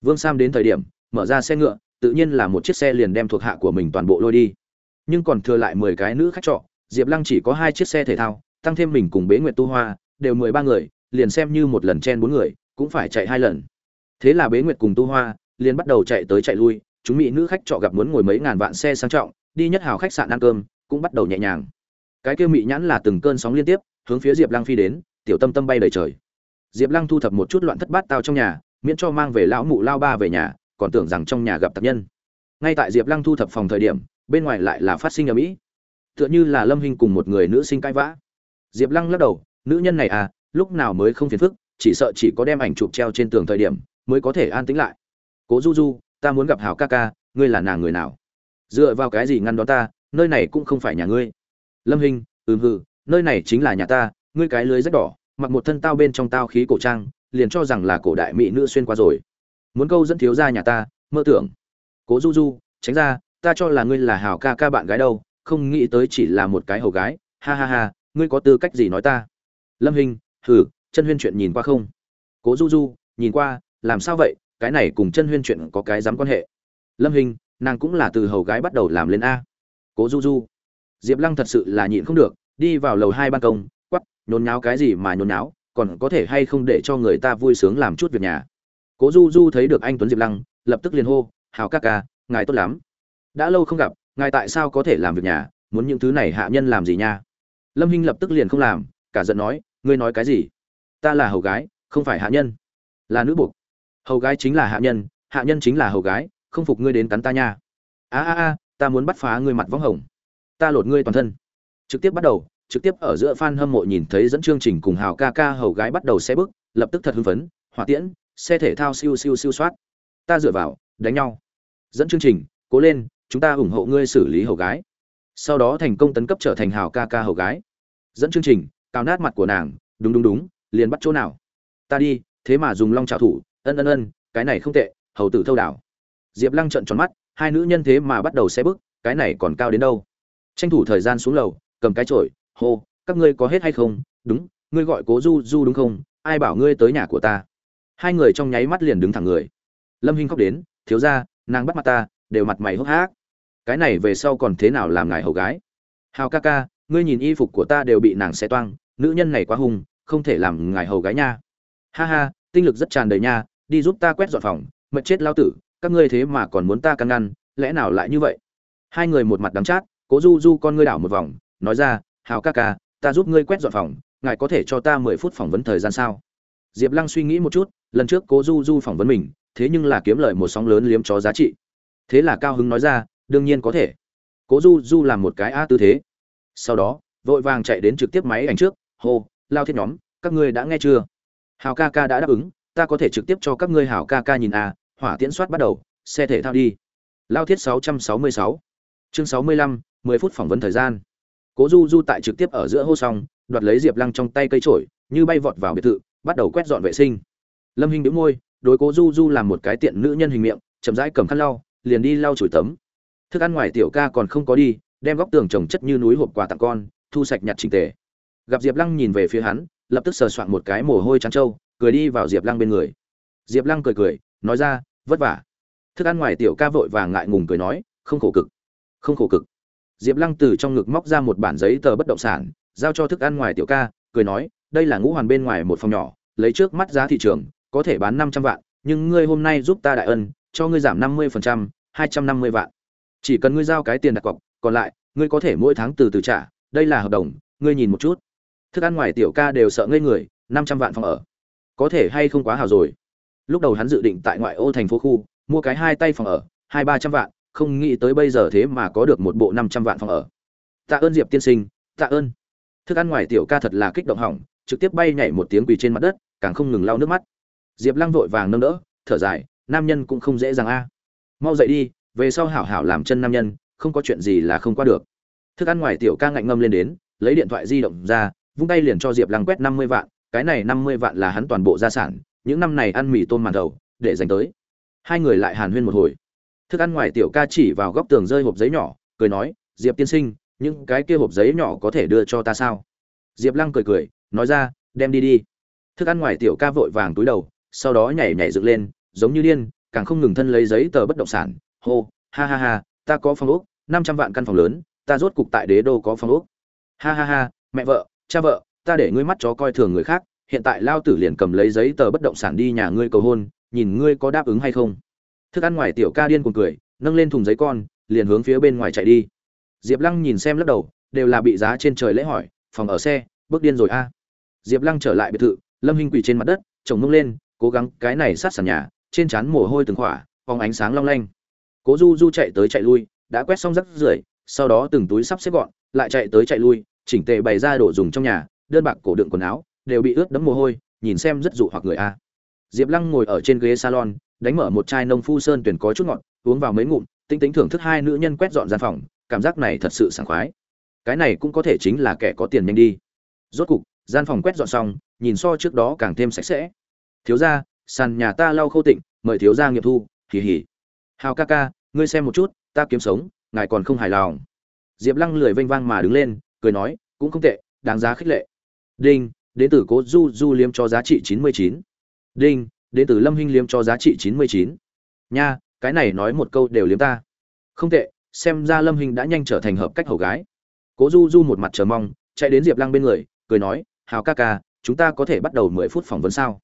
[SPEAKER 1] Vương sam đến thời điểm, mở ra xe ngựa, tự nhiên là một chiếc xe liền đem thuộc hạ của mình toàn bộ lôi đi. Nhưng còn thừa lại mười cái nữ khách trọ, diệp lăng chỉ có hai chiếc xe thể thao, tăng thêm mình cùng bế nguyệt tu hoa, đều mười ba người liền xem như một lần chen bốn người, cũng phải chạy hai lần. Thế là bế nguyệt cùng tu hoa liền bắt đầu chạy tới chạy lui, chúng mỹ nữ khách trọ gặp muốn ngồi mấy ngàn vạn xe sang trọng, đi nhất hào khách sạn ăn cơm, cũng bắt đầu nhẹ nhàng. Cái kia mỹ nhãn là từng cơn sóng liên tiếp, hướng phía diệp lăng phi đến, tiểu tâm tâm bay đầy trời. Diệp lăng thu thập một chút loạn thất bát tao trong nhà, miễn cho mang về lão mụ lao ba về nhà, còn tưởng rằng trong nhà gặp tập nhân. Ngay tại diệp lăng thu thập phòng thời điểm, bên ngoài lại là phát sinh ở mỹ tựa như là lâm hình cùng một người nữ sinh cãi vã. Diệp lăng lắc đầu, nữ nhân này à lúc nào mới không phiền phức, chỉ sợ chỉ có đem ảnh chụp treo trên tường thời điểm mới có thể an tĩnh lại. Cố du du, ta muốn gặp hảo ca ca, ngươi là nàng người nào? Dựa vào cái gì ngăn đón ta, nơi này cũng không phải nhà ngươi. Lâm hình ừm hừ, nơi này chính là nhà ta, ngươi cái lưới rách đỏ, mặc một thân tao bên trong tao khí cổ trang, liền cho rằng là cổ đại mỹ nữ xuyên qua rồi. Muốn câu dẫn thiếu ra nhà ta, mơ tưởng. Cố du du, tránh ra, ta cho là ngươi là hảo ca ca bạn gái đâu, không nghĩ tới chỉ là một cái hầu gái, ha ha ha, ngươi có tư cách gì nói ta? Lâm hình hừ, chân huyên chuyện nhìn qua không? Cố du du, nhìn qua, làm sao vậy? Cái này cùng chân huyên chuyện có cái dám quan hệ? Lâm hình, nàng cũng là từ hầu gái bắt đầu làm lên a. Cố du du. Diệp lăng thật sự là nhịn không được, đi vào lầu hai ban công quắp nhốn nháo cái gì mà nhốn nháo, còn có thể hay không để cho người ta vui sướng làm chút việc nhà. Cố du du thấy được anh tuấn diệp lăng, lập tức liền hô, hào ca ca, ngài tốt lắm. Đã lâu không gặp, ngài tại sao có thể làm việc nhà? Muốn những thứ này hạ nhân làm gì nha? Lâm hinh lập tức liền không làm, cả giận nói ngươi nói cái gì? Ta là hầu gái, không phải hạ nhân. Là nữ buộc. Hầu gái chính là hạ nhân hạ nhân chính là hầu gái, không phục ngươi đến cắn ta nha. A a a, ta muốn bắt phá ngươi mặt võng hồng. Ta lột ngươi toàn thân. Trực tiếp bắt đầu, trực tiếp ở giữa fan hâm mộ nhìn thấy dẫn chương trình cùng hào ca ca hầu gái bắt đầu xe bước, lập tức thật hưng phấn, hỏa tiễn, xe thể thao siêu siêu siêu soát. Ta dựa vào, đánh nhau. Dẫn chương trình, cố lên, chúng ta ủng hộ ngươi xử lý hầu gái. Sau đó thành công tấn cấp trở thành hào ca ca hầu gái. Dẫn chương trình cao nát mặt của nàng, đúng đúng đúng, liền bắt chỗ nào? Ta đi, thế mà dùng long trào thủ, ân ân ân, cái này không tệ, hầu tử thâu đảo. Diệp lăng trợn tròn mắt, hai nữ nhân thế mà bắt đầu xe bước, cái này còn cao đến đâu? Tranh thủ thời gian xuống lầu, cầm cái chổi, hô, các ngươi có hết hay không? Đúng, ngươi gọi cố du du đúng không? Ai bảo ngươi tới nhà của ta? Hai người trong nháy mắt liền đứng thẳng người. Lâm hinh khóc đến, thiếu ra nàng bắt mặt ta, đều mặt mày hốc hác. Cái này về sau còn thế nào làm ngài hầu gái? Hào ca ca ngươi nhìn y phục của ta đều bị nàng xé toang, nữ nhân này quá hung, không thể làm ngài hầu gái nha. Ha ha, tinh lực rất tràn đầy nha, đi giúp ta quét dọn phòng mật chết lao tử, các ngươi thế mà còn muốn ta căn ngăn, lẽ nào lại như vậy? Hai người một mặt đắng chát, cố du du con ngươi đảo một vòng, nói ra, hào ca ca, ta giúp ngươi quét dọn phòng, ngài có thể cho ta mười phút phỏng vấn thời gian sao? Diệp lăng suy nghĩ một chút, lần trước cố du du phỏng vấn mình, thế nhưng là kiếm lời một sóng lớn liếm chó giá trị. Thế là cao hứng nói ra, đương nhiên có thể. Cố du du làm một cái a tư thế sau đó vội vàng chạy đến trực tiếp máy ảnh trước hô lao thiết nhóm các ngươi đã nghe chưa? Hào ca ca đã đáp ứng ta có thể trực tiếp cho các ngươi hào ca ca nhìn à, hỏa tiễn soát bắt đầu xe thể thao đi. Lao thiết 666. chương 65, 10 phút phỏng vấn thời gian. Cố du du tại trực tiếp ở giữa hô xong đoạt lấy diệp lăng trong tay cây trổi như bay vọt vào biệt thự bắt đầu quét dọn vệ sinh. Lâm hình đĩu môi đối cố du du làm một cái tiện nữ nhân hình miệng chậm rãi cầm khăn lau liền đi lau chùi tấm. Thức ăn ngoài tiểu ca còn không có đi đem góc tường trồng chất như núi hộp quà tặng con, thu sạch nhặt trình tề. Gặp diệp lăng nhìn về phía hắn, lập tức sờ soạn một cái mồ hôi trắng trâu, cười đi vào diệp lăng bên người. Diệp lăng cười cười, nói ra, vất vả. Thức ăn ngoài tiểu ca vội vàng ngại ngùng cười nói, không khổ cực, không khổ cực. Diệp lăng từ trong ngực móc ra một bản giấy tờ bất động sản, giao cho thức ăn ngoài tiểu ca, cười nói, đây là ngũ hoàn bên ngoài một phòng nhỏ, lấy trước mắt giá thị trường, có thể bán năm trăm vạn, nhưng ngươi hôm nay giúp ta đại ân, cho ngươi giảm năm mươi phần trăm, hai trăm năm mươi vạn. Chỉ cần ngươi giao cái tiền đặt cọc còn lại, ngươi có thể mỗi tháng từ từ trả, đây là hợp đồng, ngươi nhìn một chút. Thức ăn ngoài tiểu ca đều sợ ngây người, năm trăm vạn phòng ở. Có thể hay không quá hào rồi. Lúc đầu hắn dự định tại ngoại ô thành phố khu, mua cái hai tay phòng ở, hai ba trăm vạn, không nghĩ tới bây giờ thế mà có được một bộ năm trăm vạn phòng ở. Tạ ơn diệp tiên sinh, tạ ơn. Thức ăn ngoài tiểu ca thật là kích động hỏng, trực tiếp bay nhảy một tiếng quỳ trên mặt đất, càng không ngừng lau nước mắt. Diệp lăng vội vàng nâng đỡ, thở dài, nam nhân cũng không dễ dàng a. Mau dậy đi, về sau hảo hảo làm chân nam nhân không có chuyện gì là không qua được. Thức ăn ngoài tiểu ca ngạnh ngâm lên đến, lấy điện thoại di động ra, vung tay liền cho diệp lăng quét năm mươi vạn, cái này năm mươi vạn là hắn toàn bộ gia sản, những năm này ăn mì tôm màn đầu, để dành tới. Hai người lại hàn huyên một hồi. Thức ăn ngoài tiểu ca chỉ vào góc tường rơi hộp giấy nhỏ, cười nói, diệp tiên sinh, những cái kia hộp giấy nhỏ có thể đưa cho ta sao? Diệp lăng cười cười, nói ra, đem đi đi. Thức ăn ngoài tiểu ca vội vàng túi đầu, sau đó nhảy nhảy dựng lên, giống như điên, càng không ngừng thân lấy giấy tờ bất động sản. Hô, ha ha ha, ta có phòng ốc năm trăm vạn căn phòng lớn, ta rốt cục tại đế đô có phong ốc. Ha ha ha, mẹ vợ, cha vợ, ta để ngươi mắt chó coi thường người khác, hiện tại lao tử liền cầm lấy giấy tờ bất động sản đi nhà ngươi cầu hôn, nhìn ngươi có đáp ứng hay không. Thức ăn ngoài tiểu ca điên cuồng cười, nâng lên thùng giấy con, liền hướng phía bên ngoài chạy đi. Diệp lăng nhìn xem lắc đầu, đều là bị giá trên trời lễ hỏi, phòng ở xe, bước điên rồi a. Diệp lăng trở lại biệt thự, lâm hinh quỳ trên mặt đất, chồng mông lên, cố gắng, cái này sát sàn nhà, trên trán mồ hôi từng khỏa phòng ánh sáng long lanh. Cố du du chạy tới chạy lui đã quét xong rắc rưởi, sau đó từng túi sắp xếp gọn, lại chạy tới chạy lui, chỉnh tề bày ra đồ dùng trong nhà, đơn bạc cổ đựng quần áo, đều bị ướt đẫm mồ hôi, nhìn xem rất dụ hoặc người a. Diệp lăng ngồi ở trên ghế salon, đánh mở một chai nông phu sơn tuyển có chút ngọt, uống vào mấy ngụm tinh tính thưởng thức hai nữ nhân quét dọn gian phòng, cảm giác này thật sự sảng khoái. Cái này cũng có thể chính là kẻ có tiền nhanh đi. Rốt cục, gian phòng quét dọn xong, nhìn so trước đó càng thêm sạch sẽ. Thiếu gia, sàn nhà ta lau khô tịnh, mời thiếu gia nghiệm thu, hì hì. Hào ca ca, ngươi xem một chút ta kiếm sống, ngài còn không hài lòng. Diệp lăng lười vênh vang mà đứng lên, cười nói, cũng không tệ, đáng giá khích lệ. Đinh, đến từ cố du du liếm cho giá trị chín mươi chín. Đinh, đến từ lâm hinh liếm cho giá trị chín mươi chín. Nha, cái này nói một câu đều liếm ta. Không tệ, xem ra lâm hinh đã nhanh trở thành hợp cách hầu gái. Cố du du một mặt chờ mong, chạy đến diệp lăng bên người, cười nói, hào ca ca, chúng ta có thể bắt đầu mười phút phỏng vấn sao?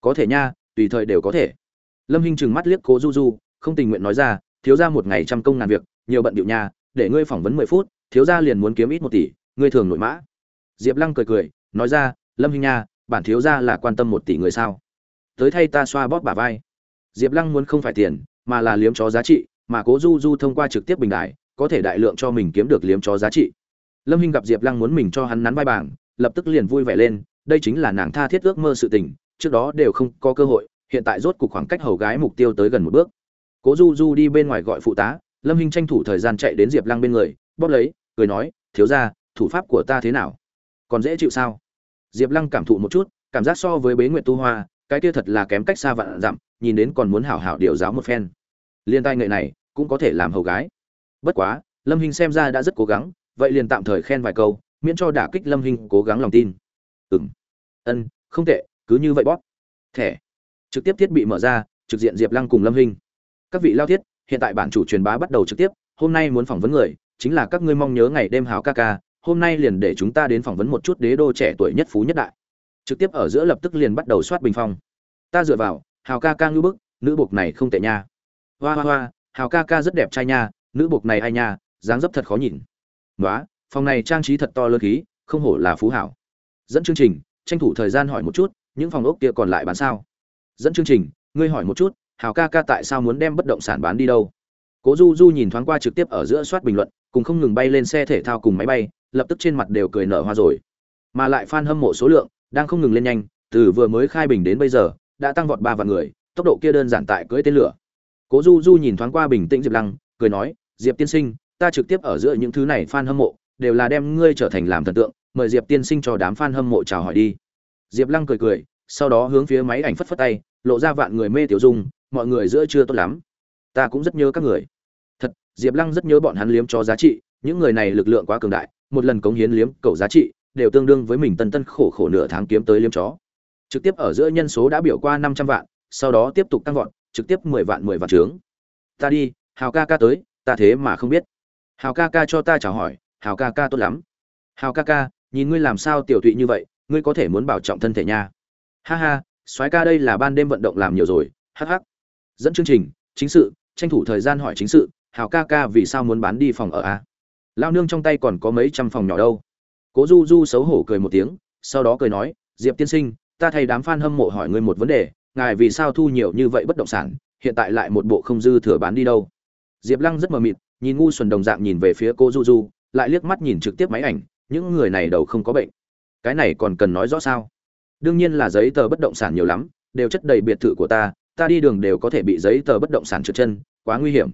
[SPEAKER 1] Có thể nha, tùy thời đều có thể. Lâm hinh trừng mắt liếc cố du du, không tình nguyện nói ra thiếu gia một ngày trăm công ngàn việc, nhiều bận điệu nha, để ngươi phỏng vấn mười phút, thiếu gia liền muốn kiếm ít một tỷ, ngươi thường nội mã. Diệp lăng cười cười, nói ra, lâm hinh nha, bản thiếu gia là quan tâm một tỷ người sao? Tới thay ta xoa bóp bả vai. Diệp lăng muốn không phải tiền, mà là liếm chó giá trị, mà cố du du thông qua trực tiếp bình đại, có thể đại lượng cho mình kiếm được liếm chó giá trị. Lâm hinh gặp diệp lăng muốn mình cho hắn nắn vai bảng, lập tức liền vui vẻ lên, đây chính là nàng tha thiết ước mơ sự tình, trước đó đều không có cơ hội, hiện tại rốt cuộc khoảng cách hầu gái mục tiêu tới gần một bước cố du du đi bên ngoài gọi phụ tá, lâm hinh tranh thủ thời gian chạy đến diệp lăng bên người, bóp lấy, cười nói, thiếu ra thủ pháp của ta thế nào? Còn dễ chịu sao? Diệp lăng cảm thụ một chút, cảm giác so với bế nguyện tu hoa, cái kia thật là kém cách xa vạn dặm, nhìn đến còn muốn hảo hảo điều giáo một phen. Liên tai nghệ này, cũng có thể làm hầu gái. Bất quá, lâm hinh xem ra đã rất cố gắng, vậy liền tạm thời khen vài câu, miễn cho đả kích lâm hinh cố gắng lòng tin. Ừng ân, không tệ, cứ như vậy bóp. Thẻ. Trực tiếp thiết bị mở ra, trực diện diệp lăng cùng lâm hinh các vị lao thiết, hiện tại bản chủ truyền bá bắt đầu trực tiếp, hôm nay muốn phỏng vấn người, chính là các ngươi mong nhớ ngày đêm hào ca ca, hôm nay liền để chúng ta đến phỏng vấn một chút đế đô trẻ tuổi nhất phú nhất đại. Trực tiếp ở giữa lập tức liền bắt đầu soát bình phong. Ta dựa vào, hào ca ca ngư bức, nữ bục này không tệ nha. Hoa hoa hoa, hào ca ca rất đẹp trai nha, nữ bục này ai nha, dáng dấp thật khó nhìn. Nói phòng này trang trí thật to lớn khí, không hổ là phú hảo. Dẫn chương trình, tranh thủ thời gian hỏi một chút, những phòng ốc kia còn lại bán sao? Dẫn chương trình, ngươi hỏi một chút hào ca ca tại sao muốn đem bất động sản bán đi đâu? Cố du du nhìn thoáng qua trực tiếp ở giữa soát bình luận, cùng không ngừng bay lên xe thể thao cùng máy bay, lập tức trên mặt đều cười nở hoa rồi. Mà lại fan hâm mộ số lượng đang không ngừng lên nhanh, từ vừa mới khai bình đến bây giờ, đã tăng vọt ba vạn người, tốc độ kia đơn giản tại cưỡi tên lửa. Cố du du nhìn thoáng qua bình tĩnh diệp lăng, cười nói, diệp tiên sinh, ta trực tiếp ở giữa những thứ này fan hâm mộ, đều là đem ngươi trở thành làm thần tượng, mời diệp tiên sinh cho đám fan hâm mộ chào hỏi đi. Diệp lăng cười cười, sau đó hướng phía máy ảnh phất phất tay, lộ ra vạn người mê tiểu dung mọi người giữa chưa tốt lắm. Ta cũng rất nhớ các người. Thật, diệp lăng rất nhớ bọn hắn liếm cho giá trị, những người này lực lượng quá cường đại, một lần cống hiến liếm cầu giá trị, đều tương đương với mình tân tân khổ khổ nửa tháng kiếm tới liếm chó. Trực tiếp ở giữa nhân số đã biểu qua năm trăm vạn, sau đó tiếp tục tăng vọt, trực tiếp mười vạn mười vạn trướng. Ta đi, hào ca ca tới, ta thế mà không biết. Hào ca ca cho ta chào hỏi, hào ca ca tốt lắm. Hào ca ca, nhìn ngươi làm sao tiểu tụy như vậy, ngươi có thể muốn bảo trọng thân thể nha. Ha ha, soái ca đây là ban đêm vận động làm nhiều rồi, hắc hắc dẫn chương trình, chính sự, tranh thủ thời gian hỏi chính sự, hào ca ca vì sao muốn bán đi phòng ở a? Lao nương trong tay còn có mấy trăm phòng nhỏ đâu? Cố du du xấu hổ cười một tiếng, sau đó cười nói, diệp tiên sinh, ta thay đám f a n hâm mộ hỏi ngươi một vấn đề, ngài vì sao thu nhiều như vậy bất động sản, hiện tại lại một bộ không dư thừa bán đi đâu? Diệp lăng rất mờ mịt, nhìn ngu xuẩn đồng dạng nhìn về phía cô du du, lại liếc mắt nhìn trực tiếp máy ảnh, những người này đầu không có bệnh. Cái này còn cần nói rõ sao? Đương nhiên là giấy tờ bất động sản nhiều lắm, đều chất đầy biệt thự của ta ta đi đường đều có thể bị giấy tờ bất động sản trượt chân, quá nguy hiểm.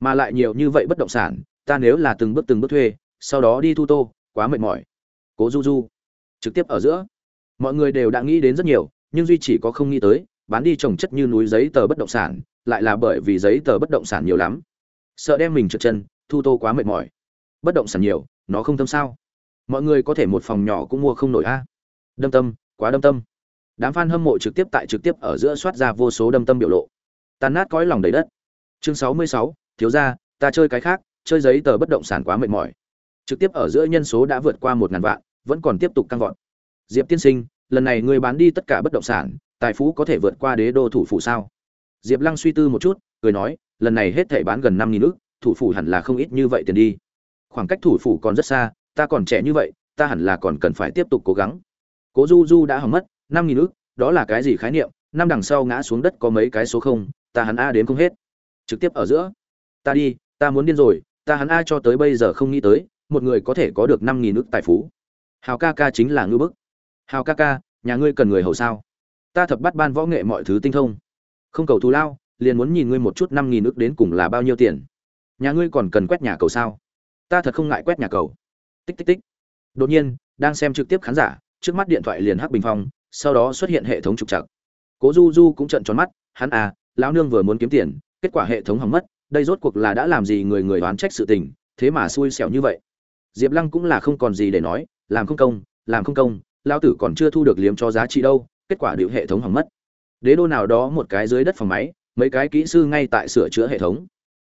[SPEAKER 1] Mà lại nhiều như vậy bất động sản, ta nếu là từng bước từng bước thuê, sau đó đi thu tô, quá mệt mỏi. Cố du du, trực tiếp ở giữa. Mọi người đều đã nghĩ đến rất nhiều, nhưng duy chỉ có không nghĩ tới, bán đi trồng chất như núi giấy tờ bất động sản, lại là bởi vì giấy tờ bất động sản nhiều lắm. Sợ đem mình trượt chân, thu tô quá mệt mỏi. Bất động sản nhiều, nó không tâm sao? Mọi người có thể một phòng nhỏ cũng mua không nổi a. Đâm tâm, quá đâm tâm đám fan hâm mộ trực tiếp tại trực tiếp ở giữa soát ra vô số đâm tâm biểu lộ. Tan nát cõi lòng đầy đất. Chương sáu mươi sáu, thiếu gia, ta chơi cái khác, chơi giấy tờ bất động sản quá mệt mỏi. Trực tiếp ở giữa nhân số đã vượt qua một ngàn vạn, vẫn còn tiếp tục căng vọt. Diệp tiên sinh, lần này ngươi bán đi tất cả bất động sản, tài phú có thể vượt qua đế đô thủ phủ sao? Diệp lăng suy tư một chút, cười nói, lần này hết thể bán gần năm nghìn nước thủ phủ hẳn là không ít như vậy tiền đi. Khoảng cách thủ phủ còn rất xa, ta còn trẻ như vậy, ta hẳn là còn cần phải tiếp tục cố gắng. Cố du du đã hỏng mất năm nghìn nước đó là cái gì khái niệm? Năm đằng sau ngã xuống đất có mấy cái số không? Ta hắn a đến không hết. Trực tiếp ở giữa. Ta đi, ta muốn điên rồi, ta hắn a cho tới bây giờ không nghĩ tới, một người có thể có được năm nghìn nước tài phú. Hào ca ca chính là ngư bức. Hào ca ca, nhà ngươi cần người hầu sao? Ta thập bắt ban võ nghệ mọi thứ tinh thông. Không cầu thù lao, liền muốn nhìn ngươi một chút năm nghìn ức đến cùng là bao nhiêu tiền. Nhà ngươi còn cần quét nhà cầu sao? Ta thật không ngại quét nhà cầu. Tích tích tích. Đột nhiên, đang xem trực tiếp khán giả, trước mắt điện thoại liền hắc bình phong sau đó xuất hiện hệ thống trục trặc. Cố du du cũng trận tròn mắt, hắn à lão nương vừa muốn kiếm tiền, kết quả hệ thống hỏng mất, đây rốt cuộc là đã làm gì người người đoán trách sự tình, thế mà xui xẻo như vậy. Diệp lăng cũng là không còn gì để nói, làm không công, làm không công lao tử còn chưa thu được liếm cho giá trị đâu, kết quả điệu hệ thống hỏng mất. Đế đô nào đó một cái dưới đất phòng máy, mấy cái kỹ sư ngay tại sửa chữa hệ thống.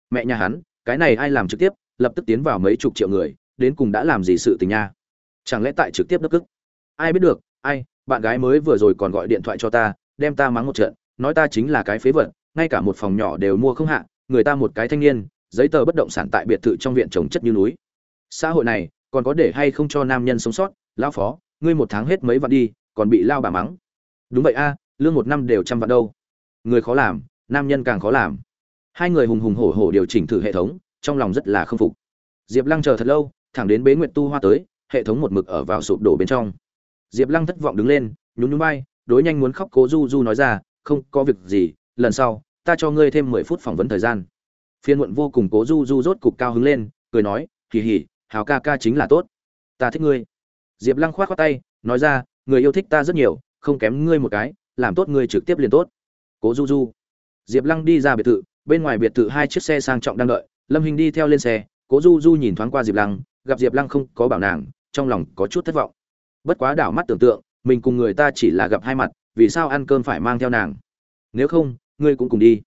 [SPEAKER 1] Mẹ nhà hắn, cái này ai làm trực tiếp, lập tức tiến vào mấy chục triệu người, đến cùng đã làm gì sự tình nha? Chẳng lẽ tại trực tiếp đất cức ai biết được, ai bạn gái mới vừa rồi còn gọi điện thoại cho ta, đem ta mắng một trận, nói ta chính là cái phế vật, ngay cả một phòng nhỏ đều mua không hạ, người ta một cái thanh niên, giấy tờ bất động sản tại biệt thự trong viện trồng chất như núi. Xã hội này, còn có để hay không cho nam nhân sống sót? Lao phó, ngươi một tháng hết mấy vạn đi, còn bị lao bà mắng. Đúng vậy a, lương một năm đều trăm vạn đâu. Người khó làm, nam nhân càng khó làm. Hai người hùng hùng hổ hổ điều chỉnh thử hệ thống, trong lòng rất là k phục. Diệp lăng chờ thật lâu, thẳng đến bế nguyện tu hoa tới, hệ thống một mực ở vào sụp đổ bên trong diệp lăng thất vọng đứng lên, nhún nhún bay đối nhanh muốn khóc cố du du nói ra, không, có việc gì, lần sau, ta cho ngươi thêm mười phút phỏng vấn thời gian. Phiên muộn vô cùng cố du du rốt cục cao hứng lên, cười nói kỳ hỉ hào ca ca chính là tốt. Ta thích ngươi. Diệp lăng khoát khoát tay, nói ra, người yêu thích ta rất nhiều, không kém ngươi một cái, làm tốt ngươi trực tiếp liền tốt. Cố du du. Diệp lăng đi ra biệt thự, bên ngoài biệt thự hai chiếc xe sang trọng đang đợi, lâm hình đi theo lên xe, cố du du nhìn thoáng qua diệp lăng, gặp diệp lăng không có bảo nàng, trong lòng có chút thất vọng bất quá đảo mắt tưởng tượng, mình cùng người ta chỉ là gặp hai mặt, vì sao ăn cơm phải mang theo nàng? Nếu không, ngươi cũng cùng đi.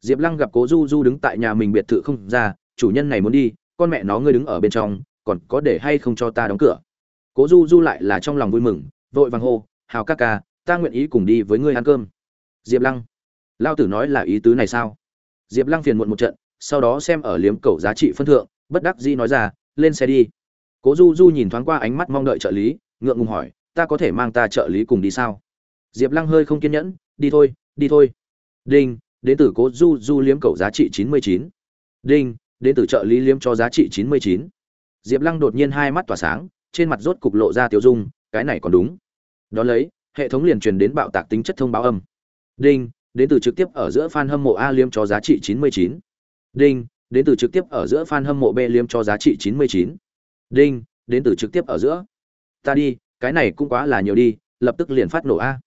[SPEAKER 1] Diệp lăng gặp cố du du đứng tại nhà mình biệt thự không ra, chủ nhân này muốn đi, con mẹ nó ngươi đứng ở bên trong, còn có để hay không cho ta đóng cửa? Cố du du lại là trong lòng vui mừng, vội vàng hô, hào ca ca, ta nguyện ý cùng đi với ngươi ăn cơm. Diệp lăng, lao tử nói là ý tứ này sao? Diệp lăng phiền muộn một trận, sau đó xem ở liếm cầu giá trị phân thượng, bất đắc dĩ nói ra, lên xe đi. Cố du du nhìn thoáng qua ánh mắt mong đợi trợ lý ngượng ngùng hỏi, ta có thể mang ta trợ lý cùng đi sao? Diệp lăng hơi không kiên nhẫn, đi thôi đi thôi. Đinh, đến từ cố du du liếm cầu giá trị chín mươi chín. Đinh, đến từ trợ lý liếm cho giá trị chín mươi chín. Diệp lăng đột nhiên hai mắt tỏa sáng, trên mặt rốt cục lộ ra tiêu dung, cái này còn đúng. Đón lấy, hệ thống liền truyền đến bạo tạc tính chất thông báo âm. Đinh, đến từ trực tiếp ở giữa fan hâm mộ a liếm cho giá trị 99. đinh, đến từ trực tiếp ở giữa fan hâm mộ b liếm cho giá trị 99. đinh, đến từ trực tiếp ở giữa ta đi, cái này cũng quá là nhiều đi, lập tức liền phát nổ a.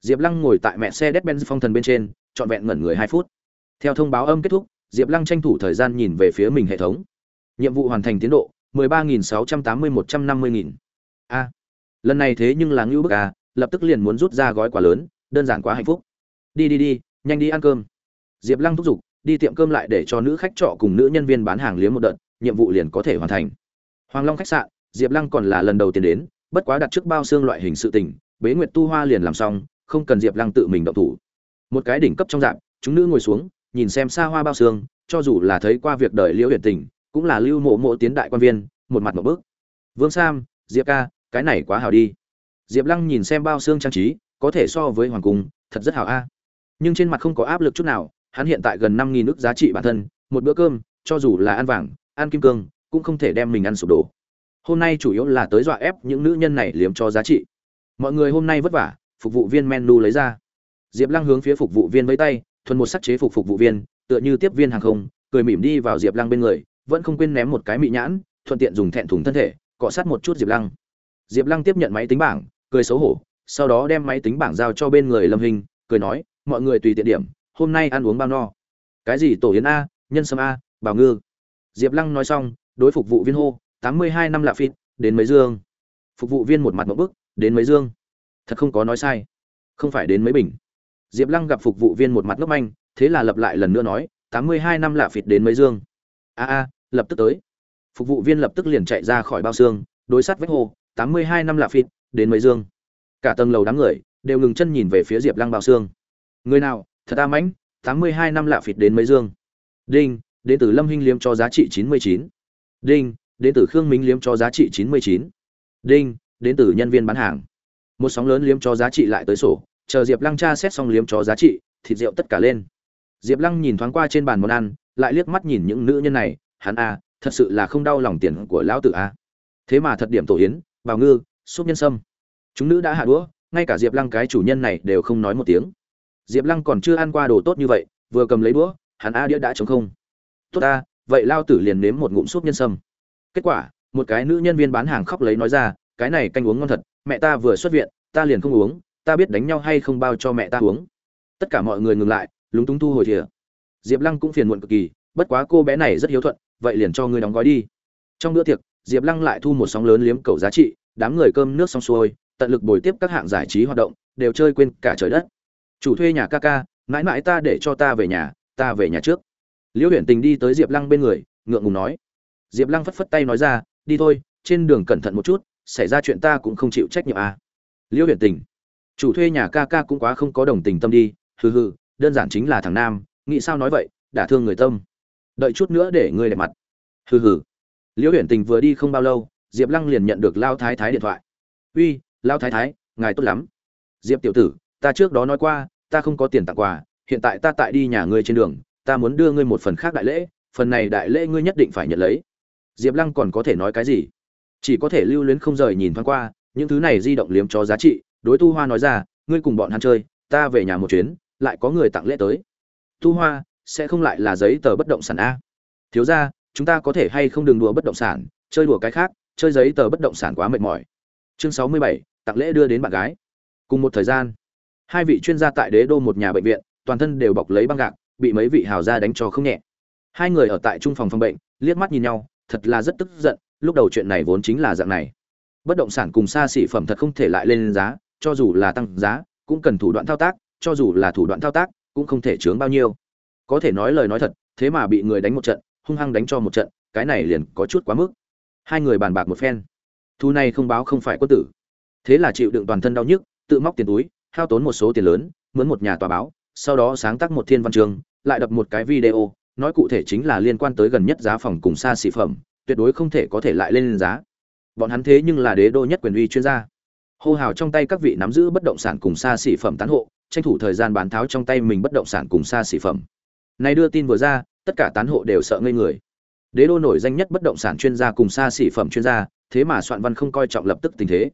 [SPEAKER 1] Diệp lăng ngồi tại mẹ xe Mercedes-Benz phong thần bên trên, trọn vẹn ngẩn người hai phút. Theo thông báo âm kết thúc, diệp lăng tranh thủ thời gian nhìn về phía mình hệ thống. Nhiệm vụ hoàn thành tiến độ 13.680-150.000. a. Lần này thế nhưng là ngưu bức à lập tức liền muốn rút ra gói quà lớn, đơn giản quá hạnh phúc. Đi đi đi, nhanh đi ăn cơm. Diệp lăng thúc giục, đi tiệm cơm lại để cho nữ khách trọ cùng nữ nhân viên bán hàng liếm một đợt, nhiệm vụ liền có thể hoàn thành. Hoàng long khách sạn, diệp lăng còn là lần đầu tiên đến bất quá đặt trước bao xương loại hình sự tình bế nguyệt tu hoa liền làm xong không cần diệp lăng tự mình động thủ. Một cái đỉnh cấp trong dạng, chúng nữ ngồi xuống nhìn xem xa hoa bao xương cho dù là thấy qua việc đời liễu Uyển tình cũng là lưu mộ mộ tiến đại quan viên một mặt một bước. Vương sam diệp ca cái này quá hào đi. Diệp lăng nhìn xem bao xương trang trí có thể so với hoàng cung thật rất hào a. Nhưng trên mặt không có áp lực chút nào hắn hiện tại gần năm nghìn nước giá trị bản thân một bữa cơm cho dù là ăn vàng ăn kim cương cũng không thể đem mình ăn sụp đổ hôm nay chủ yếu là tới dọa ép những nữ nhân này liếm cho giá trị. Mọi người hôm nay vất vả, phục vụ viên menu lấy ra. Diệp lăng hướng phía phục vụ viên với tay, thuần một sắc chế phục phục vụ viên, tựa như tiếp viên hàng không, cười mỉm đi vào diệp lăng bên người, vẫn không quên ném một cái mị nhãn, thuận tiện dùng thẹn thùng thân thể, cọ sát một chút diệp lăng. Diệp lăng tiếp nhận máy tính bảng, cười xấu hổ, sau đó đem máy tính bảng giao cho bên người lâm hình, cười nói, mọi người tùy tiện điểm, hôm nay ăn uống bao no. Cái gì tổ yến a, nhân sâm a, bảo ngư? Diệp lăng nói xong, đối phục vụ viên hô tám mươi hai năm lạ phịt, đến mấy dương. Phục vụ viên một mặt một bức, đến mấy dương. Thật không có nói sai. Không phải đến mấy bình. Diệp lăng gặp phục vụ viên một mặt ngốc anh thế là lập lại lần nữa nói, tám mươi hai năm lạ phịt đến mấy dương. A a, lập tức tới. Phục vụ viên lập tức liền chạy ra khỏi bao xương, đối sát vách hồ, tám mươi hai năm lạ phịt, đến mấy dương. Cả tầng lầu đám người đều ngừng chân nhìn về phía diệp lăng bao xương. Người nào, thật a mãnh, tám mươi hai năm lạ phịt đến mấy dương. Đinh, đến từ lâm hinh liếm cho giá trị chín mươi chín. Đinh đến từ khương minh liếm cho giá trị chín mươi chín. Đinh, đến từ nhân viên bán hàng. Một sóng lớn liếm cho giá trị lại tới sổ, chờ diệp lăng tra xét xong liếm cho giá trị, thịt rượu tất cả lên. Diệp lăng nhìn thoáng qua trên bàn món ăn, lại liếc mắt nhìn những nữ nhân này, hắn a, thật sự là không đau lòng tiền của lão tử a. Thế mà thật điểm tổ yến bào ngư, súp nhân sâm. Chúng nữ đã hạ đũa, ngay cả diệp lăng cái chủ nhân này đều không nói một tiếng. Diệp lăng còn chưa ăn qua đồ tốt như vậy, vừa cầm lấy đũa, hắn a đĩa đã chống không. Tốt ta, vậy lao tử liền nếm một ngụm súp nhân sâm kết quả, một cái nữ nhân viên bán hàng khóc lấy nói ra, cái này canh uống ngon thật, mẹ ta vừa xuất viện, ta liền không uống, ta biết đánh nhau hay không bao cho mẹ ta uống. Tất cả mọi người ngừng lại, lúng túng thu hồi thìa. Diệp lăng cũng phiền muộn cực kỳ, bất quá cô bé này rất hiếu thuận, vậy liền cho ngươi đóng gói đi. Trong bữa tiệc, diệp lăng lại thu một sóng lớn liếm cầu giá trị, đám người cơm nước xong xuôi, tận lực bồi tiếp các hạng giải trí hoạt động, đều chơi quên cả trời đất. Chủ thuê nhà ca ca, mãi mãi ta để cho ta về nhà, ta về nhà trước. Liễu huyện tình đi tới diệp lăng bên người, ngượng ngùng nói diệp lăng phất phất tay nói ra, đi thôi, trên đường cẩn thận một chút, xảy ra chuyện ta cũng không chịu trách nhiệm à. liễu Huyền tình, chủ thuê nhà ca ca cũng quá không có đồng tình tâm đi, hừ hừ, đơn giản chính là thằng nam, nghĩ sao nói vậy đả thương người tâm. Đợi chút nữa để ngươi đẹp mặt. Hừ hừ. Liễu Huyền tình vừa đi không bao lâu, diệp lăng liền nhận được lao thái thái điện thoại. Uy, lao thái thái, ngài tốt lắm. Diệp tiểu tử, ta trước đó nói qua, ta không có tiền tặng quà, hiện tại ta tại đi nhà ngươi trên đường, ta muốn đưa ngươi một phần khác đại lễ, phần này đại lễ ngươi nhất định phải nhận lấy diệp lăng còn có thể nói cái gì? Chỉ có thể lưu luyến không rời nhìn thoáng qua, những thứ này di động liếm cho giá trị, đối tu hoa nói ra, ngươi cùng bọn hắn chơi, ta về nhà một chuyến, lại có người tặng lễ tới. Tu hoa, sẽ không lại là giấy tờ bất động sản a? Thiếu ra chúng ta có thể hay không đừng đùa bất động sản, chơi đùa cái khác, chơi giấy tờ bất động sản quá mệt mỏi. Chương sáu mươi bảy, tặng lễ đưa đến bạn gái. Cùng một thời gian, hai vị chuyên gia tại đế đô một nhà bệnh viện, toàn thân đều bọc lấy băng gạc, bị mấy vị hào gia đánh cho không nhẹ. Hai người ở tại trung phòng phòng bệnh, liếc mắt nhìn nhau thật là rất tức giận, lúc đầu chuyện này vốn chính là dạng này. Bất động sản cùng xa xỉ phẩm thật không thể lại lên giá, cho dù là tăng giá, cũng cần thủ đoạn thao tác, cho dù là thủ đoạn thao tác, cũng không thể chướng bao nhiêu. Có thể nói lời nói thật, thế mà bị người đánh một trận, hung hăng đánh cho một trận, cái này liền có chút quá mức. Hai người bàn bạc một phen. Thu này không báo không phải quân tử. Thế là chịu đựng toàn thân đau nhức, tự móc tiền túi, hao tốn một số tiền lớn, mướn một nhà tòa báo, sau đó sáng tác một thiên văn chương lại đập một cái video nói cụ thể chính là liên quan tới gần nhất giá phòng cùng xa xỉ phẩm, tuyệt đối không thể có thể lại lên giá. Bọn hắn thế nhưng là đế đô nhất quyền uy chuyên gia. Hô hào trong tay các vị nắm giữ bất động sản cùng xa xỉ phẩm tán hộ, tranh thủ thời gian bán tháo trong tay mình bất động sản cùng xa xỉ phẩm. Này đưa tin vừa ra, tất cả tán hộ đều sợ ngây người. Đế đô nổi danh nhất bất động sản chuyên gia cùng xa xỉ phẩm chuyên gia, thế mà soạn văn không coi trọng lập tức tình thế.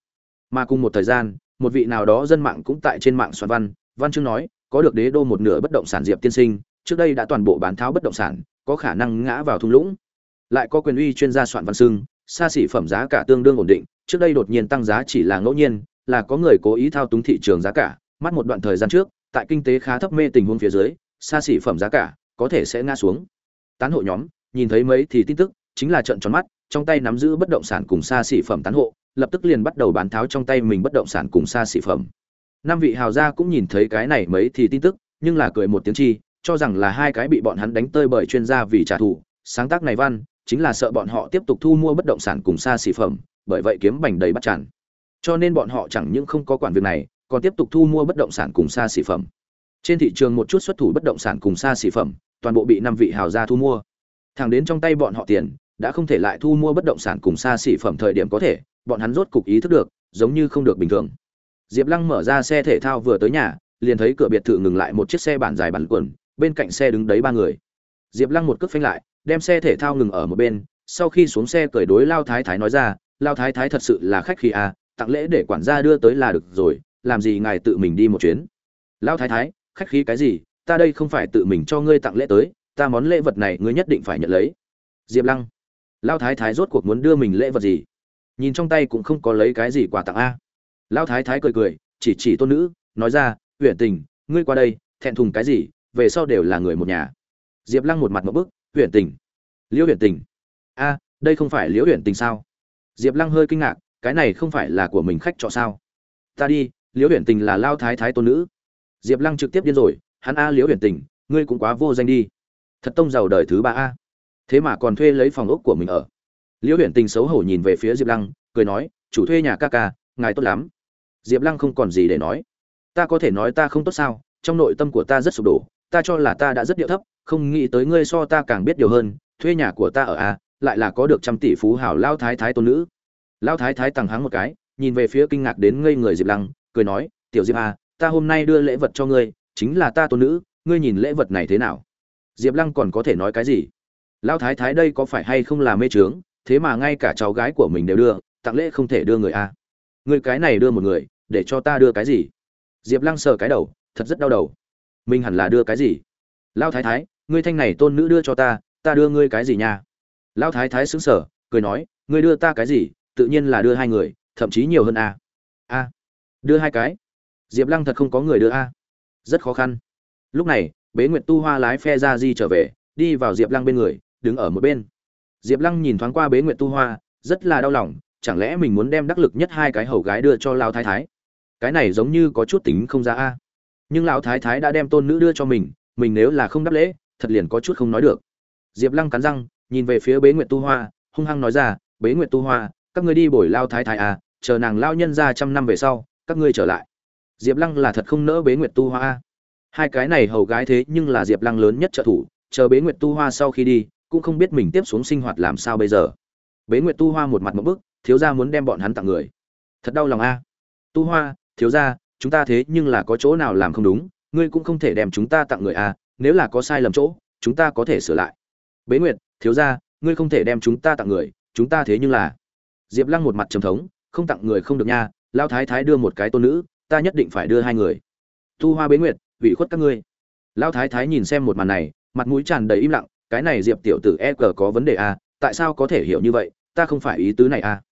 [SPEAKER 1] Mà cùng một thời gian, một vị nào đó dân mạng cũng tại trên mạng soạn văn văn chương nói, có được đế đô một nửa bất động sản diệp tiên sinh trước đây đã toàn bộ bán tháo bất động sản, có khả năng ngã vào thung lũng. Lại có quyền uy chuyên gia soạn văn xưng, xa xỉ phẩm giá cả tương đương ổn định, trước đây đột nhiên tăng giá chỉ là ngẫu nhiên, là có người cố ý thao túng thị trường giá cả, mắt một đoạn thời gian trước, tại kinh tế khá thấp mê tình huống phía dưới, xa xỉ phẩm giá cả có thể sẽ ngã xuống. Tán hộ nhóm, nhìn thấy mấy thì tin tức, chính là trận tròn mắt, trong tay nắm giữ bất động sản cùng xa xỉ phẩm tán hộ, lập tức liền bắt đầu bán tháo trong tay mình bất động sản cùng xa xỉ phẩm. Năm vị hào gia cũng nhìn thấy cái này mấy thì tin tức, nhưng là cười một tiếng chi cho rằng là hai cái bị bọn hắn đánh tơi bởi chuyên gia vì trả thù, sáng tác này văn, chính là sợ bọn họ tiếp tục thu mua bất động sản cùng xa xỉ phẩm, bởi vậy kiếm bành đầy bắt tràn cho nên bọn họ chẳng những không có quản việc này, còn tiếp tục thu mua bất động sản cùng xa xỉ phẩm. Trên thị trường một chút xuất thủ bất động sản cùng xa xỉ phẩm, toàn bộ bị năm vị hào gia thu mua. Thẳng đến trong tay bọn họ tiền, đã không thể lại thu mua bất động sản cùng xa xỉ phẩm thời điểm có thể, bọn hắn rốt cục ý thức được, giống như không được bình thường. Diệp lăng mở ra xe thể thao vừa tới nhà, liền thấy cửa biệt thự ngừng lại một chiếc xe bản dài bản quần bên cạnh xe đứng đấy ba người. Diệp lăng một cước phanh lại, đem xe thể thao ngừng ở một bên, sau khi xuống xe cởi đối lao thái thái nói ra, lao thái thái thật sự là khách khi à tặng lễ để quản gia đưa tới là được rồi, làm gì ngài tự mình đi một chuyến? Lao thái thái, khách khí cái gì, ta đây không phải tự mình cho ngươi tặng lễ tới, ta món lễ vật này ngươi nhất định phải nhận lấy. Diệp lăng, lao thái thái rốt cuộc muốn đưa mình lễ vật gì? Nhìn trong tay cũng không có lấy cái gì quà tặng a. Lao thái thái cười cười, chỉ chỉ tôn nữ, nói ra huyện tình, ngươi qua đây, thẹn thùng cái gì về sau đều là người một nhà. Diệp lăng một mặt một bức huyện tình, liễu huyện tình. A, đây không phải liễu huyện tình sao? Diệp lăng hơi kinh ngạc, cái này không phải là của mình khách trọ sao? Ta đi, liễu huyện tình là lao thái thái tôn nữ. Diệp lăng trực tiếp điên rồi, hắn a liễu huyện tình, ngươi cũng quá vô danh đi. Thật tông giàu đời thứ ba a. Thế mà còn thuê lấy phòng ốc của mình ở. Liễu huyện tình xấu hổ nhìn về phía diệp lăng, cười nói, chủ thuê nhà ca ca, ngài tốt lắm. Diệp lăng không còn gì để nói. Ta có thể nói ta không tốt sao? Trong nội tâm của ta rất sụp đổ ta cho là ta đã rất điệu thấp, không nghĩ tới ngươi so ta càng biết điều hơn, thuê nhà của ta ở a, lại là có được trăm tỷ phú hảo lao thái thái tôn nữ. Lao thái thái tằng hắng một cái, nhìn về phía kinh ngạc đến ngây người diệp lăng, cười nói, tiểu diệp a, ta hôm nay đưa lễ vật cho ngươi, chính là ta tôn nữ, ngươi nhìn lễ vật này thế nào? Diệp lăng còn có thể nói cái gì? Lao thái thái đây có phải hay không là mê trướng thế mà ngay cả cháu gái của mình đều đưa, tặng lễ không thể đưa người a. Người cái này đưa một người, để cho ta đưa cái gì? Diệp lăng sờ cái đầu, thật rất đau đầu mình hẳn là đưa cái gì? Lao thái thái, ngươi thanh này tôn nữ đưa cho ta ta đưa ngươi cái gì nha? Lao thái thái xứng sở cười nói, ngươi đưa ta cái gì, tự nhiên là đưa hai người, thậm chí nhiều hơn a a đưa hai cái. Diệp lăng thật không có người đưa a rất khó khăn. Lúc này, bế nguyệt tu hoa lái phe ra di trở về, đi vào diệp lăng bên người, đứng ở một bên. Diệp lăng nhìn thoáng qua bế nguyệt tu hoa, rất là đau lòng, chẳng lẽ mình muốn đem đắc lực nhất hai cái hầu gái đưa cho lao thái thái? Cái này giống như có chút tính không ra a nhưng lão thái thái đã đem tôn nữ đưa cho mình mình nếu là không đáp lễ, thật liền có chút không nói được. Diệp lăng cắn răng, nhìn về phía bế nguyệt tu hoa, hung hăng nói ra, bế nguyệt tu hoa, các ngươi đi bồi lao thái thái à chờ nàng lao nhân ra trăm năm về sau, các ngươi trở lại. Diệp lăng là thật không nỡ bế nguyệt tu hoa à. hai cái này hầu gái thế nhưng là diệp lăng lớn nhất trợ thủ, chờ bế nguyệt tu hoa sau khi đi, cũng không biết mình tiếp xuống sinh hoạt làm sao bây giờ. Bế nguyệt tu hoa một mặt một bức, thiếu gia muốn đem bọn hắn tặng người. Thật đau lòng a. Tu hoa, thiếu gia chúng ta thế nhưng là có chỗ nào làm không đúng ngươi cũng không thể đem chúng ta tặng người a nếu là có sai lầm chỗ chúng ta có thể sửa lại. Bế nguyệt thiếu gia ngươi không thể đem chúng ta tặng người chúng ta thế nhưng là. Diệp lăng một mặt trầm thống không tặng người không được nha lao thái thái đưa một cái tôn nữ ta nhất định phải đưa hai người. Thu hoa bế nguyệt ủy khuất các ngươi. Lao thái thái nhìn xem một màn này mặt mũi tràn đầy im lặng cái này diệp tiểu tử e cờ có vấn đề à, tại sao có thể hiểu như vậy ta không phải ý tứ này à.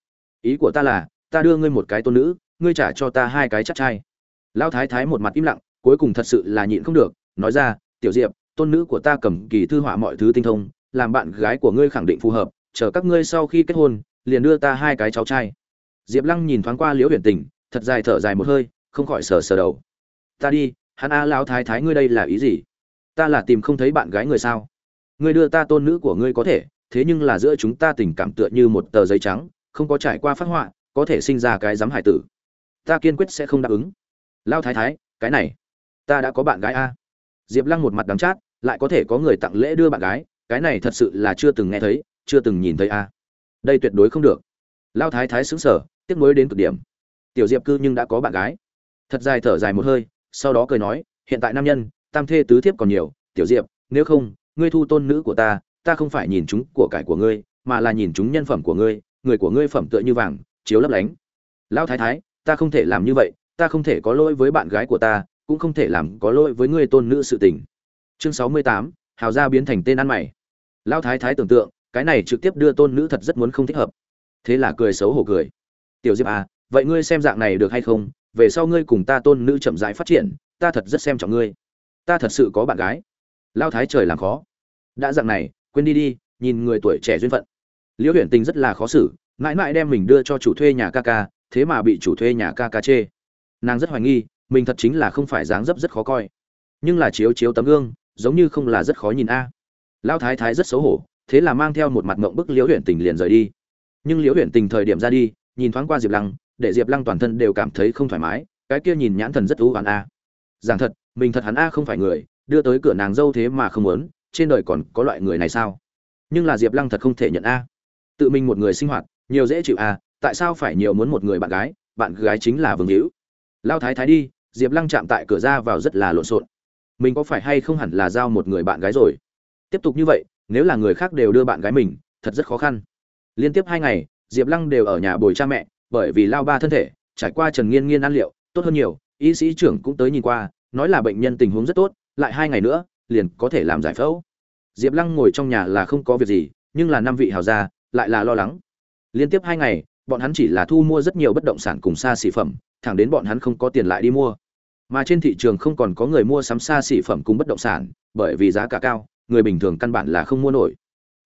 [SPEAKER 1] ý của ta là ta đưa ngươi một cái tôn nữ ngươi trả cho ta hai cái chắc trai. Lão thái thái một mặt im lặng, cuối cùng thật sự là nhịn không được, nói ra, tiểu diệp, tôn nữ của ta cầm kỳ thư họa mọi thứ tinh thông, làm bạn gái của ngươi khẳng định phù hợp, chờ các ngươi sau khi kết hôn, liền đưa ta hai cái cháu trai. Diệp lăng nhìn thoáng qua liễu huyền tình, thật dài thở dài một hơi, không khỏi sờ sờ đầu. Ta đi, hắn a, lão thái thái ngươi đây là ý gì? Ta là tìm không thấy bạn gái người sao? Ngươi đưa ta tôn nữ của ngươi có thể, thế nhưng là giữa chúng ta tình cảm tựa như một tờ giấy trắng, không có trải qua phát họa, có thể sinh ra cái dám hải tử. Ta kiên quyết sẽ không đáp ứng lao thái thái, cái này, ta đã có bạn gái a. Diệp lăng một mặt đắng chát, lại có thể có người tặng lễ đưa bạn gái, cái này thật sự là chưa từng nghe thấy, chưa từng nhìn thấy a. Đây tuyệt đối không được. Lao thái thái xứng sở tiếc nuối đến cực điểm. Tiểu diệp cư nhưng đã có bạn gái. Thật dài thở dài một hơi, sau đó cười nói, hiện tại nam nhân, tam thê tứ thiếp còn nhiều. Tiểu diệp, nếu không, ngươi thu tôn nữ của ta ta không phải nhìn chúng của cải của ngươi, mà là nhìn chúng nhân phẩm của ngươi. Người của ngươi phẩm tựa như vàng, chiếu lấp lánh. Lão thái thái, ta không thể làm như vậy ta không thể có lỗi với bạn gái của ta, cũng không thể làm có lỗi với người tôn nữ sự tình. Chương sáu mươi tám, hào gia biến thành tên ăn mày. Lão thái thái tưởng tượng, cái này trực tiếp đưa tôn nữ thật rất muốn không thích hợp. Thế là cười xấu hổ cười. Tiểu diệp à vậy ngươi xem dạng này được hay không? Về sau ngươi cùng ta tôn nữ chậm rãi phát triển, ta thật rất xem trọng ngươi. Ta thật sự có bạn gái. Lao thái trời làm khó. Đã dạng này, quên đi đi, nhìn người tuổi trẻ duyên phận. Liễu huyền tình rất là khó xử, mãi mãi đem mình đưa cho chủ thuê nhà ca ca, thế mà bị chủ thuê nhà ca ca chê nàng rất hoài nghi, mình thật chính là không phải dáng dấp rất khó coi. Nhưng là chiếu chiếu tấm gương, giống như không là rất khó nhìn a. À. lao thái thái rất xấu hổ, thế là mang theo một mặt mộng bức liễu huyện tình liền rời đi. Nhưng liễu huyện tình thời điểm ra đi, nhìn thoáng qua diệp lăng, để diệp lăng toàn thân đều cảm thấy không thoải mái, cái kia nhìn nhãn thần rất thú hắn a. Giảng thật, mình thật hắn a không phải người, đưa tới cửa nàng dâu thế mà không muốn, trên đời còn có loại người này sao? Nhưng là diệp lăng thật không thể nhận a. Tự mình một người sinh hoạt, nhiều dễ chịu a, tại sao phải nhiều muốn một người bạn gái bạn gái chính là vương hữu? Lao thái thái đi, diệp lăng chạm tại cửa ra vào rất là lộn xộn. Mình có phải hay không hẳn là giao một người bạn gái rồi? Tiếp tục như vậy, nếu là người khác đều đưa bạn gái mình, thật rất khó khăn. Liên tiếp hai ngày, diệp lăng đều ở nhà bồi cha mẹ, bởi vì lao ba thân thể, trải qua trần nghiên nghiên ăn liệu, tốt hơn nhiều, y sĩ trưởng cũng tới nhìn qua, nói là bệnh nhân tình huống rất tốt, lại hai ngày nữa, liền có thể làm giải phẫu. Diệp lăng ngồi trong nhà là không có việc gì, nhưng là năm vị hào gia, lại là lo lắng. Liên tiếp hai ngày, bọn hắn chỉ là thu mua rất nhiều bất động sản cùng xa xỉ phẩm thẳng đến bọn hắn không có tiền lại đi mua. Mà trên thị trường không còn có người mua sắm xa xỉ phẩm cùng bất động sản, bởi vì giá cả cao, người bình thường căn bản là không mua nổi.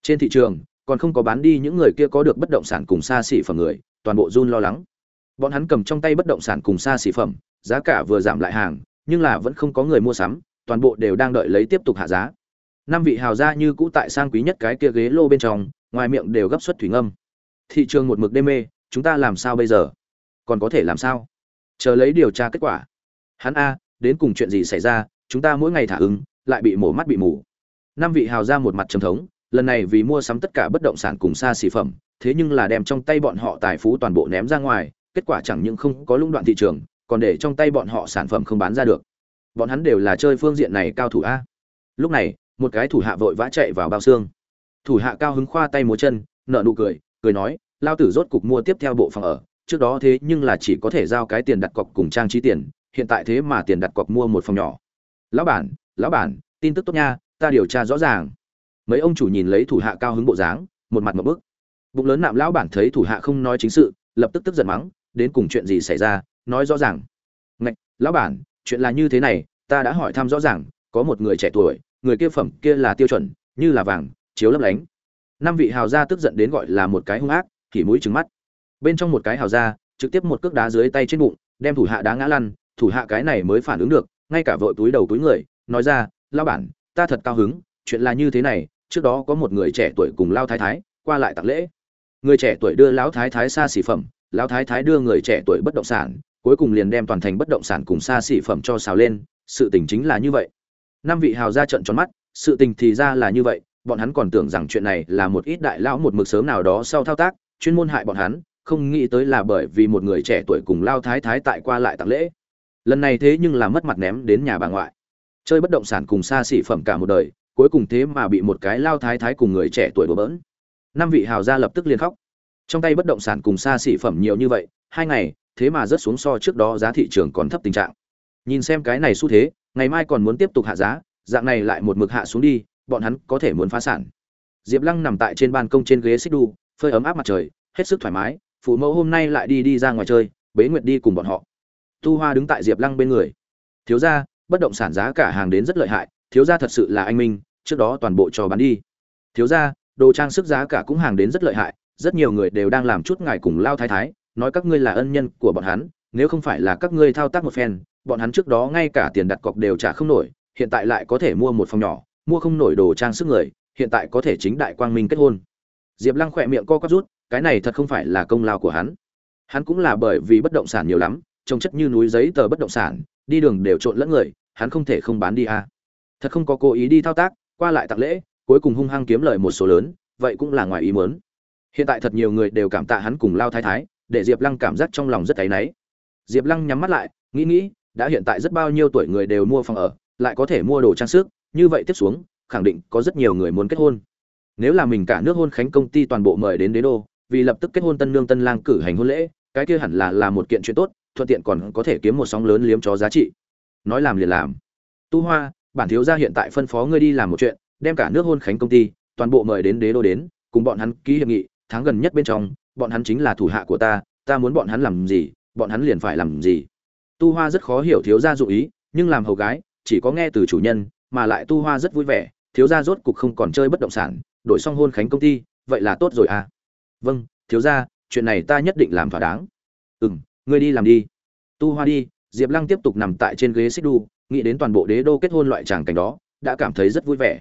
[SPEAKER 1] Trên thị trường, còn không có bán đi những người kia có được bất động sản cùng xa xỉ phẩm người, toàn bộ run lo lắng. Bọn hắn cầm trong tay bất động sản cùng xa xỉ phẩm, giá cả vừa giảm lại hàng, nhưng là vẫn không có người mua sắm, toàn bộ đều đang đợi lấy tiếp tục hạ giá. Năm vị hào gia như cũ tại sang quý nhất cái kia ghế lô bên trong, ngoài miệng đều gấp suất thủy ngâm. Thị trường một mực đê mê, chúng ta làm sao bây giờ? Còn có thể làm sao? Chờ lấy điều tra kết quả. Hắn a, đến cùng chuyện gì xảy ra, chúng ta mỗi ngày thả ứng lại bị mổ mắt bị mù. Năm vị hào ra một mặt trầm thống, lần này vì mua sắm tất cả bất động sản cùng xa xỉ phẩm, thế nhưng là đem trong tay bọn họ tài phú toàn bộ ném ra ngoài, kết quả chẳng những không có lũng đoạn thị trường, còn để trong tay bọn họ sản phẩm không bán ra được. Bọn hắn đều là chơi phương diện này cao thủ a. Lúc này, một cái thủ hạ vội vã chạy vào bao xương. Thủ hạ cao hứng khoa tay múa chân nợ nụ cười cười nói, lao tử rốt cục mua tiếp theo bộ phòng ở trước đó thế nhưng là chỉ có thể giao cái tiền đặt cọc cùng trang trí tiền, hiện tại thế mà tiền đặt cọc mua một phòng nhỏ. Lão bản lão bản, tin tức tốt nha, ta điều tra rõ ràng. Mấy ông chủ nhìn lấy thủ hạ cao hứng bộ dáng, một mặt một bức. Bụng lớn nạm lão bản thấy thủ hạ không nói chính sự, lập tức tức giận mắng, đến cùng chuyện gì xảy ra, nói rõ ràng. Ngạch, lão bản, chuyện là như thế này, ta đã hỏi thăm rõ ràng, có một người trẻ tuổi, người kia phẩm kia là tiêu chuẩn, như là vàng, chiếu lấp lánh. Năm vị hào gia tức giận đến gọi là một cái hung ác, thì mũi trừng mắt bên trong một cái hào ra, trực tiếp một cước đá dưới tay trên bụng đem thủ hạ đá ngã lăn thủ hạ cái này mới phản ứng được ngay cả vội túi đầu túi người nói ra lao bản ta thật cao hứng chuyện là như thế này trước đó có một người trẻ tuổi cùng lao thái thái qua lại tặng lễ. Người trẻ tuổi đưa lão thái thái xa xỉ phẩm lão thái thái đưa người trẻ tuổi bất động sản cuối cùng liền đem toàn thành bất động sản cùng xa xỉ phẩm cho xào lên sự tình chính là như vậy. Năm vị hào ra trận tròn mắt sự tình thì ra là như vậy bọn hắn còn tưởng rằng chuyện này là một ít đại lão một mực sớm nào đó sau thao tác chuyên môn hại bọn hắn không nghĩ tới là bởi vì một người trẻ tuổi cùng lao thái thái tại qua lại tặng lễ. Lần này thế nhưng là mất mặt ném đến nhà bà ngoại. Chơi bất động sản cùng xa xỉ phẩm cả một đời, cuối cùng thế mà bị một cái lao thái thái cùng người trẻ tuổi đổ bỡn. Năm vị hào gia lập tức liền khóc. Trong tay bất động sản cùng xa xỉ phẩm nhiều như vậy, hai ngày, thế mà rất xuống so trước đó giá thị trường còn thấp tình trạng. Nhìn xem cái này xu thế, ngày mai còn muốn tiếp tục hạ giá, dạng này lại một mực hạ xuống đi, bọn hắn có thể muốn phá sản. Diệp lăng nằm tại trên ban công trên ghế xích đu, phơi ấm áp mặt trời, hết sức thoải mái phụ mẫu hôm nay lại đi đi ra ngoài chơi, bế nguyệt đi cùng bọn họ. Tu hoa đứng tại diệp lăng bên người. Thiếu ra bất động sản giá cả hàng đến rất lợi hại, thiếu ra thật sự là anh minh, trước đó toàn bộ cho bán đi. Thiếu ra đồ trang sức giá cả cũng hàng đến rất lợi hại, rất nhiều người đều đang làm chút ngài cùng lao thái thái, nói các ngươi là ân nhân của bọn hắn, nếu không phải là các ngươi thao tác một phen, bọn hắn trước đó ngay cả tiền đặt cọc đều trả không nổi, hiện tại lại có thể mua một phòng nhỏ, mua không nổi đồ trang sức người, hiện tại có thể chính đại quang minh kết hôn. Diệp lăng khỏe miệng co quắp rút cái này thật không phải là công lao của hắn. Hắn cũng là bởi vì bất động sản nhiều lắm, trông chất như núi giấy tờ bất động sản, đi đường đều trộn lẫn người, hắn không thể không bán đi à. thật không có cố ý đi thao tác, qua lại tặng lễ, cuối cùng hung hăng kiếm lời một số lớn, vậy cũng là ngoài ý muốn. Hiện tại thật nhiều người đều cảm tạ hắn cùng lao thái thái, để diệp lăng cảm giác trong lòng rất áy náy. Diệp lăng nhắm mắt lại, nghĩ nghĩ, đã hiện tại rất bao nhiêu tuổi người đều mua phòng ở, lại có thể mua đồ trang sức, như vậy tiếp xuống, khẳng định có rất nhiều người muốn kết hôn. Nếu là mình cả nước hôn khánh công ty toàn bộ mời đến đế đô vì lập tức kết hôn tân nương tân lang cử hành hôn lễ, cái kia hẳn là là một kiện chuyện tốt, thuận tiện còn có thể kiếm một sóng lớn liếm chó giá trị. Nói làm liền làm. Tu hoa, bản thiếu gia hiện tại phân phó ngươi đi làm một chuyện, đem cả nước hôn khánh công ty, toàn bộ mời đến đế đô đến, cùng bọn hắn ký hiệp nghị, tháng gần nhất bên trong, bọn hắn chính là thủ hạ của ta ta muốn bọn hắn làm gì, bọn hắn liền phải làm gì. Tu hoa rất khó hiểu thiếu gia dụ ý, nhưng làm hầu gái, chỉ có nghe từ chủ nhân, mà lại tu hoa rất vui vẻ, thiếu gia rốt cục không còn chơi bất động sản, đổi xong hôn khánh công ty, vậy là tốt rồi à vâng thiếu gia, chuyện này ta nhất định làm thỏa đáng. Ừ m ngươi đi làm đi. Tu hoa đi, diệp lăng tiếp tục nằm tại trên ghế xích đu nghĩ đến toàn bộ đế đô kết hôn loại tràng cảnh đó, đã cảm thấy rất vui vẻ.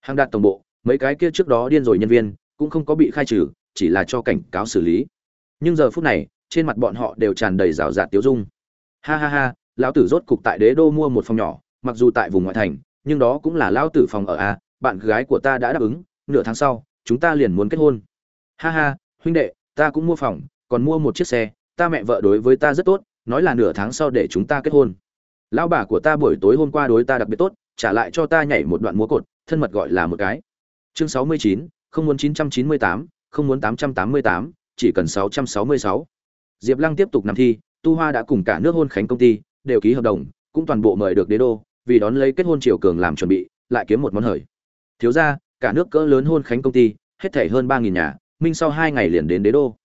[SPEAKER 1] Hàng đạt tổng bộ, mấy cái kia trước đó điên rồi nhân viên, cũng không có bị khai trừ, chỉ là cho cảnh cáo xử lý. Nhưng giờ phút này, trên mặt bọn họ đều tràn đầy rào rạt tiếu dung. Ha ha ha, lão tử rốt cục tại đế đô mua một phòng nhỏ, mặc dù tại vùng ngoại thành, nhưng đó cũng là lão tử phòng ở a, bạn gái của ta đã đáp ứng, nửa tháng sau, chúng ta liền muốn kết hôn. Ha ha huynh đệ, ta cũng mua phòng, còn mua một chiếc xe, ta mẹ vợ đối với ta rất tốt, nói là nửa tháng sau để chúng ta kết hôn. Lão bà của ta buổi tối hôm qua đối ta đặc biệt tốt, trả lại cho ta nhảy một đoạn múa cột, thân mật gọi là một cái. Chương sáu mươi chín, không muốn chín trăm chín mươi tám, không muốn tám trăm tám mươi tám, chỉ cần sáu trăm sáu mươi sáu. Diệp lăng tiếp tục nằm thi, tu hoa đã cùng cả nước hôn khánh công ty, đều ký hợp đồng, cũng toàn bộ mời được đế đô, vì đón lấy kết hôn triều cường làm chuẩn bị, lại kiếm một món hời. Thiếu ra cả nước cỡ lớn hôn khánh công ty, hết thể hơn ba nghìn nhà minh sau hai ngày liền đến đế đô.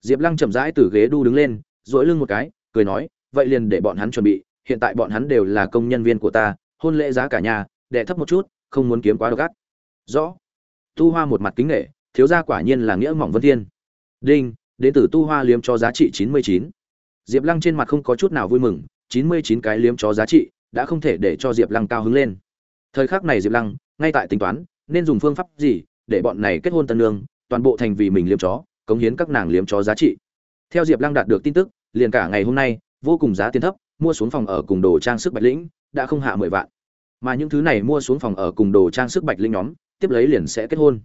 [SPEAKER 1] Diệp lăng chậm rãi từ ghế đu đứng lên dỗi lưng một cái, cười nói, vậy liền để bọn hắn chuẩn bị, hiện tại bọn hắn đều là công nhân viên của ta, hôn lễ giá cả nhà, đệ thấp một chút, không muốn kiếm quá độc ác. Rõ. Tu hoa một mặt kính nghệ, thiếu gia quả nhiên là nghĩa mỏng vân thiên. Đinh, đến từ tu hoa liếm cho giá trị chín mươi chín. Diệp lăng trên mặt không có chút nào vui mừng, chín mươi chín cái liếm cho giá trị đã không thể để cho diệp lăng cao hứng lên. Thời khắc này diệp lăng, ngay tại tính toán, nên dùng phương pháp gì để bọn này kết hôn tân lương toàn bộ thành vì mình liếm chó, cống hiến các nàng liếm chó giá trị. Theo diệp lăng đạt được tin tức, liền cả ngày hôm nay, vô cùng giá tiền thấp, mua xuống phòng ở cùng đồ trang sức bạch lĩnh, đã không hạ mười vạn. Mà những thứ này mua xuống phòng ở cùng đồ trang sức bạch lĩnh nhóm, tiếp lấy liền sẽ kết hôn.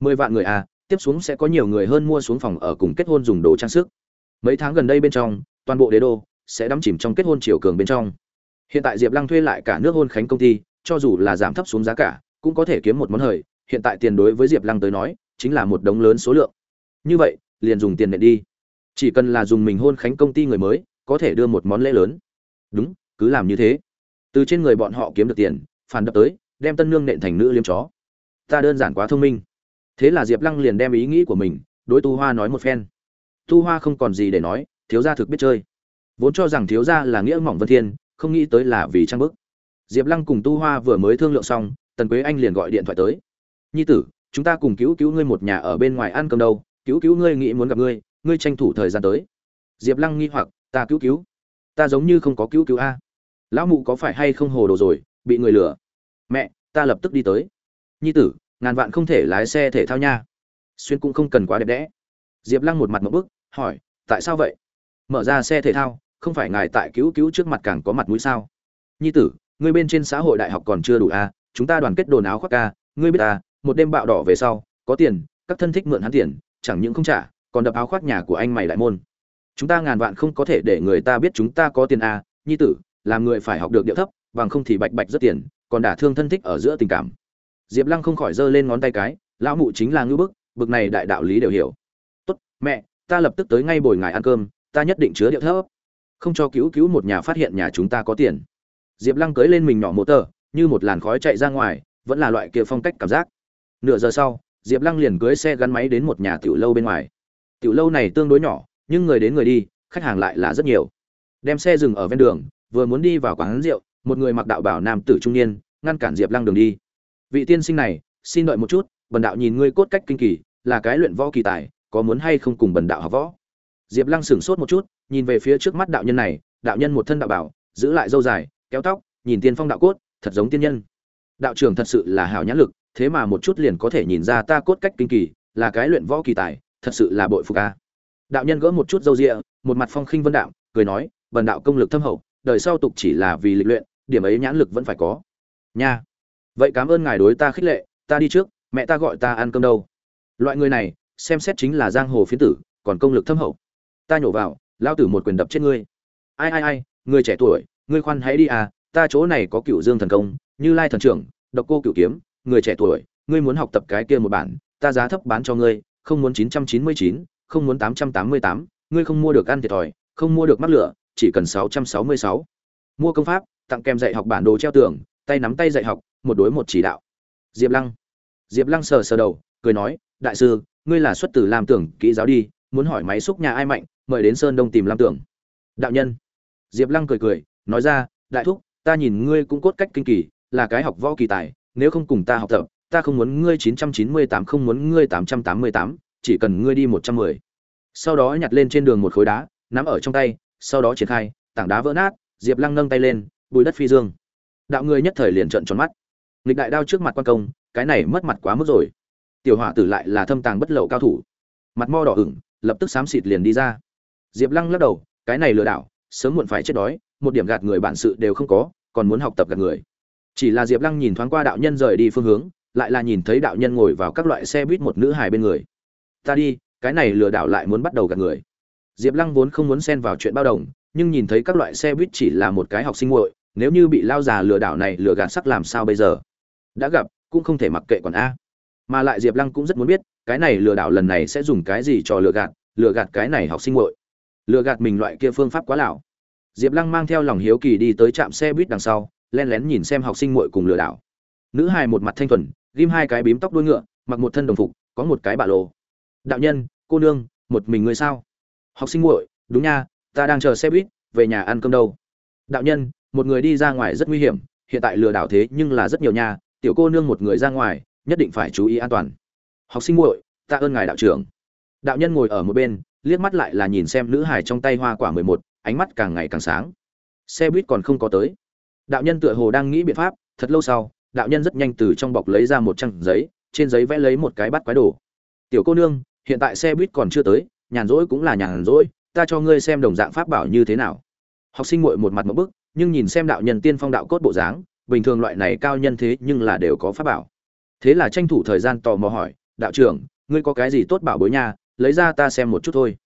[SPEAKER 1] Mười vạn người à tiếp xuống sẽ có nhiều người hơn mua xuống phòng ở cùng kết hôn dùng đồ trang sức. Mấy tháng gần đây bên trong, toàn bộ đế đô sẽ đắm chìm trong kết hôn chiều cường bên trong. Hiện tại diệp lăng thuê lại cả nước hôn khánh công ty, cho dù là giảm thấp xuống giá cả, cũng có thể kiếm một món hời. Hiện tại tiền đối với diệp lăng tới nói chính là một đống lớn số lượng. Như vậy, liền dùng tiền nện đi. Chỉ cần là dùng mình hôn khánh công ty người mới, có thể đưa một món lễ lớn. Đúng, cứ làm như thế. Từ trên người bọn họ kiếm được tiền, phản đập tới, đem tân nương nện thành nữ liêm chó. Ta đơn giản quá thông minh. Thế là diệp lăng liền đem ý nghĩ của mình đối tu hoa nói một phen. Tu hoa không còn gì để nói, thiếu gia thực biết chơi. Vốn cho rằng thiếu gia là nghĩa mỏng vân thiên, không nghĩ tới là vì trang bức. Diệp lăng cùng tu hoa vừa mới thương lượng xong, tần quế anh liền gọi điện thoại tới. Nhi tử chúng ta cùng cứu cứu ngươi một nhà ở bên ngoài ăn cơm đâu, cứu cứu ngươi nghĩ muốn gặp ngươi ngươi tranh thủ thời gian tới. Diệp lăng nghi hoặc, ta cứu cứu? Ta giống như không có cứu cứu a. Lão mụ có phải hay không hồ đồ rồi, bị người lừa? Mẹ, ta lập tức đi tới. Nhi tử, ngàn vạn không thể lái xe thể thao nha. Xuyên cũng không cần quá đẹp đẽ. Diệp lăng một mặt một bức, hỏi, tại sao vậy? Mở ra xe thể thao, không phải ngài tại cứu cứu trước mặt càng có mặt mũi sao? Nhi tử, ngươi bên trên xã hội đại học còn chưa đủ a, chúng ta đoàn kết đồn áo khoác ca, ngươi biết ta một đêm bạo đỏ về sau, có tiền, các thân thích mượn hắn tiền, chẳng những không trả, còn đập áo khoác nhà của anh mày lại môn. Chúng ta ngàn vạn không có thể để người ta biết chúng ta có tiền a nhi tử, làm người phải học được điệu thấp, bằng không thì bạch bạch rất tiền, còn đả thương thân thích ở giữa tình cảm. Diệp lăng không khỏi giơ lên ngón tay cái, lão mụ chính là ngư bức, bực này đại đạo lý đều hiểu. Tốt, mẹ, ta lập tức tới ngay bồi ngài ăn cơm, ta nhất định chứa điệu thấp. Không cho cứu cứu một nhà phát hiện nhà chúng ta có tiền. Diệp lăng cưới lên mình nhỏ mô tờ, như một làn khói chạy ra ngoài, vẫn là loại kia phong cách cảm giác nửa giờ sau, diệp lăng liền cưới xe gắn máy đến một nhà tiểu lâu bên ngoài. Tiểu lâu này tương đối nhỏ, nhưng người đến người đi, khách hàng lại là rất nhiều. Đem xe dừng ở ven đường, vừa muốn đi vào quán rượu, một người mặc đạo bảo nam tử trung niên, ngăn cản diệp lăng đường đi. Vị tiên sinh này, xin đợi một chút, bần đạo nhìn ngươi cốt cách kinh kỳ, là cái luyện võ kỳ tài, có muốn hay không cùng bần đạo học võ? Diệp lăng sửng sốt một chút, nhìn về phía trước mắt đạo nhân này, đạo nhân một thân đạo bảo, giữ lại dâu dài, kéo tóc, nhìn tiên phong đạo cốt, thật giống tiên nhân. Đạo trưởng thật sự là hảo nhãn lực thế mà một chút liền có thể nhìn ra ta cốt cách kinh kỳ, là cái luyện võ kỳ tài, thật sự là bội phục a. Đạo nhân gỡ một chút râu rịa một mặt phong khinh vân đạo, cười nói, bần đạo công lực thâm hậu, đời sau tục chỉ là vì lịch luyện, điểm ấy nhãn lực vẫn phải có. Nha. Vậy cảm ơn ngài đối ta khích lệ, ta đi trước, mẹ ta gọi ta ăn cơm đâu. Loại người này, xem xét chính là giang hồ phiến tử, còn công lực thâm hậu. Ta nhổ vào lao tử một quyền đập chết ngươi. Ai ai ai, người trẻ tuổi, ngươi khoan hãy đi à ta chỗ này có cựu dương thần công, như lai thần trưởng, độc cô cựu kiếm người trẻ tuổi, ngươi muốn học tập cái kia một bản, ta giá thấp bán cho ngươi, không muốn chín trăm chín mươi chín, không muốn tám trăm tám mươi tám, ngươi không mua được ăn thiệt thòi, không mua được mắc lửa, chỉ cần sáu trăm sáu mươi sáu. Mua công pháp, tặng kèm dạy học bản đồ treo tường, tay nắm tay dạy học, một đối một chỉ đạo. Diệp lăng. Diệp lăng sờ sờ đầu, cười nói, đại sư, ngươi là xuất từ làm tưởng kỹ giáo đi, muốn hỏi máy xúc nhà ai mạnh, mời đến sơn đông tìm lam tưởng. Đạo nhân. Diệp lăng cười cười, nói ra, đại thúc, ta nhìn ngươi cũng cốt cách kinh kỳ, là cái học võ kỳ tài nếu không cùng ta học tập, ta không muốn ngươi chín trăm chín mươi tám, không muốn ngươi tám trăm tám mươi tám, chỉ cần ngươi đi một trăm mười. Sau đó nhặt lên trên đường một khối đá, nắm ở trong tay, sau đó triển khai, tảng đá vỡ nát, diệp lăng nâng tay lên, bùi đất phi dương. Đạo người nhất thời liền trợn tròn mắt. Lịch đại đao trước mặt quan công, cái này mất mặt quá mức rồi. Tiểu hỏa tử lại là thâm tàng bất lậu cao thủ. Mặt mo đỏ ửng, lập tức xám xịt liền đi ra. Diệp lăng lắc đầu, cái này lừa đảo, sớm muộn phải chết đói, một điểm gạt người bản sự đều không có, còn muốn học tập gạt người chỉ là diệp lăng nhìn thoáng qua đạo nhân rời đi phương hướng lại là nhìn thấy đạo nhân ngồi vào các loại xe buýt một nữ hài bên người. Ta đi cái này lừa đảo lại muốn bắt đầu gạt người. Diệp lăng vốn không muốn xen vào chuyện bao đồng nhưng nhìn thấy các loại xe buýt chỉ là một cái học sinh nguội, nếu như bị lao già lừa đảo này lừa gạt sắc làm sao bây giờ? Đã gặp cũng không thể mặc kệ còn a. Mà lại diệp lăng cũng rất muốn biết cái này lừa đảo lần này sẽ dùng cái gì cho lừa gạt lừa gạt cái này học sinh nguội, lừa gạt mình loại kia phương pháp quá lão diệp lăng mang theo lòng hiếu kỳ đi tới trạm xe buýt đằng sau len lén nhìn xem học sinh muội cùng lừa đảo. Nữ hài một mặt thanh thuần, ghim hai cái bím tóc đuôi ngựa, mặc một thân đồng phục, có một cái bạ lô. Đạo nhân, cô nương, một mình người sao? Học sinh muội, đúng nha, ta đang chờ xe buýt, về nhà ăn cơm đâu. Đạo nhân, một người đi ra ngoài rất nguy hiểm, hiện tại lừa đảo thế nhưng là rất nhiều nha, tiểu cô nương một người ra ngoài, nhất định phải chú ý an toàn. Học sinh muội, ta ơn ngài đạo trưởng. Đạo nhân ngồi ở một bên, liếc mắt lại là nhìn xem nữ hải trong tay hoa quả mười một, ánh mắt càng ngày càng sáng. Xe buýt còn không có tới đạo nhân tựa hồ đang nghĩ biện pháp, thật lâu sau, đạo nhân rất nhanh từ trong bọc lấy ra một trang giấy, trên giấy vẽ lấy một cái bắt quái đồ. Tiểu cô nương, hiện tại xe buýt còn chưa tới, nhàn rỗi cũng là nhàn rỗi, ta cho ngươi xem đồng dạng pháp bảo như thế nào. Học sinh muội một mặt một bức, nhưng nhìn xem đạo nhân tiên phong đạo cốt bộ dáng, bình thường loại này cao nhân thế nhưng là đều có pháp bảo. Thế là tranh thủ thời gian tò mò hỏi, đạo trưởng, ngươi có cái gì tốt bảo bối nha, lấy ra ta xem một chút thôi.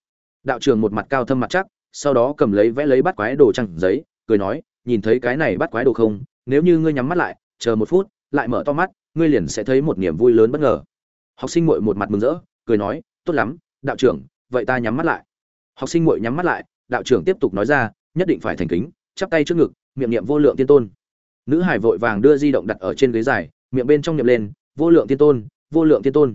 [SPEAKER 1] Đạo trưởng một mặt cao thâm mặt chắc, sau đó cầm lấy vẽ lấy bắt quái đồ trăng giấy, cười nói nhìn thấy cái này bắt quái đồ không, nếu như ngươi nhắm mắt lại, chờ một phút, lại mở to mắt, ngươi liền sẽ thấy một niềm vui lớn bất ngờ. Học sinh muội một mặt mừng rỡ, cười nói, tốt lắm, đạo trưởng, vậy ta nhắm mắt lại. Học sinh muội nhắm mắt lại, đạo trưởng tiếp tục nói ra, nhất định phải thành kính, chắp tay trước ngực, miệng niệm vô lượng tiên tôn. Nữ hải vội vàng đưa di động đặt ở trên ghế dài, miệng bên trong niệm lên, vô lượng tiên tôn, vô lượng tiên tôn.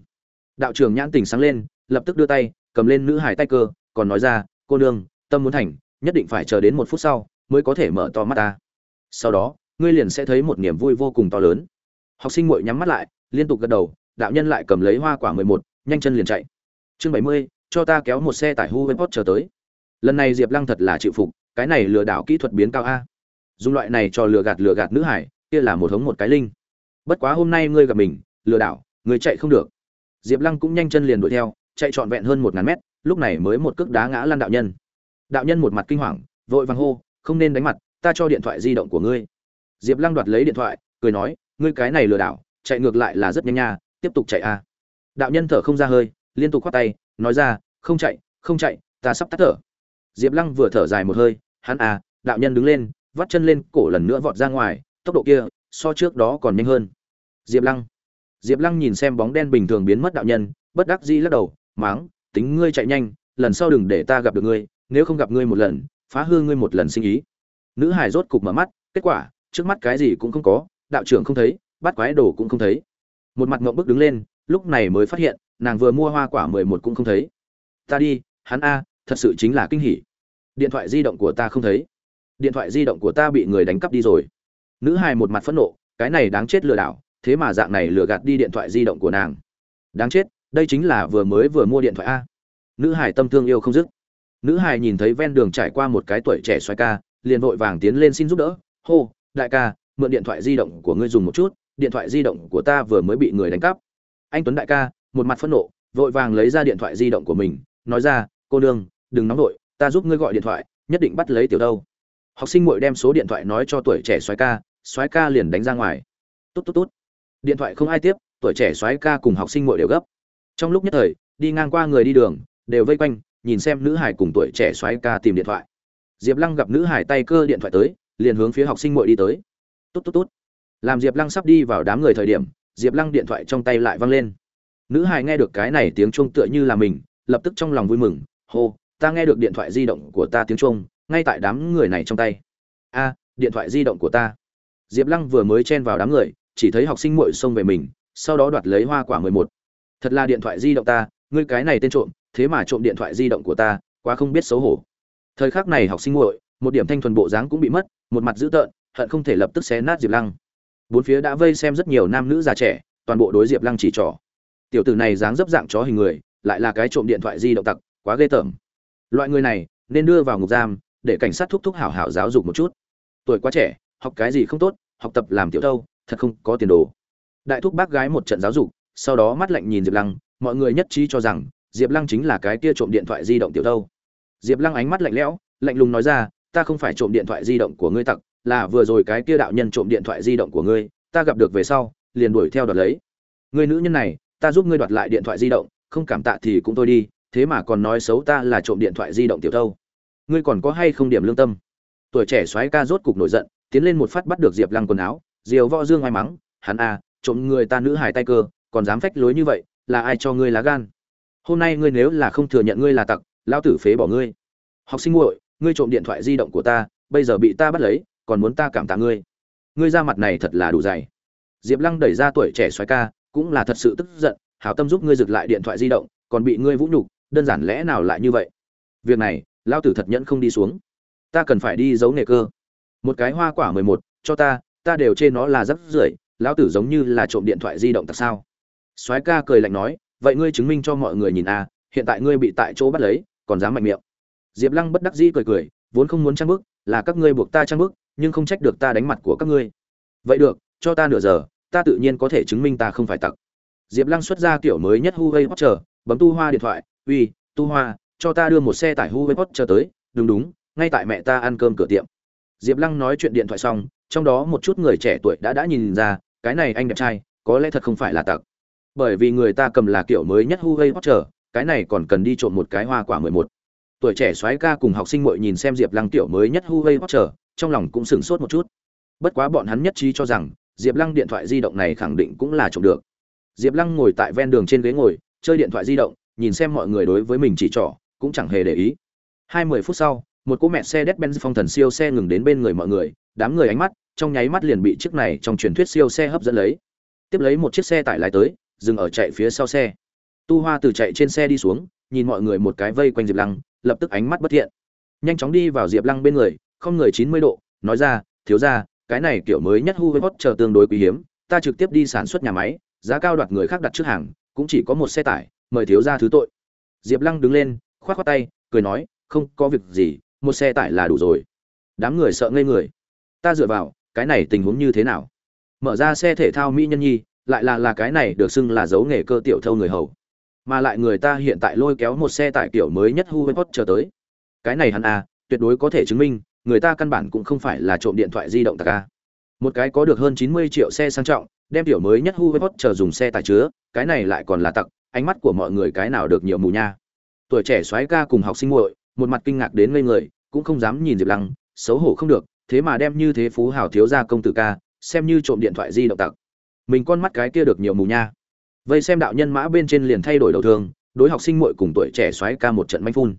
[SPEAKER 1] Đạo trưởng nhãn tỉnh sáng lên, lập tức đưa tay, cầm lên nữ hải tay cơ, còn nói ra, cô nương, tâm muốn thành, nhất định phải chờ đến một phút sau mới có thể mở to mắt ta. Sau đó, ngươi liền sẽ thấy một niềm vui vô cùng to lớn. Học sinh muội nhắm mắt lại, liên tục gật đầu, đạo nhân lại cầm lấy hoa quả mười một, nhanh chân liền chạy. Chương bảy mươi, cho ta kéo một xe tải hu với chờ tới. Lần này diệp lăng thật là chịu phục, cái này lừa đảo kỹ thuật biến cao a. Dùng loại này cho lừa gạt lừa gạt nữ hải, kia là một hống một cái linh. Bất quá hôm nay ngươi gặp mình, lừa đảo, ngươi chạy không được. Diệp lăng cũng nhanh chân liền đuổi theo, chạy trọn vẹn hơn một ngàn mét, lúc này mới một cước đá ngã lăn đạo nhân. Đạo nhân một mặt kinh hoàng, vội vàng hô không nên đánh mặt, ta cho điện thoại di động của ngươi. Diệp lăng đoạt lấy điện thoại, cười nói, ngươi cái này lừa đảo, chạy ngược lại là rất nhanh nha, tiếp tục chạy a. Đạo nhân thở không ra hơi, liên tục khoát tay, nói ra, không chạy không chạy, ta sắp tắt thở. Diệp lăng vừa thở dài một hơi, hắn à đạo nhân đứng lên, vắt chân lên cổ lần nữa vọt ra ngoài, tốc độ kia, so trước đó còn nhanh hơn. Diệp lăng. Diệp lăng nhìn xem bóng đen bình thường biến mất đạo nhân, bất đắc dĩ lắc đầu, máng, tính ngươi chạy nhanh, lần sau đừng để ta gặp được ngươi, nếu không gặp ngươi một lần phá hư ngươi một lần sinh ý. Nữ hải rốt cục mở mắt, kết quả, trước mắt cái gì cũng không có, đạo trưởng không thấy, bắt quái đồ cũng không thấy. Một mặt ngộng bức đứng lên, lúc này mới phát hiện, nàng vừa mua hoa quả mười một cũng không thấy. Ta đi, hắn a, thật sự chính là kinh hỉ. Điện thoại di động của ta không thấy. Điện thoại di động của ta bị người đánh cắp đi rồi. Nữ hài một mặt phẫn nộ, cái này đáng chết lừa đảo, thế mà dạng này lừa gạt đi điện thoại di động của nàng. Đáng chết, đây chính là vừa mới vừa mua điện thoại a. Nữ hài tâm thương yêu không dứt nữ hài nhìn thấy ven đường trải qua một cái tuổi trẻ xoay ca, liền vội vàng tiến lên xin giúp đỡ. Hô, đại ca, mượn điện thoại di động của ngươi dùng một chút, điện thoại di động của ta vừa mới bị người đánh cắp. Anh tuấn đại ca, một mặt phẫn nộ, vội vàng lấy ra điện thoại di động của mình, nói ra, cô nương, đừng nóng vội, ta giúp ngươi gọi điện thoại, nhất định bắt lấy tiểu đâu. Học sinh muội đem số điện thoại nói cho tuổi trẻ soái ca soái ca liền đánh ra ngoài. Tốt tốt tốt. Điện thoại không ai tiếp, tuổi trẻ soái ca cùng học sinh muội đều gấp. Trong lúc nhất thời, đi ngang qua người đi đường, đều vây quanh nhìn xem nữ hải cùng tuổi trẻ xoáy ca tìm điện thoại. Diệp lăng gặp nữ hải tay cơ điện thoại tới, liền hướng phía học sinh muội đi tới. Tốt tốt tốt. Làm diệp lăng sắp đi vào đám người thời điểm, diệp lăng điện thoại trong tay lại văng lên. Nữ hải nghe được cái này tiếng chuông tựa như là mình, lập tức trong lòng vui mừng, hô, ta nghe được điện thoại di động của ta tiếng chuông, ngay tại đám người này trong tay. A, điện thoại di động của ta. Diệp lăng vừa mới chen vào đám người, chỉ thấy học sinh muội xông về mình, sau đó đoạt lấy hoa quả mười một. Thật là điện thoại di động ta, ngươi cái này tên trộm thế mà trộm điện thoại di động của ta quá không biết xấu hổ. Thời khắc này học sinh nguội, một điểm thanh thuần bộ dáng cũng bị mất một mặt dữ tợn hận không thể lập tức xé nát diệp lăng. Bốn phía đã vây xem rất nhiều nam nữ già trẻ toàn bộ đối diệp lăng chỉ trỏ. Tiểu tử này dáng dấp dạng chó hình người lại là cái trộm điện thoại di động tặc quá ghê tởm. Loại người này nên đưa vào ngục giam để cảnh sát thúc thúc hảo hảo giáo dục một chút. Tuổi quá trẻ học cái gì không tốt học tập làm tiểu thâu thật không có tiền đồ. Đại thúc bác gái một trận giáo dục sau đó mắt lạnh nhìn diệp lăng mọi người nhất trí cho rằng diệp lăng chính là cái kia trộm điện thoại di động tiểu thâu diệp lăng ánh mắt lạnh lẽo, lạnh lùng nói ra, ta không phải trộm điện thoại di động của ngươi tặc, là vừa rồi cái kia đạo nhân trộm điện thoại di động của ngươi, ta gặp được về sau, liền đuổi theo đoạt lấy. Người nữ nhân này, ta giúp ngươi đoạt lại điện thoại di động, không cảm tạ thì cũng thôi đi, thế mà còn nói xấu ta là trộm điện thoại di động tiểu thâu ngươi còn có hay không điểm lương tâm? Tuổi trẻ soái ca rốt cục nổi giận, tiến lên một phát bắt được diệp lăng quần áo, diều võ dương ai mắng, hắn a, trộm người ta nữ hài tay cơ, còn dám phách lối như vậy, là ai cho ngươi lá gan? Hôm nay ngươi nếu là không thừa nhận ngươi là tặc lão tử phế bỏ ngươi. Học sinh nguội, ngươi trộm điện thoại di động của ta bây giờ bị ta bắt lấy còn muốn ta cảm tạ ngươi. Ngươi ra mặt này thật là đủ dày. Diệp lăng đẩy ra tuổi trẻ xoái ca cũng là thật sự tức giận hảo tâm giúp ngươi giựt lại điện thoại di động còn bị ngươi vũ nhục đơn giản lẽ nào lại như vậy? Việc này lao tử thật nhẫn không đi xuống. Ta cần phải đi giấu nghề cơ. Một cái hoa quả mười một cho ta ta đều chê nó là rắp rưởi lão tử giống như là trộm điện thoại di động tại sao? Soái ca cười lạnh nói vậy ngươi chứng minh cho mọi người nhìn a hiện tại ngươi bị tại chỗ bắt lấy, còn dám mạnh miệng. Diệp lăng bất đắc dĩ cười cười, vốn không muốn trang bức, là các ngươi buộc ta trang bức, nhưng không trách được ta đánh mặt của các ngươi. Vậy được, cho ta nửa giờ, ta tự nhiên có thể chứng minh ta không phải tặc. Diệp lăng xuất ra kiểu mới nhất huawei chờ bấm tu hoa điện thoại, uy, tu hoa, cho ta đưa một xe tải huawei chờ tới, đúng đúng, ngay tại mẹ ta ăn cơm cửa tiệm. Diệp lăng nói chuyện điện thoại xong, trong đó một chút người trẻ tuổi đã đã nhìn ra, cái này anh đẹp trai, có lẽ thật không phải là tặc bởi vì người ta cầm là kiểu mới nhất huawei Watch, cái này còn cần đi trộn một cái hoa quả mười một. Tuổi trẻ soái ca cùng học sinh muội nhìn xem diệp lăng tiểu mới nhất huawei Watch, trong lòng cũng sửng sốt một chút. Bất quá bọn hắn nhất trí cho rằng diệp lăng điện thoại di động này khẳng định cũng là trộm được. Diệp lăng ngồi tại ven đường trên ghế ngồi chơi điện thoại di động nhìn xem mọi người đối với mình chỉ trỏ cũng chẳng hề để ý. Hai mươi phút sau một cỗ mẹ xe Mercedes-Benz phong thần siêu xe ngừng đến bên người mọi người đám người ánh mắt trong nháy mắt liền bị chiếc này trong truyền thuyết siêu xe hấp dẫn lấy. Tiếp lấy một chiếc xe tải lái tới dừng ở chạy phía sau xe. Tu hoa từ chạy trên xe đi xuống, nhìn mọi người một cái vây quanh diệp lăng, lập tức ánh mắt bất thiện. Nhanh chóng đi vào diệp lăng bên người, không người chín mươi độ, nói ra, thiếu ra cái này kiểu mới nhất hu với hot chờ tương đối quý hiếm, ta trực tiếp đi sản xuất nhà máy, giá cao đoạt người khác đặt trước hàng, cũng chỉ có một xe tải, mời thiếu ra thứ tội. Diệp lăng đứng lên k h o á t k h o á tay, cười nói, không có việc gì, một xe tải là đủ rồi. Đám người sợ ngây người. Ta dựa vào, cái này tình huống như thế nào? Mở ra xe thể thao mỹ nhân nhi lại là là cái này được xưng là dấu nghề cơ tiểu thâu người hầu. Mà lại người ta hiện tại lôi kéo một xe tải kiểu mới nhất hu với chờ tới. Cái này hắn à tuyệt đối có thể chứng minh, người ta căn bản cũng không phải là trộm điện thoại di động tạc a. Một cái có được hơn chín mươi triệu xe sang trọng, đem tiểu mới nhất hu với chờ dùng xe tải chứa, cái này lại còn là tặc, ánh mắt của mọi người cái nào được nhiều mù nha. Tuổi trẻ soái ca cùng học sinh muội, một mặt kinh ngạc đến ngây người, cũng không dám nhìn diệp lăng, xấu hổ không được, thế mà đem như thế phú hào thiếu gia công tử ca, xem như trộm điện thoại di động tặc mình con mắt cái kia được nhiều mù nha. Vây xem đạo nhân mã bên trên liền thay đổi đầu thương đối học sinh muội cùng tuổi trẻ xoáy ca một trận manh phun.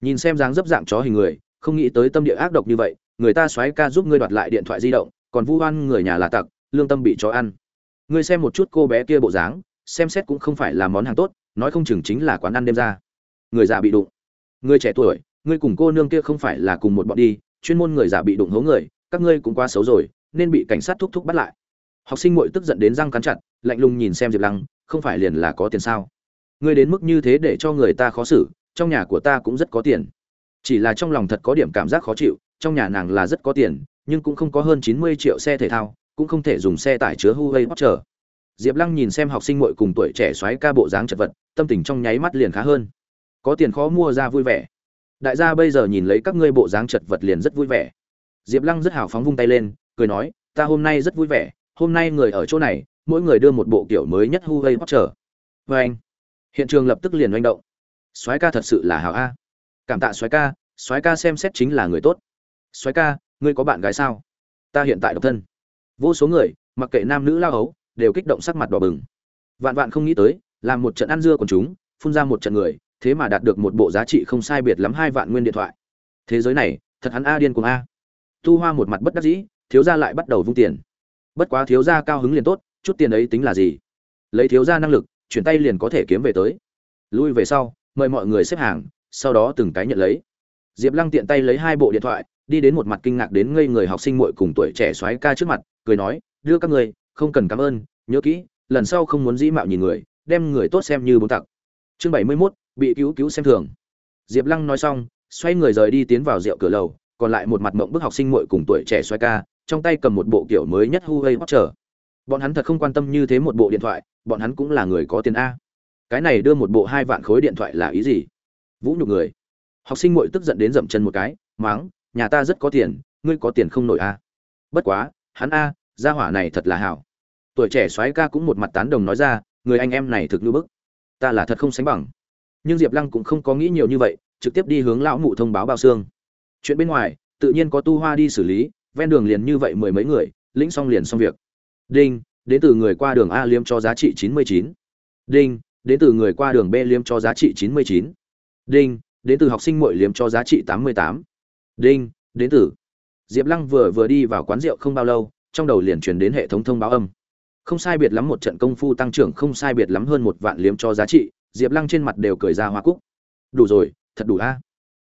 [SPEAKER 1] Nhìn xem dáng dấp dạng chó hình người, không nghĩ tới tâm địa ác độc như vậy, người ta xoáy ca giúp ngươi đoạt lại điện thoại di động, còn vu oan người nhà là tặc, lương tâm bị chó ăn. Ngươi xem một chút cô bé kia bộ dáng, xem xét cũng không phải là món hàng tốt, nói không chừng chính là quán ăn đêm ra. Người già bị đụng. Người trẻ tuổi, ngươi cùng cô nương kia không phải là cùng một bọn đi, chuyên môn người già bị đụng hố người, các ngươi cũng quá xấu rồi, nên bị cảnh sát thúc thúc bắt lại học sinh muội tức giận đến răng cắn chặt lạnh lùng nhìn xem diệp lăng không phải liền là có tiền sao ngươi đến mức như thế để cho người ta khó xử trong nhà của ta cũng rất có tiền chỉ là trong lòng thật có điểm cảm giác khó chịu trong nhà nàng là rất có tiền nhưng cũng không có hơn chín mươi triệu xe thể thao cũng không thể dùng xe tải chứa Huawei Watcher. Diệp Lăng nhìn xem học sinh muội cùng tuổi trẻ xoáy ca bộ dáng chật vật, tâm tình trong nháy mắt liền khá hơn. Có tiền khó mua ra vui vẻ. Đại gia bây giờ nhìn lấy các ngươi bộ dáng chật vật liền rất vui vẻ. Diệp Lăng rất hào phóng vung tay lên, cười nói, ta hôm nay rất vui vẻ, hôm nay người ở chỗ này, mỗi người đưa một bộ kiểu mới nhất Huawei Watcher. Với anh, hiện trường lập tức liền manh động. Soái ca thật sự là hảo a. Cảm tạ soái ca, soái ca xem xét chính là người tốt. Soái ca, ngươi có bạn gái sao? Ta hiện tại độc thân. Vô số người, mặc kệ nam nữ lao hấu, đều kích động sắc mặt đỏ bừng. Vạn vạn không nghĩ tới, làm một trận ăn dưa của chúng, phun ra một trận người, thế mà đạt được một bộ giá trị không sai biệt lắm hai vạn nguyên điện thoại. Thế giới này, thật hắn a điên cuồng a. Tu Hoa một mặt bất đắc dĩ, thiếu gia lại bắt đầu vung tiền. Bất quá thiếu gia cao hứng liền tốt, chút tiền ấy tính là gì? Lấy thiếu gia năng lực chuyển tay liền có thể kiếm về tới. Lui về sau mời mọi người xếp hàng sau đó từng cái nhận lấy. Diệp lăng tiện tay lấy hai bộ điện thoại đi đến một mặt kinh ngạc đến ngây người học sinh muội cùng tuổi trẻ soái ca trước mặt cười nói đưa các người không cần cảm ơn nhớ kỹ lần sau không muốn dĩ mạo nhìn người đem người tốt xem như bốn tặc. Chương bảy mươi mốt bị cứu cứu xem thường. Diệp lăng nói xong xoay người rời đi tiến vào rượu cửa lầu còn lại một mặt mộng bức học sinh muội cùng tuổi trẻ xoay ca trong tay cầm một bộ kiểu mới nhất Huawei Watcher bọn hắn thật không quan tâm như thế một bộ điện thoại, bọn hắn cũng là người có tiền a. Cái này đưa một bộ hai vạn khối điện thoại là ý gì? Vũ nhục người. Học sinh muội tức giận đến dậm chân một cái, mắng, nhà ta rất có tiền, ngươi có tiền không nổi a. Bất quá, hắn a, gia hỏa này thật là hảo. Tuổi trẻ soái ca cũng một mặt tán đồng nói ra, người anh em này thực như bức. Ta là thật không sánh bằng. Nhưng diệp lăng cũng không có nghĩ nhiều như vậy, trực tiếp đi hướng lão mụ thông báo bao xương. Chuyện bên ngoài, tự nhiên có tu hoa đi xử lý ven đường liền như vậy mười mấy người lĩnh xong liền xong việc Đinh, đến từ người qua đường A liêm cho giá trị 99. Đinh, đến từ người qua đường B liêm cho giá trị 99. Đinh, đến từ học sinh Mội liêm cho giá trị 88. Đinh, đến từ Diệp Lăng vừa vừa đi vào quán rượu không bao lâu, trong đầu liền truyền đến hệ thống thông báo âm. Không sai biệt lắm một trận công phu tăng trưởng không sai biệt lắm hơn một vạn liếm cho giá trị, Diệp Lăng trên mặt đều cười ra hoa cúc. Đủ rồi, thật đủ a.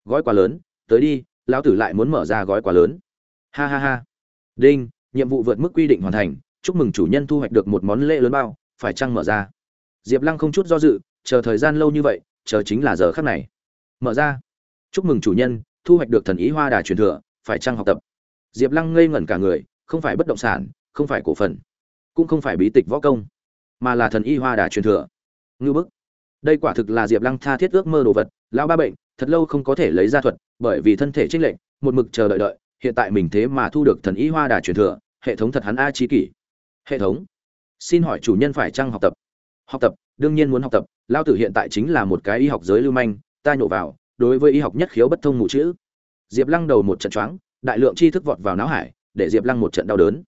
[SPEAKER 1] Gói quá lớn, tới đi, lão tử lại muốn mở ra gói quá lớn. Ha ha ha. Đinh, nhiệm vụ vượt mức quy định hoàn thành, chúc mừng chủ nhân thu hoạch được một món lễ lớn bao. Phải chăng mở ra? Diệp lăng không chút do dự chờ thời gian lâu như vậy chờ chính là giờ khắc này. Mở ra. Chúc mừng chủ nhân thu hoạch được thần ý hoa đà truyền thừa phải chăng học tập? Diệp lăng ngây ngẩn cả người không phải bất động sản không phải cổ phần cũng không phải bí tịch võ công mà là thần y hoa đà truyền thừa. Ngưu bức. Đây quả thực là diệp lăng tha thiết ước mơ đồ vật lão ba bệnh thật lâu không có thể lấy ra thuật bởi vì thân thể trinh lệnh một mực chờ đợi đợi hiện tại mình thế mà thu được thần ý hoa đà truyền thừa, hệ thống thật hắn a trí kỷ. Hệ thống. Xin hỏi chủ nhân phải chăng học tập? Học tập, đương nhiên muốn học tập lao tử hiện tại chính là một cái y học giới lưu manh, ta nhổ vào, đối với y học nhất khiếu bất thông mụ chữ. Diệp lăng đầu một trận choáng, đại lượng tri thức vọt vào não hải, để diệp lăng một trận đau đớn.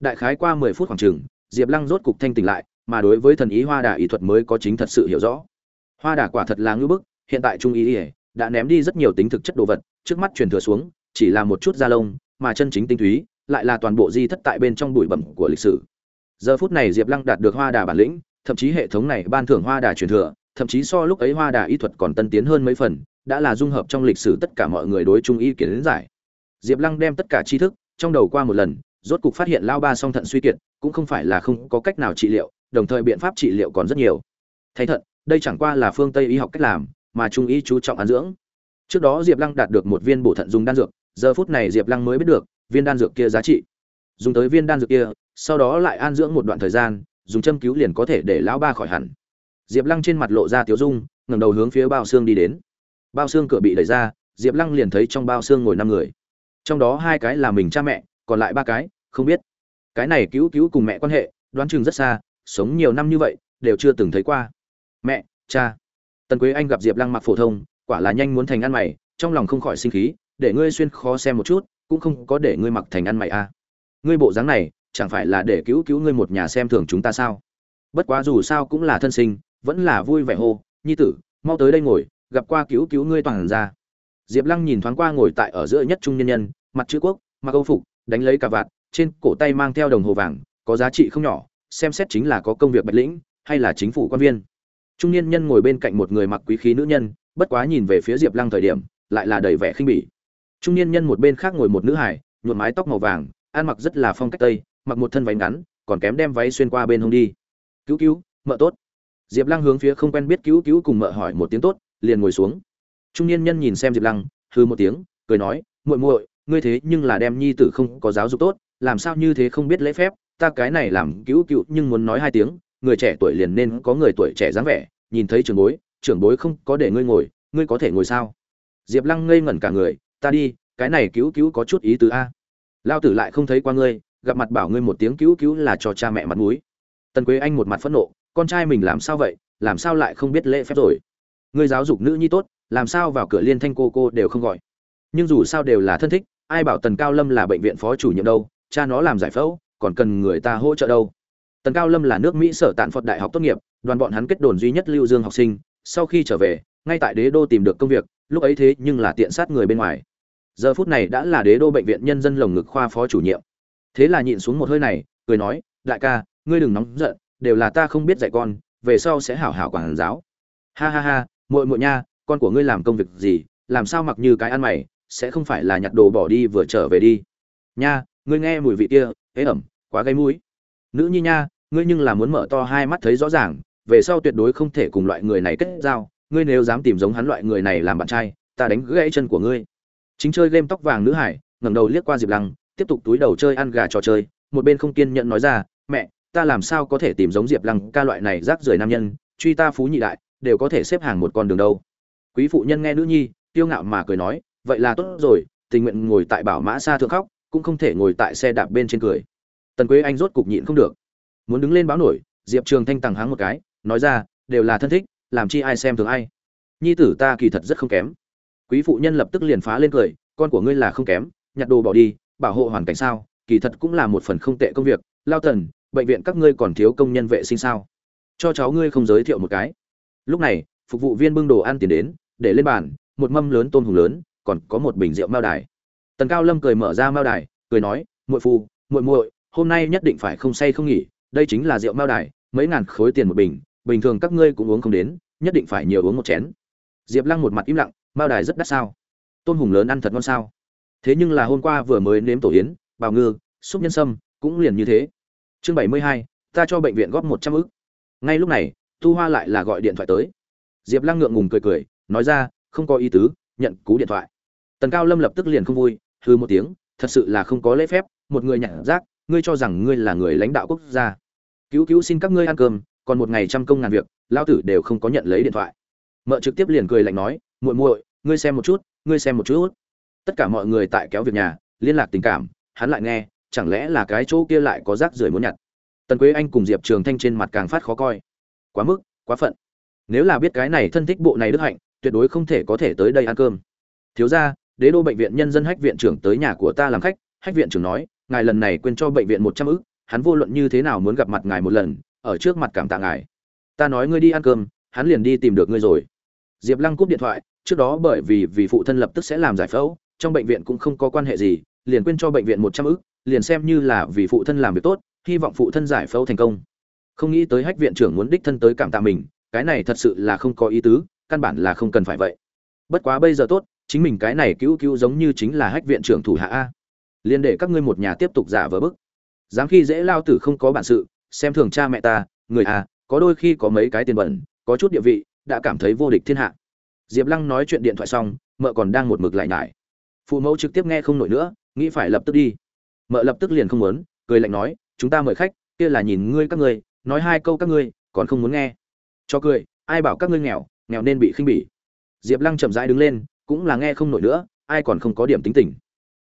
[SPEAKER 1] Đại khái qua mười phút khoảng chừng, diệp lăng rốt cục thanh tỉnh lại, mà đối với thần ý hoa đà ý thuật mới có chính thật sự hiểu rõ. Hoa đà quả thật là ngưỡng bức, hiện tại trung ý ỉa đã ném đi rất nhiều tính thực chất đồ vật, trước mắt truyền thừa xuống chỉ là một chút da lông, mà chân chính tinh túy lại là toàn bộ di thất tại bên trong bụi bẩm của lịch sử. Giờ phút này diệp lăng đạt được hoa đà bản lĩnh, thậm chí hệ thống này ban thưởng hoa đà truyền thừa, thậm chí so lúc ấy hoa đà y thuật còn tân tiến hơn mấy phần, đã là dung hợp trong lịch sử tất cả mọi người đối trung y kiến giải. Diệp lăng đem tất cả tri thức trong đầu qua một lần, rốt cục phát hiện lao ba song thận suy kiệt, cũng không phải là không có cách nào trị liệu, đồng thời biện pháp trị liệu còn rất nhiều. Thay thận, đây chẳng qua là phương tây y học cách làm, mà trung y chú trọng ăn dưỡng. Trước đó diệp lăng đạt được một viên bổ thận dùng đan dược giờ phút này diệp lăng mới biết được, viên đan dược kia giá trị. Dùng tới viên đan dược kia, sau đó lại an dưỡng một đoạn thời gian, dùng châm cứu liền có thể để lão ba khỏi hẳn. Diệp lăng trên mặt lộ ra tiếu dung, ngẩng đầu hướng phía bao xương đi đến. Bao xương cửa bị đẩy ra, diệp lăng liền thấy trong bao xương ngồi năm người. Trong đó hai cái là mình cha mẹ, còn lại ba cái, không biết. Cái này cứu cứu cùng mẹ quan hệ, đoán chừng rất xa, sống nhiều năm như vậy, đều chưa từng thấy qua. Mẹ, cha. Tần quế anh gặp diệp lăng mặc phổ thông, quả là nhanh muốn thành ăn mày, trong lòng không khỏi sinh khí để ngươi xuyên khó xem một chút, cũng không có để ngươi mặc thành ăn mày a. À. ngươi bộ dáng này, chẳng phải là để cứu cứu ngươi một nhà xem thường chúng ta sao? Bất quá dù sao cũng là thân sinh, vẫn là vui vẻ hô, nhi tử, mau tới đây ngồi, gặp qua cứu cứu ngươi toàn ra. Diệp lăng nhìn thoáng qua ngồi tại ở giữa nhất trung nhân nhân, mặt chữ quốc, mặc âu phục, đánh lấy cả vạt, trên cổ tay mang theo đồng hồ vàng, có giá trị không nhỏ, xem xét chính là có công việc bạch lĩnh, hay là chính phủ quan viên. Trung niên nhân ngồi bên cạnh một người mặc quý khí nữ nhân, bất quá nhìn về phía diệp lăng thời điểm, lại là đầy vẻ khinh bỉ trung niên nhân một bên khác ngồi một nữ hải nhuộm mái tóc màu vàng, ăn mặc rất là phong cách tây, mặc một thân váy ngắn, còn kém đem váy xuyên qua bên hông đi. Cứu cứu, mợ tốt. Diệp lăng hướng phía không quen biết cứu cứu cùng mợ hỏi một tiếng tốt, liền ngồi xuống. Trung niên nhân nhìn xem diệp lăng hư một tiếng, cười nói, muội muội, ngươi thế nhưng là đem nhi tử không có giáo dục tốt, làm sao như thế không biết lễ phép? Ta cái này làm cứu cứu nhưng muốn nói hai tiếng, người trẻ tuổi liền nên có người tuổi trẻ dáng vẻ, nhìn thấy trưởng bối trưởng bối không có để ngươi ngồi, ngươi có thể ngồi sao? Diệp lăng ngây ngẩn cả người ta đi, cái này cứu cứu có chút ý tứ a. Lao tử lại không thấy qua ngươi, gặp mặt bảo ngươi một tiếng cứu cứu là cho cha mẹ mặt mũi. Tần quế anh một mặt phẫn nộ, con trai mình làm sao vậy, làm sao lại không biết lễ phép rồi? Ngươi giáo dục nữ nhi tốt, làm sao vào cửa liên thanh cô cô đều không gọi? Nhưng dù sao đều là thân thích, ai bảo tần cao lâm là bệnh viện phó chủ nhiệm đâu, cha nó làm giải phẫu, còn cần người ta hỗ trợ đâu? Tần cao lâm là nước mỹ sở tạn phật đại học tốt nghiệp, đoàn bọn hắn kết đồn duy nhất lưu dương học sinh, sau khi trở về, ngay tại đế đô tìm được công việc, lúc ấy thế nhưng là tiện sát người bên ngoài giờ phút này đã là đế đô bệnh viện nhân dân lồng ngực khoa phó chủ nhiệm. Thế là nhịn xuống một hơi này, cười nói, đại ca, ngươi đừng nóng giận, đều là ta không biết dạy con, về sau sẽ hảo hảo quản giáo. Ha ha ha, muội muội nha, con của ngươi làm công việc gì, làm sao mặc như cái ăn mày, sẽ không phải là nhặt đồ bỏ đi vừa trở về đi. Nha, ngươi nghe mùi vị kia, ế ẩm, quá gây mũi. Nữ nhi nha, ngươi nhưng là muốn mở to hai mắt thấy rõ ràng, về sau tuyệt đối không thể cùng loại người này kết giao, ngươi nếu dám tìm giống hắn loại người này làm bạn trai, ta đánh gãy chân của ngươi chính chơi game tóc vàng nữ hải, ngẩng đầu liếc qua diệp lăng, tiếp tục túi đầu chơi ăn gà trò chơi, một bên không kiên nhẫn nói ra, mẹ, ta làm sao có thể tìm giống diệp lăng ca loại này rác rưởi nam nhân, truy ta phú nhị đại, đều có thể xếp hàng một con đường đâu. Quý phụ nhân nghe nữ nhi tiêu ngạo mà cười nói, vậy là tốt rồi, tình nguyện ngồi tại bảo mã xa thượng khóc, cũng không thể ngồi tại xe đạp bên trên cười. Tần quế anh rốt cục nhịn không được. Muốn đứng lên báo nổi, diệp trường thanh tằng háng một cái, nói ra, đều là thân thích, làm chi ai xem thường ai. Nhi tử ta kỳ thật rất không kém quý phụ nhân lập tức liền phá lên cười, con của ngươi là không kém, nhặt đồ bỏ đi, bảo hộ hoàn cảnh sao? Kỳ thật cũng là một phần không tệ công việc. Lao tần, bệnh viện các ngươi còn thiếu công nhân vệ sinh sao? Cho cháu ngươi không giới thiệu một cái. Lúc này, phục vụ viên bưng đồ ăn tiền đến, để lên bàn, một mâm lớn tôm hùm lớn, còn có một bình rượu mao đài. Tần cao lâm cười mở ra mao đài, cười nói, muội phu, muội muội, hôm nay nhất định phải không say không nghỉ, đây chính là rượu mao đài, mấy ngàn khối tiền một bình bình thường các ngươi cũng uống không đến, nhất định phải nhiều uống một chén. Diệp lăng một mặt im lặng mao đài rất đắt sao? Tôm hùm lớn ăn thật ngon sao? Thế nhưng là hôm qua vừa mới nếm tổ yến, bào ngư xúc nhân sâm, cũng liền như thế. Chương bảy mươi hai, ta cho bệnh viện góp một trăm ức. Ngay lúc này tu hoa lại là gọi điện thoại tới. Diệp lăng ngượng ngùng cười cười, nói ra, không có ý tứ, nhận cú điện thoại. Tần cao lâm lập tức liền không vui hư một tiếng, thật sự là không có lễ phép, một người nhặt rác, ngươi cho rằng ngươi là người lãnh đạo quốc gia. Cứu cứu xin các ngươi ăn cơm, còn một ngày trăm công ngàn việc lao tử đều không có nhận lấy điện thoại. Mợ trực tiếp liền cười lạnh nói muội muội, ngươi xem một chút, ngươi xem một chút. Tất cả mọi người tại kéo việc nhà, liên lạc tình cảm, hắn lại nghe, chẳng lẽ là cái chỗ kia lại có rác rưởi muốn nhặt? Tần quế anh cùng diệp trường thanh trên mặt càng phát khó coi. Quá mức, quá phận. Nếu là biết cái này thân thích bộ này đức hạnh, tuyệt đối không thể có thể tới đây ăn cơm. Thiếu ra đế đô bệnh viện nhân dân hách viện trưởng tới nhà của ta làm khách. Hách viện trưởng nói, ngài lần này quên cho bệnh viện một trăm ức, hắn vô luận như thế nào muốn gặp mặt ngài một lần, ở trước mặt cảm tạ ngài. Ta nói ngươi đi ăn cơm, hắn liền đi tìm được ngươi rồi. Diệp lăng cúp điện thoại trước đó bởi vì vì phụ thân lập tức sẽ làm giải phẫu, trong bệnh viện cũng không có quan hệ gì, liền quên cho bệnh viện một trăm ức, liền xem như là vì phụ thân làm việc tốt, hy vọng phụ thân giải phẫu thành công. Không nghĩ tới hách viện trưởng muốn đích thân tới cảm tạ mình, cái này thật sự là không có ý tứ, căn bản là không cần phải vậy. Bất quá bây giờ tốt, chính mình cái này cứu cứu giống như chính là hách viện trưởng thủ hạ a. Liền để các ngươi một nhà tiếp tục giả vờ bức. Dám khi dễ lao tử không có bản sự, xem thường cha mẹ ta, người à có đôi khi có mấy cái tiền bẩn, có chút địa vị, đã cảm thấy vô địch thiên hạ diệp lăng nói chuyện điện thoại xong, mợ còn đang một mực lại nhải. Phụ mẫu trực tiếp nghe không nổi nữa, nghĩ phải lập tức đi. Mợ lập tức liền không muốn, cười lạnh nói, chúng ta mời khách, kia là nhìn ngươi các ngươi, nói hai câu các ngươi, còn không muốn nghe. Cho cười, ai bảo các ngươi nghèo nghèo nên bị khinh bỉ. Diệp lăng chậm rãi đứng lên, cũng là nghe không nổi nữa, ai còn không có điểm tính tình.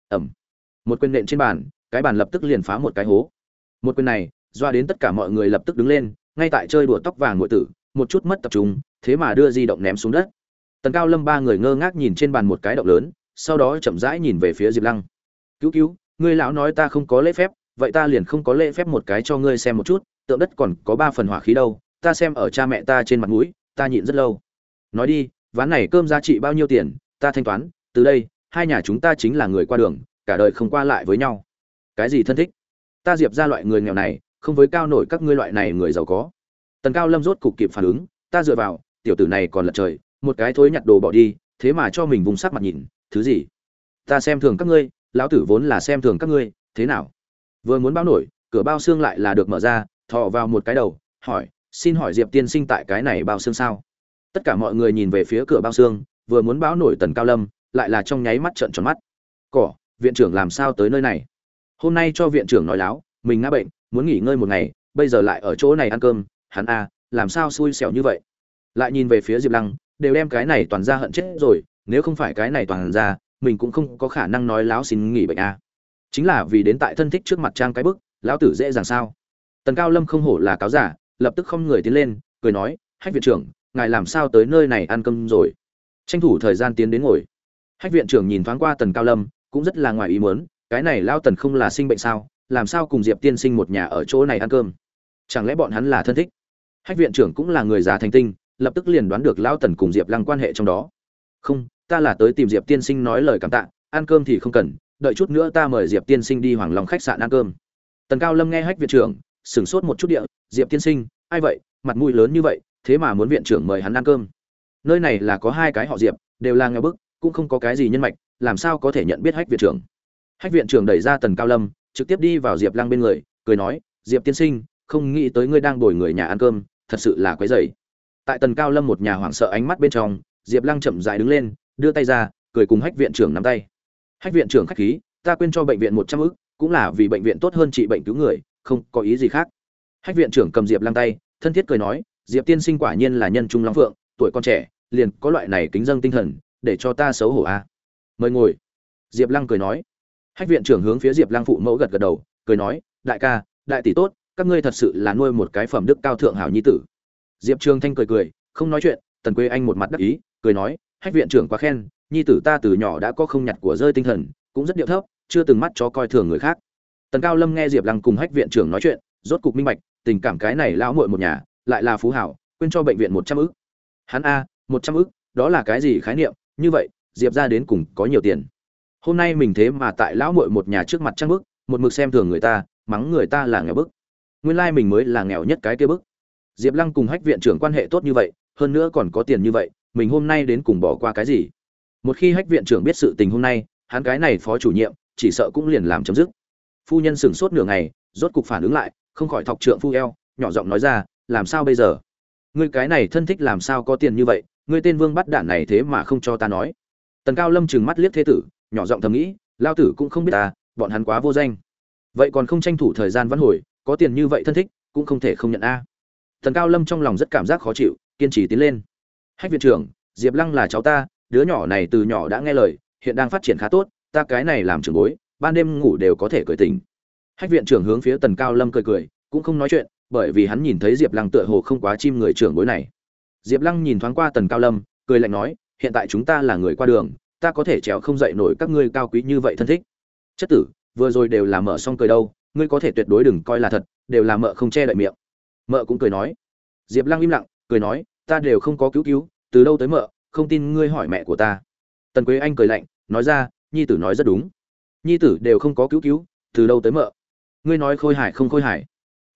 [SPEAKER 1] Ẩm. Một quyền nện trên bàn, cái bàn lập tức liền phá một cái hố. Một quyền này, doa đến tất cả mọi người lập tức đứng lên, ngay tại chơi đùa tóc vàng ngụy tử, một chút mất tập trung, thế mà đưa di động ném xuống đất tần cao lâm ba người ngơ ngác nhìn trên bàn một cái động lớn, sau đó chậm rãi nhìn về phía diệp lăng. Cứu cứu, ngươi lão nói ta không có lễ phép, vậy ta liền không có lễ phép một cái cho ngươi xem một chút, tượng đất còn có ba phần hỏa khí đâu, ta xem ở cha mẹ ta trên mặt mũi, ta nhịn rất lâu. Nói đi, ván này cơm giá trị bao nhiêu tiền, ta thanh toán, từ đây, hai nhà chúng ta chính là người qua đường, cả đời không qua lại với nhau. Cái gì thân thích? Ta diệp ra loại người nghèo này, không với cao nổi các ngươi loại này người giàu có. Tần cao lâm rốt cục kịp phản ứng, ta dựa vào, tiểu tử này còn lật trời một cái thối nhặt đồ bỏ đi, thế mà cho mình vùng sắc mặt nhìn, thứ gì? Ta xem thường các ngươi, lão tử vốn là xem thường các ngươi, thế nào? Vừa muốn báo nổi, cửa bao xương lại là được mở ra, thò vào một cái đầu, hỏi, xin hỏi diệp tiên sinh tại cái này bao xương sao? Tất cả mọi người nhìn về phía cửa bao xương, vừa muốn báo nổi tần cao lâm, lại là trong nháy mắt trợn tròn mắt. Cỏ, viện trưởng làm sao tới nơi này? Hôm nay cho viện trưởng nói láo, mình ngã bệnh, muốn nghỉ ngơi một ngày, bây giờ lại ở chỗ này ăn cơm, hắn a làm sao xui xẻo như vậy? Lại nhìn về phía diệp lăng đều đem cái này toàn ra hận chết rồi, nếu không phải cái này toàn ra, mình cũng không có khả năng nói láo xin nghỉ bệnh a. Chính là vì đến tại thân thích trước mặt trang cái bức, lão tử dễ dàng sao? Tần cao lâm không hổ là cáo giả, lập tức không người tiến lên, cười nói, hách viện trưởng, ngài làm sao tới nơi này ăn cơm rồi? Tranh thủ thời gian tiến đến ngồi. Hách viện trưởng nhìn thoáng qua tần cao lâm, cũng rất là ngoài ý muốn, cái này lao tần không là sinh bệnh sao? Làm sao cùng diệp tiên sinh một nhà ở chỗ này ăn cơm? Chẳng lẽ bọn hắn là thân thích? Hách viện trưởng cũng là người già thành tinh lập tức liền đoán được Lão tần cùng diệp lăng quan hệ trong đó. Không, ta là tới tìm diệp tiên sinh nói lời cảm tạ, ăn cơm thì không cần, đợi chút nữa ta mời diệp tiên sinh đi hoàng lòng khách sạn ăn cơm. Tần cao lâm nghe hách viện trưởng, sửng sốt một chút địa, diệp tiên sinh, ai vậy? Mặt mũi lớn như vậy, thế mà muốn viện trưởng mời hắn ăn cơm. Nơi này là có hai cái họ diệp, đều là nghèo bức, cũng không có cái gì nhân mạch, làm sao có thể nhận biết hách viện trưởng? Hách viện trưởng đẩy ra tần cao lâm, trực tiếp đi vào diệp lăng bên người, cười nói, diệp tiên sinh, không nghĩ tới ngươi đang đổi người nhà ăn cơm, thật sự là quấy rầy tại tần cao lâm một nhà hoảng sợ ánh mắt bên trong, diệp lăng chậm dại đứng lên, đưa tay ra, cười cùng hách viện trưởng nắm tay. Hách viện trưởng khách khí, ta quên cho bệnh viện một trăm ức, cũng là vì bệnh viện tốt hơn trị bệnh cứu người, không có ý gì khác. Hách viện trưởng cầm diệp lăng tay, thân thiết cười nói, diệp tiên sinh quả nhiên là nhân trung long phượng, tuổi con trẻ, liền có loại này kính dâng tinh thần, để cho ta xấu hổ a à. mời ngồi. Diệp lăng cười nói. Hách viện trưởng hướng phía diệp lăng phụ mẫu gật gật đầu, cười nói, đại ca, đại tỷ tốt, các ngươi thật sự là nuôi một cái phẩm đức cao thượng hảo nhi tử diệp trường thanh cười cười, không nói chuyện, tần Quế anh một mặt đắc ý, cười nói, hách viện trưởng quá khen, nhi tử ta từ nhỏ đã có không nhặt của rơi tinh thần, cũng rất điệu thấp, chưa từng mắt cho coi thường người khác. Tần cao lâm nghe diệp lăng cùng hách viện trưởng nói chuyện, rốt cục minh bạch, tình cảm cái này lão muội một nhà, lại là phú hảo, quên cho bệnh viện một trăm ức. Hắn a, một trăm ức, đó là cái gì khái niệm? Như vậy, diệp ra đến cùng có nhiều tiền. Hôm nay mình thế mà tại lão muội một nhà trước mặt trăng bức, một mực xem thường người ta, mắng người ta là nghèo bức. Nguyên lai mình mới là nghèo nhất cái kia bức diệp lăng cùng hách viện trưởng quan hệ tốt như vậy, hơn nữa còn có tiền như vậy, mình hôm nay đến cùng bỏ qua cái gì? Một khi hách viện trưởng biết sự tình hôm nay, hắn cái này phó chủ nhiệm, chỉ sợ cũng liền làm chấm dứt. Phu nhân sửng sốt nửa ngày, rốt cục phản ứng lại, không khỏi thọc trượng phu eo, nhỏ giọng nói ra, làm sao bây giờ? Ngươi cái này thân thích làm sao có tiền như vậy, ngươi tên vương bắt đạn này thế mà không cho ta nói. Tần cao lâm trừng mắt liếc thế tử, nhỏ giọng thầm nghĩ, lao tử cũng không biết ta, bọn hắn quá vô danh. Vậy còn không tranh thủ thời gian văn hồi, có tiền như vậy thân thích, cũng không thể không nhận a. Tần Cao Lâm trong lòng rất cảm giác khó chịu, kiên trì tiến lên. Hách viện trưởng, Diệp Lăng là cháu ta, đứa nhỏ này từ nhỏ đã nghe lời, hiện đang phát triển khá tốt, ta cái này làm trưởng bối, ban đêm ngủ đều có thể cười tỉnh. Hách viện trưởng hướng phía Tần Cao Lâm cười cười, cũng không nói chuyện, bởi vì hắn nhìn thấy Diệp Lăng tựa hồ không quá chim người trưởng bối này. Diệp Lăng nhìn thoáng qua Tần Cao Lâm, cười lạnh nói, hiện tại chúng ta là người qua đường, ta có thể trèo không dậy nổi các ngươi cao quý như vậy thân thích. Chất tử, vừa rồi đều là mở xong cười đâu, ngươi có thể tuyệt đối đừng coi là thật, đều là mợ không che đậy miệng. Mợ cũng cười nói. Diệp Lăng im lặng, cười nói, ta đều không có cứu cứu, từ đâu tới mợ, không tin ngươi hỏi mẹ của ta. Tần Quế Anh cười lạnh, nói ra, nhi tử nói rất đúng. Nhi tử đều không có cứu cứu, từ đâu tới mợ? Ngươi nói khôi hải không khôi hải?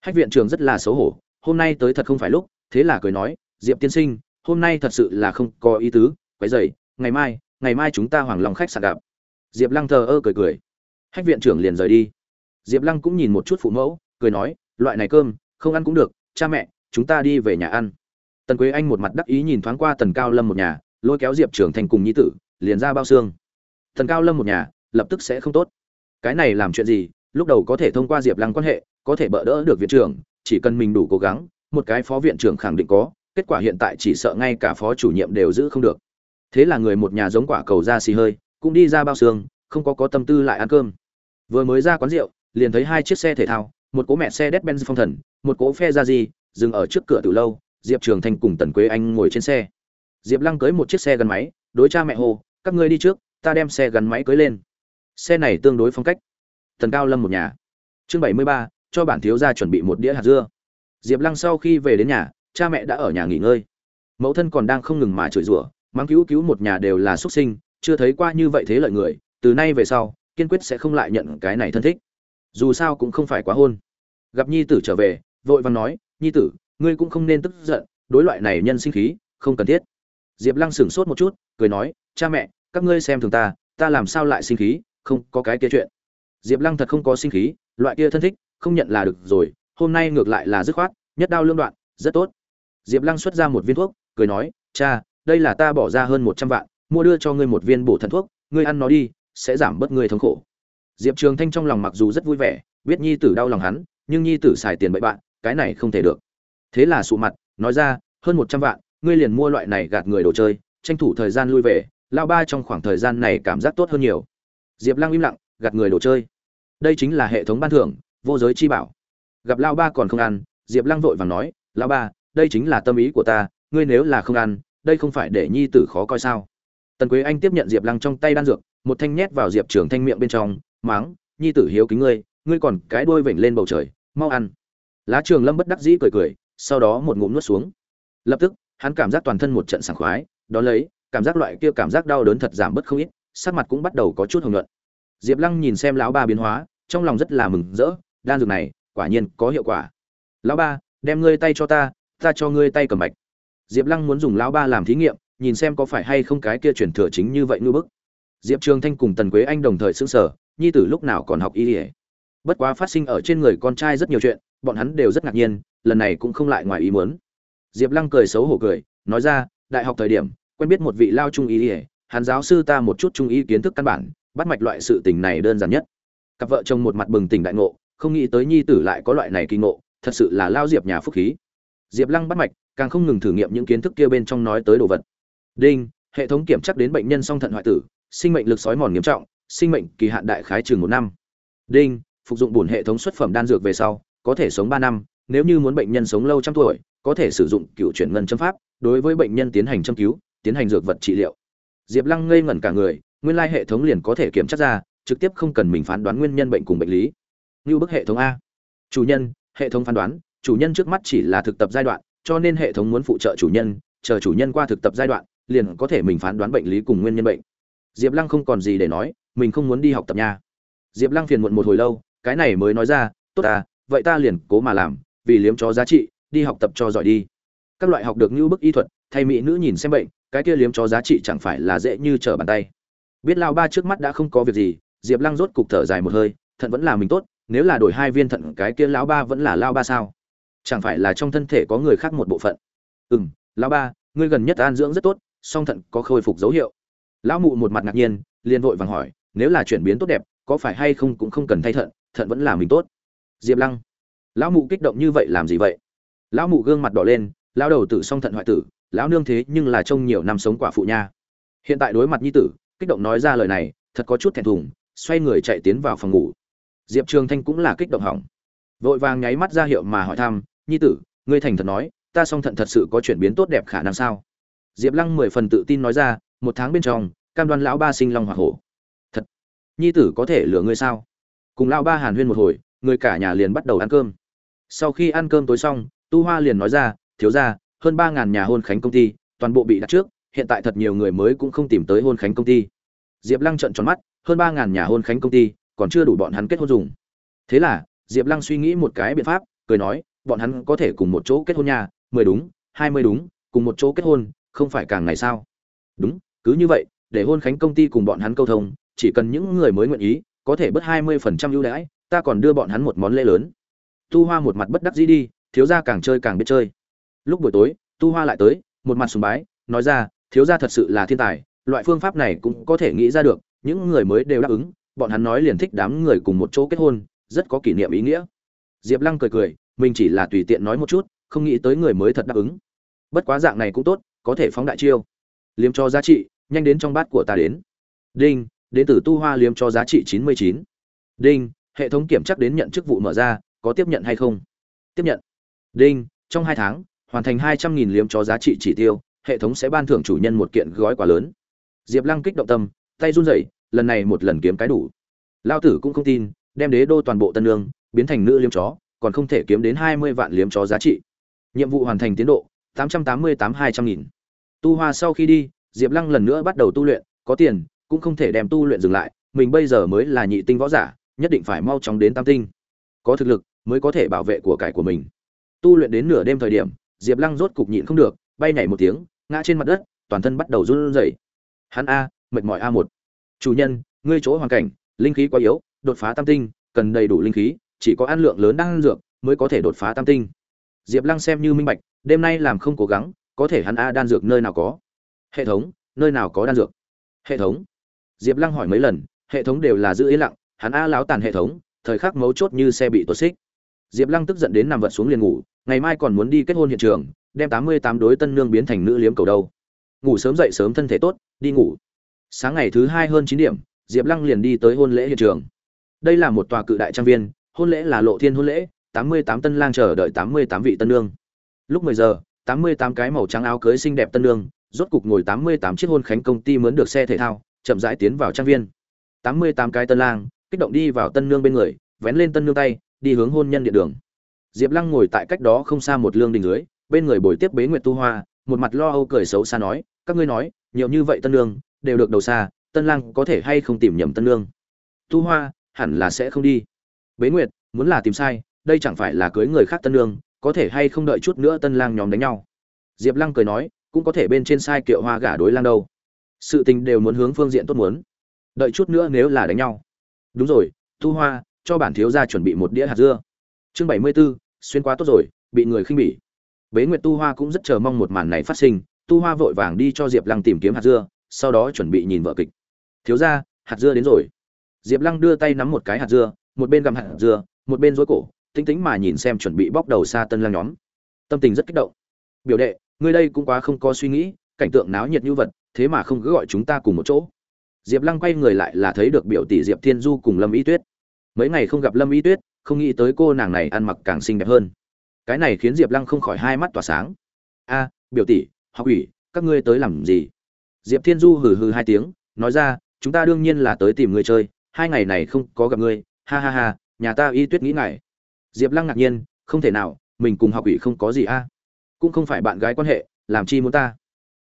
[SPEAKER 1] Hách viện trưởng rất là xấu hổ, hôm nay tới thật không phải lúc, thế là cười nói, Diệp tiên sinh, hôm nay thật sự là không có ý tứ, quấy rầy, ngày mai, ngày mai chúng ta hoàng lòng khách sạn gặp. Diệp Lăng thờ ơ cười cười. Hách viện trưởng liền rời đi. Diệp Lăng cũng nhìn một chút phụ mẫu, cười nói, loại này cơm, không ăn cũng được, cha mẹ, chúng ta đi về nhà ăn. Tần Quế Anh một mặt đắc ý nhìn thoáng qua Tần Cao Lâm một nhà, lôi kéo Diệp Trưởng Thành cùng nhi tử, liền ra bao xương. Tần Cao Lâm một nhà, lập tức sẽ không tốt. Cái này làm chuyện gì, lúc đầu có thể thông qua Diệp Lăng quan hệ, có thể bỡ đỡ được viện trưởng, chỉ cần mình đủ cố gắng, một cái phó viện trưởng khẳng định có, kết quả hiện tại chỉ sợ ngay cả phó chủ nhiệm đều giữ không được. Thế là người một nhà giống quả cầu ra xì hơi, cũng đi ra bao xương, không có có tâm tư lại ăn cơm. Vừa mới ra quán rượu, liền thấy hai chiếc xe thể thao, một cỗ mẹ xe Mercedes-Benz phong thần, một cỗ phe ra gì, dừng ở trước cửa từ lâu, Diệp Trường Thanh cùng Tần Quế Anh ngồi trên xe. Diệp Lăng cưới một chiếc xe gắn máy, đối cha mẹ hồ, các ngươi đi trước, ta đem xe gắn máy cưới lên. Xe này tương đối phong cách. Tần Cao Lâm một nhà. Chương bảy mươi ba, cho bản thiếu gia chuẩn bị một đĩa hạt dưa. Diệp Lăng sau khi về đến nhà, cha mẹ đã ở nhà nghỉ ngơi. Mẫu thân còn đang không ngừng mà chửi rủa, mắng cứu cứu một nhà đều là xuất sinh, chưa thấy qua như vậy thế lợi người, từ nay về sau, kiên quyết sẽ không lại nhận cái này thân thích dù sao cũng không phải quá hôn gặp nhi tử trở về, vội vàng nói, nhi tử, ngươi cũng không nên tức giận, đối loại này nhân sinh khí, không cần thiết. Diệp lăng sửng sốt một chút, cười nói, cha mẹ, các ngươi xem thường ta ta làm sao lại sinh khí, không có cái kia chuyện. Diệp lăng thật không có sinh khí, loại kia thân thích, không nhận là được rồi, hôm nay ngược lại là dứt khoát, nhất đao lương đoạn, rất tốt. Diệp lăng xuất ra một viên thuốc, cười nói, cha, đây là ta bỏ ra hơn một trăm vạn, mua đưa cho ngươi một viên bổ thần thuốc, ngươi ăn nó đi, sẽ giảm bớt ngươi thống khổ. Diệp trường thanh trong lòng mặc dù rất vui vẻ, biết nhi tử đau lòng hắn nhưng nhi tử xài tiền bậy bạn, cái này không thể được. Thế là sụ mặt, nói ra, hơn một trăm vạn, ngươi liền mua loại này gạt người đồ chơi, tranh thủ thời gian lui về lao ba trong khoảng thời gian này cảm giác tốt hơn nhiều. Diệp lăng im lặng, gạt người đồ chơi. Đây chính là hệ thống ban thưởng, vô giới chi bảo. Gặp lao ba còn không ăn, diệp lăng vội vàng nói lao ba, đây chính là tâm ý của ta, ngươi nếu là không ăn, đây không phải để nhi tử khó coi sao? Tần quế anh tiếp nhận diệp lăng trong tay đan dược, một thanh nhét vào diệp trường thanh miệng bên trong, máng, nhi tử hiếu kính ngươi ngươi còn cái đuôi vểnh lên bầu trời, mau ăn. Lá trường lâm bất đắc dĩ cười cười, sau đó một ngụm nuốt xuống. Lập tức, hắn cảm giác toàn thân một trận sảng khoái, đó lấy, cảm giác loại kia cảm giác đau đớn thật giảm bớt không ít, sắc mặt cũng bắt đầu có chút hồng nhuận. Diệp lăng nhìn xem lão ba biến hóa, trong lòng rất là mừng rỡ, đan dược này, quả nhiên có hiệu quả. Lão ba, đem ngươi tay cho ta ta cho ngươi tay cầm bạch. Diệp lăng muốn dùng lão ba làm thí nghiệm, nhìn xem có phải hay không cái kia chuyển thừa chính như vậy ngư bức. Diệp trường thanh cùng tần quế anh đồng thời xứng sở nhi tử lúc nào còn học y ỉa bất quá phát sinh ở trên người con trai rất nhiều chuyện bọn hắn đều rất ngạc nhiên lần này cũng không lại ngoài ý muốn. Diệp lăng cười xấu hổ cười nói ra đại học thời điểm quen biết một vị lao trung ý, ỉa hắn giáo sư ta một chút trung ý kiến thức căn bản bắt mạch loại sự tình này đơn giản nhất. Cặp vợ chồng một mặt bừng tỉnh đại ngộ không nghĩ tới nhi tử lại có loại này kinh ngộ thật sự là lao diệp nhà phúc khí. Diệp lăng bắt mạch càng không ngừng thử nghiệm những kiến thức kia bên trong nói tới đồ vật. Đinh hệ thống kiểm chắc đến bệnh nhân song thận hoại tử sinh mệnh lực sói mòn nghiêm trọng sinh mệnh kỳ hạn đại khái chừng một năm. Đinh phục dụng bổn hệ thống xuất phẩm đan dược về sau, có thể sống ba năm, nếu như muốn bệnh nhân sống lâu trăm tuổi, có thể sử dụng cựu chuyển ngân châm pháp, đối với bệnh nhân tiến hành châm cứu, tiến hành dược vật trị liệu. Diệp lăng ngây ngẩn cả người, nguyên lai hệ thống liền có thể kiểm tra ra, trực tiếp không cần mình phán đoán nguyên nhân bệnh cùng bệnh lý. Như bức hệ thống a. Chủ nhân, hệ thống phán đoán, chủ nhân trước mắt chỉ là thực tập giai đoạn, cho nên hệ thống muốn phụ trợ chủ nhân, chờ chủ nhân qua thực tập giai đoạn, liền có thể mình phán đoán bệnh lý cùng nguyên nhân bệnh. Diệp lăng không còn gì để nói, mình không muốn đi học tập nha. Diệp lăng phiền muộn một hồi lâu cái này mới nói ra tốt à, vậy ta liền cố mà làm vì liếm chó giá trị đi học tập cho giỏi đi. Các loại học được như bức y thuật thay mỹ nữ nhìn xem bệnh cái kia liếm chó giá trị chẳng phải là dễ như trở bàn tay. Biết lao ba trước mắt đã không có việc gì diệp lăng rốt cục thở dài một hơi thận vẫn là mình tốt nếu là đổi hai viên thận cái kia lão ba vẫn là lao ba sao? Chẳng phải là trong thân thể có người khác một bộ phận? Ừ m lão ba ngươi gần nhất an dưỡng rất tốt song thận có khôi phục dấu hiệu. Lão mụ một mặt ngạc nhiên liền vội vàng hỏi nếu là chuyển biến tốt đẹp có phải hay không cũng không cần thay thận thận vẫn là mình tốt. Diệp lăng, lão mụ kích động như vậy làm gì vậy? Lão mụ gương mặt đỏ lên, lão đầu tử song thận hoại tử, lão nương thế nhưng là trông nhiều năm sống quả phụ nha. Hiện tại đối mặt nhi tử, kích động nói ra lời này, thật có chút thẹn thùng, xoay người chạy tiến vào phòng ngủ. Diệp trường thanh cũng là kích động hỏng. Vội vàng nháy mắt ra hiệu mà hỏi thăm, nhi tử, ngươi thành thật nói, ta song thận thật sự có chuyển biến tốt đẹp khả năng sao? Diệp lăng mười phần tự tin nói ra, một tháng bên trong, cam đoan lão ba sinh long hoa hổ. Thật, nhi tử có thể lừa ngươi sao? Cùng lão ba hàn huyên một hồi, người cả nhà liền bắt đầu ăn cơm. Sau khi ăn cơm tối xong, tu hoa liền nói ra, thiếu ra hơn ba ngàn nhà hôn khánh công ty, toàn bộ bị đặt trước, hiện tại thật nhiều người mới cũng không tìm tới hôn khánh công ty. Diệp lăng trợn tròn mắt, hơn ba ngàn nhà hôn khánh công ty, còn chưa đủ bọn hắn kết hôn dùng. Thế là, diệp lăng suy nghĩ một cái biện pháp, cười nói, bọn hắn có thể cùng một chỗ kết hôn nhà mười đúng, hai mươi đúng, cùng một chỗ kết hôn, không phải càng ngày sao? Đúng, cứ như vậy, để hôn khánh công ty cùng bọn hắn câu thông, chỉ cần những người mới nguyện ý có thể bớt hai mươi phần trăm ưu đãi, ta còn đưa bọn hắn một món lễ lớn. Tu hoa một mặt bất đắc dĩ đi, thiếu gia càng chơi càng biết chơi. Lúc buổi tối, tu hoa lại tới, một mặt sùng bái, nói ra, thiếu gia thật sự là thiên tài, loại phương pháp này cũng có thể nghĩ ra được, những người mới đều đáp ứng, bọn hắn nói liền thích đám người cùng một chỗ kết hôn, rất có kỷ niệm ý nghĩa. Diệp lăng cười cười, mình chỉ là tùy tiện nói một chút, không nghĩ tới người mới thật đáp ứng. Bất quá dạng này cũng tốt, có thể phóng đại chiêu. Liếm cho giá trị, nhanh đến trong bát của ta đến. Đinh đến từ tu hoa liếm cho giá trị chín mươi chín. Đinh, hệ thống kiểm chắc đến nhận chức vụ mở ra, có tiếp nhận hay không? Tiếp nhận. Đinh, trong hai tháng, hoàn thành hai trăm nghìn liếm cho giá trị chỉ tiêu, hệ thống sẽ ban thưởng chủ nhân một kiện gói quà lớn. Diệp lăng kích động tâm, tay run rẩy, lần này một lần kiếm cái đủ. Lao tử cũng không tin, đem đế đô toàn bộ tân lương biến thành nữ liếm chó, còn không thể kiếm đến hai mươi vạn liếm chó giá trị. Nhiệm vụ hoàn thành tiến độ, tám trăm tám mươi tám hai trăm nghìn. Tu hoa sau khi đi, diệp lăng lần nữa bắt đầu tu luyện, có tiền cũng không thể đem tu luyện dừng lại, mình bây giờ mới là nhị tinh võ giả, nhất định phải mau chóng đến tam tinh. Có thực lực mới có thể bảo vệ của cải của mình. Tu luyện đến nửa đêm thời điểm, diệp lăng rốt cục nhịn không được, bay nhảy một tiếng, ngã trên mặt đất, toàn thân bắt đầu run rẩy. Hắn a, mệt mỏi a một. Chủ nhân, ngươi chỗ hoàn cảnh, linh khí quá yếu, đột phá tam tinh, cần đầy đủ linh khí, chỉ có ăn lượng lớn đang ăn dược mới có thể đột phá tam tinh. Diệp lăng xem như minh bạch, đêm nay làm không cố gắng, có thể hắn a đan dược nơi nào có? Hệ thống, nơi nào có đan dược? Hệ thống diệp lăng hỏi mấy lần, hệ thống đều là giữ yên lặng, hắn a láo tàn hệ thống, thời khắc mấu chốt như xe bị tuột xích. Diệp lăng tức giận đến nằm vật xuống liền ngủ, ngày mai còn muốn đi kết hôn hiện trường, đem tám mươi tám đối tân nương biến thành nữ liếm cầu đâu. Ngủ sớm dậy sớm thân thể tốt, đi ngủ. Sáng ngày thứ hai hơn chín điểm, diệp lăng liền đi tới hôn lễ hiện trường. Đây là một tòa cự đại trang viên, hôn lễ là lộ thiên hôn lễ, tám mươi tám tân lang chờ đợi tám mươi tám vị tân nương. Lúc mười giờ, tám mươi tám cái màu trắng áo cưới xinh đẹp tân nương, rốt cục ngồi tám mươi tám chiếc hôn khánh công ty mướn được xe thể thao chậm rãi tiến vào trang viên. Tám mươi tám cái tân lang, kích động đi vào tân nương bên người, vén lên tân nương tay, đi hướng hôn nhân điện đường. Diệp lăng ngồi tại cách đó không xa một lương đình dưới, bên người bồi tiếp bế nguyệt tu hoa, một mặt lo âu cười xấu xa nói, các ngươi nói, nhiều như vậy tân nương, đều được đầu xa, tân lang có thể hay không tìm nhầm tân nương? Tu hoa, hẳn là sẽ không đi. Bế nguyệt, muốn là tìm sai, đây chẳng phải là cưới người khác tân nương, có thể hay không đợi chút nữa tân lang nhóm đánh nhau? Diệp lăng cười nói, cũng có thể bên trên sai kiệu hoa gả đối lang đâu sự tình đều muốn hướng phương diện tốt muốn. Đợi chút nữa nếu là đánh nhau. Đúng rồi tu hoa cho bản thiếu gia chuẩn bị một đĩa hạt dưa. Chương bảy mươi 74, xuyên quá tốt rồi bị người khinh bỉ. Bế nguyệt tu hoa cũng rất chờ mong một màn này phát sinh tu hoa vội vàng đi cho diệp lăng tìm kiếm hạt dưa sau đó chuẩn bị nhìn vợ kịch. Thiếu gia hạt dưa đến rồi. Diệp lăng đưa tay nắm một cái hạt dưa một bên gặm hạt dưa một bên rối cổ tính tính mà nhìn xem chuẩn bị bóc đầu xa tân lang nhóm. Tâm tình rất kích động. Biểu đệ ngươi đây cũng quá không có suy nghĩ cảnh tượng náo nhiệt như vật thế mà không cứ gọi chúng ta cùng một chỗ. Diệp lăng quay người lại là thấy được biểu tỷ diệp thiên du cùng lâm y tuyết. Mấy ngày không gặp lâm y tuyết, không nghĩ tới cô nàng này ăn mặc càng xinh đẹp hơn. Cái này khiến diệp lăng không khỏi hai mắt tỏa sáng. A, biểu tỷ, học ủy, các ngươi tới làm gì? Diệp thiên du hừ hừ hai tiếng, nói ra, chúng ta đương nhiên là tới tìm ngươi chơi, hai ngày này không có gặp ngươi, ha ha ha, nhà ta y tuyết nghĩ ngại. Diệp lăng ngạc nhiên, không thể nào, mình cùng học ủy không có gì a. Cũng không phải bạn gái quan hệ, làm chi muốn ta?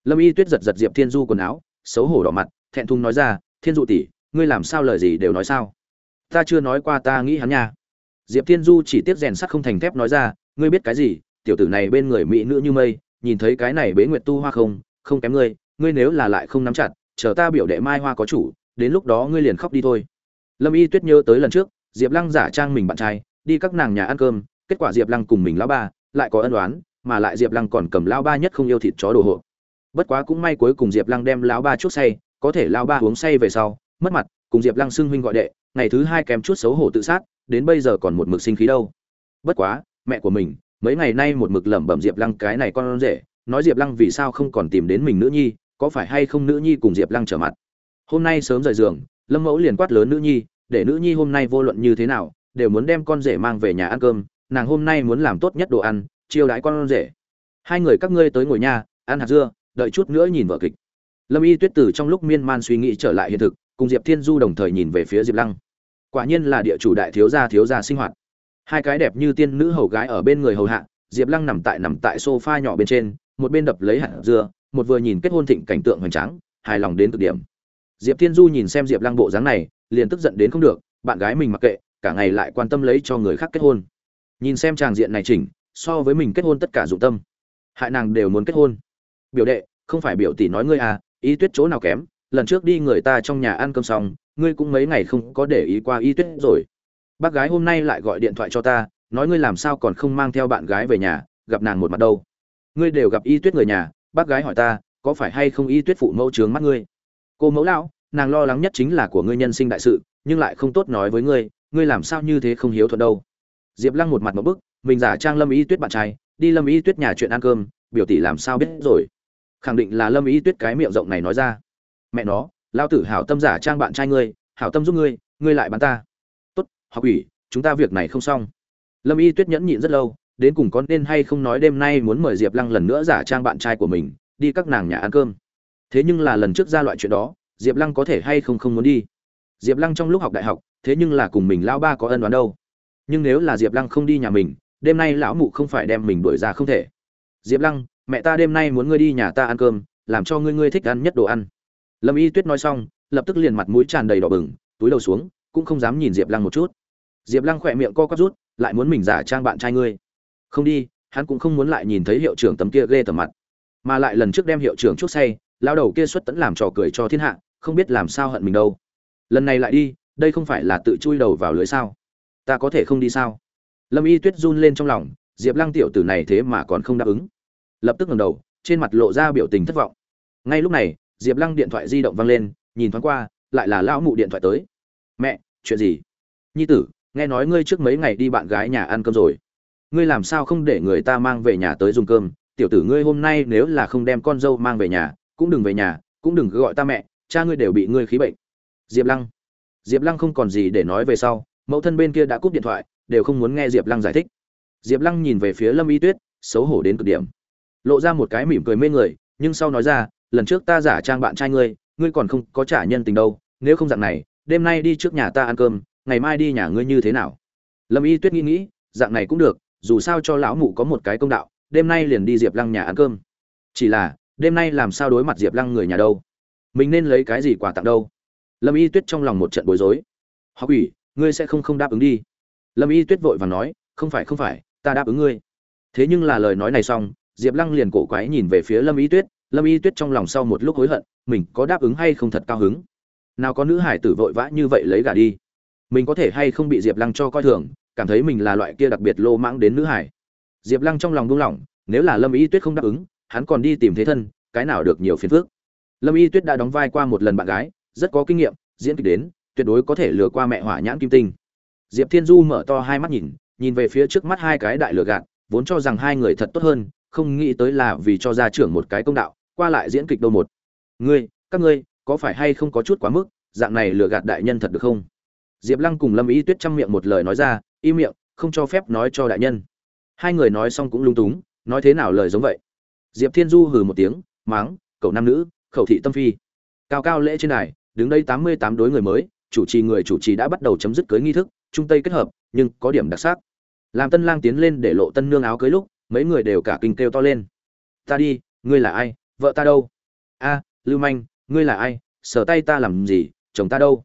[SPEAKER 1] Lâm y tuyết giật giật diệp thiên du quần áo, xấu hổ đỏ mặt, thẹn thùng nói ra, thiên dụ tỷ, ngươi làm sao lời gì đều nói sao? Ta chưa nói qua ta nghĩ hắn nha. Diệp thiên du chỉ tiếp rèn sắt không thành thép nói ra, ngươi biết cái gì? Tiểu tử này bên người mỹ nữ như mây, nhìn thấy cái này bế nguyệt tu hoa không? Không kém ngươi ngươi nếu là lại không nắm chặt, chờ ta biểu đệ mai hoa có chủ, đến lúc đó ngươi liền khóc đi thôi. Lâm y tuyết nhớ tới lần trước, diệp lăng giả trang mình bạn trai, đi các nàng nhà ăn cơm, kết quả diệp lăng cùng mình lão ba lại có ân đoán mà lại diệp lăng còn cầm lão ba nhất không yêu thịt chó đồ hộ bất quá cũng may cuối cùng diệp lăng đem lão ba chút say, có thể lão ba uống say về sau, mất mặt, cùng diệp lăng xưng huynh gọi đệ, ngày thứ hai kém chút xấu hổ tự sát, đến bây giờ còn một mực sinh khí đâu. Bất quá, mẹ của mình, mấy ngày nay một mực lẩm bẩm diệp lăng cái này con rể, nói diệp lăng vì sao không còn tìm đến mình nữ nhi, có phải hay không nữ nhi cùng diệp lăng trở mặt. Hôm nay sớm rời giường, lâm mẫu liền quát lớn nữ nhi, để nữ nhi hôm nay vô luận như thế nào, đều muốn đem con rể mang về nhà ăn cơm, nàng hôm nay muốn làm tốt nhất đồ ăn, chiêu đãi con rể. Hai người các ngươi tới ngồi nhà ăn hạt dưa đợi chút nữa nhìn vở kịch. Lâm y tuyết từ trong lúc miên man suy nghĩ trở lại hiện thực, cùng diệp thiên du đồng thời nhìn về phía diệp lăng. Quả nhiên là địa chủ đại thiếu gia thiếu gia sinh hoạt. Hai cái đẹp như tiên nữ hầu gái ở bên người hầu hạ, diệp lăng nằm tại nằm tại sofa nhỏ bên trên, một bên đập lấy hạt dưa, một vừa nhìn kết hôn thịnh cảnh tượng hoành tráng, hài lòng đến cực điểm. Diệp thiên du nhìn xem diệp lăng bộ dáng này, liền tức giận đến không được, bạn gái mình mặc kệ, cả ngày lại quan tâm lấy cho người khác kết hôn. Nhìn xem tràng diện này chỉnh, so với mình kết hôn tất cả dụng tâm. Hại nàng đều muốn kết hôn biểu đệ, không phải biểu tỷ nói ngươi à Y tuyết chỗ nào kém, lần trước đi người ta trong nhà ăn cơm xong, ngươi cũng mấy ngày không có để ý qua y tuyết rồi. Bác gái hôm nay lại gọi điện thoại cho ta, nói ngươi làm sao còn không mang theo bạn gái về nhà, gặp nàng một mặt đâu. Ngươi đều gặp y tuyết người nhà, bác gái hỏi ta, có phải hay không y tuyết phụ mẫu trướng mắt ngươi? Cô mẫu lão, nàng lo lắng nhất chính là của ngươi nhân sinh đại sự, nhưng lại không tốt nói với ngươi ngươi làm sao như thế không hiếu thuận đâu. Diệp lăng một mặt một bức, mình giả trang lâm y tuyết bạn trai, đi lâm y tuyết nhà chuyện ăn cơm, biểu tỷ làm sao biết rồi khẳng định là lâm y tuyết cái miệng rộng này nói ra. Mẹ nó, lao tử hảo tâm giả trang bạn trai ngươi, hảo tâm giúp ngươi ngươi lại bắn ta. Tốt, học ủy, chúng ta việc này không xong. Lâm y tuyết nhẫn nhịn rất lâu, đến cùng có nên hay không nói đêm nay muốn mời diệp lăng lần nữa giả trang bạn trai của mình, đi các nàng nhà ăn cơm. Thế nhưng là lần trước ra loại chuyện đó, diệp lăng có thể hay không không muốn đi. Diệp lăng trong lúc học đại học, thế nhưng là cùng mình lão ba có ân đoán đâu. Nhưng nếu là diệp lăng không đi nhà mình, đêm nay lão mụ không phải đem mình đuổi ra không thể. Diệp lăng mẹ ta đêm nay muốn ngươi đi nhà ta ăn cơm, làm cho ngươi ngươi thích ăn nhất đồ ăn. Lâm y tuyết nói xong, lập tức liền mặt mũi tràn đầy đỏ bừng, túi đầu xuống, cũng không dám nhìn diệp lăng một chút. Diệp lăng khỏe miệng co quắp rút, lại muốn mình giả trang bạn trai ngươi. Không đi, hắn cũng không muốn lại nhìn thấy hiệu trưởng tấm kia ghê tầm mặt. Mà lại lần trước đem hiệu trưởng chút say, lao đầu kia xuất tẫn làm trò cười cho thiên hạ, không biết làm sao hận mình đâu. Lần này lại đi, đây không phải là tự chui đầu vào lưới sao? Ta có thể không đi sao? Lâm y tuyết run lên trong lòng, diệp lăng tiểu tử này thế mà còn không đáp ứng lập tức ngẩng đầu, trên mặt lộ ra biểu tình thất vọng. Ngay lúc này, diệp lăng điện thoại di động vang lên, nhìn thoáng qua, lại là lão mụ điện thoại tới. Mẹ, chuyện gì? Nhi tử, nghe nói ngươi trước mấy ngày đi bạn gái nhà ăn cơm rồi. Ngươi làm sao không để người ta mang về nhà tới dùng cơm? Tiểu tử ngươi hôm nay nếu là không đem con dâu mang về nhà, cũng đừng về nhà, cũng đừng gọi ta mẹ, cha ngươi đều bị ngươi khí bệnh. Diệp lăng. Diệp lăng không còn gì để nói về sau, mẫu thân bên kia đã cúp điện thoại, đều không muốn nghe diệp lăng giải thích. Diệp lăng nhìn về phía lâm y tuyết, xấu hổ đến cực điểm lộ ra một cái mỉm cười mê người, nhưng sau nói ra, lần trước ta giả trang bạn trai ngươi ngươi còn không có trả nhân tình đâu, nếu không dạng này, đêm nay đi trước nhà ta ăn cơm, ngày mai đi nhà ngươi như thế nào? Lâm y tuyết nghĩ nghĩ, dạng này cũng được, dù sao cho lão mụ có một cái công đạo, đêm nay liền đi diệp lăng nhà ăn cơm. Chỉ là, đêm nay làm sao đối mặt diệp lăng người nhà đâu? Mình nên lấy cái gì quà tặng đâu? Lâm y tuyết trong lòng một trận bối rối. Học ủy ngươi sẽ không không đáp ứng đi. Lâm y tuyết vội và nói, không phải không phải, ta đáp ứng ngươi. Thế nhưng là lời nói này xong diệp lăng liền cổ quái nhìn về phía lâm y tuyết, lâm y tuyết trong lòng sau một lúc hối hận, mình có đáp ứng hay không thật cao hứng? Nào có nữ hải tử vội vã như vậy lấy gà đi? Mình có thể hay không bị diệp lăng cho coi thường, cảm thấy mình là loại kia đặc biệt lô mãng đến nữ hải. Diệp lăng trong lòng buông lỏng, nếu là lâm y tuyết không đáp ứng, hắn còn đi tìm thế thân, cái nào được nhiều phiền phước lâm y tuyết đã đóng vai qua một lần bạn gái, rất có kinh nghiệm, diễn kịch đến, tuyệt đối có thể lừa qua mẹ hỏa nhãn kim tinh. Diệp thiên du mở to hai mắt nhìn nhìn về phía trước mắt hai cái đại lừa gạt, vốn cho rằng hai người thật tốt hơn không nghĩ tới là vì cho gia trưởng một cái công đạo qua lại diễn kịch đâu một. Ngươi các ngươi có phải hay không có chút quá mức dạng này lừa gạt đại nhân thật được không? Diệp lăng cùng lâm ý tuyết chăm miệng một lời nói ra im miệng không cho phép nói cho đại nhân. Hai người nói xong cũng lung túng nói thế nào lời giống vậy? Diệp thiên du hừ một tiếng máng cậu nam nữ khẩu thị tâm phi. Cao cao lễ trên này, đứng đây tám mươi tám đối người mới chủ trì người chủ trì đã bắt đầu chấm dứt cưới nghi thức trung tây kết hợp nhưng có điểm đặc sắc. Làm tân lang tiến lên để lộ tân nương áo cưới lúc mấy người đều cả kinh kêu to lên. Ta đi, ngươi là ai, vợ ta đâu? A, lưu manh, ngươi là ai sở tay ta làm gì, chồng ta đâu?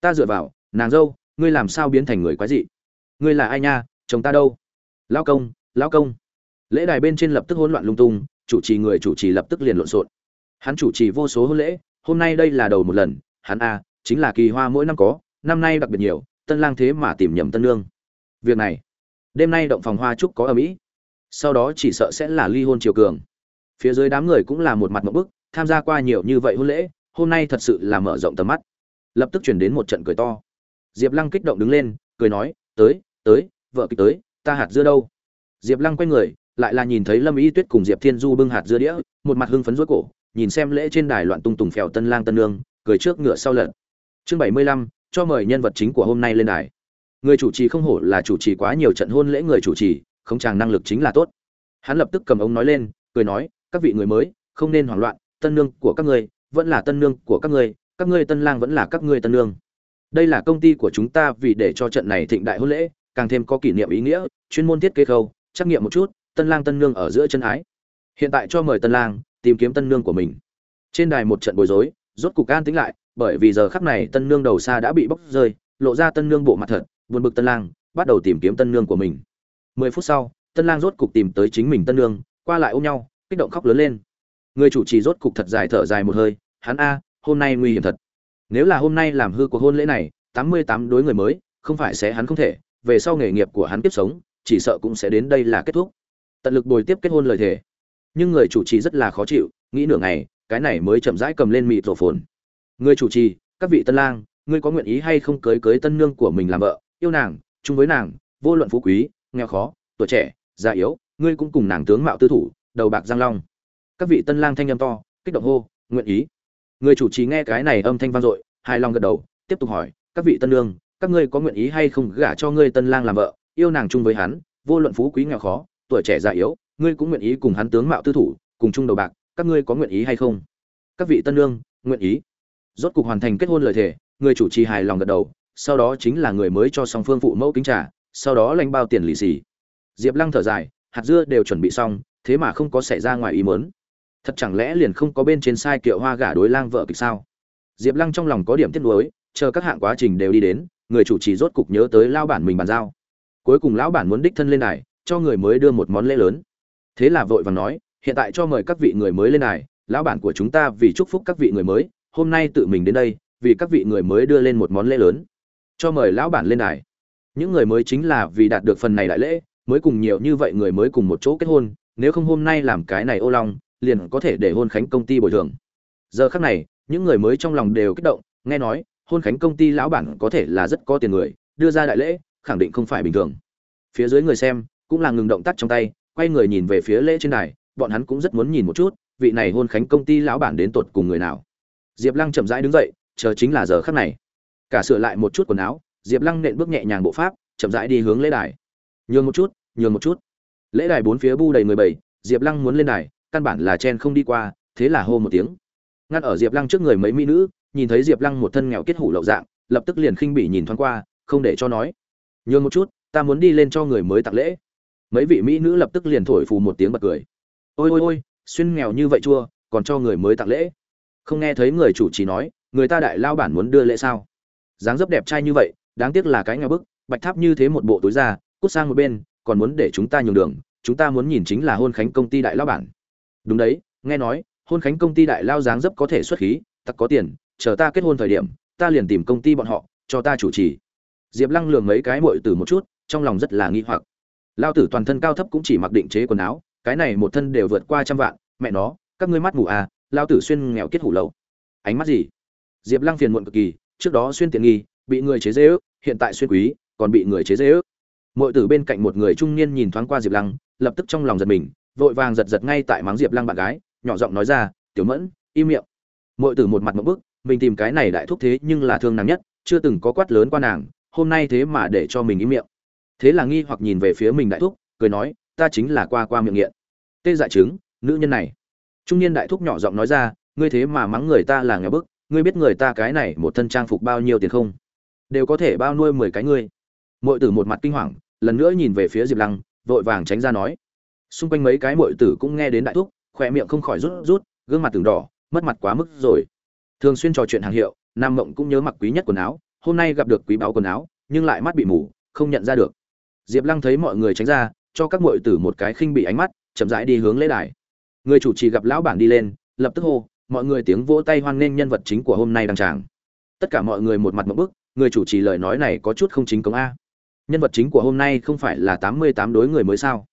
[SPEAKER 1] Ta dựa vào, nàng dâu, ngươi làm sao biến thành người quái dị? Ngươi là ai nha, chồng ta đâu? Lao công lao công. Lễ đài bên trên lập tức hỗn loạn lung tung, chủ trì người chủ trì lập tức liền lộn xộn. Hắn chủ trì vô số hôn lễ, hôm nay đây là đầu một lần, hắn a, chính là kỳ hoa mỗi năm có, năm nay đặc biệt nhiều, tân lang thế mà tìm nhầm tân lương. Việc này, đêm nay động phòng hoa trúc có ở mỹ sau đó chỉ sợ sẽ là ly hôn triều cường. Phía dưới đám người cũng là một mặt một bức, tham gia qua nhiều như vậy hôn lễ, hôm nay thật sự là mở rộng tầm mắt. Lập tức chuyển đến một trận cười to. Diệp lăng kích động đứng lên, cười nói, tới tới, vợ kịch tới, ta hạt dưa đâu? Diệp lăng quay người, lại là nhìn thấy lâm y tuyết cùng diệp thiên du bưng hạt dưa đĩa, một mặt hưng phấn rối cổ, nhìn xem lễ trên đài loạn tung tùng phèo tân lang tân nương, cười trước ngựa sau lật. Chương bảy mươi lăm, cho mời nhân vật chính của hôm nay lên đài. Người chủ trì không hổ là chủ trì quá nhiều trận hôn lễ người chủ trì không chàng năng lực chính là tốt. Hắn lập tức cầm ống nói lên, cười nói, các vị người mới, không nên hoảng loạn, tân nương của các ngươi vẫn là tân nương của các ngươi các ngươi tân lang vẫn là các ngươi tân nương. Đây là công ty của chúng ta vì để cho trận này thịnh đại hôn lễ càng thêm có kỷ niệm ý nghĩa, chuyên môn thiết kế khâu, trắc nghiệm một chút, tân lang tân nương ở giữa chân ái. Hiện tại cho mời tân lang tìm kiếm tân nương của mình. Trên đài một trận bối rối, rốt cục an tính lại, bởi vì giờ khắc này tân nương đầu xa đã bị bóc rơi, lộ ra tân nương bộ mặt thật, buồn bực tân lang, bắt đầu tìm kiếm tân nương của mình mười phút sau, tân lang rốt cục tìm tới chính mình tân nương, qua lại ôm nhau, kích động khóc lớn lên. Người chủ trì rốt cục thật dài thở dài một hơi, hắn a, hôm nay nguy hiểm thật. Nếu là hôm nay làm hư cuộc hôn lễ này, tám mươi tám đối người mới, không phải sẽ hắn không thể, về sau nghề nghiệp của hắn tiếp sống, chỉ sợ cũng sẽ đến đây là kết thúc. Tận lực bồi tiếp kết hôn lời thề. Nhưng người chủ trì rất là khó chịu, nghĩ nửa ngày, cái này mới chậm rãi cầm lên mịt rổ phồn. Người chủ trì, các vị tân lang, ngươi có nguyện ý hay không cưới cưới tân nương của mình làm vợ, yêu nàng, chung với nàng, vô luận phú quý nghèo khó, tuổi trẻ, già yếu, ngươi cũng cùng nàng tướng mạo tư thủ, đầu bạc giang long. Các vị tân lang thanh âm to, kích động hô, nguyện ý. Người chủ trì nghe cái này âm thanh vang dội, hài lòng gật đầu, tiếp tục hỏi, các vị tân nương các ngươi có nguyện ý hay không gả cho ngươi tân lang làm vợ, yêu nàng chung với hắn, vô luận phú quý nghèo khó, tuổi trẻ già yếu, ngươi cũng nguyện ý cùng hắn tướng mạo tư thủ, cùng chung đầu bạc, các ngươi có nguyện ý hay không? Các vị tân nương nguyện ý. Rốt cục hoàn thành kết hôn lời thề, người chủ trì hài lòng gật đầu, sau đó chính là người mới cho song phương phụ mẫu kính trả sau đó lãnh bao tiền lì xì. Diệp lăng thở dài, hạt dưa đều chuẩn bị xong, thế mà không có xảy ra ngoài ý mớn thật chẳng lẽ liền không có bên trên sai kiệu hoa gả đối lang vợ kịch sao? Diệp lăng trong lòng có điểm tiếc nuối, chờ các hạng quá trình đều đi đến, người chủ trì rốt cục nhớ tới lao bản mình bàn giao. Cuối cùng lão bản muốn đích thân lên đài, cho người mới đưa một món lễ lớn. Thế là vội vàng nói, hiện tại cho mời các vị người mới lên đài, lão bản của chúng ta vì chúc phúc các vị người mới, hôm nay tự mình đến đây, vì các vị người mới đưa lên một món lễ lớn. Cho mời lão bản lên đài những người mới chính là vì đạt được phần này đại lễ, mới cùng nhiều như vậy người mới cùng một chỗ kết hôn, nếu không hôm nay làm cái này ô long, liền có thể để hôn khánh công ty bồi thường. Giờ khắc này, những người mới trong lòng đều kích động, nghe nói, hôn khánh công ty lão bản có thể là rất có tiền người, đưa ra đại lễ, khẳng định không phải bình thường. Phía dưới người xem, cũng là ngừng động tác trong tay, quay người nhìn về phía lễ trên đài, bọn hắn cũng rất muốn nhìn một chút, vị này hôn khánh công ty lão bản đến tột cùng người nào. Diệp lăng chậm rãi đứng dậy, chờ chính là giờ khắc này. Cả sửa lại một chút quần áo diệp lăng nện bước nhẹ nhàng bộ pháp, chậm rãi đi hướng lễ đài. Nhường một chút, nhường một chút. Lễ đài bốn phía bu đầy người bảy diệp lăng muốn lên đài, căn bản là chen không đi qua, thế là hô một tiếng. Ngăn ở diệp lăng trước người mấy mỹ nữ, nhìn thấy diệp lăng một thân nghèo kết hủ lậu dạng, lập tức liền khinh bỉ nhìn thoáng qua, không để cho nói. Nhường một chút, ta muốn đi lên cho người mới tặng lễ. Mấy vị mỹ nữ lập tức liền thổi phù một tiếng bật cười. Ôi ôi ôi, xuyên nghèo như vậy chua, còn cho người mới tặng lễ? Không nghe thấy người chủ trì nói, người ta đại lao bản muốn đưa lễ sao? Dáng dấp đẹp trai như vậy đáng tiếc là cái nhà bức, bạch tháp như thế một bộ túi ra cút sang một bên, còn muốn để chúng ta nhường đường, chúng ta muốn nhìn chính là hôn khánh công ty đại lao bản. Đúng đấy, nghe nói, hôn khánh công ty đại lao dáng dấp có thể xuất khí tặc có tiền, chờ ta kết hôn thời điểm, ta liền tìm công ty bọn họ, cho ta chủ trì. Diệp lăng lường mấy cái mội từ một chút, trong lòng rất là nghi hoặc. Lao tử toàn thân cao thấp cũng chỉ mặc định chế quần áo, cái này một thân đều vượt qua trăm vạn, mẹ nó, các ngươi mắt mù à lao tử xuyên nghèo kết hủ lậu. Ánh mắt gì? Diệp lăng phiền muộn cực kỳ, trước đó xuyên tiện nghi bị người chế dễ ước, hiện tại xuyên quý, còn bị người chế dễ ước. Mọi tử bên cạnh một người trung niên nhìn thoáng qua diệp lăng, lập tức trong lòng giật mình, vội vàng giật giật ngay tại mắng diệp lăng bạn gái, nhỏ giọng nói ra, tiểu mẫn, im miệng. Mọi tử một mặt một bức, mình tìm cái này đại thúc thế nhưng là thương nàng nhất, chưa từng có quát lớn qua nàng, hôm nay thế mà để cho mình im miệng. Thế là nghi hoặc nhìn về phía mình đại thúc, cười nói, ta chính là qua qua miệng nghiện. Tê dại chứng, nữ nhân này. Trung niên đại thúc nhỏ giọng nói ra, ngươi thế mà mắng người ta là nghèo bức, ngươi biết người ta cái này một thân trang phục bao nhiêu tiền không? Đều có thể bao nuôi mười cái ngươi. Mọi tử một mặt kinh hoàng, lần nữa nhìn về phía diệp lăng, vội vàng tránh ra nói. Xung quanh mấy cái mọi tử cũng nghe đến đại thúc, khỏe miệng không khỏi rút rút, gương mặt từng đỏ, mất mặt quá mức rồi. Thường xuyên trò chuyện hàng hiệu, nam mộng cũng nhớ mặc quý nhất quần áo, hôm nay gặp được quý báo quần áo, nhưng lại mắt bị mù, không nhận ra được. Diệp lăng thấy mọi người tránh ra, cho các mọi tử một cái khinh bị ánh mắt, chậm rãi đi hướng lễ đài. Người chủ trì gặp lão bản đi lên, lập tức hô, mọi người tiếng vỗ tay hoan nghênh nhân vật chính của hôm nay đăng tràng. Tất cả mọi người một mặt một bức người chủ trì lời nói này có chút không chính cống a. Nhân vật chính của hôm nay không phải là tám mươi tám đối người mới sao?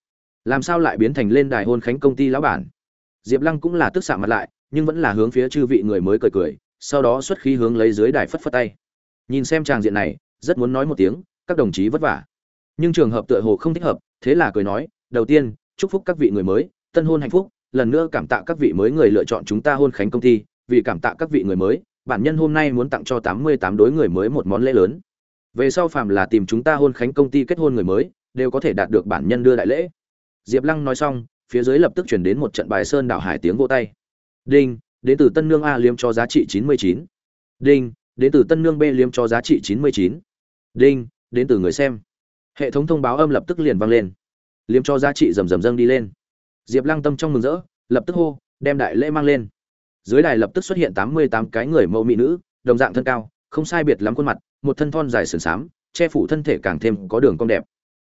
[SPEAKER 1] Làm sao lại biến thành lên đài hôn khánh công ty lão bản? Diệp lăng cũng là tức xạ mặt lại, nhưng vẫn là hướng phía chư vị người mới cười cười, sau đó xuất khí hướng lấy dưới đài phất phất tay. Nhìn xem tràng diện này, rất muốn nói một tiếng, các đồng chí vất vả. Nhưng trường hợp tựa hồ không thích hợp, thế là cười nói, đầu tiên, chúc phúc các vị người mới, tân hôn hạnh phúc, lần nữa cảm tạ các vị mới người lựa chọn chúng ta hôn khánh công ty, vì cảm tạ các vị người mới bản nhân hôm nay muốn tặng cho tám mươi tám đối người mới một món lễ lớn. Về sau phàm là tìm chúng ta hôn khánh công ty kết hôn người mới, đều có thể đạt được bản nhân đưa đại lễ. Diệp lăng nói xong, phía dưới lập tức chuyển đến một trận bài sơn đảo hải tiếng vỗ tay. Đinh, đến từ tân nương a liếm cho giá trị chín mươi chín. Đinh, đến từ tân nương b liếm cho giá trị chín mươi chín. Đinh, đến từ người xem. Hệ thống thông báo âm lập tức liền vang lên. Liếm cho giá trị rầm rầm dâng đi lên. Diệp lăng tâm trong mừng rỡ, lập tức hô, đem đại lễ mang lên dưới đài lập tức xuất hiện tám mươi tám cái người mẫu mỹ nữ, đồng dạng thân cao, không sai biệt lắm khuôn mặt, một thân thon dài sườn xám, che phủ thân thể càng thêm có đường cong đẹp.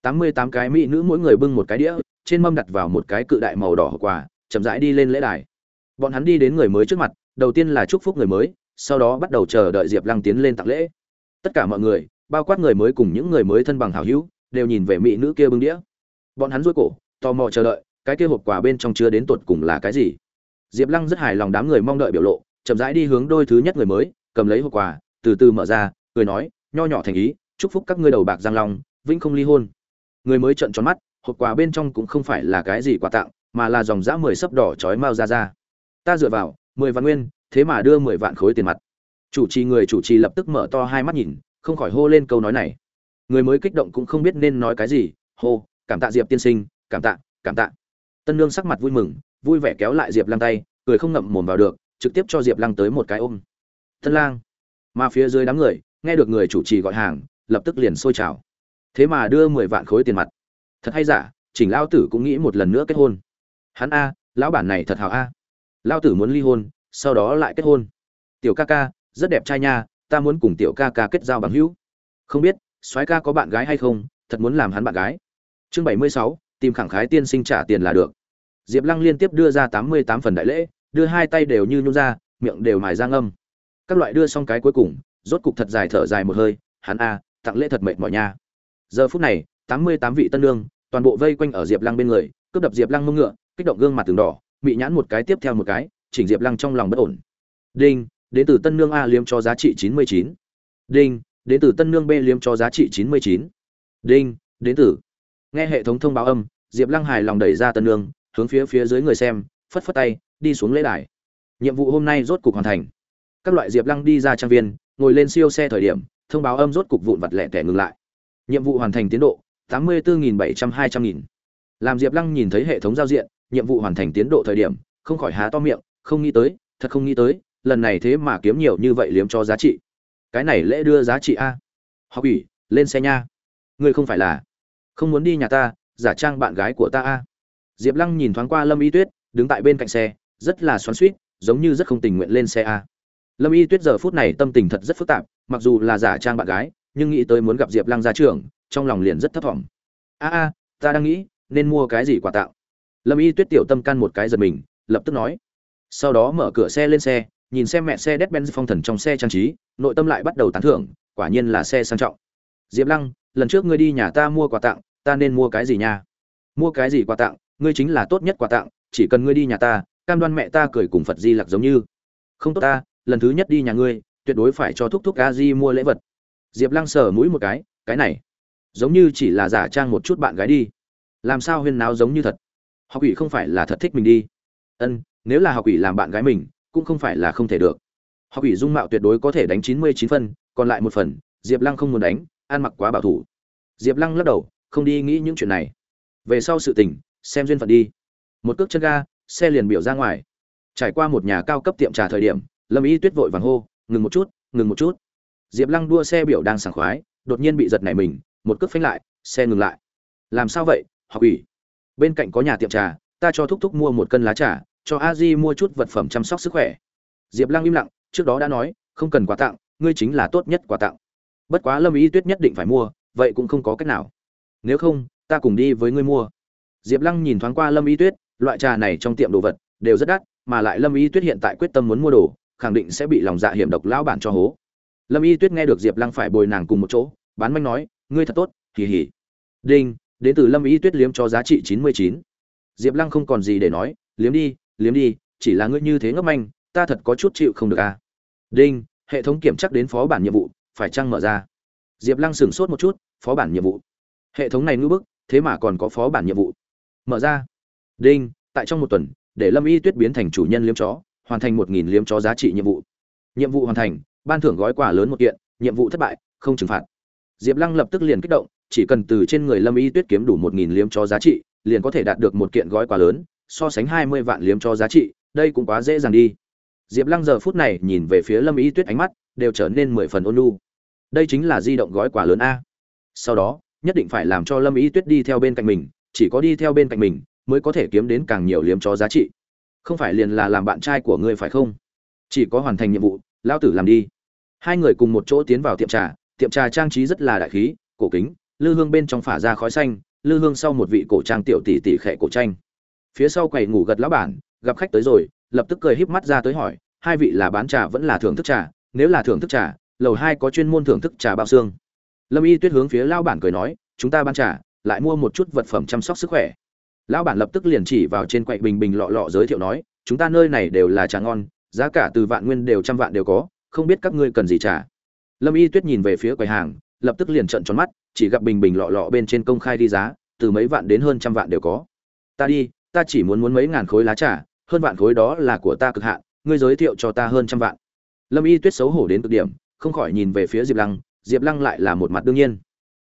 [SPEAKER 1] tám mươi tám cái mỹ nữ mỗi người bưng một cái đĩa, trên mâm đặt vào một cái cự đại màu đỏ hộp quà, chậm rãi đi lên lễ đài. Bọn hắn đi đến người mới trước mặt, đầu tiên là chúc phúc người mới, sau đó bắt đầu chờ đợi diệp lăng tiến lên tặng lễ. Tất cả mọi người, bao quát người mới cùng những người mới thân bằng hảo hữu, đều nhìn về mỹ nữ kia bưng đĩa. Bọn hắn rối cổ, tò mò chờ đợi, cái kia hộp quà bên trong chứa đến tuột cùng là cái gì? Diệp lăng rất hài lòng đám người mong đợi biểu lộ, chậm rãi đi hướng đôi thứ nhất người mới, cầm lấy hộp quà, từ từ mở ra, cười nói, nho nhỏ thành ý, chúc phúc các ngươi đầu bạc giang long, vĩnh không ly hôn. Người mới trợn tròn mắt, hộp quà bên trong cũng không phải là cái gì quà tặng, mà là dòng dã mười sấp đỏ chói mao ra ra. Ta dựa vào, mười vạn nguyên, thế mà đưa mười vạn khối tiền mặt. Chủ trì người chủ trì lập tức mở to hai mắt nhìn, không khỏi hô lên câu nói này. Người mới kích động cũng không biết nên nói cái gì, hô, cảm tạ diệp tiên sinh, cảm tạ cảm tạ. Tân nương sắc mặt vui mừng vui vẻ kéo lại diệp lăng tay, cười không ngậm mồm vào được, trực tiếp cho diệp lăng tới một cái ôm. Tân lang. Mà phía dưới đám người, nghe được người chủ trì gọi hàng, lập tức liền sôi trào thế mà đưa mười vạn khối tiền mặt. Thật hay giả, chỉnh lao tử cũng nghĩ một lần nữa kết hôn. Hắn a, lão bản này thật hào a. Lao tử muốn ly hôn, sau đó lại kết hôn. Tiểu ca ca, rất đẹp trai nha, ta muốn cùng tiểu ca ca kết giao bằng hữu. Không biết, soái ca có bạn gái hay không, thật muốn làm hắn bạn gái. Chương bảy mươi sáu, tìm khẳng khái tiên sinh trả tiền là được diệp lăng liên tiếp đưa ra tám mươi tám phần đại lễ đưa hai tay đều như nhũ ra miệng đều mài ra ngâm. Các loại đưa xong cái cuối cùng rốt cục thật dài thở dài một hơi hắn a tặng lễ thật mệt mỏi nha. Giờ phút này tám mươi tám vị tân Nương, toàn bộ vây quanh ở diệp lăng bên người cướp đập diệp lăng mông ngựa kích động gương mặt từng đỏ bị nhãn một cái tiếp theo một cái chỉnh diệp lăng trong lòng bất ổn. Đinh đến từ tân nương a liếm cho giá trị chín mươi chín. Đinh đến từ tân nương b liếm cho giá trị chín mươi chín. Đinh đến từ. Nghe hệ thống thông báo âm diệp lăng hài lòng đẩy ra tân nương hướng phía phía dưới người xem, phất phất tay, đi xuống lễ đài. Nhiệm vụ hôm nay rốt cục hoàn thành. Các loại diệp lăng đi ra trang viên, ngồi lên siêu xe thời điểm, thông báo âm rốt cục vụn vặt lẻ tẻ ngừng lại. Nhiệm vụ hoàn thành tiến độ, tám mươi bốn bảy trăm hai trăm nghìn. Làm diệp lăng nhìn thấy hệ thống giao diện, nhiệm vụ hoàn thành tiến độ thời điểm, không khỏi há to miệng, không nghĩ tới, thật không nghĩ tới, lần này thế mà kiếm nhiều như vậy liếm cho giá trị. Cái này lễ đưa giá trị a. Học ủy, lên xe nha. Ngươi không phải là, không muốn đi nhà ta, giả trang bạn gái của ta a diệp lăng nhìn thoáng qua lâm y tuyết đứng tại bên cạnh xe rất là xoắn suýt giống như rất không tình nguyện lên xe a lâm y tuyết giờ phút này tâm tình thật rất phức tạp mặc dù là giả trang bạn gái nhưng nghĩ tới muốn gặp diệp lăng ra trường trong lòng liền rất thấp thỏm a a ta đang nghĩ nên mua cái gì quà tặng lâm y tuyết tiểu tâm căn một cái giật mình lập tức nói sau đó mở cửa xe lên xe nhìn xem mẹ xe Mercedes-Benz phong thần trong xe trang trí, nội tâm lại bắt đầu tán thưởng, quả nhiên là xe sang trọng. Diệp Lăng, lần trước ngươi đi nhà ta mua quà tặng, ta nên mua cái gì nha? Mua cái gì quà tặng, ngươi chính là tốt nhất quà tặng, chỉ cần ngươi đi nhà ta, cam đoan mẹ ta cười cùng Phật Di Lặc giống như. Không tốt ta, lần thứ nhất đi nhà ngươi, tuyệt đối phải cho thúc thúc A Di mua lễ vật. Diệp Lăng sờ mũi một cái, cái này, giống như chỉ là giả trang một chút bạn gái đi. Làm sao huyên náo giống như thật? Học ủy không phải là thật thích mình đi. Ân, nếu là học ủy làm bạn gái mình, cũng không phải là không thể được học ủy dung mạo tuyệt đối có thể đánh chín mươi chín phân còn lại một phần diệp lăng không muốn đánh ăn mặc quá bảo thủ diệp lăng lắc đầu không đi nghĩ những chuyện này về sau sự tình xem duyên phận đi. Một cước chân ga, xe liền biểu ra ngoài. Trải qua một nhà cao cấp tiệm trà thời điểm, lâm y tuyết vội vàng hô, ngừng một chút, ngừng một chút. Diệp lăng đua xe biểu đang sảng khoái, đột nhiên bị giật nảy mình, một cước phanh lại, xe ngừng lại. Làm sao vậy, học ủy? Bên cạnh có nhà tiệm trà, ta cho thúc thúc mua một cân lá trà, cho a di mua chút vật phẩm chăm sóc sức khỏe. Diệp lăng im lặng, trước đó đã nói, không cần quà tặng, ngươi chính là tốt nhất quà tặng. Bất quá lâm y tuyết nhất định phải mua, vậy cũng không có cách nào. Nếu không, ta cùng đi với ngươi mua diệp lăng nhìn thoáng qua lâm y tuyết, loại trà này trong tiệm đồ vật đều rất đắt, mà lại lâm y tuyết hiện tại quyết tâm muốn mua đồ, khẳng định sẽ bị lòng dạ hiểm độc lão bản cho hố. Lâm y tuyết nghe được diệp lăng phải bồi nàng cùng một chỗ, bán manh nói, ngươi thật tốt, hì hỉ. đinh, đến từ lâm y tuyết liếm cho giá trị chín mươi chín. Diệp lăng không còn gì để nói, liếm đi liếm đi, chỉ là ngươi như thế ngốc manh, ta thật có chút chịu không được à. Đinh, hệ thống kiểm chắc đến phó bản nhiệm vụ, phải chăng mở ra? Diệp lăng sửng sốt một chút, phó bản nhiệm vụ? Hệ thống này ngưỡng bức, thế mà còn có phó bản nhiệm vụ mở ra. Đinh, tại trong một tuần, để lâm y tuyết biến thành chủ nhân liếm chó, hoàn thành một nghìn liếm chó giá trị nhiệm vụ. Nhiệm vụ hoàn thành, ban thưởng gói quà lớn một kiện, nhiệm vụ thất bại, không trừng phạt. Diệp lăng lập tức liền kích động, chỉ cần từ trên người lâm y tuyết kiếm đủ một nghìn liếm chó giá trị, liền có thể đạt được một kiện gói quà lớn, so sánh hai mươi vạn liếm chó giá trị, đây cũng quá dễ dàng đi. Diệp lăng giờ phút này nhìn về phía lâm y tuyết ánh mắt đều trở nên mười phần ôn lu đây chính là di động gói quà lớn a. Sau đó, nhất định phải làm cho lâm y tuyết đi theo bên cạnh mình chỉ có đi theo bên cạnh mình, mới có thể kiếm đến càng nhiều liếm chó giá trị. Không phải liền là làm bạn trai của ngươi phải không? Chỉ có hoàn thành nhiệm vụ lao tử làm đi. Hai người cùng một chỗ tiến vào tiệm trà tiệm trà trang trí rất là đại khí, cổ kính, lư hương bên trong phả ra khói xanh, lư hương sau một vị cổ trang tiểu tỷ tỷ khẽ cổ tranh. Phía sau quầy ngủ gật lão bản, gặp khách tới rồi, lập tức cười híp mắt ra tới hỏi, hai vị là bán trà vẫn là thưởng thức trà? Nếu là thưởng thức trà, lầu hai có chuyên môn thưởng thức trà bao xương. Lâm y tuyết hướng phía lão bản cười nói, chúng ta bán trà lại mua một chút vật phẩm chăm sóc sức khỏe. Lão bản lập tức liền chỉ vào trên quầy bình bình lọ lọ giới thiệu nói, chúng ta nơi này đều là trà ngon, giá cả từ vạn nguyên đều trăm vạn đều có, không biết các ngươi cần gì trà. Lâm y tuyết nhìn về phía quầy hàng, lập tức liền trợn tròn mắt, chỉ gặp bình bình lọ lọ bên trên công khai đi giá, từ mấy vạn đến hơn trăm vạn đều có. Ta đi, ta chỉ muốn muốn mấy ngàn khối lá trà, hơn vạn khối đó là của ta cực hạn, ngươi giới thiệu cho ta hơn trăm vạn. Lâm y tuyết xấu hổ đến cực điểm, không khỏi nhìn về phía diệp lăng diệp lăng lại là một mặt đương nhiên.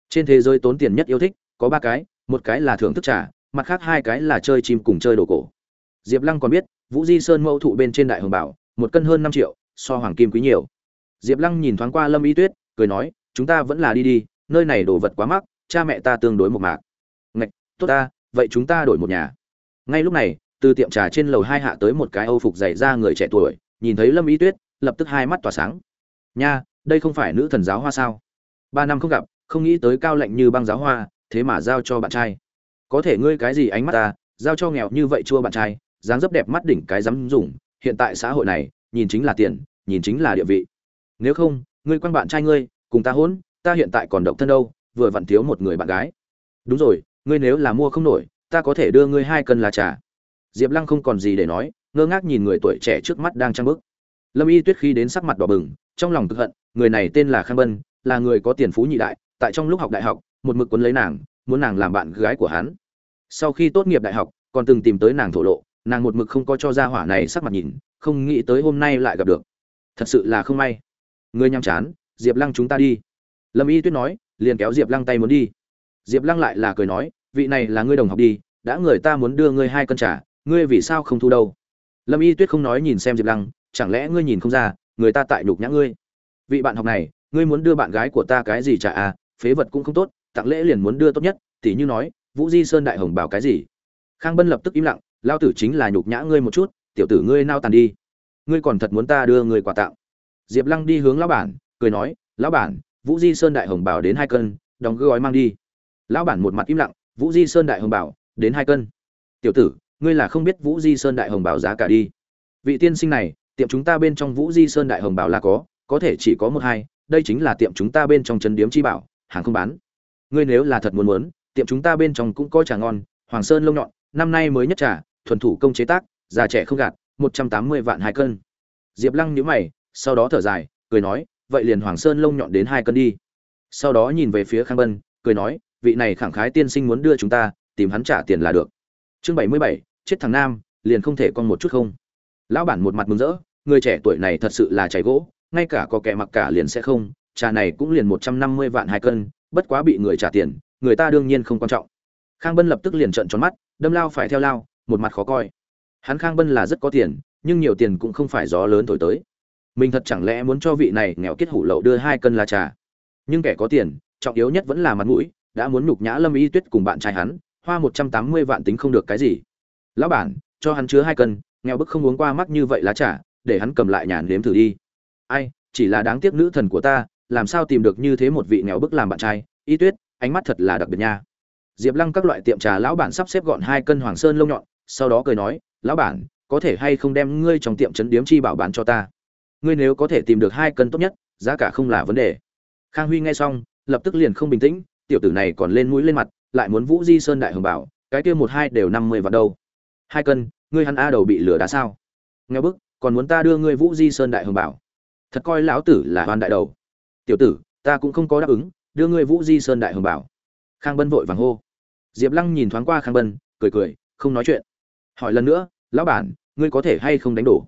[SPEAKER 1] Trên thế giới tốn tiền nhất yêu thích có ba cái, một cái là thưởng thức trà, mặt khác hai cái là chơi chim cùng chơi đồ cổ. Diệp lăng còn biết, vũ di sơn mẫu thụ bên trên đại hồng bảo, một cân hơn năm triệu, so hoàng kim quý nhiều. Diệp lăng nhìn thoáng qua lâm y tuyết, cười nói, chúng ta vẫn là đi đi, nơi này đồ vật quá mắc, cha mẹ ta tương đối một mạc. Ngạch, tốt ta, vậy chúng ta đổi một nhà. Ngay lúc này, từ tiệm trà trên lầu hai hạ tới một cái âu phục dày ra người trẻ tuổi, nhìn thấy lâm y tuyết, lập tức hai mắt tỏa sáng. Nha, đây không phải nữ thần giáo hoa sao? Ba năm không gặp, không nghĩ tới cao lạnh như băng giáo hoa thế mà giao cho bạn trai. Có thể ngươi cái gì ánh mắt ta, giao cho nghèo như vậy chua bạn trai, dáng dấp đẹp mắt đỉnh cái dám dùng, hiện tại xã hội này, nhìn chính là tiền, nhìn chính là địa vị. Nếu không, ngươi quan bạn trai ngươi, cùng ta hôn, ta hiện tại còn độc thân đâu, vừa vặn thiếu một người bạn gái. Đúng rồi, ngươi nếu là mua không nổi, ta có thể đưa ngươi hai cân lá trà. Diệp lăng không còn gì để nói, ngơ ngác nhìn người tuổi trẻ trước mắt đang trăng bức lâm y tuyết khi đến sắc mặt đỏ bừng, trong lòng tức hận, người này tên là khang bân, là người có tiền phú nhị đại, tại trong lúc học đại học một mực quấn lấy nàng, muốn nàng làm bạn gái của hắn. Sau khi tốt nghiệp đại học, còn từng tìm tới nàng thổ lộ, nàng một mực không có cho ra hỏa này sắc mặt nhìn, không nghĩ tới hôm nay lại gặp được. Thật sự là không may. Ngươi nhăm chán, diệp lăng chúng ta đi. Lâm y tuyết nói, liền kéo diệp lăng tay muốn đi. Diệp lăng lại là cười nói, vị này là ngươi đồng học đi, đã người ta muốn đưa ngươi hai cân trả, ngươi vì sao không thu đâu? Lâm y tuyết không nói nhìn xem diệp lăng, chẳng lẽ ngươi nhìn không ra, người ta tại nhục nhã ngươi? Vị bạn học này, ngươi muốn đưa bạn gái của ta cái gì trả à phế vật cũng không tốt tặng lễ liền muốn đưa tốt nhất, tỉ như nói, vũ di sơn đại hồng bảo cái gì? Khang bân lập tức im lặng, lao tử chính là nhục nhã ngươi một chút, tiểu tử ngươi nao tàn đi. Ngươi còn thật muốn ta đưa người quà tặng? Diệp lăng đi hướng lão bản, cười nói, lão bản, vũ di sơn đại hồng bảo đến hai cân, đóng gói mang đi. Lão bản một mặt im lặng, vũ di sơn đại hồng bảo, đến hai cân. Tiểu tử, ngươi là không biết vũ di sơn đại hồng bảo giá cả đi. Vị tiên sinh này, tiệm chúng ta bên trong vũ di sơn đại hồng bảo là có có thể chỉ có một hai, đây chính là tiệm chúng ta bên trong chân điếm chi bảo, hàng không bán ngươi nếu là thật muốn muốn, tiệm chúng ta bên trong cũng có trà ngon, hoàng sơn lông nhọn, năm nay mới nhất trà, thuần thủ công chế tác, già trẻ không gạt, một trăm tám mươi vạn hai cân. Diệp lăng nhíu mày, sau đó thở dài, cười nói, vậy liền hoàng sơn lông nhọn đến hai cân đi. Sau đó nhìn về phía khang bân cười nói, vị này khẳng khái tiên sinh muốn đưa chúng ta, tìm hắn trả tiền là được. Chương bảy mươi bảy, chết thằng nam, liền không thể con một chút không? Lão bản một mặt mừng rỡ, người trẻ tuổi này thật sự là cháy gỗ, ngay cả có kẻ mặc cả liền sẽ không trà này cũng liền một trăm năm mươi vạn hai cân, bất quá bị người trả tiền, người ta đương nhiên không quan trọng. Khang bân lập tức liền trợn tròn mắt, đâm lao phải theo lao, một mặt khó coi. Hắn khang bân là rất có tiền, nhưng nhiều tiền cũng không phải gió lớn thổi tới. Mình thật chẳng lẽ muốn cho vị này nghèo kiết hủ lậu đưa hai cân lá trà? Nhưng kẻ có tiền, trọng yếu nhất vẫn là mặt mũi, đã muốn nhục nhã lâm y tuyết cùng bạn trai hắn, hoa một trăm tám mươi vạn tính không được cái gì. Lão bản, cho hắn chứa hai cân, nghèo bức không uống qua mắt như vậy lá trà, để hắn cầm lại nhàn nếm thử đi. Ai, chỉ là đáng tiếc nữ thần của ta làm sao tìm được như thế một vị nghèo bức làm bạn trai, y tuyết, ánh mắt thật là đặc biệt nha. Diệp lăng các loại tiệm trà lão bản sắp xếp gọn hai cân hoàng sơn lông nhọn, sau đó cười nói, lão bản, có thể hay không đem ngươi trong tiệm trấn điếm chi bảo bán cho ta? Ngươi nếu có thể tìm được hai cân tốt nhất, giá cả không là vấn đề. Khang huy nghe xong, lập tức liền không bình tĩnh, tiểu tử này còn lên mũi lên mặt, lại muốn vũ di sơn đại hồng bảo, cái kia một hai đều năm mươi vào đâu. Hai cân, ngươi hắn a đầu bị lửa đá sao? Nghe bức, còn muốn ta đưa ngươi vũ di sơn đại hồng bảo? Thật coi lão tử là hoan đại đầu tiểu tử, ta cũng không có đáp ứng, đưa ngươi vũ di sơn đại hồng bảo. Khang bân vội vàng hô. Diệp lăng nhìn thoáng qua khang bân, cười cười, không nói chuyện. Hỏi lần nữa, lão bản, ngươi có thể hay không đánh đổ?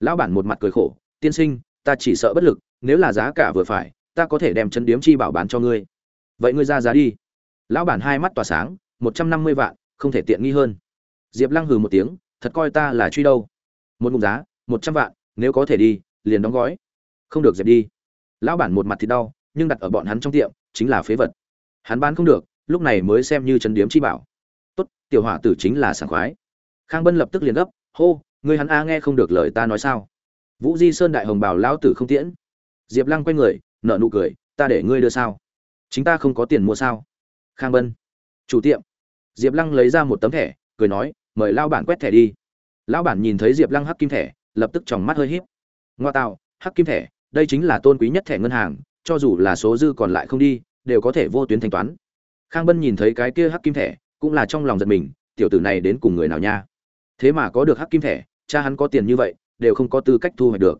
[SPEAKER 1] Lão bản một mặt cười khổ, tiên sinh, ta chỉ sợ bất lực, nếu là giá cả vừa phải, ta có thể đem chân điếm chi bảo bán cho ngươi. Vậy ngươi ra giá đi. Lão bản hai mắt tỏa sáng, một trăm năm mươi vạn, không thể tiện nghi hơn. Diệp lăng hừ một tiếng, thật coi ta là truy đâu. Một mục giá, một trăm vạn, nếu có thể đi, liền đóng gói. Không được dẹp đi lão bản một mặt thì đau, nhưng đặt ở bọn hắn trong tiệm, chính là phế vật. Hắn bán không được, lúc này mới xem như chân điếm chi bảo. Tốt, tiểu hỏa tử chính là sảng khoái. Khang bân lập tức liền gấp, hô, người hắn a nghe không được lời ta nói sao? Vũ di sơn đại hồng bảo lão tử không tiễn. Diệp lăng quay người nợ nụ cười, ta để ngươi đưa sao? Chính ta không có tiền mua sao? Khang bân, chủ tiệm. Diệp lăng lấy ra một tấm thẻ, cười nói, mời lao bản quét thẻ đi. Lão bản nhìn thấy diệp lăng hắc kim thẻ, lập tức tròng mắt hơi híp. Ngoa tạo hắc kim thẻ đây chính là tôn quý nhất thẻ ngân hàng, cho dù là số dư còn lại không đi, đều có thể vô tuyến thanh toán. Khang bân nhìn thấy cái kia hắc kim thẻ, cũng là trong lòng giật mình, tiểu tử này đến cùng người nào nha? Thế mà có được hắc kim thẻ, cha hắn có tiền như vậy, đều không có tư cách thu hoạch được.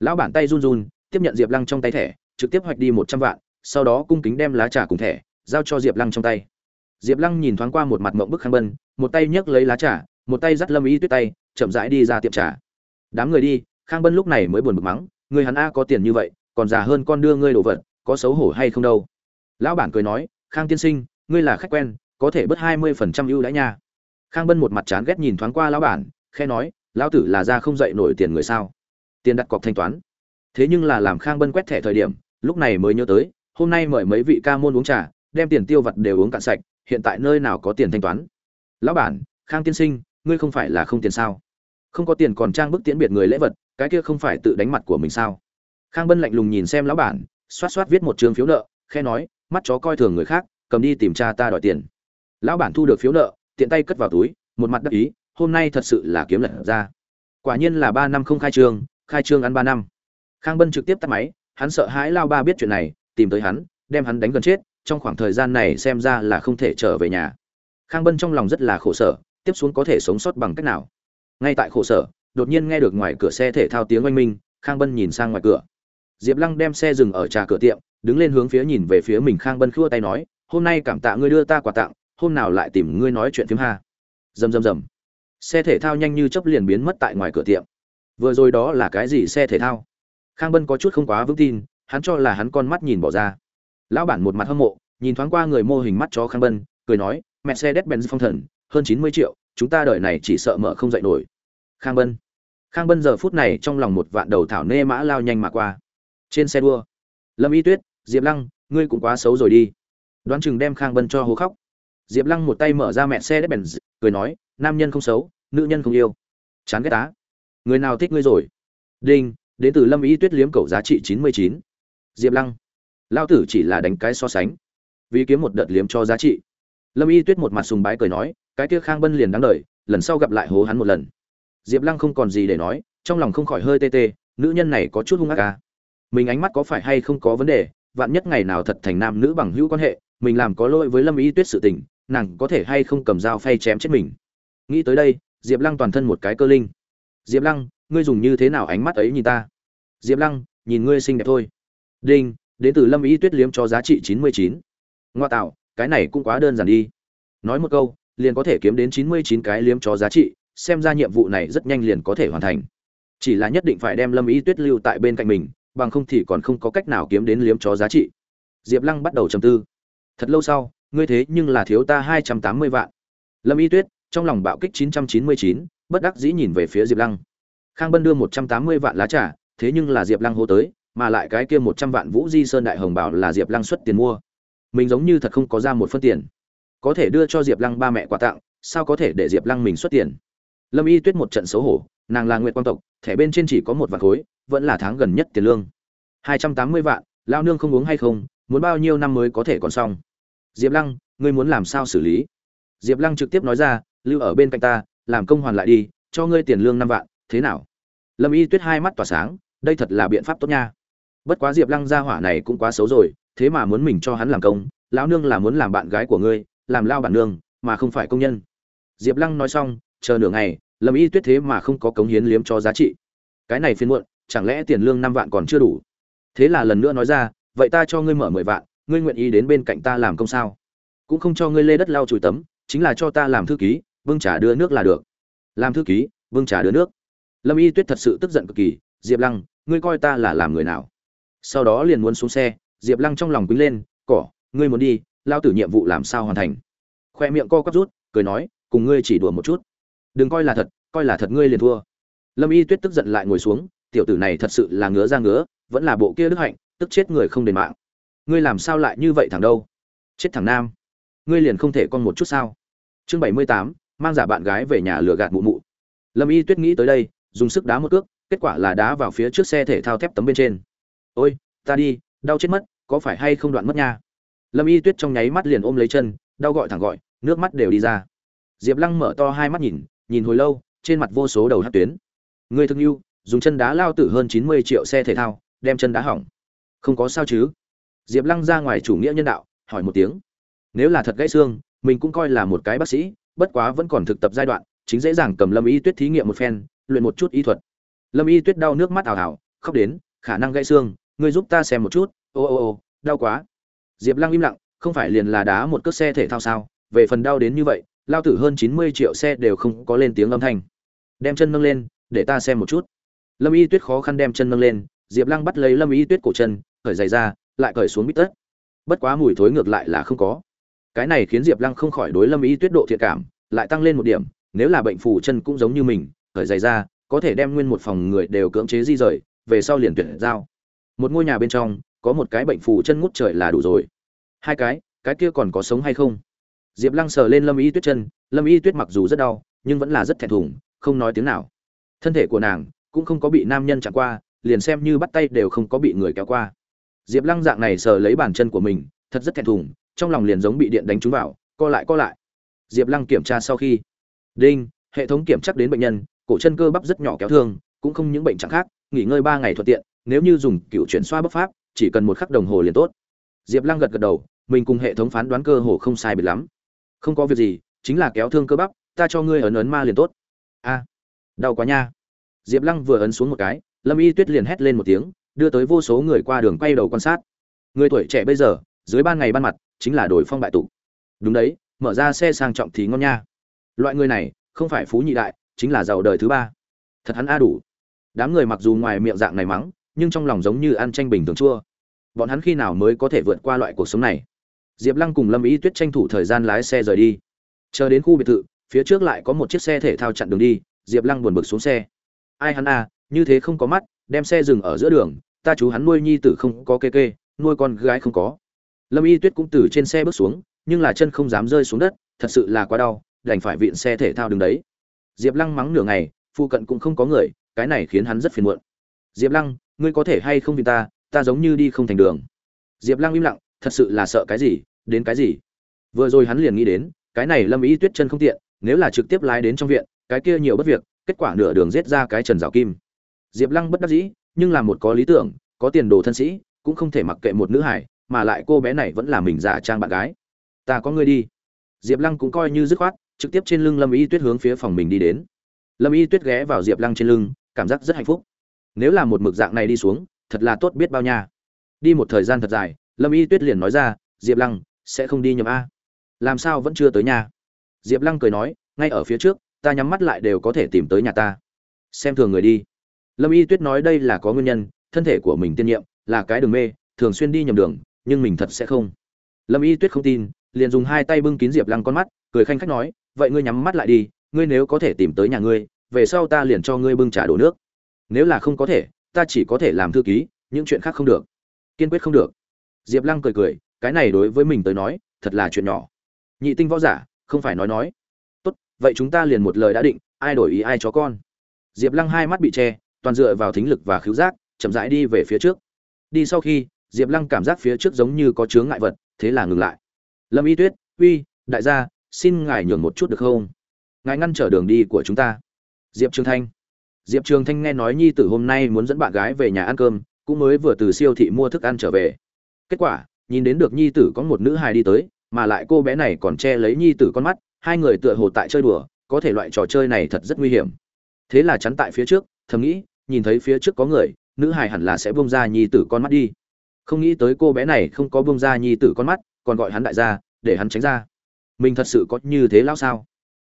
[SPEAKER 1] Lão bản tay run run, tiếp nhận diệp lăng trong tay thẻ, trực tiếp hoạch đi một trăm vạn, sau đó cung kính đem lá trà cùng thẻ, giao cho diệp lăng trong tay. Diệp lăng nhìn thoáng qua một mặt mộng bức khang bân, một tay nhấc lấy lá trà, một tay dắt lâm y tuyết tay, chậm rãi đi ra tiệm trà. Đám người đi, khang bân lúc này mới buồn bực mắng người hắn a có tiền như vậy, còn già hơn con đưa ngươi đồ vật, có xấu hổ hay không đâu. Lão bản cười nói, khang tiên sinh, ngươi là khách quen, có thể bớt hai mươi phần trăm ưu đãi nha. Khang bân một mặt chán ghét nhìn thoáng qua lão bản khe nói, lão tử là ra không dậy nổi tiền người sao? Tiền đặt cọc thanh toán. Thế nhưng là làm khang bân quét thẻ thời điểm, lúc này mới nhớ tới, hôm nay mời mấy vị ca môn uống trà, đem tiền tiêu vặt đều uống cạn sạch, hiện tại nơi nào có tiền thanh toán? Lão bản, khang tiên sinh, ngươi không phải là không tiền sao? Không có tiền còn trang bức tiễn biệt người lễ vật cái kia không phải tự đánh mặt của mình sao? Khang bân lạnh lùng nhìn xem lão bản, xoát xoát viết một trường phiếu nợ, khe nói, mắt chó coi thường người khác, cầm đi tìm cha ta đòi tiền. Lão bản thu được phiếu nợ, tiện tay cất vào túi, một mặt đắc ý, hôm nay thật sự là kiếm lật ra. Quả nhiên là ba năm không khai trương khai trương ăn ba năm. Khang bân trực tiếp tắt máy, hắn sợ hãi lao ba biết chuyện này, tìm tới hắn, đem hắn đánh gần chết, trong khoảng thời gian này xem ra là không thể trở về nhà. Khang bân trong lòng rất là khổ sở, tiếp xuống có thể sống sót bằng cách nào? Ngay tại khổ sở đột nhiên nghe được ngoài cửa xe thể thao tiếng oanh minh, khang bân nhìn sang ngoài cửa. Diệp lăng đem xe dừng ở trà cửa tiệm, đứng lên hướng phía nhìn về phía mình, khang bân khua tay nói, hôm nay cảm tạ ngươi đưa ta quà tặng, hôm nào lại tìm ngươi nói chuyện phim ha. Rầm rầm rầm. Xe thể thao nhanh như chớp liền biến mất tại ngoài cửa tiệm. Vừa rồi đó là cái gì xe thể thao? Khang bân có chút không quá vững tin, hắn cho là hắn con mắt nhìn bỏ ra. Lão bản một mặt hâm mộ, nhìn thoáng qua người mô hình mắt cho khang bân, cười nói mẹ xe đét benz phong thần, hơn chín mươi triệu, chúng ta đợi này chỉ sợ mở không dậy nổi. Khang bân khang bân giờ phút này trong lòng một vạn đầu thảo nê mã lao nhanh mà qua. Trên xe đua, lâm y tuyết, diệp lăng, ngươi cũng quá xấu rồi đi. Đoán chừng đem khang bân cho hố khóc. Diệp lăng một tay mở ra mẹ xe đất bèn cười nói, nam nhân không xấu, nữ nhân không yêu. Chán ghét tá người nào thích ngươi rồi? Đinh, đến từ lâm y tuyết liếm cầu giá trị chín mươi chín. Diệp lăng, lao tử chỉ là đánh cái so sánh. Vì kiếm một đợt liếm cho giá trị. Lâm y tuyết một mặt sùng bái cười nói, cái kia khang bân liền đáng đ lần sau gặp lại hố hắn một lần diệp lăng không còn gì để nói, trong lòng không khỏi hơi tê tê, nữ nhân này có chút hung ác ca mình ánh mắt có phải hay không có vấn đề, vạn nhất ngày nào thật thành nam nữ bằng hữu quan hệ, mình làm có lỗi với lâm Ý tuyết sự tình, nàng có thể hay không cầm dao phay chém chết mình. Nghĩ tới đây, diệp lăng toàn thân một cái cơ linh. Diệp lăng, ngươi dùng như thế nào ánh mắt ấy nhìn ta? Diệp lăng, nhìn ngươi xinh đẹp thôi. Đinh, đến từ lâm Ý tuyết liếm cho giá trị chín mươi chín. Ngoa tạo, cái này cũng quá đơn giản đi. Nói một câu, liền có thể kiếm đến chín mươi chín cái liếm cho giá trị xem ra nhiệm vụ này rất nhanh liền có thể hoàn thành. Chỉ là nhất định phải đem lâm ý tuyết lưu tại bên cạnh mình, bằng không thì còn không có cách nào kiếm đến liếm chó giá trị. Diệp lăng bắt đầu trầm tư. Thật lâu sau, ngươi thế nhưng là thiếu ta hai trăm tám mươi vạn. Lâm y tuyết, trong lòng bạo kích chín trăm chín mươi chín, bất đắc dĩ nhìn về phía diệp lăng. Khang bân đưa một trăm tám mươi vạn lá trà, thế nhưng là diệp lăng hô tới, mà lại cái kia một trăm vạn vũ di sơn đại hồng bảo là diệp lăng xuất tiền mua. Mình giống như thật không có ra một phân tiền. Có thể đưa cho diệp lăng ba mẹ quà tặng, sao có thể để diệp lăng mình xuất tiền? Lâm y tuyết một trận xấu hổ, nàng là nguyện Quang tộc, thẻ bên trên chỉ có một vạn khối, vẫn là tháng gần nhất tiền lương. Hai trăm tám mươi vạn, lao nương không uống hay không, muốn bao nhiêu năm mới có thể còn xong? Diệp lăng, ngươi muốn làm sao xử lý? Diệp lăng trực tiếp nói ra, lưu ở bên cạnh ta, làm công hoàn lại đi, cho ngươi tiền lương năm vạn, thế nào? Lâm y tuyết hai mắt tỏa sáng, đây thật là biện pháp tốt nha. Bất quá diệp lăng gia hỏa này cũng quá xấu rồi, thế mà muốn mình cho hắn làm công, lão nương là muốn làm bạn gái của ngươi, làm lao bản nương, mà không phải công nhân. Diệp lăng nói xong, chờ nửa ngày lâm y tuyết thế mà không có cống hiến liếm cho giá trị. Cái này phiên muộn, chẳng lẽ tiền lương năm vạn còn chưa đủ? Thế là lần nữa nói ra, vậy ta cho ngươi mở mười vạn, ngươi nguyện ý đến bên cạnh ta làm công sao? Cũng không cho ngươi lê đất lau chùi tấm, chính là cho ta làm thư ký vương trả đưa nước là được. Làm thư ký vương trả đưa nước. Lâm y tuyết thật sự tức giận cực kỳ, diệp lăng, ngươi coi ta là làm người nào? Sau đó liền muốn xuống xe, diệp lăng trong lòng quýnh lên, cỏ, ngươi muốn đi, lao tử nhiệm vụ làm sao hoàn thành? Khoe miệng co quắp rút, cười nói, cùng ngươi chỉ đùa một chút đừng coi là thật, coi là thật ngươi liền thua. Lâm y tuyết tức giận lại ngồi xuống, tiểu tử này thật sự là ngứa ra ngứa, vẫn là bộ kia đức hạnh, tức chết người không đền mạng. Ngươi làm sao lại như vậy thằng đâu? Chết thằng nam. Ngươi liền không thể con một chút sao? Chương bảy mươi tám, mang giả bạn gái về nhà lừa gạt mụ mụ. Lâm y tuyết nghĩ tới đây, dùng sức đá một cước, kết quả là đá vào phía trước xe thể thao thép tấm bên trên. Ôi, ta đi, đau chết mất, có phải hay không đoạn mất nha? Lâm y tuyết trong nháy mắt liền ôm lấy chân, đau gọi thẳng gọi, nước mắt đều đi ra. Diệp lăng mở to hai mắt nhìn nhìn hồi lâu, trên mặt vô số đầu hát tuyến. Người thương yêu, dùng chân đá lao tử hơn chín mươi triệu xe thể thao, đem chân đá hỏng. Không có sao chứ? Diệp lăng ra ngoài chủ nghĩa nhân đạo, hỏi một tiếng. Nếu là thật gãy xương, mình cũng coi là một cái bác sĩ, bất quá vẫn còn thực tập giai đoạn, chính dễ dàng cầm lâm y tuyết thí nghiệm một phen, luyện một chút y thuật. Lâm y tuyết đau nước mắt ảo ảo khóc đến, khả năng gãy xương, ngươi giúp ta xem một chút. Ô ô ô, đau quá. Diệp lăng im lặng, không phải liền là đá một cước xe thể thao sao? Về phần đau đến như vậy lao tử hơn chín mươi triệu xe đều không có lên tiếng âm thanh. Đem chân nâng lên, để ta xem một chút. Lâm y tuyết khó khăn đem chân nâng lên, diệp lăng bắt lấy lâm y tuyết cổ chân khởi giày ra, lại cởi xuống bít tất. Bất quá mùi thối ngược lại là không có. Cái này khiến diệp lăng không khỏi đối lâm y tuyết độ thiện cảm, lại tăng lên một điểm, nếu là bệnh phù chân cũng giống như mình khởi giày ra, có thể đem nguyên một phòng người đều cưỡng chế di rời, về sau liền tuyển giao. Một ngôi nhà bên trong, có một cái bệnh phù chân ngút trời là đủ rồi. Hai cái cái kia còn có sống hay không? Diệp lăng sờ lên lâm y tuyết chân, lâm y tuyết mặc dù rất đau, nhưng vẫn là rất thẹn thùng, không nói tiếng nào. Thân thể của nàng cũng không có bị nam nhân chạm qua, liền xem như bắt tay đều không có bị người kéo qua. Diệp lăng dạng này sờ lấy bàn chân của mình, thật rất thẹn thùng, trong lòng liền giống bị điện đánh trúng vào, co lại co lại. Diệp lăng kiểm tra sau khi. Đinh, hệ thống kiểm chắc đến bệnh nhân, cổ chân cơ bắp rất nhỏ kéo thương, cũng không những bệnh trạng khác, nghỉ ngơi ba ngày thuận tiện, nếu như dùng cựu chuyển xoa bấp pháp, chỉ cần một khắc đồng hồ liền tốt. Diệp lăng gật gật đầu, mình cùng hệ thống phán đoán cơ hồ không sai biệt lắm không có việc gì, chính là kéo thương cơ bắp, ta cho ngươi ấn ấn ma liền tốt. A, đau quá nha. Diệp lăng vừa ấn xuống một cái, lâm y tuyết liền hét lên một tiếng, đưa tới vô số người qua đường quay đầu quan sát. Người tuổi trẻ bây giờ, dưới ban ngày ban mặt, chính là đổi phong bại tụ. Đúng đấy, mở ra xe sang trọng thì ngon nha. Loại người này, không phải phú nhị đại, chính là giàu đời thứ ba. Thật hắn a đủ. Đám người mặc dù ngoài miệng dạng này mắng, nhưng trong lòng giống như ăn tranh bình thường chua. Bọn hắn khi nào mới có thể vượt qua loại cuộc sống này? Diệp lăng cùng lâm ý tuyết tranh thủ thời gian lái xe rời đi. Chờ đến khu biệt thự, phía trước lại có một chiếc xe thể thao chặn đường đi, diệp lăng buồn bực xuống xe. Ai hắn à như thế không có mắt, đem xe dừng ở giữa đường, ta chú hắn nuôi nhi tử không có kê kê, nuôi con gái không có. Lâm y tuyết cũng từ trên xe bước xuống, nhưng là chân không dám rơi xuống đất, thật sự là quá đau, đành phải viện xe thể thao đứng đấy. Diệp lăng mắng nửa ngày, phụ cận cũng không có người, cái này khiến hắn rất phiền muộn. Diệp lăng, ngươi có thể hay không vì ta ta giống như đi không thành đường. Diệp lăng im lặng thật sự là sợ cái gì, đến cái gì? Vừa rồi hắn liền nghĩ đến, cái này lâm ý tuyết chân không tiện, nếu là trực tiếp lái đến trong viện, cái kia nhiều bất việc, kết quả nửa đường giết ra cái trần rào kim. Diệp lăng bất đắc dĩ, nhưng là một có lý tưởng, có tiền đồ thân sĩ, cũng không thể mặc kệ một nữ hải mà lại cô bé này vẫn là mình giả trang bạn gái. Ta có ngươi đi. Diệp lăng cũng coi như dứt khoát, trực tiếp trên lưng lâm y tuyết hướng phía phòng mình đi đến. Lâm y tuyết ghé vào diệp lăng trên lưng, cảm giác rất hạnh phúc. Nếu là một mực dạng này đi xuống, thật là tốt biết bao nha. Đi một thời gian thật dài lâm y tuyết liền nói ra, diệp lăng, sẽ không đi nhầm a. Làm sao vẫn chưa tới nhà? Diệp lăng cười nói, ngay ở phía trước, ta nhắm mắt lại đều có thể tìm tới nhà ta. Xem thường người đi. Lâm y tuyết nói đây là có nguyên nhân, thân thể của mình tiên nhiệm, là cái đường mê, thường xuyên đi nhầm đường, nhưng mình thật sẽ không. Lâm y tuyết không tin, liền dùng hai tay bưng kín diệp lăng con mắt, cười khanh khách nói, vậy ngươi nhắm mắt lại đi, ngươi nếu có thể tìm tới nhà ngươi, về sau ta liền cho ngươi bưng trà đổ nước. Nếu là không có thể, ta chỉ có thể làm thư ký, những chuyện khác không được. Kiên quyết không được diệp lăng cười cười, cái này đối với mình tới nói, thật là chuyện nhỏ. Nhị tinh võ giả, không phải nói nói. Tốt, vậy chúng ta liền một lời đã định, ai đổi ý ai chó con. Diệp lăng hai mắt bị che, toàn dựa vào thính lực và khứu giác, chậm rãi đi về phía trước. Đi sau khi, diệp lăng cảm giác phía trước giống như có chướng ngại vật, thế là ngừng lại. Lâm y tuyết, uy, đại gia, xin ngài nhường một chút được không? Ngài ngăn trở đường đi của chúng ta. Diệp trường thanh. Diệp trường thanh nghe nói nhi tử hôm nay muốn dẫn bạn gái về nhà ăn cơm, cũng mới vừa từ siêu thị mua thức ăn trở về kết quả, nhìn đến được nhi tử có một nữ hài đi tới, mà lại cô bé này còn che lấy nhi tử con mắt, hai người tựa hồ tại chơi đùa, có thể loại trò chơi này thật rất nguy hiểm. Thế là chắn tại phía trước, thầm nghĩ, nhìn thấy phía trước có người, nữ hài hẳn là sẽ bông ra nhi tử con mắt đi. Không nghĩ tới cô bé này không có bông ra nhi tử con mắt, còn gọi hắn đại gia, để hắn tránh ra. Mình thật sự có như thế lão sao?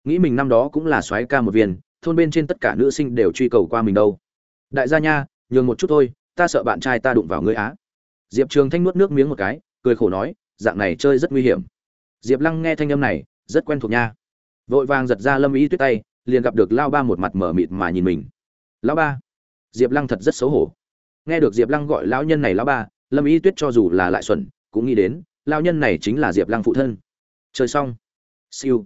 [SPEAKER 1] Nghĩ mình năm đó cũng là soái ca một viên, thôn bên trên tất cả nữ sinh đều truy cầu qua mình đâu. Đại gia nha, nhường một chút thôi, ta sợ bạn trai ta đụng vào ngươi á diệp trường thanh nuốt nước miếng một cái, cười khổ nói, dạng này chơi rất nguy hiểm. Diệp lăng nghe thanh âm này, rất quen thuộc nha. Vội vàng giật ra lâm ý tuyết tay, liền gặp được lao ba một mặt mở mịt mà nhìn mình. Lão ba? Diệp lăng thật rất xấu hổ. Nghe được diệp lăng gọi lão nhân này lão ba, lâm ý tuyết cho dù là lại xuẩn, cũng nghĩ đến lao nhân này chính là diệp lăng phụ thân. Chơi xong. Siêu.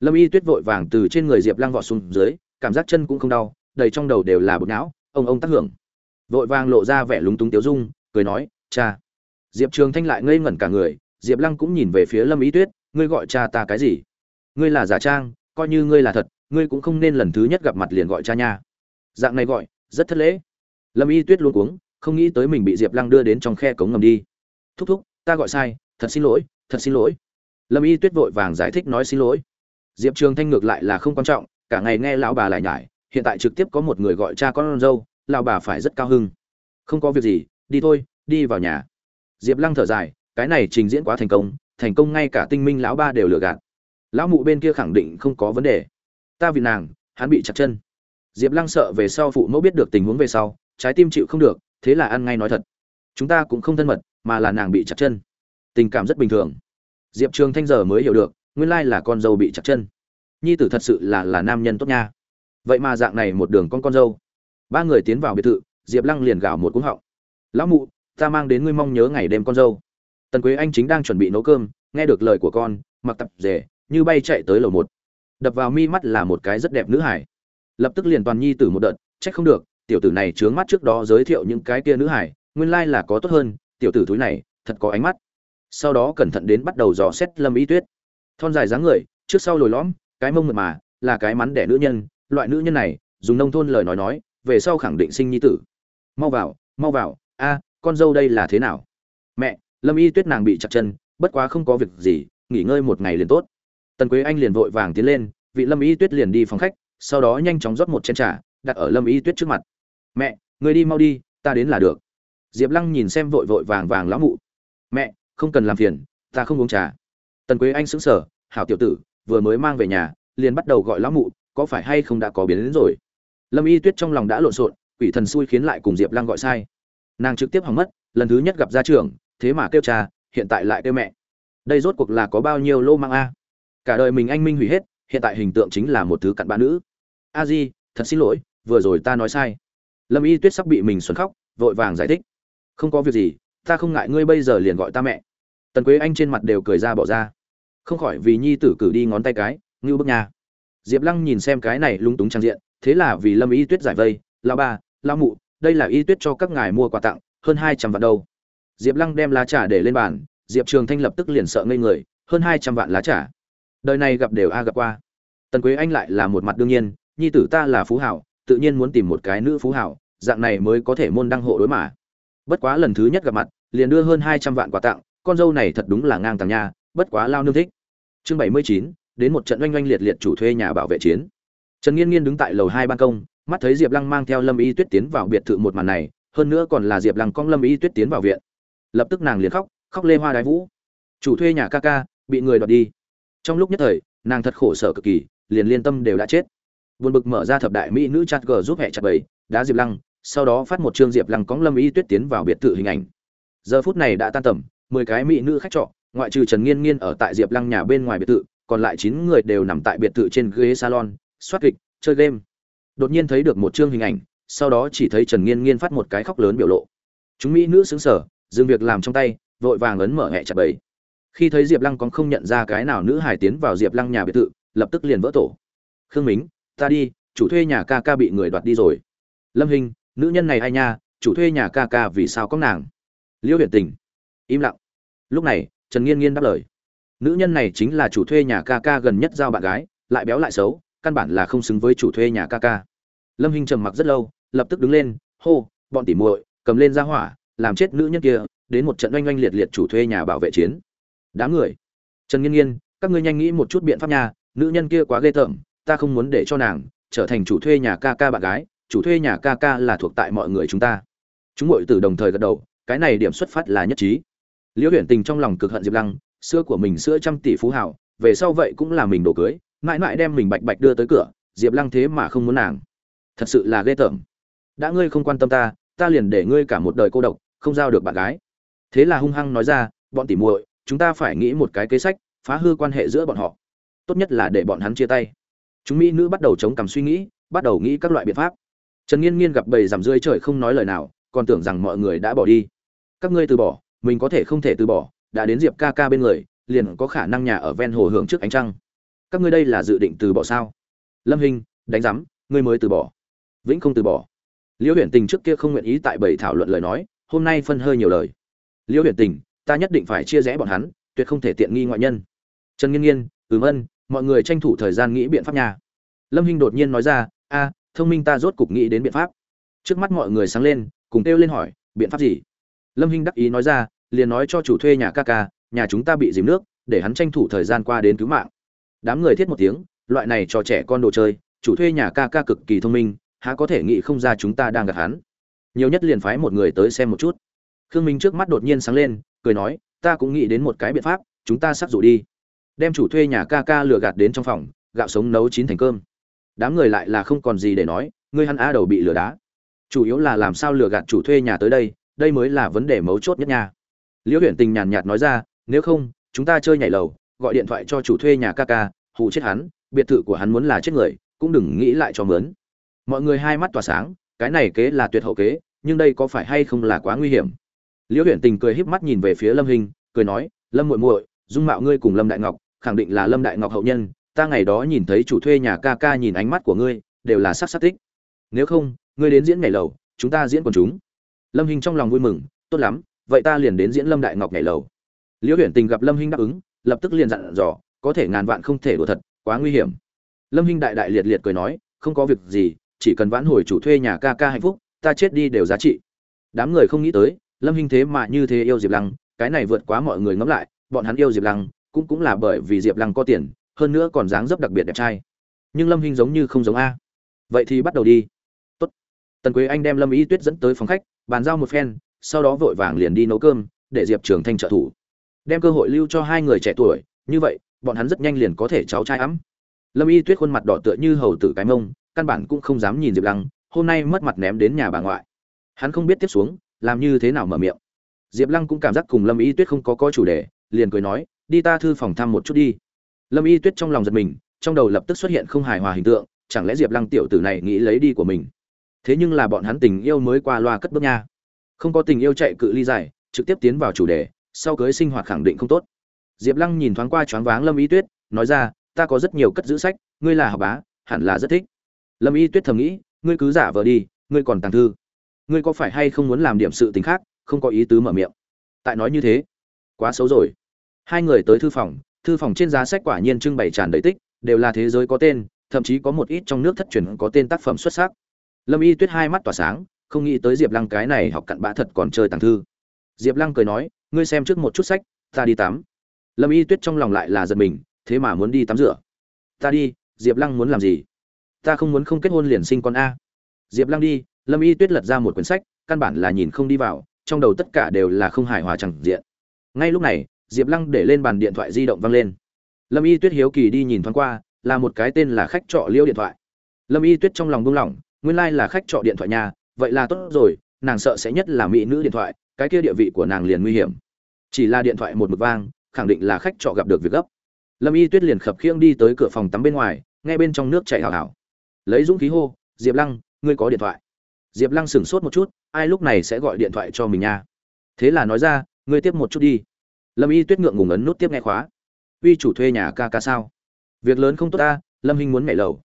[SPEAKER 1] Lâm y tuyết vội vàng từ trên người diệp lăng vọt xuống dưới, cảm giác chân cũng không đau, đầy trong đầu đều là bột não, ông ông tác hưởng. Vội vàng lộ ra vẻ lúng túng tiếu dung, cười nói cha. Diệp trường thanh lại ngây ngẩn cả người, diệp lăng cũng nhìn về phía lâm y tuyết, ngươi gọi cha ta cái gì? Ngươi là giả trang, coi như ngươi là thật, ngươi cũng không nên lần thứ nhất gặp mặt liền gọi cha nha. Dạng này gọi, rất thất lễ. Lâm y tuyết luôn cuống, không nghĩ tới mình bị diệp lăng đưa đến trong khe cống ngầm đi. Thúc thúc, ta gọi sai, thật xin lỗi, thật xin lỗi. Lâm y tuyết vội vàng giải thích nói xin lỗi. Diệp trường thanh ngược lại là không quan trọng, cả ngày nghe lão bà lại nhải, hiện tại trực tiếp có một người gọi cha con dâu, lão bà phải rất cao hưng. Không có việc gì, đi thôi đi vào nhà. Diệp lăng thở dài, cái này trình diễn quá thành công thành công ngay cả tinh minh lão ba đều lừa gạt. Lão mụ bên kia khẳng định không có vấn đề. Ta vì nàng, hắn bị chặt chân. Diệp lăng sợ về sau phụ mẫu biết được tình huống về sau, trái tim chịu không được, thế là ăn ngay nói thật. Chúng ta cũng không thân mật, mà là nàng bị chặt chân. Tình cảm rất bình thường. Diệp trường thanh giờ mới hiểu được, nguyên lai là con dâu bị chặt chân. Nhi tử thật sự là là nam nhân tốt nha. Vậy mà dạng này một đường con con dâu. Ba người tiến vào biệt thự, diệp lăng liền gào một cúng họng. Lão mụ ta mang đến ngươi mong nhớ ngày đêm con dâu. Tần quế anh chính đang chuẩn bị nấu cơm, nghe được lời của con, mặc tập rể, như bay chạy tới lầu một. Đập vào mi mắt là một cái rất đẹp nữ hải lập tức liền toàn nhi tử một đợt, trách không được, tiểu tử này trướng mắt trước đó giới thiệu những cái kia nữ hải nguyên lai là có tốt hơn, tiểu tử thúi này, thật có ánh mắt. Sau đó cẩn thận đến bắt đầu dò xét lâm y tuyết. Thon dài dáng người, trước sau lồi lõm, cái mông mượt mà, là cái mắn đẻ nữ nhân, loại nữ nhân này, dùng nông thôn lời nói nói, về sau khẳng định sinh nhi tử. Mau vào mau vào, a con dâu đây là thế nào? Mẹ, lâm y tuyết nàng bị chặt chân, bất quá không có việc gì, nghỉ ngơi một ngày liền tốt. Tần quế anh liền vội vàng tiến lên, vị lâm y tuyết liền đi phòng khách, sau đó nhanh chóng rót một chén trà, đặt ở lâm y tuyết trước mặt. Mẹ, người đi mau đi, ta đến là được. Diệp lăng nhìn xem vội vội vàng vàng lão mụ. Mẹ, không cần làm phiền, ta không uống trà. Tần quế anh sững sờ, hảo tiểu tử, vừa mới mang về nhà, liền bắt đầu gọi lão mụ, có phải hay không đã có biến đến rồi? Lâm y tuyết trong lòng đã lộn xộn, quỷ thần xui khiến lại cùng diệp lăng gọi sai nàng trực tiếp hỏng mất, lần thứ nhất gặp gia trưởng, thế mà kêu cha, hiện tại lại kêu mẹ. Đây rốt cuộc là có bao nhiêu lô mang a? Cả đời mình anh minh hủy hết, hiện tại hình tượng chính là một thứ cặn bã nữ. A di, thật xin lỗi, vừa rồi ta nói sai. Lâm y tuyết sắp bị mình xuân khóc, vội vàng giải thích. Không có việc gì, ta không ngại ngươi bây giờ liền gọi ta mẹ. Tần quế anh trên mặt đều cười ra bỏ ra. Không khỏi vì nhi tử cử đi ngón tay cái, ngưu bức nhà. Diệp lăng nhìn xem cái này lung túng trang diện, thế là vì lâm y tuyết giải vây. Lao ba lao mụ đây là y tuyết cho các ngài mua quà tặng, hơn hai trăm vạn đâu. Diệp lăng đem lá trà để lên bàn, diệp trường thanh lập tức liền sợ ngây người, hơn hai trăm vạn lá trà. Đời này gặp đều a gặp qua. Tần quế anh lại là một mặt đương nhiên, nhi tử ta là phú hảo, tự nhiên muốn tìm một cái nữ phú hảo, dạng này mới có thể môn đăng hộ đối mà. Bất quá lần thứ nhất gặp mặt, liền đưa hơn hai trăm vạn quà tặng, con dâu này thật đúng là ngang tàng nha, bất quá lao nương thích. Chương bảy mươi chín, đến một trận oanh oanh liệt liệt chủ thuê nhà bảo vệ chiến. Trần nghiên nghiên đứng tại lầu hai ban công mắt thấy diệp lăng mang theo lâm y tuyết tiến vào biệt thự một màn này, hơn nữa còn là diệp lăng cong lâm y tuyết tiến vào viện. Lập tức nàng liền khóc khóc lê hoa đái vũ. Chủ thuê nhà ca ca, bị người đoạt đi. Trong lúc nhất thời, nàng thật khổ sở cực kỳ, liền liên tâm đều đã chết. Buồn bực mở ra thập đại mỹ nữ chat g giúp hẹ chặt bầy, đá diệp lăng, sau đó phát một chương diệp lăng cóng lâm y tuyết tiến vào biệt thự hình ảnh. Giờ phút này đã tan tầm, mười cái mỹ nữ khách trọ, ngoại trừ trần nghiên nghiên ở tại diệp lăng nhà bên ngoài biệt thự, còn lại chín người đều nằm tại biệt thự trên ghế salon, soát kịch, chơi game đột nhiên thấy được một chương hình ảnh, sau đó chỉ thấy trần nghiên nghiên phát một cái khóc lớn biểu lộ. Chúng mỹ nữ xứng sở dừng việc làm trong tay, vội vàng ấn mở hẹ chặt bầy khi thấy diệp lăng còn không nhận ra cái nào nữ hải tiến vào diệp lăng nhà biệt thự, lập tức liền vỡ tổ. Khương mính, ta đi, chủ thuê nhà ca ca bị người đoạt đi rồi. Lâm hình, nữ nhân này ai nha, chủ thuê nhà ca ca vì sao có nàng? Liễu huyện tình. Im lặng. Lúc này, trần nghiên nghiên đáp lời. Nữ nhân này chính là chủ thuê nhà ca ca gần nhất giao bạn gái, lại béo lại xấu căn bản là không xứng với chủ thuê nhà ca ca. Lâm Hinh trầm mặc rất lâu, lập tức đứng lên, hô, bọn tỉ muội, cầm lên ra hỏa, làm chết nữ nhân kia, đến một trận oanh oanh liệt liệt chủ thuê nhà bảo vệ chiến. Đám người. Trần nghiên nghiên, các ngươi nhanh nghĩ một chút biện pháp nha, nữ nhân kia quá ghê tởm, ta không muốn để cho nàng trở thành chủ thuê nhà ca ca bạn gái, chủ thuê nhà ca ca là thuộc tại mọi người chúng ta. Chúng mọi tử đồng thời gật đầu, cái này điểm xuất phát là nhất trí. Liễu Huyền tình trong lòng cực hận diệp lăng sữa của mình sữa trăm tỷ phú hảo, về sau vậy cũng là mình đồ cưới mãi mãi đem mình bạch bạch đưa tới cửa, diệp lăng thế mà không muốn nàng. Thật sự là ghê tởm. Đã ngươi không quan tâm ta ta liền để ngươi cả một đời cô độc, không giao được bạn gái. Thế là hung hăng nói ra, bọn tỉ muội, chúng ta phải nghĩ một cái kế sách, phá hư quan hệ giữa bọn họ. Tốt nhất là để bọn hắn chia tay. Chúng mỹ nữ bắt đầu chống cằm suy nghĩ, bắt đầu nghĩ các loại biện pháp. Trần nghiên nghiên gặp bầy giảm rơi trời không nói lời nào, còn tưởng rằng mọi người đã bỏ đi. Các ngươi từ bỏ, mình có thể không thể từ bỏ, đã đến diệp ca ca bên người, liền có khả năng nhà ở ven hồ hưởng trước ánh trăng các ngươi đây là dự định từ bỏ sao? Lâm hình đánh giám, ngươi mới từ bỏ. Vĩnh không từ bỏ. Liễu huyền tình trước kia không nguyện ý tại bầy thảo luận lời nói, hôm nay phân hơi nhiều lời. Liễu huyền tình, ta nhất định phải chia rẽ bọn hắn, tuyệt không thể tiện nghi ngoại nhân. Trần nghiên nghiên, ừm ân, mọi người tranh thủ thời gian nghĩ biện pháp nhà lâm hinh đột nhiên nói ra, a, thông minh ta rốt cục nghĩ đến biện pháp. Trước mắt mọi người sáng lên, cùng kêu lên hỏi, biện pháp gì? Lâm hinh đắc ý nói ra, liền nói cho chủ thuê nhà ca ca, nhà chúng ta bị dìm nước, để hắn tranh thủ thời gian qua đến cứu mạng đám người thiết một tiếng, loại này cho trẻ con đồ chơi, chủ thuê nhà ca ca cực kỳ thông minh, há có thể nghĩ không ra chúng ta đang gặp hắn. Nhiều nhất liền phái một người tới xem một chút. Khương minh trước mắt đột nhiên sáng lên, cười nói, ta cũng nghĩ đến một cái biện pháp, chúng ta sắp rủ đi. Đem chủ thuê nhà ca ca lừa gạt đến trong phòng, gạo sống nấu chín thành cơm. Đám người lại là không còn gì để nói, ngươi hắn a đầu bị lừa đá. Chủ yếu là làm sao lừa gạt chủ thuê nhà tới đây đây mới là vấn đề mấu chốt nhất nha. Liễu huyện tình nhàn nhạt nói ra, nếu không, chúng ta chơi nhảy lầu gọi điện thoại cho chủ thuê nhà ca ca, hù chết hắn, biệt thự của hắn muốn là chết người, cũng đừng nghĩ lại cho mướn. Mọi người hai mắt tỏa sáng, cái này kế là tuyệt hậu kế, nhưng đây có phải hay không là quá nguy hiểm? Liễu huyện tình cười híp mắt nhìn về phía lâm hình, cười nói, lâm muội muội, dung mạo ngươi cùng lâm đại ngọc, khẳng định là lâm đại ngọc hậu nhân, ta ngày đó nhìn thấy chủ thuê nhà ca ca nhìn ánh mắt của ngươi, đều là sắc sắc tích. Nếu không, ngươi đến diễn nhảy lầu, chúng ta diễn quần chúng. Lâm hình trong lòng vui mừng, tốt lắm, vậy ta liền đến diễn lâm đại ngọc nhảy lầu. Liễu huyện tình gặp lâm hình đáp ứng lập tức liền dặn dò, có thể ngàn vạn không thể đùa thật, quá nguy hiểm. Lâm Hinh đại đại liệt liệt cười nói, không có việc gì, chỉ cần vãn hồi chủ thuê nhà ca ca hạnh phúc, ta chết đi đều giá trị. Đám người không nghĩ tới, lâm Hinh thế mà như thế yêu diệp lăng, cái này vượt quá mọi người ngẫm lại, bọn hắn yêu diệp lăng, cũng cũng là bởi vì diệp lăng có tiền, hơn nữa còn dáng dấp đặc biệt đẹp trai. Nhưng lâm Hinh giống như không giống a. Vậy thì bắt đầu đi. Tốt. tần quế anh đem lâm ý tuyết dẫn tới phòng khách, bàn giao một phen, sau đó vội vàng liền đi nấu cơm, để diệp trường thanh trợ thủ đem cơ hội lưu cho hai người trẻ tuổi, như vậy, bọn hắn rất nhanh liền có thể cháu trai ấm. Lâm y tuyết khuôn mặt đỏ tựa như hầu tử cái mông, căn bản cũng không dám nhìn diệp lăng, hôm nay mất mặt ném đến nhà bà ngoại. Hắn không biết tiếp xuống, làm như thế nào mở miệng. Diệp lăng cũng cảm giác cùng lâm y tuyết không có có chủ đề, liền cười nói, đi ta thư phòng thăm một chút đi. Lâm y tuyết trong lòng giật mình, trong đầu lập tức xuất hiện không hài hòa hình tượng, chẳng lẽ diệp lăng tiểu tử này nghĩ lấy đi của mình? Thế nhưng là bọn hắn tình yêu mới qua loa cất bước nha. Không có tình yêu chạy cự ly dài, trực tiếp tiến vào chủ đề sau cưới sinh hoạt khẳng định không tốt. Diệp lăng nhìn thoáng qua choáng váng lâm y tuyết, nói ra, ta có rất nhiều cất giữ sách, ngươi là học bá, hẳn là rất thích. Lâm y tuyết thầm nghĩ, ngươi cứ giả vờ đi, ngươi còn tàng thư. Ngươi có phải hay không muốn làm điểm sự t ì n h khác, không có ý tứ mở miệng? Tại nói như thế, quá xấu rồi. Hai người tới thư phòng thư phòng trên giá sách quả nhiên trưng bày tràn đầy tích, đều là thế giới có tên, thậm chí có một ít trong nước thất truyền có tên tác phẩm xuất sắc. Lâm y tuyết hai mắt tỏa sáng, không nghĩ tới diệp lăng cái này học cặn bã thật còn chơi tàng thư. Diệp lăng cười nói ngươi xem trước một chút sách, ta đi tắm. Lâm y tuyết trong lòng lại là giật mình, thế mà muốn đi tắm rửa. Ta đi, diệp lăng muốn làm gì? Ta không muốn không kết hôn liền sinh con a. Diệp lăng đi, lâm y tuyết lật ra một quyển sách, căn bản là nhìn không đi vào, trong đầu tất cả đều là không hài hòa chẳng diện. Ngay lúc này, diệp lăng để lên bàn điện thoại di động văng lên. Lâm y tuyết hiếu kỳ đi nhìn thoáng qua, là một cái tên là khách trọ liêu điện thoại. Lâm y tuyết trong lòng buông lỏng, nguyên lai、like、là khách trọ điện thoại nhà, vậy là tốt rồi, nàng sợ sẽ nhất là mỹ nữ điện thoại, cái kia địa vị của nàng liền nguy hiểm chỉ là điện thoại một mực vang, khẳng định là khách trọ gặp được việc gấp. Lâm y tuyết liền khập khiêng đi tới cửa phòng tắm bên ngoài, nghe bên trong nước chảy hào hào. Lấy dũng khí hô, diệp lăng, ngươi có điện thoại. Diệp lăng sửng sốt một chút, ai lúc này sẽ gọi điện thoại cho mình nha? Thế là nói ra, ngươi tiếp một chút đi. Lâm y tuyết ngượng ngùng ấn nút tiếp nghe khóa. Uy chủ thuê nhà ca ca sao? Việc lớn không tốt ta, lâm hinh muốn nhảy lầu.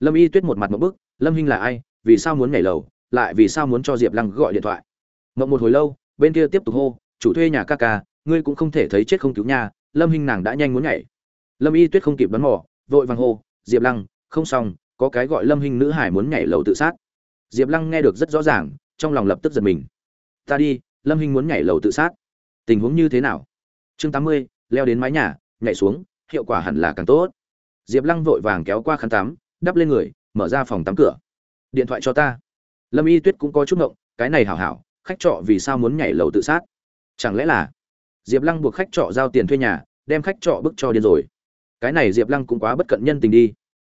[SPEAKER 1] Lâm y tuyết một mặt một bức, lâm hinh là ai, vì sao muốn nhảy lầu, lại vì sao muốn cho diệp lăng gọi điện thoại? Ngậm một hồi lâu, bên kia tiếp tục hô, chủ thuê nhà ca ca ngươi cũng không thể thấy chết không cứu nha. lâm hinh nàng đã nhanh muốn nhảy. Lâm y tuyết không kịp bắn mỏ vội vàng hô, diệp lăng, không xong, có cái gọi lâm Hinh nữ hải muốn nhảy lầu tự sát. Diệp lăng nghe được rất rõ ràng, trong lòng lập tức giật mình. Ta đi, lâm Hinh muốn nhảy lầu tự sát. Tình huống như thế nào? Chương tám mươi, leo đến mái nhà, nhảy xuống, hiệu quả hẳn là càng tốt. Diệp lăng vội vàng kéo qua khăn tắm, đắp lên người, mở ra phòng tắm cửa. Điện thoại cho ta. Lâm y tuyết cũng có chút ngộng, cái này hảo hảo, khách trọ vì sao muốn nhảy lầu tự sát? Chẳng lẽ là diệp lăng buộc khách trọ giao tiền thuê nhà, đem khách trọ bức cho điên rồi. Cái này diệp lăng cũng quá bất cận nhân tình đi.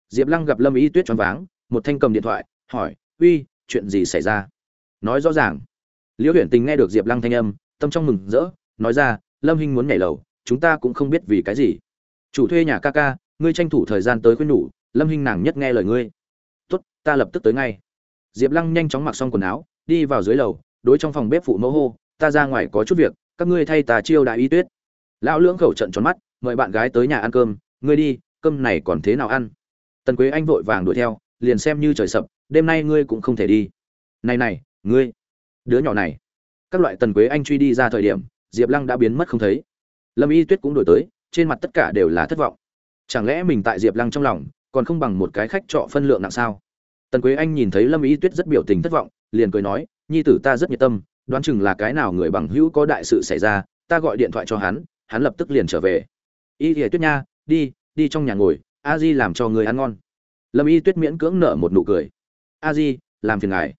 [SPEAKER 1] Diệp lăng gặp lâm y tuyết choáng váng, một thanh cầm điện thoại, hỏi, uy, chuyện gì xảy ra? Nói rõ ràng. Liễu Huyền tình nghe được diệp lăng thanh âm, tâm trong mừng rỡ, nói ra, lâm hinh muốn nhảy lầu, chúng ta cũng không biết vì cái gì. Chủ thuê nhà ca ca, ngươi tranh thủ thời gian tới khuyên nhủ, lâm hinh nàng nhất nghe lời ngươi. Tốt, ta lập tức tới ngay. Diệp lăng nhanh chóng mặc xong quần áo, đi vào dưới lầu, đối trong phòng bếp phụ mẫu hô, ta ra ngoài có chút việc các ngươi thay ta chiêu đại y tuyết. Lão lưỡng khẩu trận tròn mắt, mời bạn gái tới nhà ăn cơm. Ngươi đi, cơm này còn thế nào ăn? Tần quế anh vội vàng đuổi theo, liền xem như trời sập, đêm nay ngươi cũng không thể đi. Này này, ngươi, đứa nhỏ này. Các loại tần quế anh truy đi ra thời điểm, diệp lăng đã biến mất không thấy. Lâm y tuyết cũng đổi tới, trên mặt tất cả đều là thất vọng. Chẳng lẽ mình tại diệp lăng trong lòng, còn không bằng một cái khách trọ phân lượng nặng sao? Tần quế anh nhìn thấy lâm y tuyết rất biểu tình thất vọng, liền cười nói, nhi tử ta rất nhiệt tâm đoán chừng là cái nào người bằng hữu có đại sự xảy ra ta gọi điện thoại cho hắn hắn lập tức liền trở về. Y thì tuyết nha đi đi trong nhà ngồi a di làm cho người ăn ngon. Lâm y tuyết miễn cưỡng nở một nụ cười. A di làm phiền ngài.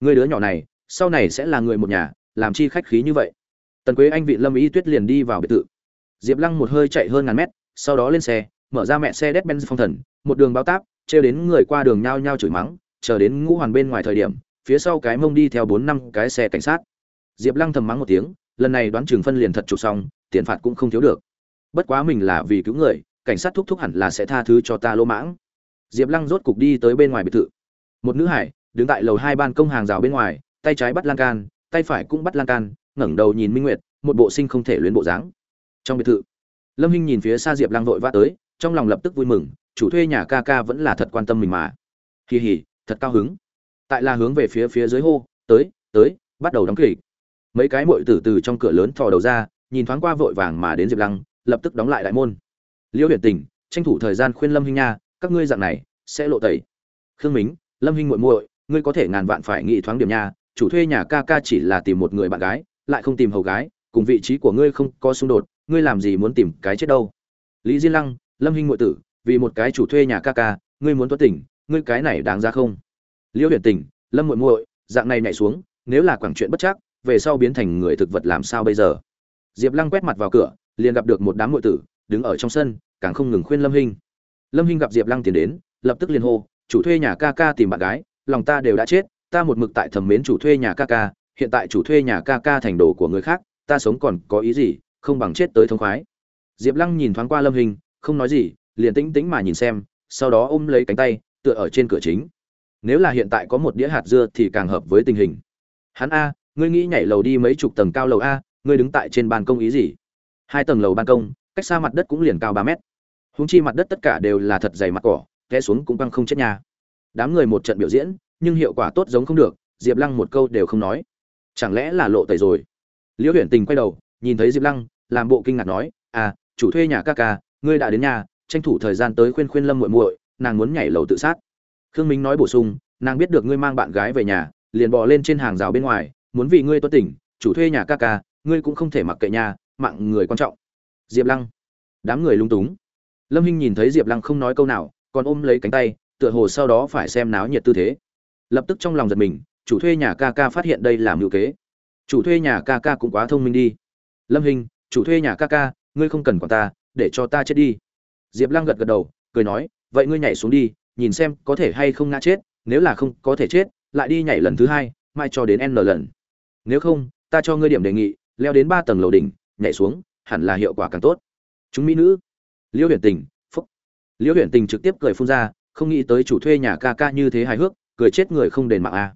[SPEAKER 1] Người đứa nhỏ này sau này sẽ là người một nhà làm chi khách khí như vậy. Tần quế anh vị lâm y tuyết liền đi vào biệt thự. Diệp lăng một hơi chạy hơn ngàn mét sau đó lên xe mở ra mẹ xe Mercedes-Benz phong thần, một đường báo táp, trêu đến người qua đường nhao nhao chửi mắng, chờ đến ngũ hoàn bên ngoài thời điểm, phía sau cái mông đi theo bốn năm cái xe cảnh sát. Diệp Lăng thầm mắng một tiếng, lần này đoán trường phân liền thật chụp xong, tiền phạt cũng không thiếu được. Bất quá mình là vì cứu người, cảnh sát thúc thúc hẳn là sẽ tha thứ cho ta lỗ mãng. Diệp Lăng rốt cục đi tới bên ngoài biệt thự. Một nữ hải đứng tại lầu hai ban công hàng rào bên ngoài, tay trái bắt lan can, tay phải cũng bắt lan can, ngẩng đầu nhìn Minh Nguyệt, một bộ sinh không thể luyến bộ dáng. Trong biệt thự, Lâm Hinh nhìn phía xa Diệp Lăng vội vã tới, trong lòng lập tức vui mừng chủ thuê nhà ca ca vẫn là thật quan tâm mình mà kỳ hỉ thật cao hứng tại là hướng về phía phía dưới hô, tới tới, bắt đầu đóng kịch. Mấy cái mội từ từ trong cửa lớn thò đầu ra, nhìn thoáng qua vội vàng mà đến diệp lăng, lập tức đóng lại đại môn. Liễu Huyền tình, tranh thủ thời gian khuyên lâm hinh nha, các ngươi dạng này, sẽ lộ tẩy. Khương mính, lâm hinh muội muội, ngươi có thể ngàn vạn phải nghĩ thoáng điểm nha, chủ thuê nhà ca ca chỉ là tìm một người bạn gái, lại không tìm hầu gái, cùng vị trí của ngươi không có xung đột, ngươi làm gì muốn tìm cái chết đâu. Lý diên lăng, lâm hinh muội tử, vì một cái chủ thuê nhà ca ca, ngươi muốn tuất tỉnh ngươi cái này đáng ra không? Liễu huyền tình, lâm muội muội, dạng này nhảy xuống, nếu là quảng chuyện bất chắc, về sau biến thành người thực vật làm sao bây giờ? Diệp lăng quét mặt vào cửa, liền gặp được một đám muội tử, đứng ở trong sân, càng không ngừng khuyên lâm hinh. Lâm hinh gặp diệp lăng tiến đến, lập tức liền hô, chủ thuê nhà ca ca tìm bạn gái, lòng ta đều đã chết, ta một mực tại thẩm mến chủ thuê nhà ca ca, hiện tại chủ thuê nhà ca ca thành đồ của người khác, ta sống còn có ý gì, không bằng chết tới thông khoái. Diệp lăng nhìn thoáng qua lâm hình không nói gì, liền tĩnh tĩnh mà nhìn xem, sau đó ôm lấy cánh tay, tựa ở trên cửa chính nếu là hiện tại có một đĩa hạt dưa thì càng hợp với tình hình. Hắn a, ngươi nghĩ nhảy lầu đi mấy chục tầng cao lầu a, ngươi đứng tại trên ban công ý gì? Hai tầng lầu ban công, cách xa mặt đất cũng liền cao ba mét. Húng chi mặt đất tất cả đều là thật dày mặt cỏ, té xuống cũng băng không chết nhà đám người một trận biểu diễn, nhưng hiệu quả tốt giống không được, diệp lăng một câu đều không nói. Chẳng lẽ là lộ tẩy rồi? Liễu Huyền tình quay đầu, nhìn thấy diệp lăng, làm bộ kinh ngạc nói à chủ thuê nhà ca ca, ngươi đã đến nhà, tranh thủ thời gian tới khuyên khuyên lâm muội muội, nàng muốn nhảy lầu tự sát khương minh nói bổ sung, nàng biết được ngươi mang bạn gái về nhà, liền bò lên trên hàng rào bên ngoài, muốn vì ngươi tuân tỉnh chủ thuê nhà ca ca, ngươi cũng không thể mặc kệ nhà mạng người quan trọng. Diệp lăng. Đám người lung túng. Lâm hinh nhìn thấy diệp lăng không nói câu nào, còn ôm lấy cánh tay, tựa hồ sau đó phải xem náo nhiệt tư thế. Lập tức trong lòng giật mình, chủ thuê nhà ca ca phát hiện đây là mưu kế. Chủ thuê nhà ca ca cũng quá thông minh đi. Lâm hinh, chủ thuê nhà ca ca, ngươi không cần quản ta, để cho ta chết đi. Diệp lăng gật gật đầu, cười nói, vậy ngươi nhảy xuống đi nhìn xem có thể hay không ngã chết, nếu là không có thể chết, lại đi nhảy lần thứ hai, mai cho đến n lần. Nếu không, ta cho ngươi điểm đề nghị, leo đến ba tầng lầu đỉnh, nhảy xuống, hẳn là hiệu quả càng tốt. Chúng mỹ nữ. Liễu huyền tình, phúc. Liễu huyền tình trực tiếp cười phun ra, không nghĩ tới chủ thuê nhà ca ca như thế hài hước, cười chết người không đền mạng a.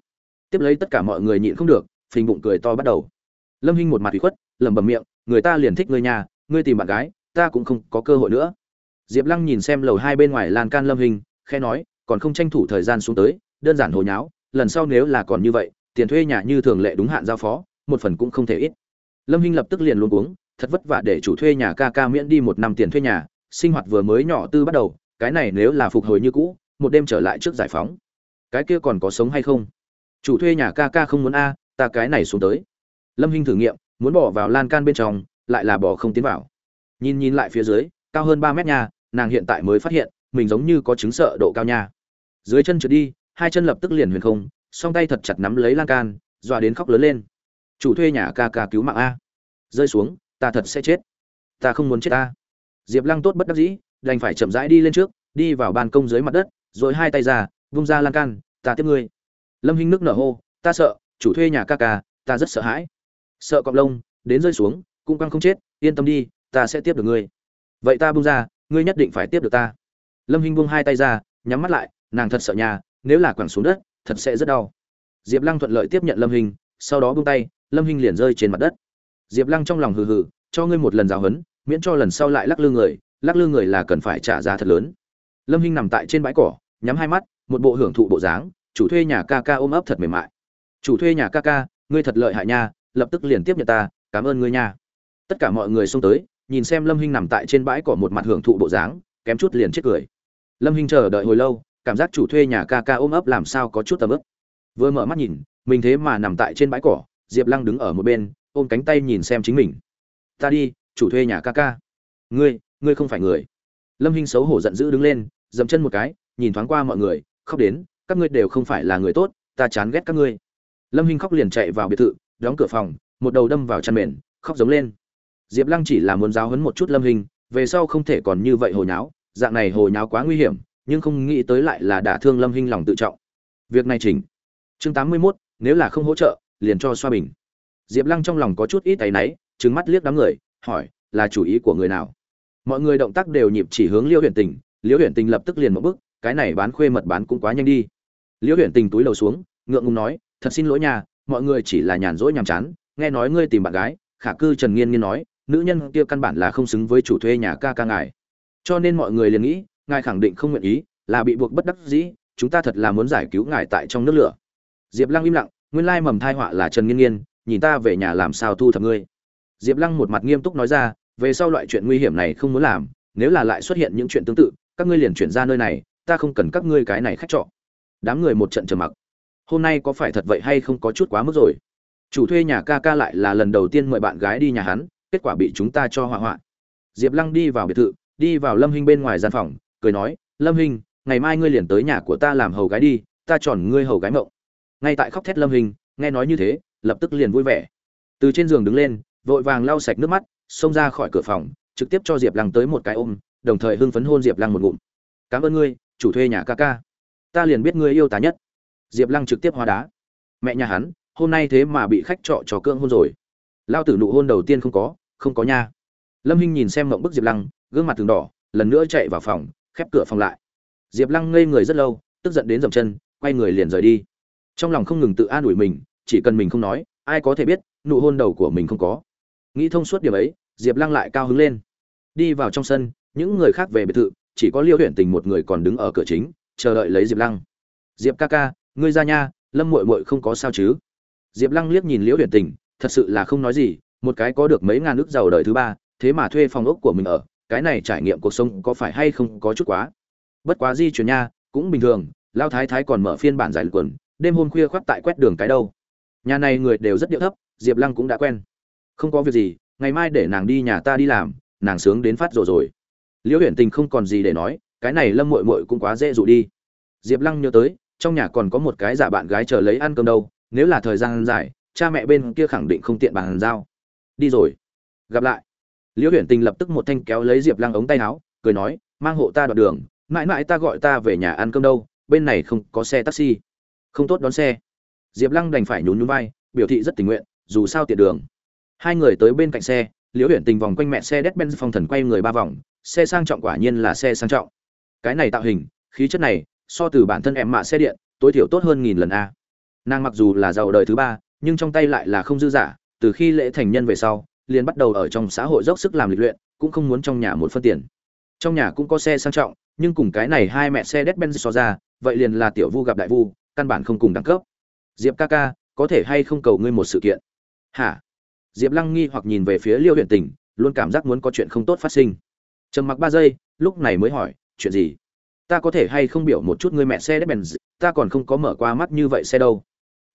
[SPEAKER 1] Tiếp lấy tất cả mọi người nhịn không được, phình bụng cười to bắt đầu. Lâm hinh một mặt ủy khuất, lẩm bẩm miệng, người ta liền thích người nhà, ngươi tìm bạn gái, ta cũng không có cơ hội nữa. Diệp lăng nhìn xem lầu hai bên ngoài lan can lâm hình khe nói, còn không tranh thủ thời gian xuống tới, đơn giản hồi nháo, lần sau nếu là còn như vậy, tiền thuê nhà như thường lệ đúng hạn giao phó, một phần cũng không thể ít. Lâm hinh lập tức liền luôn uống thật vất vả để chủ thuê nhà ca ca miễn đi một năm tiền thuê nhà, sinh hoạt vừa mới nhỏ tư bắt đầu, cái này nếu là phục hồi như cũ, một đêm trở lại trước giải phóng. Cái kia còn có sống hay không? Chủ thuê nhà ca ca không muốn a, ta cái này xuống tới. Lâm hinh thử nghiệm, muốn bỏ vào lan can bên trong, lại là bỏ không tiến vào. Nhìn nhìn lại phía dưới, cao hơn ba mét nha nàng hiện tại mới phát hiện mình giống như có chứng sợ độ cao nha. Dưới chân trượt đi, hai chân lập tức liền huyền không, song tay thật chặt nắm lấy lan can, dọa đến khóc lớn lên. Chủ thuê nhà ca ca cứu mạng a. Rơi xuống, ta thật sẽ chết. Ta không muốn chết ta diệp lăng tốt bất đắc dĩ, đành phải chậm rãi đi lên trước, đi vào ban công dưới mặt đất, rồi hai tay ra, vung ra lan can, ta tiếp ngươi. Lâm hinh nước nở hô, ta sợ, chủ thuê nhà ca ca, ta rất sợ hãi. Sợ cọp lông, đến rơi xuống, cũng căng không chết, yên tâm đi, ta sẽ tiếp được ngươi. Vậy ta bung ra, ngươi nhất định phải tiếp được ta lâm hinh buông hai tay ra, nhắm mắt lại, nàng thật sợ nhà, nếu là quẳng xuống đất, thật sẽ rất đau. Diệp lăng thuận lợi tiếp nhận lâm hinh, sau đó buông tay, lâm hinh liền rơi trên mặt đất. Diệp lăng trong lòng hừ hừ, cho ngươi một lần giáo huấn, miễn cho lần sau lại lắc lư người, lắc lư người là cần phải trả giá thật lớn. Lâm hinh nằm tại trên bãi cỏ, nhắm hai mắt, một bộ hưởng thụ bộ dáng, chủ thuê nhà ca ca ôm ấp thật mềm mại. Chủ thuê nhà ca ca, ngươi thật lợi hại nha, lập tức liền tiếp nhận ta, cảm ơn ngươi nha. Tất cả mọi người xông tới, nhìn xem lâm hinh nằm tại trên bãi cỏ một mặt hưởng thụ bộ dáng, kém chút liền chết cười lâm hinh chờ đợi hồi lâu, cảm giác chủ thuê nhà ca ca ôm ấp làm sao có chút tầm ức. Vừa mở mắt nhìn, mình thế mà nằm tại trên bãi cỏ, diệp lăng đứng ở một bên, ôm cánh tay nhìn xem chính mình. Ta đi, chủ thuê nhà ca ca. Ngươi ngươi không phải người. Lâm hinh xấu hổ giận dữ đứng lên, dậm chân một cái, nhìn thoáng qua mọi người, khóc đến, các ngươi đều không phải là người tốt, ta chán ghét các ngươi. Lâm hinh khóc liền chạy vào biệt thự, đóng cửa phòng, một đầu đâm vào chăn mền, khóc giống lên. Diệp lăng chỉ là muốn giáo hấn một chút lâm hinh, về sau không thể còn như vậy hồi nháo dạng này hồ nháo quá nguy hiểm nhưng không nghĩ tới lại là đả thương lâm hinh lòng tự trọng. Việc này chỉnh. Chương tám mươi 81, nếu là không hỗ trợ liền cho xoa bình. Diệp lăng trong lòng có chút ít tay náy trừng mắt liếc đám người hỏi là chủ ý của người nào? Mọi người động tác đều nhịp chỉ hướng liêu huyền tình liêu huyền tình lập tức liền một bước cái này bán khuê mật bán cũng quá nhanh đi. Liêu huyền tình túi đầu xuống ngượng ngùng nói thật xin lỗi nhà mọi người chỉ là nhàn rỗi nhàm chán nghe nói ngươi tìm bạn gái khả cư trần nghiên nghiên nói nữ nhân kia căn bản là không xứng với chủ thuê nhà ca ca ngài cho nên mọi người liền nghĩ, ngài khẳng định không nguyện ý, là bị buộc bất đắc dĩ, chúng ta thật là muốn giải cứu ngài tại trong nước lửa. Diệp lăng im lặng, nguyên lai mầm thai họa là trần nghiên nghiên, nhìn ta về nhà làm sao thu thập ngươi. Diệp lăng một mặt nghiêm túc nói ra, về sau loại chuyện nguy hiểm này không muốn làm, nếu là lại xuất hiện những chuyện tương tự, các ngươi liền chuyển ra nơi này, ta không cần các ngươi cái này khách trọ. Đám người một trận trầm mặc. Hôm nay có phải thật vậy hay không có chút quá mức rồi? Chủ thuê nhà ca ca lại là lần đầu tiên mời bạn gái đi nhà hắn, kết quả bị chúng ta cho hỏa hoạn. Diệp lăng đi vào biệt thự đi vào lâm hinh bên ngoài gian phòng, cười nói, lâm hinh, ngày mai ngươi liền tới nhà của ta làm hầu gái đi, ta chọn ngươi hầu gái mộng. Ngay tại khóc thét lâm hinh, nghe nói như thế, lập tức liền vui vẻ. Từ trên giường đứng lên, vội vàng lau sạch nước mắt, xông ra khỏi cửa phòng, trực tiếp cho diệp lăng tới một cái ôm, đồng thời hưng phấn hôn diệp lăng một ngụm. Cảm ơn ngươi, chủ thuê nhà ca ca. Ta liền biết ngươi yêu ta nhất. Diệp lăng trực tiếp hóa đá. Mẹ nhà hắn, hôm nay thế mà bị khách trọ trò cưỡng hôn rồi. Lao tử nụ hôn đầu tiên không có không có nha. Lâm hinh nhìn xem mộng bức diệp lăng gương mặt từng đỏ, lần nữa chạy vào phòng, khép cửa phòng lại. Diệp lăng ngây người rất lâu, tức giận đến dậm chân, quay người liền rời đi. Trong lòng không ngừng tự an ủi mình, chỉ cần mình không nói, ai có thể biết, nụ hôn đầu của mình không có. Nghĩ thông suốt điểm ấy, diệp lăng lại cao hứng lên. Đi vào trong sân, những người khác về biệt thự, chỉ có liêu huyện tình một người còn đứng ở cửa chính, chờ đợi lấy diệp lăng. Diệp ca ca, ngươi ra nha, lâm mội mội không có sao chứ? Diệp lăng liếc nhìn liễu huyện tình, thật sự là không nói gì, một cái có được mấy ngàn nước giàu đời thứ ba, thế mà thuê phòng ốc của mình ở cái này trải nghiệm cuộc sống có phải hay không có chút quá. Bất quá di chuyển nha, cũng bình thường, lao thái thái còn mở phiên bản giải quần, đêm hôm khuya khoác tại quét đường cái đâu. Nhà này người đều rất điệu thấp, diệp lăng cũng đã quen. Không có việc gì, ngày mai để nàng đi nhà ta đi làm, nàng sướng đến phát rồi rồi. Liễu huyền tình không còn gì để nói, cái này lâm mội mội cũng quá dễ dụ đi. Diệp lăng nhớ tới, trong nhà còn có một cái giả bạn gái chờ lấy ăn cơm đâu, nếu là thời gian dài, cha mẹ bên kia khẳng định không tiện bàn giao. Đi rồi. Gặp lại liễu Huyền tình lập tức một thanh kéo lấy diệp lăng ống tay áo, cười nói, mang hộ ta đoạn đường, mãi mãi ta gọi ta về nhà ăn cơm đâu, bên này không có xe taxi. Không tốt đón xe. Diệp lăng đành phải nhún nhún vai, biểu thị rất tình nguyện, dù sao tiện đường. Hai người tới bên cạnh xe, liễu Huyền tình vòng quanh mẹ xe đét ben phong thần quay người ba vòng, xe sang trọng quả nhiên là xe sang trọng. Cái này tạo hình, khí chất này, so từ bản thân em mạ xe điện, tối thiểu tốt hơn nghìn lần a. Nàng mặc dù là giàu đời thứ ba, nhưng trong tay lại là không dư giả, từ khi lễ thành nhân về sau liền bắt đầu ở trong xã hội dốc sức làm lịch luyện cũng không muốn trong nhà một phân tiền. Trong nhà cũng có xe sang trọng nhưng cùng cái này hai mẹ xe đét ben so ra vậy liền là tiểu vu gặp đại vu căn bản không cùng đẳng cấp. Diệp ca ca có thể hay không cầu ngươi một sự kiện? Hả? Diệp lăng nghi hoặc nhìn về phía liêu uyển tình luôn cảm giác muốn có chuyện không tốt phát sinh. Trầm mặc ba giây lúc này mới hỏi chuyện gì? Ta có thể hay không biểu một chút ngươi mẹ xe Mercedes-Benz, ta còn không có mở qua mắt như vậy xe đâu.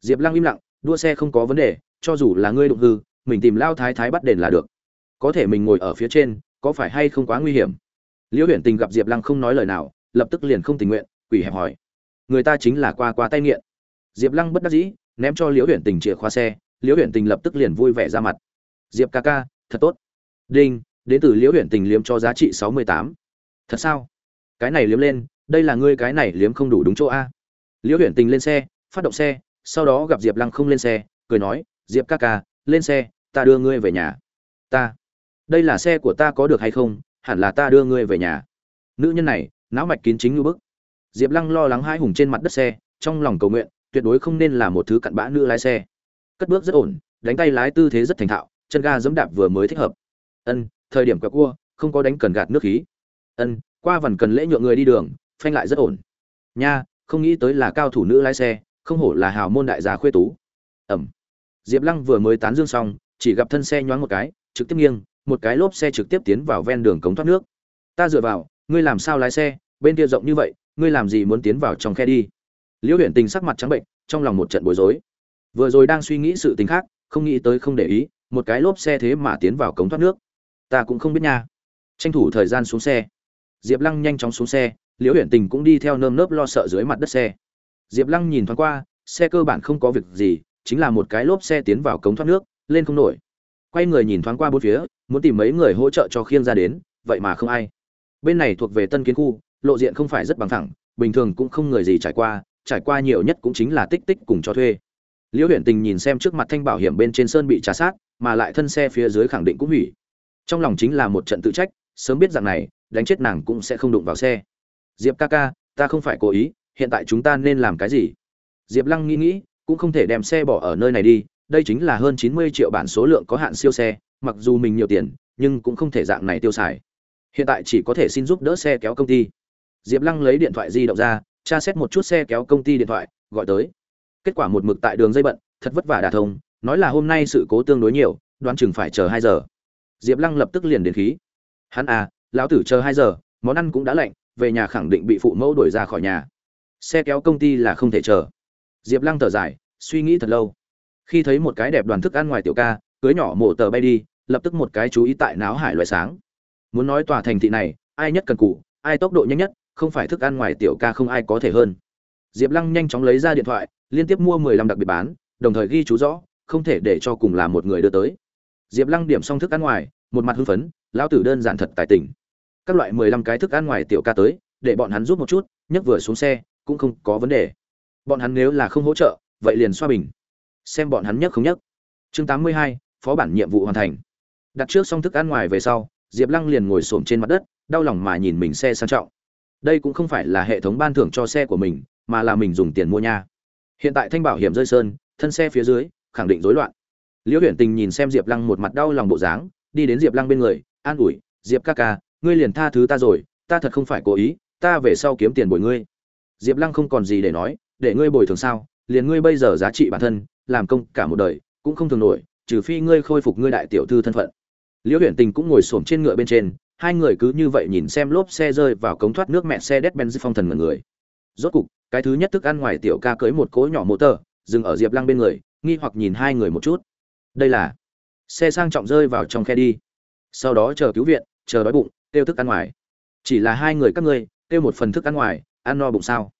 [SPEAKER 1] Diệp lăng im lặng đua xe không có vấn đề cho dù là ngươi đụng hư mình tìm lao thái thái bắt đền là được. Có thể mình ngồi ở phía trên, có phải hay không quá nguy hiểm? Liễu huyền tình gặp diệp lăng không nói lời nào, lập tức liền không tình nguyện quỷ hẹp hỏi. Người ta chính là qua qua tay nghiện. Diệp lăng bất đắc dĩ, ném cho liễu huyền tình chìa khóa xe, liễu huyền tình lập tức liền vui vẻ ra mặt. Diệp ca ca, thật tốt. Đinh, đến từ liễu huyền tình liếm cho giá trị sáu mươi tám. Thật sao? Cái này liếm lên, đây là ngươi cái này liếm không đủ đúng chỗ a. Liễu huyền tình lên xe, phát động xe, sau đó gặp diệp lăng không lên xe, cười nói, diệp ca ca, lên xe ta đưa ngươi về nhà. Ta. Đây là xe của ta có được hay không? Hẳn là ta đưa ngươi về nhà. Nữ nhân này, não mạch kín chính như bức. Diệp lăng lo lắng hai hùng trên mặt đất xe, trong lòng cầu nguyện, tuyệt đối không nên là một thứ cặn bã nữ lái xe. Cất bước rất ổn, đánh tay lái tư thế rất thành thạo, chân ga giẫm đạp vừa mới thích hợp. Ân, thời điểm quẹo cua, không có đánh cần gạt nước khí. Ân, qua vằn cần lễ nhượng người đi đường, phanh lại rất ổn. Nha, không nghĩ tới là cao thủ nữ lái xe, không hổ là hào môn đại gia khuê tú. Ẩm. Diệp lăng vừa mới tán dương xong chỉ gặp thân xe nhoáng một cái, trực tiếp nghiêng, một cái lốp xe trực tiếp tiến vào ven đường cống thoát nước. Ta dựa vào, ngươi làm sao lái xe? Bên kia rộng như vậy, ngươi làm gì muốn tiến vào trong khe đi? Liễu huyện tình sắc mặt trắng bệnh, trong lòng một trận bối rối. Vừa rồi đang suy nghĩ sự tình khác, không nghĩ tới không để ý, một cái lốp xe thế mà tiến vào cống thoát nước. Ta cũng không biết nha. Tranh thủ thời gian xuống xe. Diệp lăng nhanh chóng xuống xe, liễu huyện tình cũng đi theo nơm nớp lo sợ dưới mặt đất xe. Diệp lăng nhìn thoáng qua, xe cơ bản không có việc gì, chính là một cái lốp xe tiến vào cống thoát nước lên không nổi. Quay người nhìn thoáng qua bốn phía, muốn tìm mấy người hỗ trợ cho khiêng ra đến, vậy mà không ai. Bên này thuộc về tân kiến khu, lộ diện không phải rất bằng thẳng bình thường cũng không người gì trải qua trải qua nhiều nhất cũng chính là tích tích cùng cho thuê. Liễu huyện tình nhìn xem trước mặt thanh bảo hiểm bên trên sơn bị trả sát, mà lại thân xe phía dưới khẳng định cũng hủy. Trong lòng chính là một trận tự trách, sớm biết rằng này, đánh chết nàng cũng sẽ không đụng vào xe. Diệp ca ca, ta không phải cố ý, hiện tại chúng ta nên làm cái gì? Diệp lăng nghĩ nghĩ, cũng không thể đem xe bỏ ở nơi này đi đây chính là hơn chín mươi triệu bản số lượng có hạn siêu xe, mặc dù mình nhiều tiền, nhưng cũng không thể dạng này tiêu xài. Hiện tại chỉ có thể xin giúp đỡ xe kéo công ty. Diệp lăng lấy điện thoại di động ra, tra xét một chút xe kéo công ty điện thoại, gọi tới. Kết quả một mực tại đường dây bận, thật vất vả đả thông, nói là hôm nay sự cố tương đối nhiều, đoán chừng phải chờ hai giờ. Diệp lăng lập tức liền đến khí. Hắn à lão tử chờ hai giờ, món ăn cũng đã lạnh, về nhà khẳng định bị phụ mẫu đuổi ra khỏi nhà. Xe kéo công ty là không thể chờ. Diệp lăng thở dài, suy nghĩ thật lâu khi thấy một cái đẹp đoàn thức ăn ngoài tiểu ca, cưới nhỏ mổ tờ bay đi, lập tức một cái chú ý tại náo hải loại sáng. Muốn nói tòa thành thị này, ai nhất cần cụ, ai tốc độ nhanh nhất, không phải thức ăn ngoài tiểu ca không ai có thể hơn. Diệp lăng nhanh chóng lấy ra điện thoại, liên tiếp mua mười lăm đặc biệt bán, đồng thời ghi chú rõ, không thể để cho cùng là một người đưa tới. Diệp lăng điểm xong thức ăn ngoài, một mặt hưng phấn, lão tử đơn giản thật tài tình. Các loại mười lăm cái thức ăn ngoài tiểu ca tới, để bọn hắn giúp một chút, nhấc vừa xuống xe, cũng không có vấn đề. Bọn hắn nếu là không hỗ trợ, vậy liền xoa bình xem bọn hắn nhất không nhất. Chương tám mươi hai, phó bản nhiệm vụ hoàn thành. Đặt trước xong thức ăn ngoài về sau, diệp lăng liền ngồi xổm trên mặt đất, đau lòng mà nhìn mình xe sang trọng. Đây cũng không phải là hệ thống ban thưởng cho xe của mình, mà là mình dùng tiền mua nha. Hiện tại thanh bảo hiểm rơi sơn, thân xe phía dưới, khẳng định rối loạn. Liễu huyền tình nhìn xem diệp lăng một mặt đau lòng bộ dáng, đi đến diệp lăng bên người, an ủi, diệp ca ca, ngươi liền tha thứ ta rồi, ta thật không phải cố ý, ta về sau kiếm tiền bồi ngươi. Diệp lăng không còn gì để nói, để ngươi bồi thường sao, liền ngươi bây giờ giá trị bản thân làm công cả một đời, cũng không thường nổi, trừ phi ngươi khôi phục ngươi đại tiểu thư thân phận. Liễu huyện tình cũng ngồi xổm trên ngựa bên trên, hai người cứ như vậy nhìn xem lốp xe rơi vào cống thoát nước mẹ xe đét benz phong thần mọi người. Rốt cục, cái thứ nhất thức ăn ngoài tiểu ca cưới một cỗ nhỏ mô tờ, dừng ở diệp lăng bên người, nghi hoặc nhìn hai người một chút. Đây là xe sang trọng rơi vào trong khe đi. Sau đó chờ cứu viện, chờ đói bụng tiêu thức ăn ngoài. Chỉ là hai người các ngươi tiêu một phần thức ăn ngoài, ăn no bụng sao?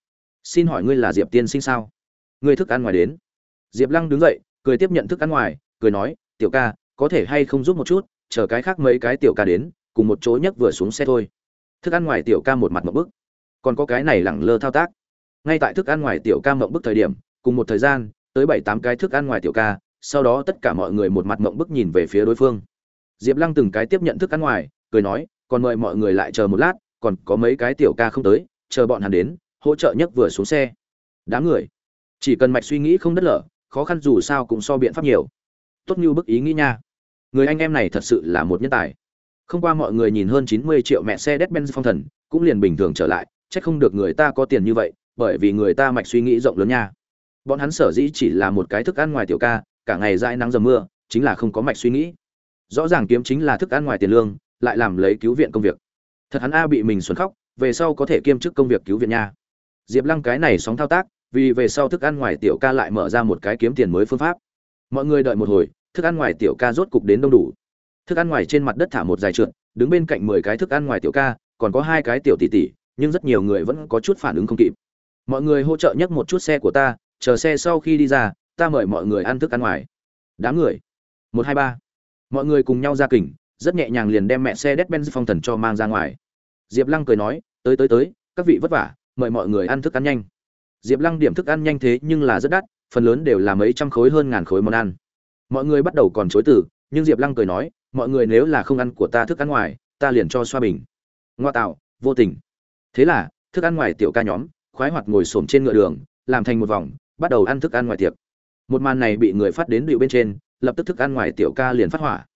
[SPEAKER 1] Xin hỏi ngươi là diệp tiên sinh sao? Ngươi thức ăn ngoài đến diệp lăng đứng dậy, cười tiếp nhận thức ăn ngoài, cười nói, tiểu ca, có thể hay không giúp một chút, chờ cái khác mấy cái tiểu ca đến, cùng một chỗ nhấc vừa xuống xe thôi. Thức ăn ngoài tiểu ca một mặt ngộp bức. Còn có cái này lẳng lơ thao tác. Ngay tại thức ăn ngoài tiểu ca mộng bức thời điểm, cùng một thời gian, tới bảy tám cái thức ăn ngoài tiểu ca, sau đó tất cả mọi người một mặt mộng bức nhìn về phía đối phương. Diệp lăng từng cái tiếp nhận thức ăn ngoài, cười nói, còn mời mọi người lại chờ một lát, còn có mấy cái tiểu ca không tới, chờ bọn hắn đến, hỗ trợ nhấc vừa xuống xe. Đám người. Chỉ cần mạch suy nghĩ không đất lở khó khăn dù sao cũng so biện pháp nhiều tốt như bức ý nghĩ nha người anh em này thật sự là một nhân tài không qua mọi người nhìn hơn chín mươi triệu mẹ xe Mercedes Benz phong thần, cũng liền bình thường trở lại, chắc không được người ta có tiền như vậy, bởi vì người ta mạch suy nghĩ rộng lớn nha. Bọn hắn sở dĩ chỉ là một cái thức ăn ngoài tiểu ca, cả ngày dãi nắng dầm mưa, chính là không có mạch suy nghĩ. Rõ ràng kiếm chính là thức ăn ngoài tiền lương, lại làm lấy cứu viện công việc. Thật hắn a bị mình xuân khóc, về sau có thể kiêm chức công việc cứu viện nha. Diệp Lăng cái này sóng thao tác, vì về sau thức ăn ngoài tiểu ca lại mở ra một cái kiếm tiền mới phương pháp. Mọi người đợi một hồi, thức ăn ngoài tiểu ca rốt cục đến đông đủ. Thức ăn ngoài trên mặt đất thả một dài trượt đứng bên cạnh mười cái thức ăn ngoài tiểu ca còn có hai cái tiểu tỷ tỷ nhưng rất nhiều người vẫn có chút phản ứng không kịp. Mọi người hỗ trợ nhấc một chút xe của ta chờ xe sau khi đi ra ta mời mọi người ăn thức ăn ngoài. Đám người. Một hai ba. Mọi người cùng nhau ra kỉnh rất nhẹ nhàng liền đem mẹ xe đét benz phong thần cho mang ra ngoài. Diệp lăng cười nói tới tới tới các vị vất vả mời mọi người ăn thức ăn nhanh diệp lăng điểm thức ăn nhanh thế nhưng là rất đắt, phần lớn đều là mấy trăm khối hơn ngàn khối món ăn. Mọi người bắt đầu còn chối từ, nhưng diệp lăng cười nói, mọi người nếu là không ăn của ta thức ăn ngoài, ta liền cho xoa bình. Ngoa tạo, vô tình. Thế là, thức ăn ngoài tiểu ca nhóm, khoái hoạt ngồi xổm trên ngựa đường, làm thành một vòng, bắt đầu ăn thức ăn ngoài tiệc. Một màn này bị người phát đến điệu bên trên, lập tức thức ăn ngoài tiểu ca liền phát hỏa.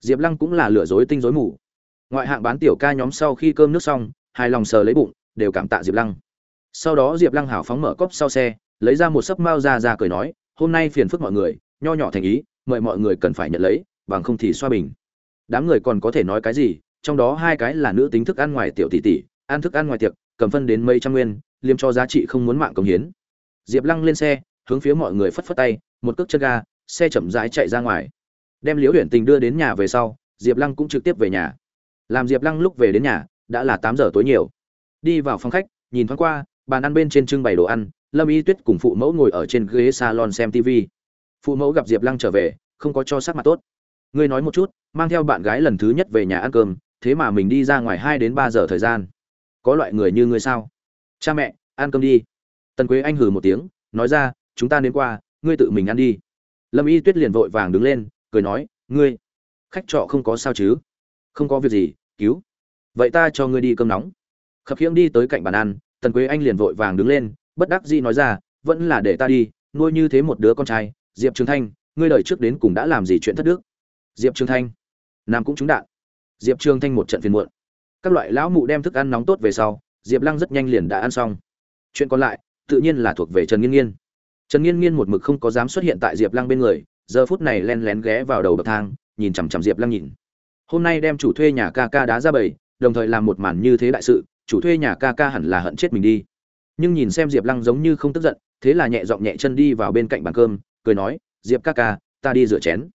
[SPEAKER 1] Diệp lăng cũng là lừa dối tinh dối mù. Ngoại hạng bán tiểu ca nhóm sau khi cơm nước xong, hài lòng sờ lấy bụng, đều cảm tạ diệp lăng sau đó diệp lăng hảo phóng mở cốc sau xe, lấy ra một sấp mao ra ra cười nói, hôm nay phiền phức mọi người, nho nhỏ thành ý, mời mọi người cần phải nhận lấy, bằng không thì xoa bình. Đám người còn có thể nói cái gì, trong đó hai cái là nữ tính thức ăn ngoài tiểu tỷ tỷ, ăn thức ăn ngoài tiệc, cầm phân đến mấy trăm nguyên, liêm cho giá trị không muốn mạng công hiến. Diệp lăng lên xe, hướng phía mọi người phất phất tay, một cước chân ga, xe chậm rãi chạy ra ngoài. Đem liễu huyện tình đưa đến nhà về sau, diệp lăng cũng trực tiếp về nhà. Làm diệp lăng lúc về đến nhà, đã là tám giờ tối nhiều. Đi vào phòng khách, nhìn thoáng qua bàn ăn bên trên trưng bày đồ ăn, lâm y tuyết cùng phụ mẫu ngồi ở trên ghế salon xem tv phụ mẫu gặp diệp lăng trở về, không có cho sắc mặt tốt. Ngươi nói một chút, mang theo bạn gái lần thứ nhất về nhà ăn cơm, thế mà mình đi ra ngoài hai đến ba giờ thời gian. Có loại người như ngươi sao? Cha mẹ, ăn cơm đi. Tần quế anh hừ một tiếng, nói ra, chúng ta đến qua, ngươi tự mình ăn đi. Lâm y tuyết liền vội vàng đứng lên, cười nói, ngươi, khách trọ không có sao chứ? Không có việc gì, cứu. Vậy ta cho ngươi đi cơm nóng. Khập khiễng đi tới cạnh bàn ăn tần quế anh liền vội vàng đứng lên, bất đắc dĩ nói ra, vẫn là để ta đi, nuôi như thế một đứa con trai, diệp trường thanh, ngươi đời trước đến cùng đã làm gì chuyện thất đức? Diệp trường thanh, nam cũng trúng đạn. Diệp trường thanh một trận phiền muộn. Các loại lão mụ đem thức ăn nóng tốt về sau, diệp lăng rất nhanh liền đã ăn xong. Chuyện còn lại, tự nhiên là thuộc về trần nghiên nghiên. Trần nghiên nghiên một mực không có dám xuất hiện tại diệp lăng bên người, giờ phút này len lén ghé vào đầu bậc thang, nhìn chằm chằm diệp lăng nhìn. Hôm nay đem chủ thuê nhà ca ca đá ra bầy, đồng thời làm một màn như thế đại sự chủ thuê nhà ca ca hẳn là hận chết mình đi. Nhưng nhìn xem diệp lăng giống như không tức giận, thế là nhẹ giọng nhẹ chân đi vào bên cạnh bàn cơm, cười nói, diệp ca ca, ta đi rửa chén.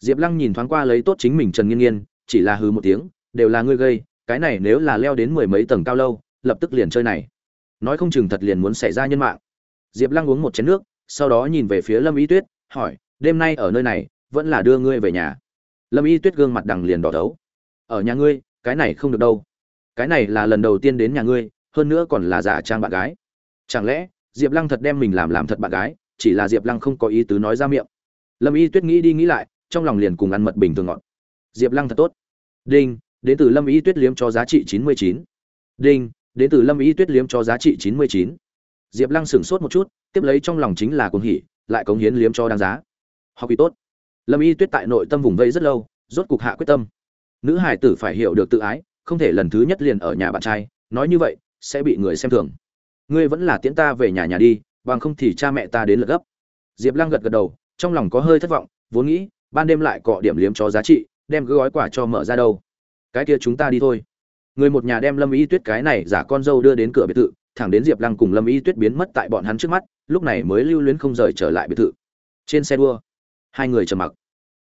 [SPEAKER 1] Diệp lăng nhìn thoáng qua lấy tốt chính mình trần nghiên nghiên, chỉ là hư một tiếng, đều là ngươi gây, cái này nếu là leo đến mười mấy tầng cao lâu, lập tức liền chơi này. Nói không chừng thật liền muốn xảy ra nhân mạng. Diệp lăng uống một chén nước, sau đó nhìn về phía lâm y tuyết, hỏi, đêm nay ở nơi này, vẫn là đưa ngươi về nhà? Lâm y tuyết gương mặt đằng liền đỏ đấu ở nhà ngươi, cái này không được đâu cái này là lần đầu tiên đến nhà ngươi, hơn nữa còn là giả trang bạn gái. Chẳng lẽ, diệp lăng thật đem mình làm làm thật bạn gái, chỉ là diệp lăng không có ý tứ nói ra miệng. Lâm y tuyết nghĩ đi nghĩ lại, trong lòng liền cùng ăn mật bình thường ngọt. Diệp lăng thật tốt. Đinh, đến từ lâm y tuyết liếm cho giá trị chín mươi chín. Đinh, đến từ lâm y tuyết liếm cho giá trị chín mươi chín. Diệp lăng sửng sốt một chút, tiếp lấy trong lòng chính là cuồng hỉ, lại cống hiến liếm cho đáng giá. Học ý tốt. Lâm y tuyết tại nội tâm vùng vây rất lâu, rốt cục hạ quyết tâm. Nữ hải tử phải hiểu được tự ái không thể lần thứ nhất liền ở nhà bạn trai, nói như vậy, sẽ bị người xem thường. Ngươi vẫn là tiễn ta về nhà nhà đi, bằng không thì cha mẹ ta đến lượt gấp. Diệp lăng gật gật đầu, trong lòng có hơi thất vọng, vốn nghĩ, ban đêm lại cọ điểm liếm cho giá trị, đem gói quả cho mở ra đâu. Cái kia chúng ta đi thôi. Người một nhà đem lâm y tuyết cái này giả con dâu đưa đến cửa biệt thự, thẳng đến diệp lăng cùng lâm y tuyết biến mất tại bọn hắn trước mắt, lúc này mới lưu luyến không rời trở lại biệt thự. Trên xe đua, hai người trầm mặc.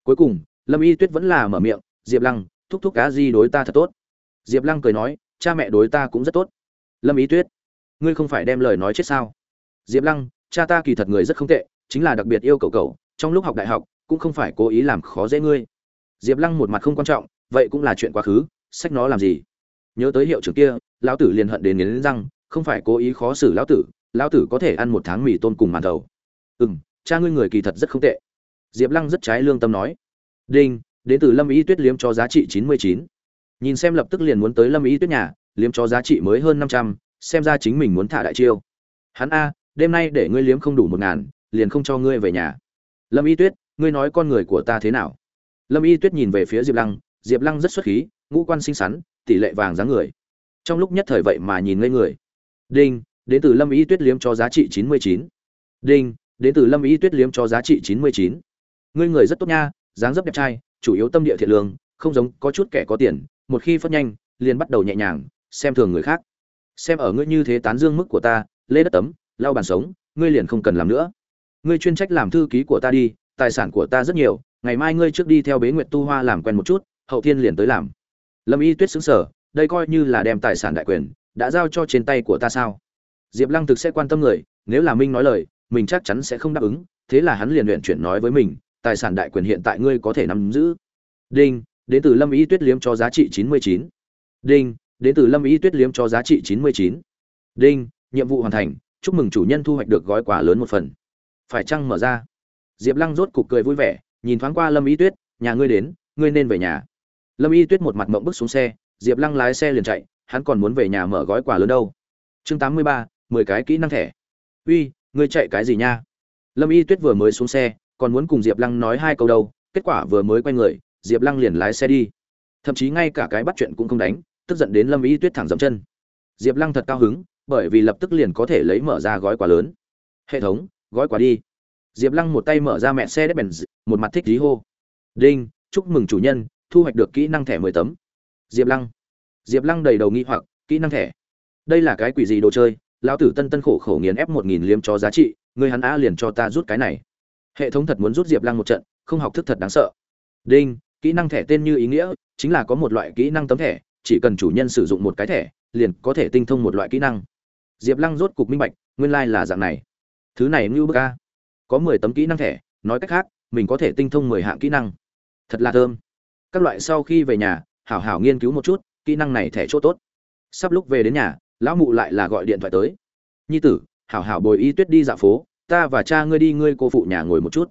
[SPEAKER 1] Cuối cùng, lâm y tuyết vẫn là mở miệng, diệp lăng, thúc thúc cá di đối ta thật tốt diệp lăng cười nói, cha mẹ đối ta cũng rất tốt. Lâm y tuyết, ngươi không phải đem lời nói chết sao? Diệp lăng, cha ta kỳ thật người rất không tệ, chính là đặc biệt yêu cầu cậu. trong lúc học đại học, cũng không phải cố ý làm khó dễ ngươi. Diệp lăng một mặt không quan trọng, vậy cũng là chuyện quá khứ, sách nó làm gì? Nhớ tới hiệu trưởng kia, lão tử liền hận đến nghiến răng, không phải cố ý khó xử lão tử lão tử có thể ăn một tháng mì tôm cùng màn đầu ừ m cha ngươi người kỳ thật rất không tệ. Diệp lăng rất trái lương tâm nói, đinh, đến từ lâm ý tuyết liếm cho giá trị chín mươi chín nhìn xem lập tức liền muốn tới lâm ý tuyết nhà, liếm cho giá trị mới hơn năm trăm, xem ra chính mình muốn thả đại chiêu. Hắn a, đêm nay để ngươi liếm không đủ một ngàn, liền không cho ngươi về nhà. Lâm y tuyết, ngươi nói con người của ta thế nào? Lâm y tuyết nhìn về phía diệp lăng diệp lăng rất xuất khí, ngũ quan xinh xắn, tỷ lệ vàng dáng người. Trong lúc nhất thời vậy mà nhìn ngây người. Đinh, đến từ lâm y tuyết liếm cho giá trị chín mươi chín. Đinh, đến từ lâm y tuyết liếm cho giá trị chín mươi chín. Ngươi người rất tốt nha, dáng dấp đẹp trai, chủ yếu tâm địa thiện lương, không giống có chút kẻ có tiền một khi phất nhanh, liền bắt đầu nhẹ nhàng, xem thường người khác. Xem ở ngươi như thế tán dương mức của ta, lê đất tấm, lau bàn sống, ngươi liền không cần làm nữa. Ngươi chuyên trách làm thư ký của ta đi, tài sản của ta rất nhiều, ngày mai ngươi trước đi theo bế nguyệt tu hoa làm quen một chút, hậu thiên liền tới làm. Lâm y tuyết xứng sở đây coi như là đem tài sản đại quyền, đã giao cho trên tay của ta sao? Diệp lăng thực sẽ quan tâm người, nếu là minh nói lời, mình chắc chắn sẽ không đáp ứng, thế là hắn liền luyện chuyển nói với mình, tài sản đại quyền hiện tại ngươi có thể nắm giữ. Đinh! Đến từ lâm y tuyết liếm cho giá trị chín mươi chín. Đinh, đến từ lâm ý tuyết liếm cho giá trị chín mươi chín. Đinh, nhiệm vụ hoàn thành, chúc mừng chủ nhân thu hoạch được gói quà lớn một phần. Phải chăng mở ra? Diệp lăng rốt cục cười vui vẻ, nhìn thoáng qua lâm ý tuyết, nhà ngươi đến, ngươi nên về nhà. Lâm y tuyết một mặt mộng bước xuống xe, diệp lăng lái xe liền chạy, hắn còn muốn về nhà mở gói quà lớn đâu. Chương tám mươi ba, mười cái kỹ năng thẻ. Uy, ngươi chạy cái gì nha? Lâm y tuyết vừa mới xuống xe, còn muốn cùng diệp lăng nói hai câu đâu, kết quả vừa mới quay người diệp lăng liền lái xe đi. Thậm chí ngay cả cái bắt chuyện cũng không đánh, tức giận đến lâm y tuyết thẳng dậm chân. Diệp lăng thật cao hứng, bởi vì lập tức liền có thể lấy mở ra gói quà lớn. Hệ thống, gói quà đi. Diệp lăng một tay mở ra mẹ xe đép bèn một mặt thích dí hô. Đinh, chúc mừng chủ nhân, thu hoạch được kỹ năng thẻ mười tấm. Diệp lăng. Diệp lăng đầy đầu nghi hoặc, kỹ năng thẻ? Đây là cái quỷ gì đồ chơi? Lão tử tân tân khổ khổ nghiền ép một nghìn liếm cho giá trị, người hắn á liền cho ta rút cái này. Hệ thống thật muốn rút diệp lăng một trận, không học thức thật đáng sợ. Đinh kỹ năng thẻ tên như ý nghĩa, chính là có một loại kỹ năng tấm thẻ, chỉ cần chủ nhân sử dụng một cái thẻ, liền có thể tinh thông một loại kỹ năng. Diệp lăng rốt cục minh bạch, nguyên lai、like、là dạng này. Thứ này ngưu bức a. Có mười tấm kỹ năng thẻ, nói cách khác, mình có thể tinh thông mười hạng kỹ năng. Thật là thơm. Các loại sau khi về nhà, hảo hảo nghiên cứu một chút, kỹ năng này thẻ chỗ tốt. Sắp lúc về đến nhà, lão mụ lại là gọi điện thoại tới. Nhi tử, hảo hảo bồi y tuyết đi dạo phố, ta và cha ngươi đi, ngươi cô phụ nhà ngồi một chút.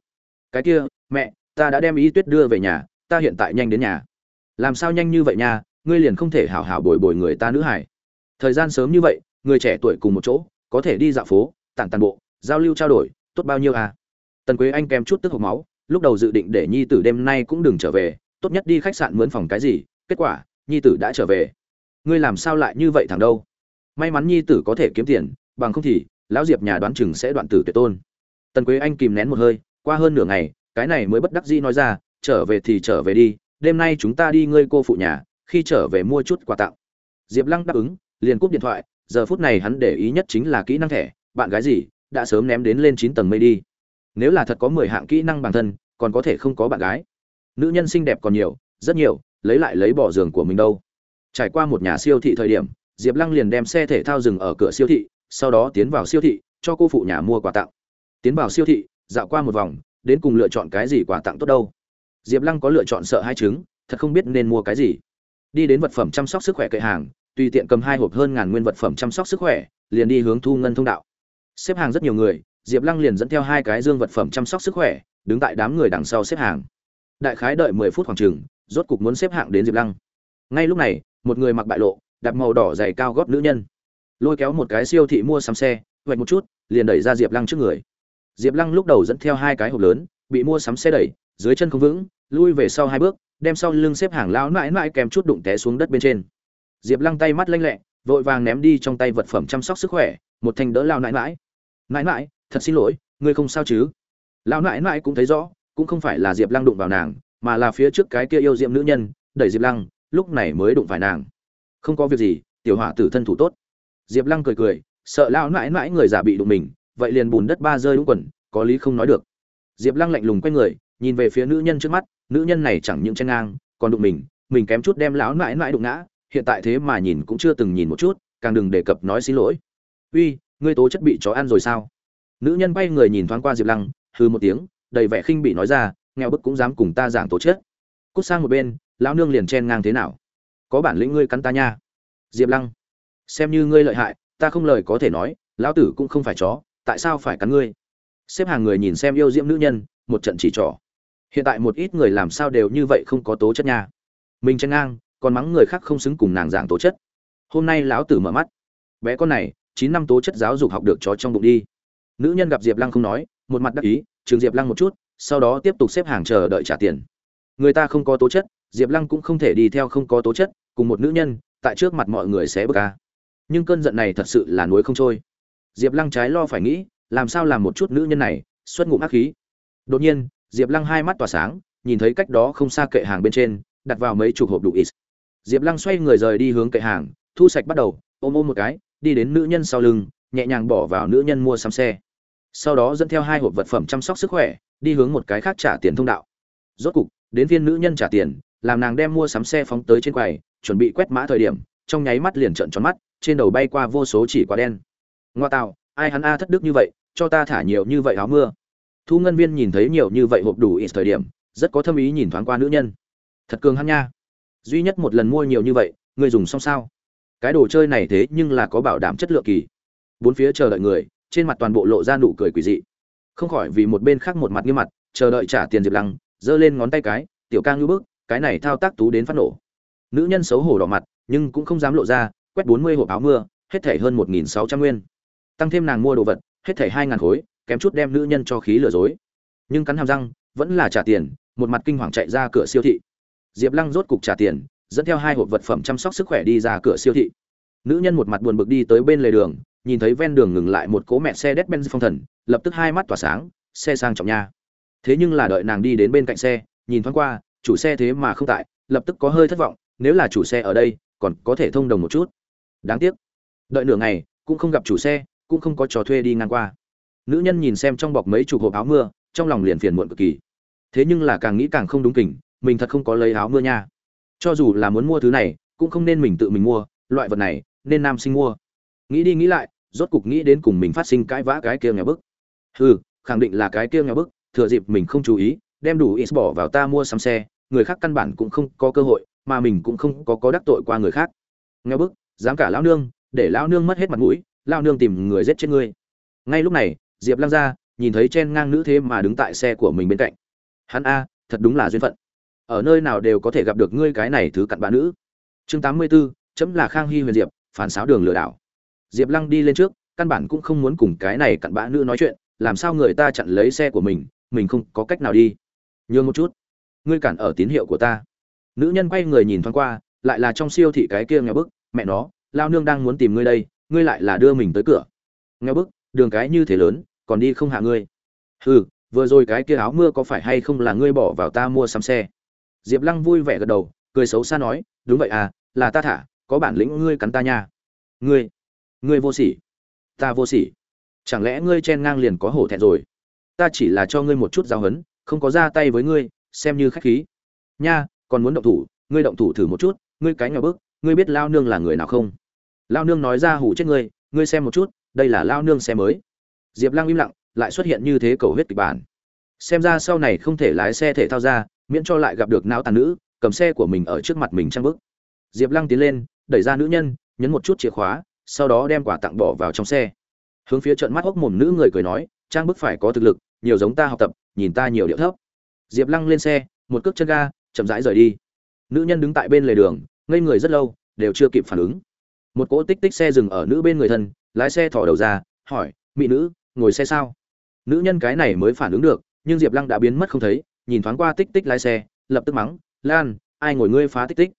[SPEAKER 1] Cái kia, mẹ, ta đã đem y tuyết đưa về nhà ta hiện tại nhanh đến nhà. Làm sao nhanh như vậy nha, ngươi liền không thể hảo hảo bồi bồi người ta nữ hải thời gian sớm như vậy, người trẻ tuổi cùng một chỗ, có thể đi dạo phố, tản tàn bộ, giao lưu trao đổi, tốt bao nhiêu à? Tần quế anh kèm chút tức hộp máu, lúc đầu dự định để nhi tử đêm nay cũng đừng trở về, tốt nhất đi khách sạn mướn phòng cái gì, kết quả, nhi tử đã trở về. Ngươi làm sao lại như vậy thằng đâu? May mắn nhi tử có thể kiếm tiền, bằng không thì, lão diệp nhà đoán chừng sẽ đoạn tử tuyệt tôn. Tần quế anh kìm nén một hơi, qua hơn nửa ngày, cái này mới bất đắc dĩ nói ra trở về thì trở về đi, đêm nay chúng ta đi ngươi cô phụ nhà, khi trở về mua chút quà tặng. Diệp lăng đáp ứng, liền cúp điện thoại, giờ phút này hắn để ý nhất chính là kỹ năng thẻ, bạn gái gì, đã sớm ném đến lên chín tầng mây đi. Nếu là thật có mười hạng kỹ năng bản thân, còn có thể không có bạn gái. Nữ nhân xinh đẹp còn nhiều, rất nhiều, lấy lại lấy bỏ giường của mình đâu. Trải qua một nhà siêu thị thời điểm, diệp lăng liền đem xe thể thao dừng ở cửa siêu thị, sau đó tiến vào siêu thị, cho cô phụ nhà mua quà tặng. Tiến vào siêu thị, dạo qua một vòng, đến cùng lựa chọn cái gì quà tặng tốt đâu diệp lăng có lựa chọn sợ hai trứng, thật không biết nên mua cái gì. Đi đến vật phẩm chăm sóc sức khỏe kệ hàng, tùy tiện cầm hai hộp hơn ngàn nguyên vật phẩm chăm sóc sức khỏe, liền đi hướng thu ngân thông đạo. Xếp hàng rất nhiều người, diệp lăng liền dẫn theo hai cái dương vật phẩm chăm sóc sức khỏe, đứng tại đám người đằng sau xếp hàng. Đại khái đợi mười phút khoảng chừng, rốt cục muốn xếp hạng đến diệp lăng. Ngay lúc này, một người mặc bại lộ, đạp màu đỏ dày cao gót nữ nhân. Lôi kéo một cái siêu thị mua sắm xe vạch một chút, liền đẩy ra diệp lăng trước người. Diệp lăng lúc đầu dẫn theo hai cái hộp lớn, bị mua sắm xe đẩy dưới chân không vững, lui về sau hai bước, đem sau lưng xếp hàng lão mãi mãi kèm chút đụng té xuống đất bên trên. Diệp lăng tay mắt lanh lẹ, vội vàng ném đi trong tay vật phẩm chăm sóc sức khỏe, một thanh đỡ lao nãi mãi. Nãi mãi, thật xin lỗi, ngươi không sao chứ? Lão nãi mãi cũng thấy rõ, cũng không phải là diệp lăng đụng vào nàng, mà là phía trước cái kia yêu diệm nữ nhân, đẩy diệp lăng, lúc này mới đụng phải nàng. Không có việc gì, tiểu hỏa tử thân thủ tốt. Diệp lăng cười cười, sợ lão nãi mãi người già bị đụng mình, vậy liền bùn đất ba rơi đúng quần, có lý không nói được. Diệp lăng lạnh lùng quay người nhìn về phía nữ nhân trước mắt, nữ nhân này chẳng những chen ngang, còn đụng mình mình kém chút đem lão mãi mãi đụng ngã, hiện tại thế mà nhìn cũng chưa từng nhìn một chút, càng đừng đề cập nói xin lỗi. Uy, ngươi tố chất bị chó ăn rồi sao? Nữ nhân bay người nhìn thoáng qua diệp lăng hư một tiếng, đầy vẻ khinh bị nói ra, nghèo bức cũng dám cùng ta giảng tố chất. Cút sang một bên, lão nương liền chen ngang thế nào? Có bản lĩnh ngươi cắn ta nha. Diệp lăng, xem như ngươi lợi hại, ta không lời có thể nói, lão tử cũng không phải chó, tại sao phải cắn ngươi? Xếp hàng người nhìn xem yêu diễm nữ nhân, một trận chỉ trỏ hiện tại một ít người làm sao đều như vậy không có tố chất nha. Mình chen ngang, còn mắng người khác không xứng cùng nàng giảng tố chất. Hôm nay lão tử mở mắt. Bé con này, chín năm tố chất giáo dục học được chó trong bụng đi. Nữ nhân gặp diệp lăng không nói, một mặt đắc ý trường diệp lăng một chút, sau đó tiếp tục xếp hàng chờ đợi trả tiền. Người ta không có tố chất, diệp lăng cũng không thể đi theo không có tố chất, cùng một nữ nhân, tại trước mặt mọi người sẽ bờ ca nhưng cơn giận này thật sự là núi không trôi. Diệp lăng trái lo phải nghĩ, làm sao làm một chút nữ nhân này, xuất ngụm ác khí. Đột nhiên diệp lăng hai mắt tỏa sáng, nhìn thấy cách đó không xa kệ hàng bên trên, đặt vào mấy chục hộp đủ ít. Diệp lăng xoay người rời đi hướng kệ hàng, thu sạch bắt đầu, ôm ôm một cái, đi đến nữ nhân sau lưng, nhẹ nhàng bỏ vào nữ nhân mua sắm xe. Sau đó dẫn theo hai hộp vật phẩm chăm sóc sức khỏe, đi hướng một cái khác trả tiền thông đạo. Rốt cục, đến viên nữ nhân trả tiền, làm nàng đem mua sắm xe phóng tới trên quầy, chuẩn bị quét mã thời điểm, trong nháy mắt liền trợn tròn mắt, trên đầu bay qua vô số chỉ quả đen. Ngoa tạo, ai hắn a thất đức như vậy, cho ta thả nhiều như vậy áo mưa thu ngân viên nhìn thấy nhiều như vậy hộp đủ ít thời điểm, rất có thâm ý nhìn thoáng qua nữ nhân. Thật cường hắn nha. Duy nhất một lần mua nhiều như vậy người dùng xong sao? Cái đồ chơi này thế nhưng là có bảo đảm chất lượng kỳ. Bốn phía chờ đợi người, trên mặt toàn bộ lộ ra nụ cười quỷ dị. Không khỏi vì một bên khác một mặt nghiêm mặt, chờ đợi trả tiền diệp lăng, giơ lên ngón tay cái, tiểu ca ngưu bức, cái này thao tác tú đến phát nổ. Nữ nhân xấu hổ đỏ mặt, nhưng cũng không dám lộ ra, quét bốn mươi hộp áo mưa, hết thảy hơn một nghìn sáu trăm nguyên. Tăng thêm nàng mua đồ vật, hết thảy hai ngàn khối kém chút đem nữ nhân cho khí lừa dối. Nhưng cắn hàm răng, vẫn là trả tiền, một mặt kinh hoàng chạy ra cửa siêu thị. Diệp lăng rốt cục trả tiền, dẫn theo hai hộp vật phẩm chăm sóc sức khỏe đi ra cửa siêu thị. Nữ nhân một mặt buồn bực đi tới bên lề đường, nhìn thấy ven đường ngừng lại một cố mẹ xe đét benz phong thần, lập tức hai mắt tỏa sáng, xe sang trọng nha. Thế nhưng là đợi nàng đi đến bên cạnh xe, nhìn thoáng qua, chủ xe thế mà không tại, lập tức có hơi thất vọng, nếu là chủ xe ở đây, còn có thể thông đồng một chút. Đáng tiếc. Đợi nửa ngày, cũng không gặp chủ xe, cũng không có trò thuê đi ngang qua nữ nhân nhìn xem trong bọc mấy chục hộp áo mưa, trong lòng liền phiền muộn cực kỳ. Thế nhưng là càng nghĩ càng không đúng kỉnh mình thật không có lấy áo mưa nha. Cho dù là muốn mua thứ này, cũng không nên mình tự mình mua, loại vật này, nên nam sinh mua. Nghĩ đi nghĩ lại, rốt cục nghĩ đến cùng mình phát sinh cãi vã cái kia nhà bức. Hừ, khẳng định là cái kia nhà bức, thừa dịp mình không chú ý, đem đủ ít bỏ vào ta mua sắm xe, người khác căn bản cũng không có cơ hội, mà mình cũng không có có đắc tội qua người khác. Nghe bức, dám cả lão nương, để lão nương mất hết mặt mũi, lão nương tìm người giết chết ngươi. Ngay lúc này diệp lăng ra nhìn thấy chen ngang nữ thế mà đứng tại xe của mình bên cạnh. Hắn a thật đúng là duyên phận. Ở nơi nào đều có thể gặp được ngươi cái này thứ cặn bã nữ. Chương tám mươi 84, chấm là khang hy huyền diệp phản xáo đường lừa đảo. Diệp lăng đi lên trước căn bản cũng không muốn cùng cái này cặn bã nữ nói chuyện làm sao người ta chặn lấy xe của mình mình không có cách nào đi. Nhường một chút. Ngươi cản ở tín hiệu của ta. Nữ nhân quay người nhìn thoáng qua lại là trong siêu thị cái kia nghèo bức mẹ nó lao nương đang muốn tìm ngươi đây ngươi lại là đưa mình tới cửa. Nghèo bức đường cái như thế lớn còn đi không hạ ngươi. Hừ, vừa rồi cái kia áo mưa có phải hay không là ngươi bỏ vào ta mua sắm xe? Diệp lăng vui vẻ gật đầu, cười xấu xa nói, đúng vậy à là ta thả, có bản lĩnh ngươi cắn ta nha. Ngươi ngươi vô sỉ. Ta vô sỉ. Chẳng lẽ ngươi chen ngang liền có hổ thẹn rồi? Ta chỉ là cho ngươi một chút giao hấn không có ra tay với ngươi, xem như khách khí. Nha, còn muốn động thủ, ngươi động thủ thử một chút, ngươi cái nhỏ bước ngươi biết lao nương là người nào không? Lao nương nói ra hủ chết ngươi ngươi xem một chút, đây là lao nương xe mới diệp lăng im lặng, lại xuất hiện như thế cầu huyết kịch bản. Xem ra sau này không thể lái xe thể thao ra, miễn cho lại gặp được não tàn nữ, cầm xe của mình ở trước mặt mình trang bức diệp lăng tiến lên, đẩy ra nữ nhân, nhấn một chút chìa khóa, sau đó đem quả tặng bỏ vào trong xe. Hướng phía trận mắt hốc mồm nữ người cười nói, trang bức phải có thực lực, nhiều giống ta học tập, nhìn ta nhiều điệu thấp. Diệp lăng lên xe, một cước chân ga, chậm rãi rời đi. Nữ nhân đứng tại bên lề đường, ngây người rất lâu, đều chưa kịp phản ứng. Một cỗ tích tích xe dừng ở nữ bên người thân, lái xe thỏ đầu ra, hỏi, mỹ nữ ngồi xe sao? Nữ nhân cái này mới phản ứng được, nhưng diệp lăng đã biến mất không thấy, nhìn thoáng qua tích tích lái xe, lập tức mắng, lan, ai ngồi ngươi phá tích tích?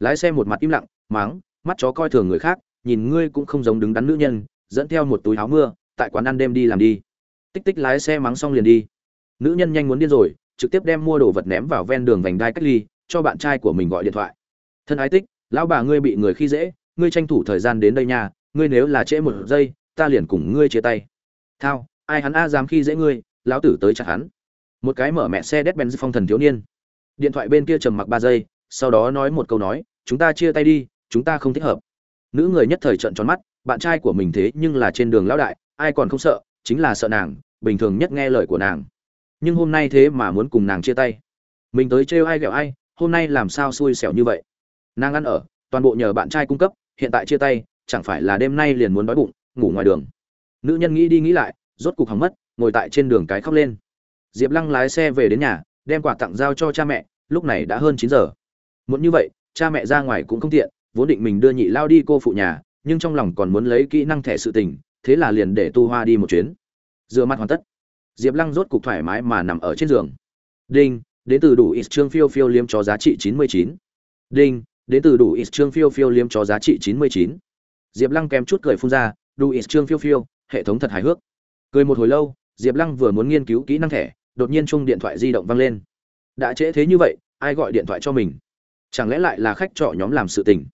[SPEAKER 1] Lái xe một mặt im lặng, mắng, mắt chó coi thường người khác, nhìn ngươi cũng không giống đứng đắn nữ nhân, dẫn theo một túi áo mưa, tại quán ăn đêm đi làm đi. Tích tích lái xe mắng xong liền đi. Nữ nhân nhanh muốn điên rồi, trực tiếp đem mua đồ vật ném vào ven đường vành đai cách ly, cho bạn trai của mình gọi điện thoại. Thân ái tích, lão bà ngươi bị người khi dễ, ngươi tranh thủ thời gian đến đây nha, ngươi nếu là trễ một giây, ta liền cùng ngươi chia tay thao, ai hắn a dám khi dễ ngươi, lão tử tới chặt hắn. Một cái mở mẹ xe đét benz phong thần thiếu niên. Điện thoại bên kia trầm mặc ba giây, sau đó nói một câu nói, chúng ta chia tay đi, chúng ta không thích hợp. Nữ người nhất thời trợn tròn mắt, bạn trai của mình thế nhưng là trên đường lão đại, ai còn không sợ, chính là sợ nàng, bình thường nhất nghe lời của nàng. Nhưng hôm nay thế mà muốn cùng nàng chia tay. Mình tới trêu ai ghẹo ai, hôm nay làm sao xui xẻo như vậy? Nàng ăn ở, toàn bộ nhờ bạn trai cung cấp, hiện tại chia tay, chẳng phải là đêm nay liền muốn đói bụng, ngủ ngoài đường nữ nhân nghĩ đi nghĩ lại, rốt cục hỏng mất, ngồi tại trên đường cái khóc lên. Diệp lăng lái xe về đến nhà, đem quà tặng giao cho cha mẹ, lúc này đã hơn chín giờ. Muốn như vậy, cha mẹ ra ngoài cũng không tiện, vốn định mình đưa nhị lao đi cô phụ nhà, nhưng trong lòng còn muốn lấy kỹ năng thẻ sự tình, thế là liền để tu hoa đi một chuyến. Rửa mặt hoàn tất, diệp lăng rốt cục thoải mái mà nằm ở trên giường. Đinh, đến từ đủ ít trương phiêu phiêu liếm cho giá trị chín mươi chín. Đinh, đến từ đủ ít trương phiêu phiêu liếm cho giá trị chín mươi chín. Diệp lăng kèm chút cười phun ra, đủ ít trương phiêu phiêu hệ thống thật hài hước. Cười một hồi lâu, diệp lăng vừa muốn nghiên cứu kỹ năng thẻ, đột nhiên chung điện thoại di động vang lên. Đã trễ thế như vậy, ai gọi điện thoại cho mình? Chẳng lẽ lại là khách trọ nhóm làm sự tình?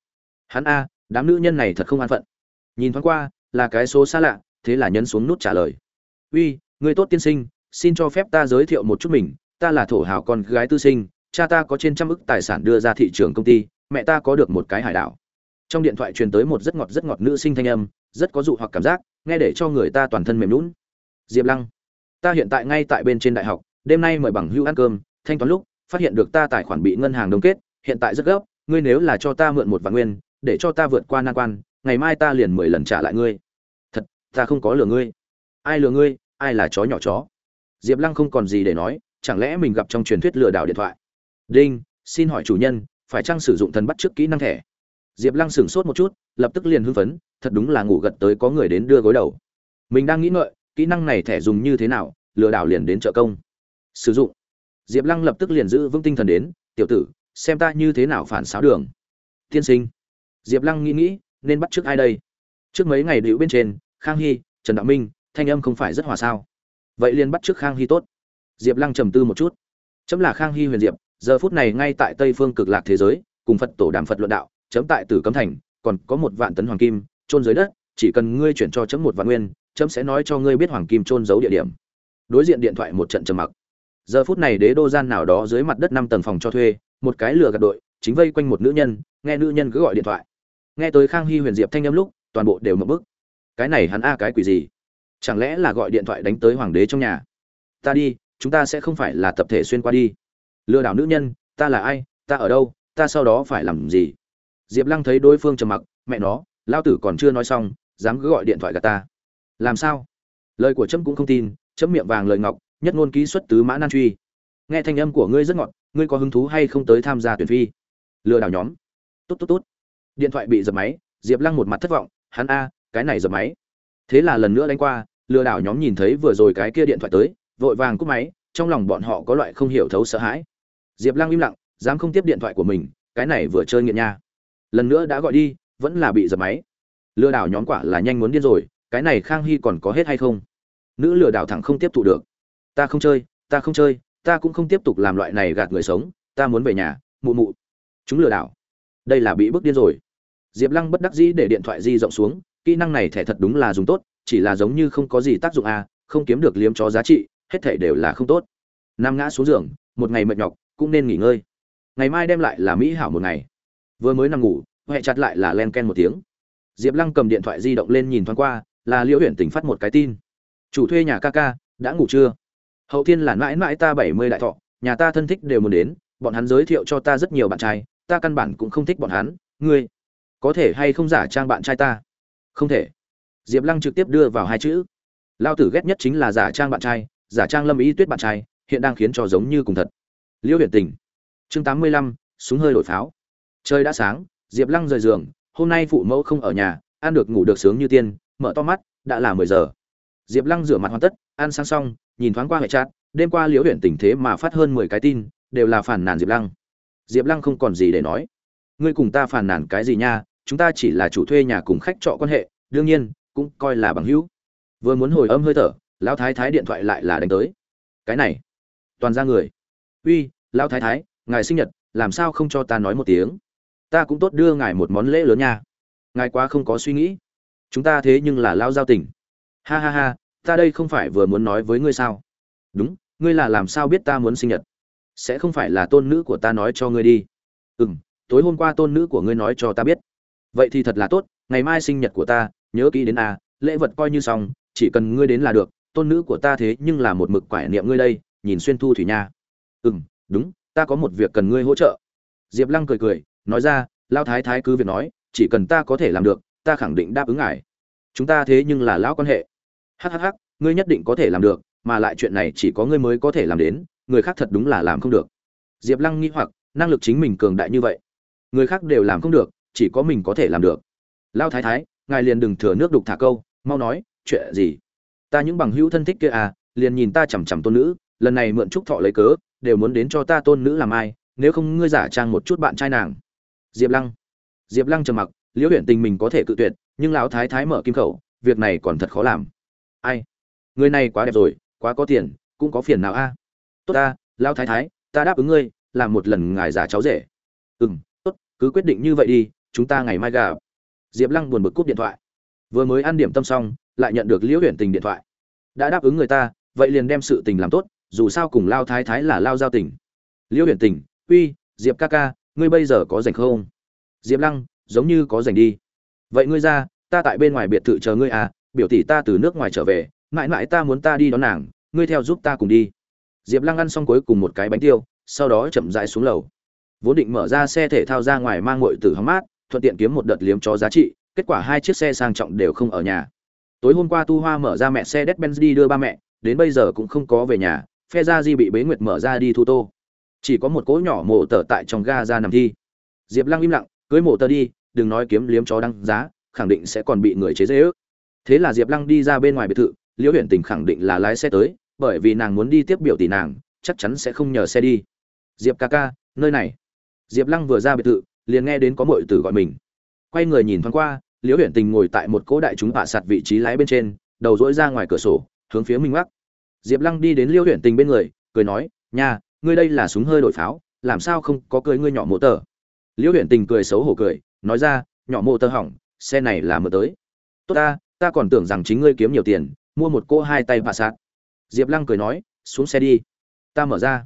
[SPEAKER 1] Hắn a, đám nữ nhân này thật không an phận. Nhìn thoáng qua, là cái số xa lạ, thế là nhấn xuống nút trả lời. Uy, người tốt tiên sinh, xin cho phép ta giới thiệu một chút mình, ta là thổ hào con gái tư sinh, cha ta có trên trăm ức tài sản đưa ra thị trường công ty, mẹ ta có được một cái hải đảo trong điện thoại truyền tới một rất ngọt rất ngọt nữ sinh thanh âm, rất có dụ hoặc cảm giác, nghe để cho người ta toàn thân mềm lún diệp lăng, ta hiện tại ngay tại bên trên đại học, đêm nay mời bằng hưu ăn cơm, thanh toán lúc, phát hiện được ta tài khoản bị ngân hàng đông kết, hiện tại rất gấp, ngươi nếu là cho ta mượn một vạn nguyên, để cho ta vượt qua nan quan, ngày mai ta liền mười lần trả lại ngươi. Thật, ta không có lừa ngươi. Ai lừa ngươi, ai là chó nhỏ chó? Diệp lăng không còn gì để nói, chẳng lẽ mình gặp trong truyền thuyết lừa đảo điện thoại? Đinh, xin hỏi chủ nhân, phải chăng sử dụng thần bắt trước kỹ năng thẻ? Diệp lăng sửng sốt một chút, lập tức liền hưng phấn, thật đúng là ngủ gật tới có người đến đưa gối đầu. Mình đang nghĩ ngợi, kỹ năng này thẻ dùng như thế nào, lừa đảo liền đến trợ công. Sử dụng. Diệp lăng lập tức liền giữ vững tinh thần đến, tiểu tử, xem ta như thế nào phản xáo đường. Tiên sinh. Diệp lăng nghĩ nghĩ, nên bắt trước ai đây? Trước mấy ngày điệu bên trên, khang hy, trần đạo minh, thanh âm không phải rất hòa sao? Vậy liền bắt trước khang hy tốt. Diệp lăng trầm tư một chút. Chấm là khang hy huyền diệp, giờ phút này ngay tại tây phương cực lạc thế giới, cùng phật tổ đàm phật luận đạo chấm tại tử cấm thành, còn có một vạn tấn hoàng kim trôn dưới đất, chỉ cần ngươi chuyển cho chấm một vạn nguyên, chấm sẽ nói cho ngươi biết hoàng kim trôn giấu địa điểm. Đối diện điện thoại một trận trầm mặc. Giờ phút này đế đô gian nào đó dưới mặt đất năm tầng phòng cho thuê, một cái lừa gạt đội, chính vây quanh một nữ nhân, nghe nữ nhân cứ gọi điện thoại. Nghe tới khang hy huyền diệp thanh âm lúc, toàn bộ đều mập bức. Cái này hắn a cái quỷ gì? Chẳng lẽ là gọi điện thoại đánh tới hoàng đế trong nhà? Ta đi, chúng ta sẽ không phải là tập thể xuyên qua đi. Lừa đảo nữ nhân, ta là ai, ta ở đâu, ta sau đó phải làm gì? Diệp lăng thấy đối phương trầm mặc, mẹ nó lao tử còn chưa nói xong, dám cứ gọi điện thoại gạt ta. Làm sao? Lời của trâm cũng không tin chấm miệng vàng lời ngọc, nhất ngôn ký xuất tứ mã nan truy. Nghe thanh âm của ngươi rất ngọt, ngươi có hứng thú hay không tới tham gia tuyển phi? Lừa đảo nhóm. Tốt tốt tốt. Điện thoại bị dập máy, diệp lăng một mặt thất vọng, hắn a, cái này dập máy. Thế là lần nữa đánh qua, lừa đảo nhóm nhìn thấy vừa rồi cái kia điện thoại tới, vội vàng cúp máy, trong lòng bọn họ có loại không hiểu thấu sợ hãi. Diệp lăng im lặng, dám không tiếp điện thoại của mình, cái này vừa chơi nghiện nha lần nữa đã gọi đi, vẫn là bị dập máy. Lừa đảo nhóm quả là nhanh muốn điên rồi, cái này khang hy còn có hết hay không? Nữ lừa đảo thẳng không tiếp thụ được. Ta không chơi, ta không chơi, ta cũng không tiếp tục làm loại này gạt người sống, ta muốn về nhà, mụ mụ. Chúng lừa đảo. Đây là bị bước điên rồi. Diệp lăng bất đắc dĩ để điện thoại di rộng xuống, kỹ năng này thẻ thật đúng là dùng tốt, chỉ là giống như không có gì tác dụng à không kiếm được liếm chó giá trị, hết thảy đều là không tốt. Nam ngã xuống giường, một ngày mệt nhọc, cũng nên nghỉ ngơi. Ngày mai đem lại là mỹ hảo một ngày vừa mới nằm ngủ huệ chặt lại là len ken một tiếng. Diệp lăng cầm điện thoại di động lên nhìn thoáng qua, là liễu huyện tỉnh phát một cái tin. Chủ thuê nhà ca ca, đã ngủ chưa? Hậu thiên là mãi mãi ta bảy mươi đại thọ, nhà ta thân thích đều muốn đến, bọn hắn giới thiệu cho ta rất nhiều bạn trai, ta căn bản cũng không thích bọn hắn. Ngươi, có thể hay không giả trang bạn trai ta? Không thể. Diệp lăng trực tiếp đưa vào hai chữ. Lao tử ghét nhất chính là giả trang bạn trai, giả trang lâm ý tuyết bạn trai, hiện đang khiến cho giống như cùng thật. Liễu huyện tình, chương tám mươi lăm, súng hơi đổi pháo trời đã sáng, diệp lăng rời giường, hôm nay phụ mẫu không ở nhà, ăn được ngủ được sướng như tiên, mở to mắt, đã là mười giờ. Diệp lăng rửa mặt hoàn tất, ăn sáng xong, nhìn thoáng qua hệ chat, đêm qua liễu Uyển tình thế mà phát hơn mười cái tin, đều là phản nàn diệp lăng. Diệp lăng không còn gì để nói. Ngươi cùng ta phản nàn cái gì nha, chúng ta chỉ là chủ thuê nhà cùng khách trọ quan hệ, đương nhiên, cũng coi là bằng hữu. Vừa muốn hồi âm hơi thở, lão thái thái điện thoại lại là đánh tới. Cái này, toàn ra người. Uy, lão thái thái, ngài sinh nhật, làm sao không cho ta nói một tiếng? Ta cũng tốt đưa ngài một món lễ lớn nha. Ngài quá không có suy nghĩ. Chúng ta thế nhưng là lao giao tình. Ha ha ha, ta đây không phải vừa muốn nói với ngươi sao? Đúng, ngươi là làm sao biết ta muốn sinh nhật? Sẽ không phải là tôn nữ của ta nói cho ngươi đi. Ừ m tối hôm qua tôn nữ của ngươi nói cho ta biết. Vậy thì thật là tốt, ngày mai sinh nhật của ta, nhớ kỹ đến a, lễ vật coi như xong, chỉ cần ngươi đến là được. Tôn nữ của ta thế nhưng là một mực quải niệm ngươi đây, nhìn xuyên thu thủy nha. Ừ m đúng, ta có một việc cần ngươi hỗ trợ. Diệp lăng cười cười nói ra lao thái thái cứ việc nói, chỉ cần ta có thể làm được, ta khẳng định đáp ứng ngài. Chúng ta thế nhưng là lão quan hệ. Hhh ngươi nhất định có thể làm được, mà lại chuyện này chỉ có ngươi mới có thể làm đến, người khác thật đúng là làm không được. Diệp lăng nghĩ hoặc, năng lực chính mình cường đại như vậy, người khác đều làm không được, chỉ có mình có thể làm được. Lao thái thái, ngài liền đừng thừa nước đục thả câu, mau nói, chuyện gì? Ta những bằng hữu thân thích kia à liền nhìn ta chằm chằm tôn nữ, lần này mượn trúc thọ lấy cớ, đều muốn đến cho ta tôn nữ làm ai, nếu không ngươi giả trang một chút bạn trai nàng diệp lăng. Diệp lăng trầm mặc, liễu huyện tình mình có thể cự tuyệt, nhưng lão thái thái mở kim khẩu, việc này còn thật khó làm. Ai? Người này quá đẹp rồi, quá có tiền, cũng có phiền nào a? Tốt ta, lão thái thái, ta đáp ứng ngươi, làm một lần ngài giả cháu rể. Ừ m tốt, cứ quyết định như vậy đi, chúng ta ngày mai gặp. Diệp lăng buồn bực cúp điện thoại. Vừa mới ăn điểm tâm xong, lại nhận được liễu huyện tình điện thoại. Đã đáp ứng người ta, vậy liền đem sự tình làm tốt, dù sao cùng lao thái thái là lao giao tình. Liễu huyện tình, uy, diệp ca ca ngươi bây giờ có rảnh không? Diệp lăng, giống như có rảnh đi. Vậy ngươi ra, ta tại bên ngoài biệt thự chờ ngươi à biểu tỷ ta từ nước ngoài trở về, mãi mãi ta muốn ta đi đón nàng, ngươi theo giúp ta cùng đi. Diệp lăng ăn xong cuối cùng một cái bánh tiêu, sau đó chậm rãi xuống lầu. Vốn định mở ra xe thể thao ra ngoài mang ngội tử hóng mát, thuận tiện kiếm một đợt liếm chó giá trị, kết quả hai chiếc xe sang trọng đều không ở nhà. Tối hôm qua tu hoa mở ra mẹ xe Mercedes benz đi đưa ba mẹ, đến bây giờ cũng không có về nhà, phe gia di bị bế nguyệt mở ra đi thu tô chỉ có một cỗ nhỏ mổ tờ tại trong ga ra nằm thi. Diệp lăng im lặng, cưới mổ tờ đi, đừng nói kiếm liếm chó đăng giá, khẳng định sẽ còn bị người chế dễ ước thế là diệp lăng đi ra bên ngoài biệt thự, liễu huyện tình khẳng định là lái xe tới, bởi vì nàng muốn đi tiếp biểu tỷ nàng, chắc chắn sẽ không nhờ xe đi. Diệp ca ca, nơi này. Diệp lăng vừa ra biệt thự, liền nghe đến có mọi tử gọi mình. Quay người nhìn thoáng qua, liễu huyện tình ngồi tại một cỗ đại chúng bạ sạt vị trí lái bên trên, đầu dỗi ra ngoài cửa sổ, hướng phía minh mắc diệp lăng đi đến liễu huyện tình bên người, cười nói nhà ngươi đây là súng hơi đổi pháo, làm sao không có cưới ngươi nhỏ mô tờ? Liễu huyện tình cười xấu hổ cười, nói ra, nhỏ mô tờ hỏng, xe này là mơ tới. Tốt ta ta còn tưởng rằng chính ngươi kiếm nhiều tiền, mua một cô hai tay bạ sạt. Diệp lăng cười nói, xuống xe đi. Ta mở ra.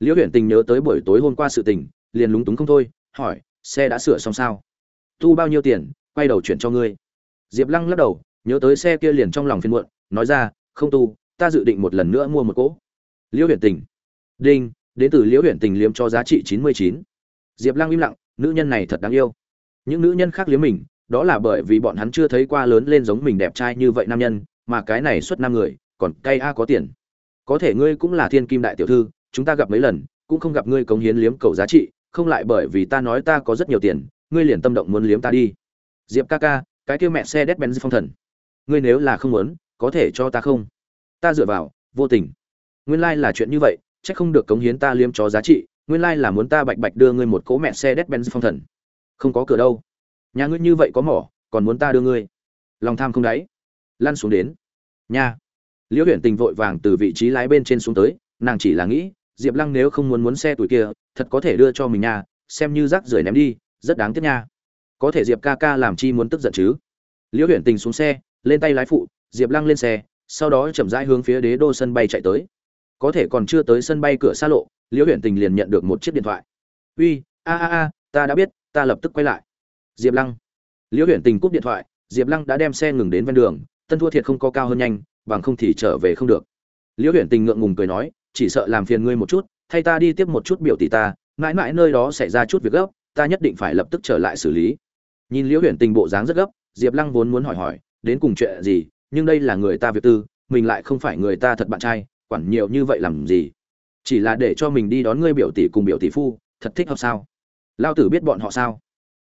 [SPEAKER 1] Liễu huyện tình nhớ tới buổi tối hôm qua sự tình, liền lúng túng không thôi, hỏi, xe đã sửa xong sao? Thu bao nhiêu tiền, quay đầu chuyển cho ngươi. Diệp lăng lắc đầu, nhớ tới xe kia liền trong lòng phiên muộn, nói ra, không tu, ta dự định một lần nữa mua một cỗ. Liễu huyện tình đinh, đến từ liễu huyện tình liếm cho giá trị chín mươi chín. Diệp lăng im lặng, nữ nhân này thật đáng yêu. Những nữ nhân khác liếm mình, đó là bởi vì bọn hắn chưa thấy qua lớn lên giống mình đẹp trai như vậy nam nhân, mà cái này xuất năm người, còn cay a có tiền. Có thể ngươi cũng là thiên kim đại tiểu thư, chúng ta gặp mấy lần, cũng không gặp ngươi cống hiến liếm cầu giá trị, không lại bởi vì ta nói ta có rất nhiều tiền, ngươi liền tâm động muốn liếm ta đi. Diệp ca ca, cái kêu mẹ xe đét bén phong thần. Ngươi nếu là không muốn, có thể cho ta không? Ta dựa vào, vô tình. Nguyên lai là chuyện như vậy chắc không được cống hiến ta liếm chó giá trị, nguyên lai là muốn ta bạch bạch đưa ngươi một cỗ mẹ xe đét benz phong thần. Không có cửa đâu. Nhà ngươi như vậy có mỏ, còn muốn ta đưa ngươi. Lòng tham không đáy. Lăn xuống đến. Nha. Liễu huyện tình vội vàng từ vị trí lái bên trên xuống tới, nàng chỉ là nghĩ, diệp lăng nếu không muốn muốn xe tuổi kia, thật có thể đưa cho mình nha, xem như rác rưởi ném đi, rất đáng tiếc nha. Có thể diệp ca ca làm chi muốn tức giận chứ? Liễu huyện tình xuống xe, lên tay lái phụ, diệp lăng lên xe, sau đó chậm rãi hướng phía đế đô sân bay chạy tới có thể còn chưa tới sân bay cửa xa lộ, liễu huyện tình liền nhận được một chiếc điện thoại. Uy, a a a, ta đã biết, ta lập tức quay lại. Diệp lăng. Liễu huyện tình cúp điện thoại, diệp lăng đã đem xe ngừng đến ven đường, tân thua thiệt không có cao hơn nhanh, bằng không thì trở về không được. Liễu huyện tình ngượng ngùng cười nói, chỉ sợ làm phiền ngươi một chút, thay ta đi tiếp một chút biểu tỷ ta, mãi mãi nơi đó xảy ra chút việc gấp, ta nhất định phải lập tức trở lại xử lý. Nhìn liễu huyện tình bộ dáng rất gấp, diệp lăng vốn muốn hỏi hỏi, đến cùng chuyện gì? Nhưng đây là người ta việc tư, mình lại không phải người ta thật bạn trai quản nhiều như vậy làm gì? Chỉ là để cho mình đi đón ngươi biểu tỷ cùng biểu tỷ phu, thật thích hợp sao? Lao tử biết bọn họ sao?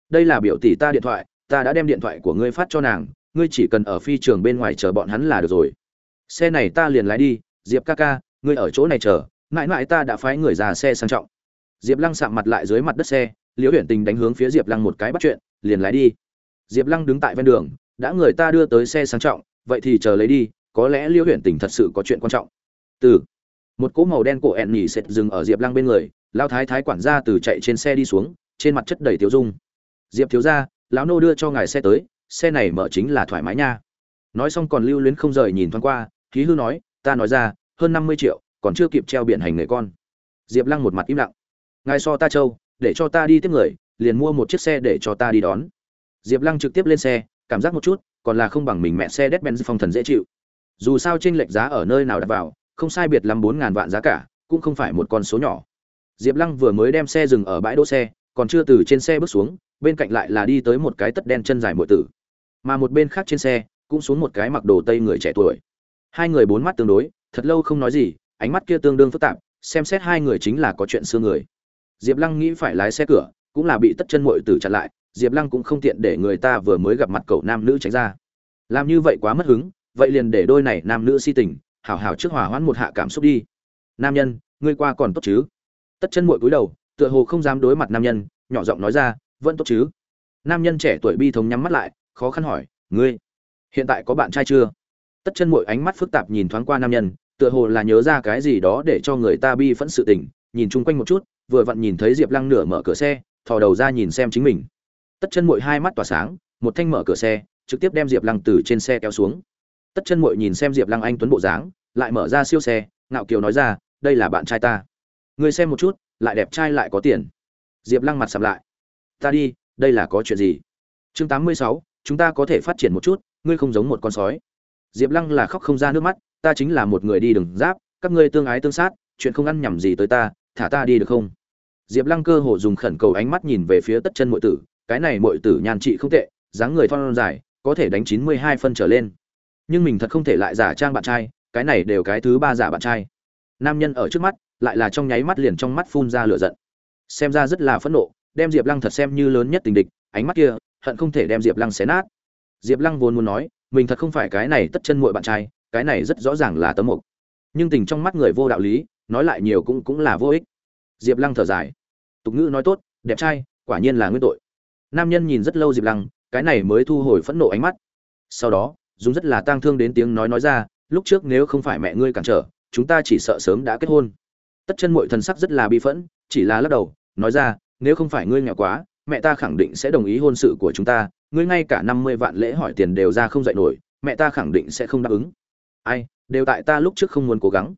[SPEAKER 1] Đây là biểu tỷ ta điện thoại, ta đã đem điện thoại của ngươi phát cho nàng, ngươi chỉ cần ở phi trường bên ngoài chờ bọn hắn là được rồi. Xe này ta liền lái đi, diệp ca ca, ngươi ở chỗ này chờ, mãi mãi ta đã phái người ra xe sang trọng. Diệp lăng sạm mặt lại dưới mặt đất xe, liễu Huyền tình đánh hướng phía diệp lăng một cái bắt chuyện, liền lái đi. Diệp lăng đứng tại ven đường, đã người ta đưa tới xe sang trọng, vậy thì chờ lấy đi, có lẽ liễu Huyền tình thật sự có chuyện quan trọng từ. Một cỗ màu đen cổ ẹn nhỉ sệt dừng ở diệp lăng bên người lao thái thái quản gia từ chạy trên xe đi xuống, trên mặt chất đầy tiêu dung. Diệp thiếu ra lão nô đưa cho ngài xe tới, xe này mở chính là thoải mái nha. Nói xong còn lưu luyến không rời nhìn thoáng qua, khí hư nói, ta nói ra, hơn năm mươi triệu, còn chưa kịp treo biển hành người con. Diệp lăng một mặt im lặng. Ngài so ta châu để cho ta đi tiếp người, liền mua một chiếc xe để cho ta đi đón. Diệp lăng trực tiếp lên xe, cảm giác một chút, còn là không bằng mình mẹ xe đét benz phong thần dễ chịu. Dù sao tranh lệch giá ở nơi nào đặt vào không sai biệt lắm bốn ngàn vạn giá cả, cũng không phải một con số nhỏ. Diệp lăng vừa mới đem xe dừng ở bãi đỗ xe, còn chưa từ trên xe bước xuống, bên cạnh lại là đi tới một cái tất đen chân dài muội tử. Mà một bên khác trên xe, cũng xuống một cái mặc đồ tây người trẻ tuổi. Hai người bốn mắt tương đối, thật lâu không nói gì, ánh mắt kia tương đương phức tạp, xem xét hai người chính là có chuyện xưa người. Diệp lăng nghĩ phải lái xe cửa, cũng là bị tất chân muội tử chặn lại, diệp lăng cũng không tiện để người ta vừa mới gặp mặt cậu nam nữ tránh ra. Làm như vậy quá mất hứng, vậy liền để đôi này nam nữ si tình hảo hảo trước hòa hoãn một hạ cảm xúc đi. Nam nhân, ngươi qua còn tốt chứ? Tất chân muội cúi đầu, tựa hồ không dám đối mặt nam nhân, nhỏ giọng nói ra, vẫn tốt chứ? Nam nhân trẻ tuổi bi thống nhắm mắt lại, khó khăn hỏi, ngươi, hiện tại có bạn trai chưa? Tất chân muội ánh mắt phức tạp nhìn thoáng qua nam nhân, tựa hồ là nhớ ra cái gì đó để cho người ta bi phẫn sự tình, nhìn chung quanh một chút, vừa vặn nhìn thấy diệp lăng nửa mở cửa xe, thò đầu ra nhìn xem chính mình. Tất chân muội hai mắt tỏa sáng, một thanh mở cửa xe, trực tiếp đem diệp lăng từ trên xe kéo xuống tất chân muội nhìn xem diệp lăng anh tuấn bộ dáng, lại mở ra siêu xe, ngạo kiều nói ra, đây là bạn trai ta. Ngươi xem một chút, lại đẹp trai lại có tiền. Diệp lăng mặt sầm lại. Ta đi, đây là có chuyện gì? Chương tám mươi sáu, chúng ta có thể phát triển một chút, ngươi không giống một con sói. Diệp lăng là khóc không ra nước mắt, ta chính là một người đi đường giáp, các ngươi tương ái tương sát, chuyện không ăn nhầm gì tới ta, thả ta đi được không? Diệp lăng cơ hồ dùng khẩn cầu ánh mắt nhìn về phía tất chân muội tử, cái này muội tử nhàn trị không tệ, dáng người thon dài, có thể đánh chín mươi hai phân trở lên nhưng mình thật không thể lại giả trang bạn trai, cái này đều cái thứ ba giả bạn trai. Nam nhân ở trước mắt, lại là trong nháy mắt liền trong mắt phun ra lửa giận. Xem ra rất là phẫn nộ, đem diệp lăng thật xem như lớn nhất tình địch, ánh mắt kia, hận không thể đem diệp lăng xé nát. Diệp lăng vốn muốn nói, mình thật không phải cái này tất chân muội bạn trai, cái này rất rõ ràng là tấm mục. Nhưng tình trong mắt người vô đạo lý, nói lại nhiều cũng cũng là vô ích. Diệp lăng thở dài. Tục ngữ nói tốt, đẹp trai, quả nhiên là nguyên tội. Nam nhân nhìn rất lâu diệp lăng, cái này mới thu hồi phẫn nộ ánh mắt. Sau đó dùng rất là tang thương đến tiếng nói nói ra, lúc trước nếu không phải mẹ ngươi cản trở, chúng ta chỉ sợ sớm đã kết hôn. Tất chân mội thần sắc rất là bi phẫn, chỉ là lắc đầu, nói ra, nếu không phải ngươi nghèo quá, mẹ ta khẳng định sẽ đồng ý hôn sự của chúng ta, ngươi ngay cả năm mươi vạn lễ hỏi tiền đều ra không dạy nổi, mẹ ta khẳng định sẽ không đáp ứng. Ai, đều tại ta lúc trước không muốn cố gắng.